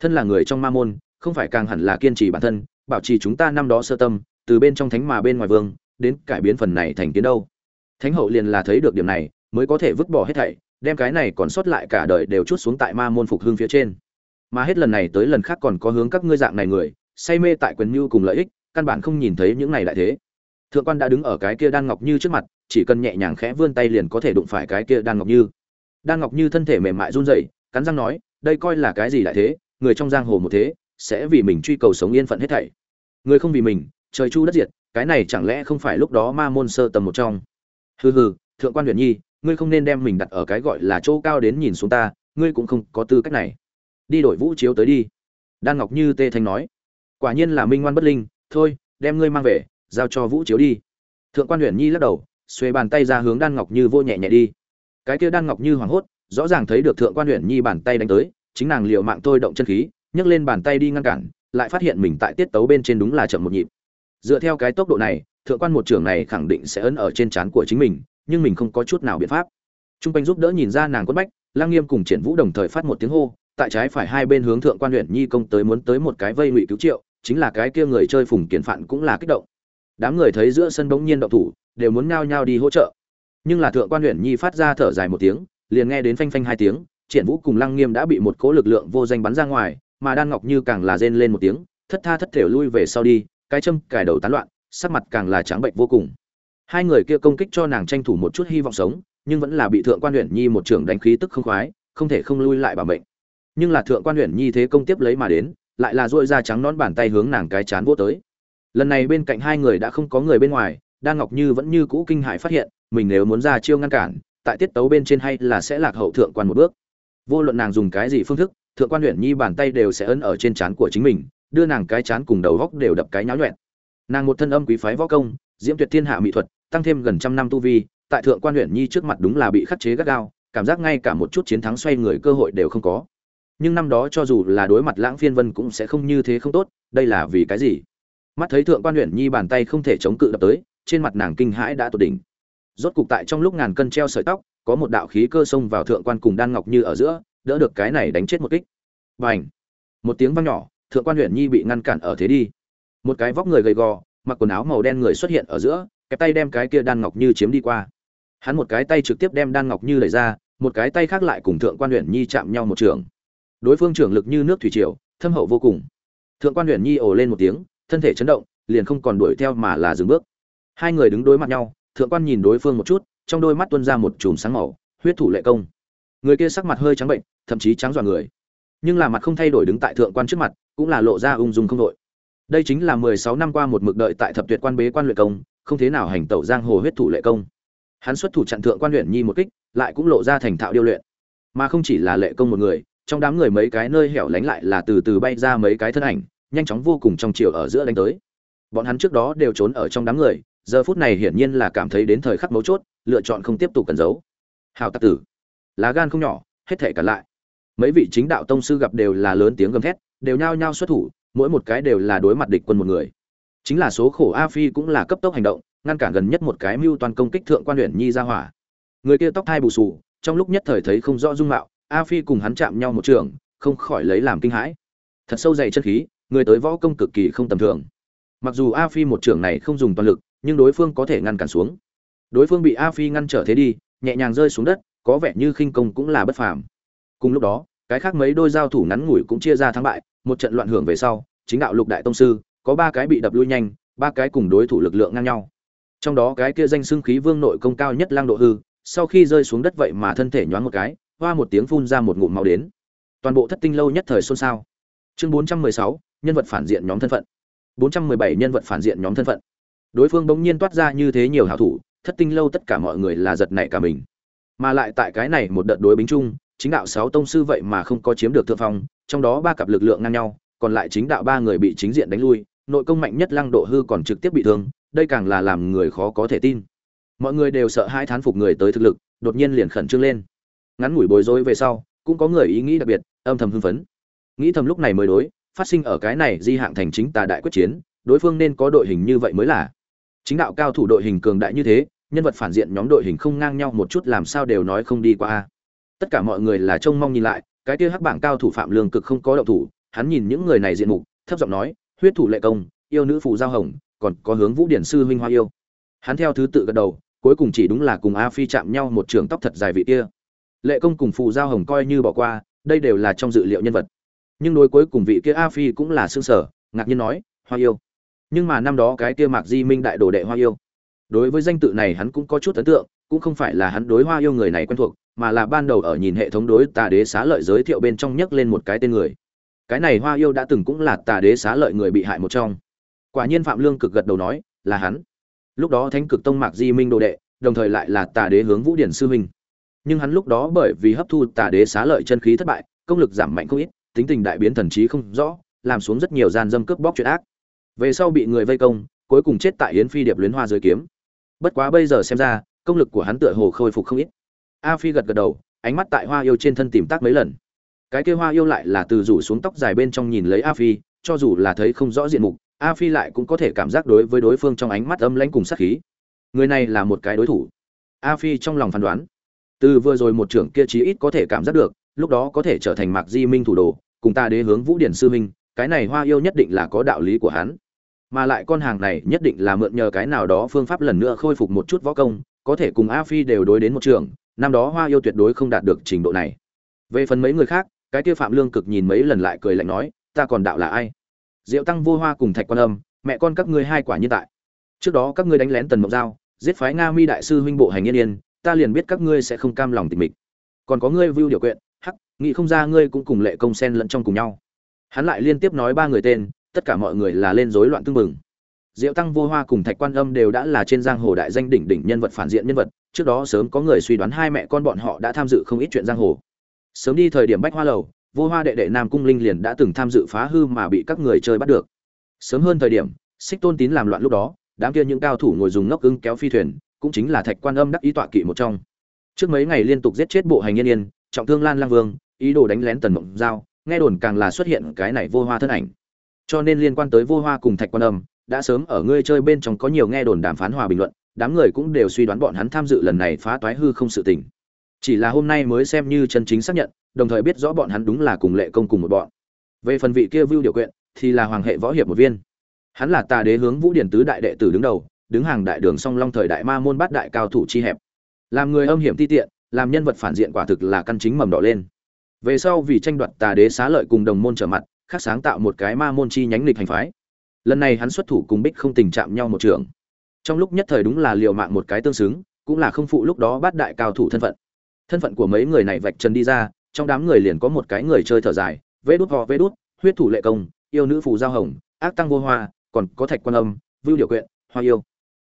Thân là người trong ma môn, không phải càng hẳn là kiên trì bản thân, bảo trì chúng ta năm đó sơ tâm, từ bên trong thánh mà bên ngoài vương, đến cải biến phần này thành kiến đâu. Thánh hậu liền là thấy được điểm này mới có thể vứt bỏ hết thảy, đem cái này còn sót lại cả đời đều chút xuống tại ma môn phục hương phía trên. Mà hết lần này tới lần khác còn có hướng các ngươi dạng này người, say mê tại quyền mưu cùng lợi ích, căn bản không nhìn thấy những này lại thế. Thượng quan đã đứng ở cái kia đan ngọc như trước mặt, chỉ cần nhẹ nhàng khẽ vươn tay liền có thể đụng phải cái kia đan ngọc như. Đan ngọc như thân thể mềm mại run rẩy, cắn răng nói, đây coi là cái gì lại thế? Người trong giang hồ một thế, sẽ vì mình truy cầu sống yên phận hết thảy. Người không vì mình, trời chu đất diệt, cái này chẳng lẽ không phải lúc đó ma môn sơ tầm một trong? Hừ hừ, thượng quan huyền nhi ngươi không nên đem mình đặt ở cái gọi là chỗ cao đến nhìn xuống ta, ngươi cũng không có tư cách này. Đi đổi vũ chiếu tới đi. Đan ngọc như tê thanh nói. Quả nhiên là minh ngoan bất linh, thôi, đem ngươi mang về, giao cho vũ chiếu đi. Thượng quan huyền nhi lắc đầu xuê bàn tay ra hướng đan ngọc như vô nhẹ nhẹ đi. Cái kia đan ngọc như hoảng hốt, rõ ràng thấy được thượng quan huyền nhi bàn tay đánh tới, chính nàng liều mạng thôi động chân khí, nhấc lên bàn tay đi ngăn cản, lại phát hiện mình tại tiết tấu bên trên đúng là chậm một nhịp. Dựa theo cái tốc độ này, thượng quan một trưởng này khẳng định sẽ ấn ở trên trán của chính mình nhưng mình không có chút nào biện pháp Trung quanh giúp đỡ nhìn ra nàng quất bách, Lang Nghiêm cùng Triển Vũ đồng thời phát một tiếng hô, tại trái phải hai bên hướng thượng quan huyện nhi công tới muốn tới một cái vây ngụy cứu triệu, chính là cái kia người chơi phùng kiến phản cũng là kích động. Đám người thấy giữa sân bỗng nhiên động thủ, đều muốn nhao nhao đi hỗ trợ. Nhưng là thượng quan huyện nhi phát ra thở dài một tiếng, liền nghe đến phanh phanh hai tiếng, Triển Vũ cùng Lăng Nghiêm đã bị một cỗ lực lượng vô danh bắn ra ngoài, mà Đan Ngọc Như càng là rên lên một tiếng, thất tha thất thểu lui về sau đi, cái châm cài đầu tán loạn, sắc mặt càng là trắng bệnh vô cùng. Hai người kia công kích cho nàng tranh thủ một chút hy vọng sống, nhưng vẫn là bị thượng quan huyện nhi một trưởng đánh khí tức không khoái không thể không lui lại bảo mệnh. Nhưng là thượng quan huyện nhi thế công tiếp lấy mà đến lại là dội da trắng nón bàn tay hướng nàng cái chán vô tới. Lần này bên cạnh hai người đã không có người bên ngoài đan ngọc như vẫn như cũ kinh hại phát hiện mình nếu muốn ra chiêu ngăn cản tại tiết tấu bên trên hay là sẽ lạc hậu thượng quan một bước. Vô luận nàng dùng cái gì phương thức thượng quan huyện nhi bàn tay đều sẽ ấn ở trên trán của chính mình đưa nàng cái chán cùng đầu góc đều đập cái nháo nhuẹn. Nàng một thân âm quý phái võ công diễm tuyệt thiên hạ mỹ thuật tăng thêm gần trăm năm tu vi tại thượng quan huyện nhi trước mặt đúng là bị khắc chế gắt gao cảm giác ngay cả một chút chiến thắng xoay người cơ hội đều không có. Nhưng năm đó cho dù là đối mặt lãng phiên vân cũng sẽ không như thế không tốt đây là vì cái gì? Mắt thấy thượng quan huyện nhi bàn tay không thể chống cự đập tới trên mặt nàng kinh hãi đã tột đỉnh. Rốt cục tại trong lúc ngàn cân treo sợi tóc có một đạo khí cơ xông vào thượng quan cùng đan ngọc như ở giữa đỡ được cái này đánh chết một kích. Bành, một tiếng vang nhỏ thượng quan huyện nhi bị ngăn cản ở thế đi. Một cái vóc người gầy gò mặc quần áo màu đen người xuất hiện ở giữa cái tay đem cái kia đan ngọc như chiếm đi qua. Hắn một cái tay trực tiếp đem đan ngọc như đẩy ra, một cái tay khác lại cùng thượng quan huyện nhi chạm nhau một trường. Đối phương trưởng lực như nước thủy triều, thâm hậu vô cùng. Thượng quan huyện nhi ồ lên một tiếng, thân thể chấn động, liền không còn đuổi theo mà là dừng bước. Hai người đứng đối mặt nhau, thượng quan nhìn đối phương một chút, trong đôi mắt tuôn ra một chùm sáng màu, huyết thủ lệ công. Người kia sắc mặt hơi trắng bệnh, thậm chí trắng dọa người. Nhưng là mặt không thay đổi đứng tại thượng quan trước mặt, cũng là lộ ra ung dung không đội đây chính là mười sáu năm qua một mực đợi tại thập tuyệt quan bế quan luyện công, không thế nào hành tẩu giang hồ huyết thủ lệ công. Hắn xuất thủ chặn thượng quan luyện nhi một kích, lại cũng lộ ra thành thạo điêu luyện. Mà không chỉ là lệ công một người, trong đám người mấy cái nơi hẻo lánh lại là từ từ bay ra mấy cái thân ảnh, nhanh chóng vô cùng trong chiều ở giữa đánh tới. Bọn hắn trước đó đều trốn ở trong đám người, giờ phút này hiển nhiên là cảm thấy đến thời khắc mấu chốt, lựa chọn không tiếp tục cẩn giấu. Hào tạc tử, lá gan không nhỏ, hết thể cả lại. Mấy vị chính đạo tông sư gặp đều là lớn tiếng gầm thét, đều nhao nhao xuất thủ mỗi một cái đều là đối mặt địch quân một người. Chính là số khổ a phi cũng là cấp tốc hành động, ngăn cản gần nhất một cái mưu toàn công kích thượng quan huyện nhi ra hỏa người kia tóc thai bù sù trong lúc nhất thời thấy không rõ dung mạo, a phi cùng hắn chạm nhau một trường, không khỏi lấy làm kinh hãi. Thật sâu dày chân khí, người tới võ công cực kỳ không tầm thường. Mặc dù a phi một trường này không dùng toàn lực, nhưng đối phương có thể ngăn cản xuống. Đối phương bị a phi ngăn trở thế đi, nhẹ nhàng rơi xuống đất, có vẻ như khinh công cũng là bất phàm. Cùng lúc đó, cái khác mấy đôi giao thủ ngắn ngủi cũng chia ra thắng bại một trận loạn hưởng về sau chính đạo lục đại tông sư có ba cái bị đập lui nhanh ba cái cùng đối thủ lực lượng ngang nhau. Trong đó cái kia danh xưng khí vương nội công cao nhất lang độ hư sau khi rơi xuống đất vậy mà thân thể nhoáng một cái hoa một tiếng phun ra một ngụm máu đến. Toàn bộ thất tinh lâu nhất thời xôn xao. Chương 416, nhân vật phản diện nhóm thân phận. 417 nhân vật phản diện nhóm thân phận. Đối phương bỗng nhiên toát ra như thế nhiều hảo thủ thất tinh lâu tất cả mọi người là giật nảy cả mình. Mà lại tại cái này một đợt đối bính chung chính đạo sáu tông sư vậy mà không có chiếm được thượng phong trong đó ba cặp lực lượng ngang nhau, còn lại chính đạo ba người bị chính diện đánh lui, nội công mạnh nhất lăng độ hư còn trực tiếp bị thương, đây càng là làm người khó có thể tin. Mọi người đều sợ hai thán phục người tới thực lực, đột nhiên liền khẩn trương lên. Ngắn ngủi bối rối về sau, cũng có người ý nghĩ đặc biệt, âm thầm hưng phấn. Nghĩ thầm lúc này mới đối, phát sinh ở cái này di hạng thành chính tà đại quyết chiến, đối phương nên có đội hình như vậy mới là. Chính đạo cao thủ đội hình cường đại như thế, nhân vật phản diện nhóm đội hình không ngang nhau một chút làm sao đều nói không đi qua tất cả mọi người là trông mong nhìn lại cái kia hắc bảng cao thủ phạm lương cực không có động thủ, hắn nhìn những người này diện mục, thấp giọng nói, huyết thủ lệ công, yêu nữ phụ giao hồng, còn có hướng vũ điển sư huynh hoa yêu. Hắn theo thứ tự gật đầu, cuối cùng chỉ đúng là cùng a phi chạm nhau một trường tóc thật dài vị kia. Lệ công cùng phù giao hồng coi như bỏ qua, đây đều là trong dự liệu nhân vật. Nhưng đối cuối cùng vị kia a phi cũng là xương sở ngạc nhiên nói, hoa yêu. Nhưng mà năm đó cái kia mạc di minh đại đồ đệ hoa yêu, đối với danh tự này hắn cũng có chút ấn tượng cũng không phải là hắn đối hoa yêu người này quen thuộc, mà là ban đầu ở nhìn hệ thống đối tà đế xá lợi giới thiệu bên trong nhấc lên một cái tên người. Cái này hoa yêu đã từng cũng là tà đế xá lợi người bị hại một trong. Quả nhiên phạm lương cực gật đầu nói, là hắn. Lúc đó thánh cực tông mạc di minh đồ đệ, đồng thời lại là tà đế hướng vũ điển sư huynh. Nhưng hắn lúc đó bởi vì hấp thu tà đế xá lợi chân khí thất bại, công lực giảm mạnh không ít, tính tình đại biến thần trí không rõ, làm xuống rất nhiều gian dâm cướp bóc chuyện ác. Về sau bị người vây công, cuối cùng chết tại yến phi điệp luyến hoa dưới kiếm. Bất quá bây giờ xem ra công lực của hắn tựa hồ khôi phục không ít. A phi gật gật đầu, ánh mắt tại hoa yêu trên thân tìm tác mấy lần. Cái kia hoa yêu lại là từ rủ xuống tóc dài bên trong nhìn lấy a phi, cho dù là thấy không rõ diện mục, a phi lại cũng có thể cảm giác đối với đối phương trong ánh mắt âm lãnh cùng sát khí. Người này là một cái đối thủ. A phi trong lòng phán đoán. Từ vừa rồi một trưởng kia chí ít có thể cảm giác được, lúc đó có thể trở thành mạc di minh thủ đồ, cùng ta đế hướng vũ điển sư minh cái này hoa yêu nhất định là có đạo lý của hắn. Mà lại con hàng này nhất định là mượn nhờ cái nào đó phương pháp lần nữa khôi phục một chút võ công có thể cùng a phi đều đối đến một trường, năm đó hoa yêu tuyệt đối không đạt được trình độ này. Về phần mấy người khác, cái kia phạm lương cực nhìn mấy lần lại cười lạnh nói, ta còn đạo là ai? Diệu tăng vô hoa cùng thạch quan âm, mẹ con các ngươi hai quả nhân tại. Trước đó các ngươi đánh lén tần mộng giao, giết phái nga mi đại sư huynh bộ hành yên yên, ta liền biết các ngươi sẽ không cam lòng tình mịch. Còn có ngươi vưu điều quyện, hắc, nghĩ không ra ngươi cũng cùng lệ công sen lẫn trong cùng nhau. Hắn lại liên tiếp nói ba người tên, tất cả mọi người là lên rối loạn tương mừng diệu tăng vô hoa cùng thạch quan âm đều đã là trên giang hồ đại danh đỉnh đỉnh nhân vật phản diện nhân vật, trước đó sớm có người suy đoán hai mẹ con bọn họ đã tham dự không ít chuyện giang hồ. Sớm đi thời điểm bách hoa lầu, vô hoa đệ đệ nam cung linh liền đã từng tham dự phá hư mà bị các người chơi bắt được. Sớm hơn thời điểm, xích tôn tín làm loạn lúc đó, đám kia những cao thủ ngồi dùng ngốc ưng kéo phi thuyền, cũng chính là thạch quan âm đắc ý tọa kỵ một trong. Trước mấy ngày liên tục giết chết bộ hành yên yên, trọng thương lan lang vương, ý đồ đánh lén tần mộng giao, nghe đồn càng là xuất hiện cái này vô hoa thân ảnh. Cho nên liên quan tới vô hoa cùng thạch quan âm đã sớm ở ngươi chơi bên trong có nhiều nghe đồn đàm phán hòa bình luận, đám người cũng đều suy đoán bọn hắn tham dự lần này phá toái hư không sự tình. Chỉ là hôm nay mới xem như chân chính xác nhận, đồng thời biết rõ bọn hắn đúng là cùng lệ công cùng một bọn. Về phần vị kia vưu điều quyện thì là hoàng hệ võ hiệp một viên. Hắn là tà đế hướng vũ điển tứ đại đệ tử đứng đầu, đứng hàng đại đường song long thời đại ma môn bát đại cao thủ chi hẹp. Làm người âm hiểm ti tiện, làm nhân vật phản diện quả thực là căn chính mầm đỏ lên. Về sau vì tranh đoạt tà đế xá lợi cùng đồng môn trở mặt, khắc sáng tạo một cái ma môn chi nhánh lịch hành phái lần này hắn xuất thủ cùng bích không tình chạm nhau một trường. Trong lúc nhất thời đúng là liều mạng một cái tương xứng, cũng là không phụ lúc đó bát đại cao thủ thân phận. Thân phận của mấy người này vạch trần đi ra, trong đám người liền có một cái người chơi thở dài, vê đút họ vê đút, huyết thủ lệ công, yêu nữ phù giao hồng, ác tăng vô hoa, còn có thạch quan âm, vưu điều quyện hoa yêu.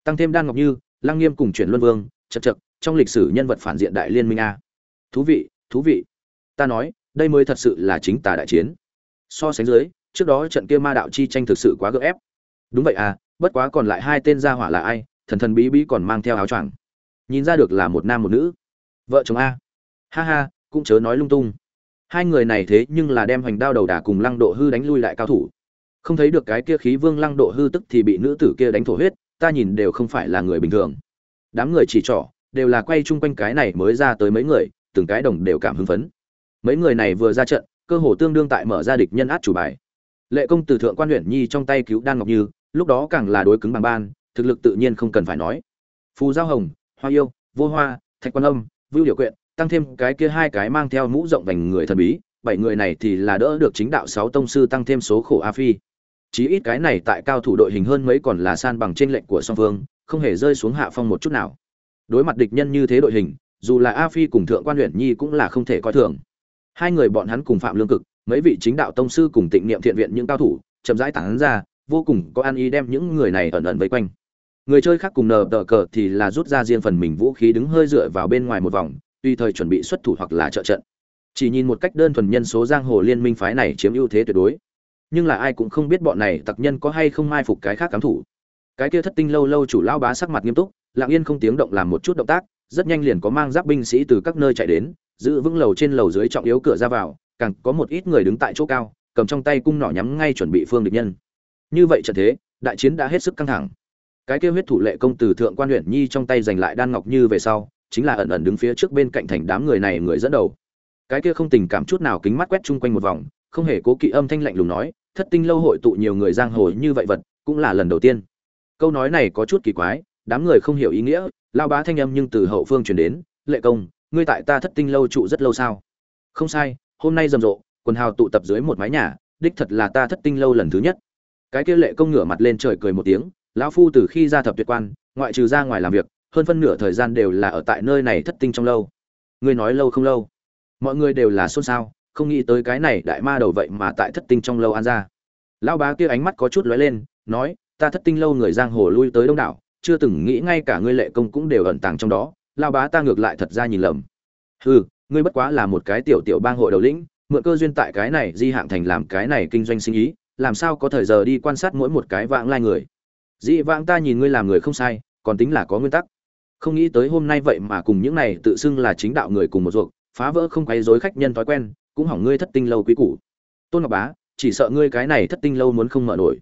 Tăng thêm đan ngọc như, lăng nghiêm cùng chuyển luân vương, chật chật, trong lịch sử nhân vật phản diện đại liên minh a. Thú vị thú vị. Ta nói, đây mới thật sự là chính tà đại chiến. So sánh dưới trước đó trận kia ma đạo chi tranh thực sự quá gấp ép. Đúng vậy à bất quá còn lại hai tên gia hỏa là ai, thần thần bí bí còn mang theo áo choàng. Nhìn ra được là một nam một nữ. Vợ chồng a. Ha ha, cũng chớ nói lung tung. Hai người này thế nhưng là đem hoành đao đầu đà cùng lăng độ hư đánh lui lại cao thủ. Không thấy được cái kia khí vương lăng độ hư tức thì bị nữ tử kia đánh thổ huyết, ta nhìn đều không phải là người bình thường. Đám người chỉ trỏ, đều là quay chung quanh cái này mới ra tới mấy người, từng cái đồng đều cảm hứng phấn. Mấy người này vừa ra trận, cơ hồ tương đương tại mở ra địch nhân át chủ bài lệ công từ thượng quan huyện nhi trong tay cứu đan ngọc như, lúc đó càng là đối cứng bằng ban, thực lực tự nhiên không cần phải nói. Phù giao hồng, hoa yêu, vô hoa, thạch quan âm, vưu điều quyện, tăng thêm cái kia hai cái mang theo mũ rộng vành người thần bí, bảy người này thì là đỡ được chính đạo sáu tông sư tăng thêm số khổ a phi. Chí ít cái này tại cao thủ đội hình hơn mấy còn là san bằng trên lệnh của song phương, không hề rơi xuống hạ phong một chút nào. Đối mặt địch nhân như thế đội hình, dù là a phi cùng thượng quan huyện nhi cũng là không thể coi thường. Hai người bọn hắn cùng phạm lương cực mấy vị chính đạo tông sư cùng tịnh niệm thiện viện những cao thủ, chậm rãi tản ra, vô cùng có an ý đem những người này ẩn ẩn vây quanh. Người chơi khác cùng nờ tờ cờ thì là rút ra riêng phần mình vũ khí đứng hơi dựa vào bên ngoài một vòng, tùy thời chuẩn bị xuất thủ hoặc là trợ trận. Chỉ nhìn một cách đơn thuần nhân số giang hồ liên minh phái này chiếm ưu thế tuyệt đối. Nhưng là ai cũng không biết bọn này tặc nhân có hay không mai phục cái khác cám thủ. Cái kia thất tinh lâu lâu chủ lao bá sắc mặt nghiêm túc, lặng yên không tiếng động làm một chút động tác, rất nhanh liền có mang giáp binh sĩ từ các nơi chạy đến, giữ vững lầu trên lầu dưới trọng yếu cửa ra vào càng có một ít người đứng tại chỗ cao, cầm trong tay cung nỏ nhắm ngay chuẩn bị phương địch nhân. Như vậy trận thế, đại chiến đã hết sức căng thẳng. Cái kia huyết thủ lệ công từ thượng quan huyện nhi trong tay giành lại đan ngọc như về sau, chính là ẩn ẩn đứng phía trước bên cạnh thành đám người này người dẫn đầu. Cái kia không tình cảm chút nào kính mắt quét chung quanh một vòng, không hề cố kỵ âm thanh lạnh lùng nói, thất tinh lâu hội tụ nhiều người giang hồ như vậy vật, cũng là lần đầu tiên. Câu nói này có chút kỳ quái, đám người không hiểu ý nghĩa, lao bá thanh âm nhưng từ hậu phương truyền đến, lệ công, ngươi tại ta thất tinh lâu trụ rất lâu sao? Không sai hôm nay rầm rộ, quần hào tụ tập dưới một mái nhà, đích thật là ta thất tinh lâu lần thứ nhất. Cái kia lệ công ngửa mặt lên trời cười một tiếng, lão phu từ khi ra thập tuyệt quan, ngoại trừ ra ngoài làm việc, hơn phân nửa thời gian đều là ở tại nơi này thất tinh trong lâu. Ngươi nói lâu không lâu? Mọi người đều là xôn xao, không nghĩ tới cái này đại ma đầu vậy mà tại thất tinh trong lâu an ra. Lão bá kia ánh mắt có chút lóe lên, nói, ta thất tinh lâu người giang hồ lui tới đông đảo, chưa từng nghĩ ngay cả ngươi lệ công cũng đều ẩn tàng trong đó, lão bá ta ngược lại thật ra nhìn lầm. Hừ ngươi bất quá là một cái tiểu tiểu bang hội đầu lĩnh, mượn cơ duyên tại cái này di hạng thành làm cái này kinh doanh sinh ý, làm sao có thời giờ đi quan sát mỗi một cái vãng lai người? Dị vãng ta nhìn ngươi làm người không sai, còn tính là có nguyên tắc. Không nghĩ tới hôm nay vậy mà cùng những này tự xưng là chính đạo người cùng một ruột, phá vỡ không quấy rối khách nhân thói quen, cũng hỏng ngươi thất tinh lâu quý củ. Tôn ngọc bá, chỉ sợ ngươi cái này thất tinh lâu muốn không mở nổi.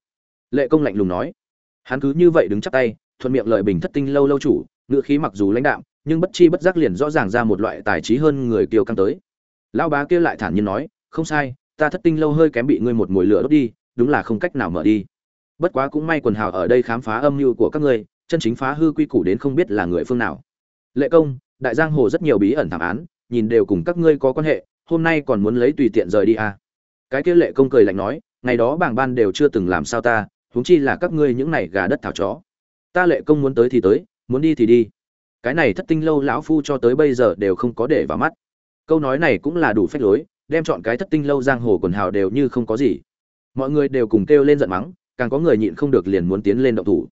Lệ công lạnh lùng nói. Hắn cứ như vậy đứng chắp tay, thuận miệng lợi bình thất tinh lâu lâu chủ ngựa khí mặc dù lãnh đạm nhưng bất chi bất giác liền rõ ràng ra một loại tài trí hơn người kiều căng tới. Lão bá kia lại thản nhiên nói, không sai, ta thất tinh lâu hơi kém bị ngươi một mùi lửa đốt đi, đúng là không cách nào mở đi. Bất quá cũng may quần hào ở đây khám phá âm mưu của các ngươi, chân chính phá hư quy củ đến không biết là người phương nào. Lệ công, đại giang hồ rất nhiều bí ẩn thảm án, nhìn đều cùng các ngươi có quan hệ, hôm nay còn muốn lấy tùy tiện rời đi à. cái kia lệ công cười lạnh nói, ngày đó bảng ban đều chưa từng làm sao ta, huống chi là các ngươi những này gà đất thảo chó. Ta lệ công muốn tới thì tới, muốn đi thì đi cái này thất tinh lâu lão phu cho tới bây giờ đều không có để vào mắt. Câu nói này cũng là đủ phách lối, đem chọn cái thất tinh lâu giang hồ quần hào đều như không có gì. Mọi người đều cùng kêu lên giận mắng, càng có người nhịn không được liền muốn tiến lên động thủ.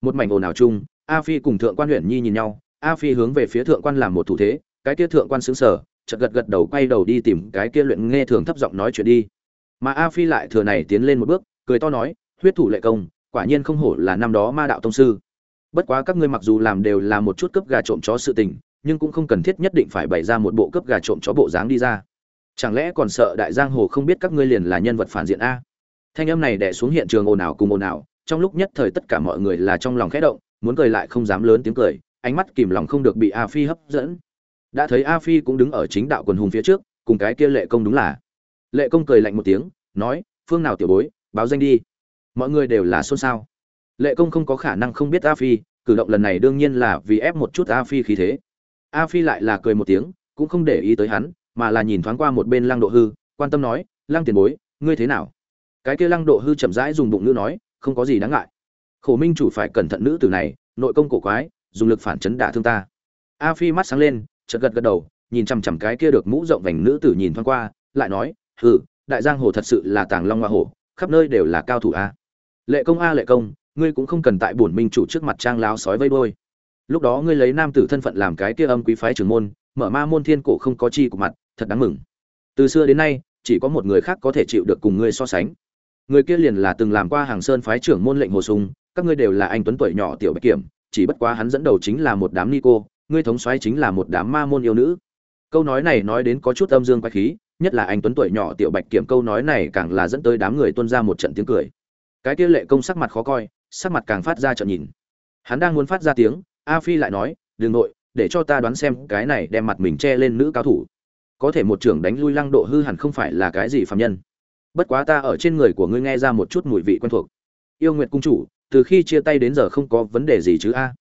Một mảnh ồn ào chung, a phi cùng thượng quan huyện nhi nhìn nhau, a phi hướng về phía thượng quan làm một thủ thế, cái kia thượng quan xứng sở chợt gật gật đầu quay đầu đi tìm cái kia luyện nghe thường thấp giọng nói chuyện đi. Mà a phi lại thừa này tiến lên một bước, cười to nói, huyết thủ lệ công, quả nhiên không hổ là năm đó ma đạo tông sư bất quá các ngươi mặc dù làm đều là một chút cướp gà trộm chó sự tình, nhưng cũng không cần thiết nhất định phải bày ra một bộ cướp gà trộm chó bộ dáng đi ra. Chẳng lẽ còn sợ đại giang hồ không biết các ngươi liền là nhân vật phản diện a? Thanh âm này đẻ xuống hiện trường ồn ào cùng ồn ào, trong lúc nhất thời tất cả mọi người là trong lòng khẽ động, muốn cười lại không dám lớn tiếng cười, ánh mắt kìm lòng không được bị a phi hấp dẫn. Đã thấy a phi cũng đứng ở chính đạo quần hùng phía trước, cùng cái kia lệ công đúng là. Lệ công cười lạnh một tiếng, nói, phương nào tiểu bối, báo danh đi. Mọi người đều là xôn xao lệ công không có khả năng không biết a phi, cử động lần này đương nhiên là vì ép một chút a phi khí thế. A phi lại là cười một tiếng, cũng không để ý tới hắn, mà là nhìn thoáng qua một bên lăng độ hư, quan tâm nói, lăng tiền bối, ngươi thế nào? Cái kia lăng độ hư chậm rãi dùng bụng nữ nói, không có gì đáng ngại. Khổ minh chủ phải cẩn thận nữ tử này, nội công cổ quái, dùng lực phản chấn đả thương ta. A phi mắt sáng lên, chợt gật gật đầu, nhìn chằm chằm cái kia được mũ rộng vành nữ tử nhìn thoáng qua, lại nói, hừ, đại giang hồ thật sự là tàng long hoa hồ khắp nơi đều là cao thủ a. Lệ công a, lệ công ngươi cũng không cần tại bổn minh chủ trước mặt trang láo sói vây đôi lúc đó ngươi lấy nam tử thân phận làm cái kia âm quý phái trưởng môn, mở ma môn thiên cổ không có chi của mặt, thật đáng mừng. Từ xưa đến nay, chỉ có một người khác có thể chịu được cùng ngươi so sánh. Người kia liền là từng làm qua hàng sơn phái trưởng môn lệnh hồ sung, các ngươi đều là anh tuấn tuổi nhỏ tiểu bạch kiểm, chỉ bất quá hắn dẫn đầu chính là một đám ni cô, ngươi thống soái chính là một đám ma môn yêu nữ. Câu nói này nói đến có chút âm dương quái khí, nhất là anh tuấn tuổi nhỏ tiểu bạch kiểm câu nói này càng là dẫn tới đám người tuân ra một trận tiếng cười. Cái kia lệ công sắc mặt khó coi sắc mặt càng phát ra trợn nhìn. Hắn đang muốn phát ra tiếng, a phi lại nói, đừng nội, để cho ta đoán xem cái này đem mặt mình che lên nữ cao thủ. Có thể một trưởng đánh lui lăng độ hư hẳn không phải là cái gì phạm nhân. Bất quá ta ở trên người của ngươi nghe ra một chút mùi vị quen thuộc. Yêu nguyệt cung chủ, từ khi chia tay đến giờ không có vấn đề gì chứ a?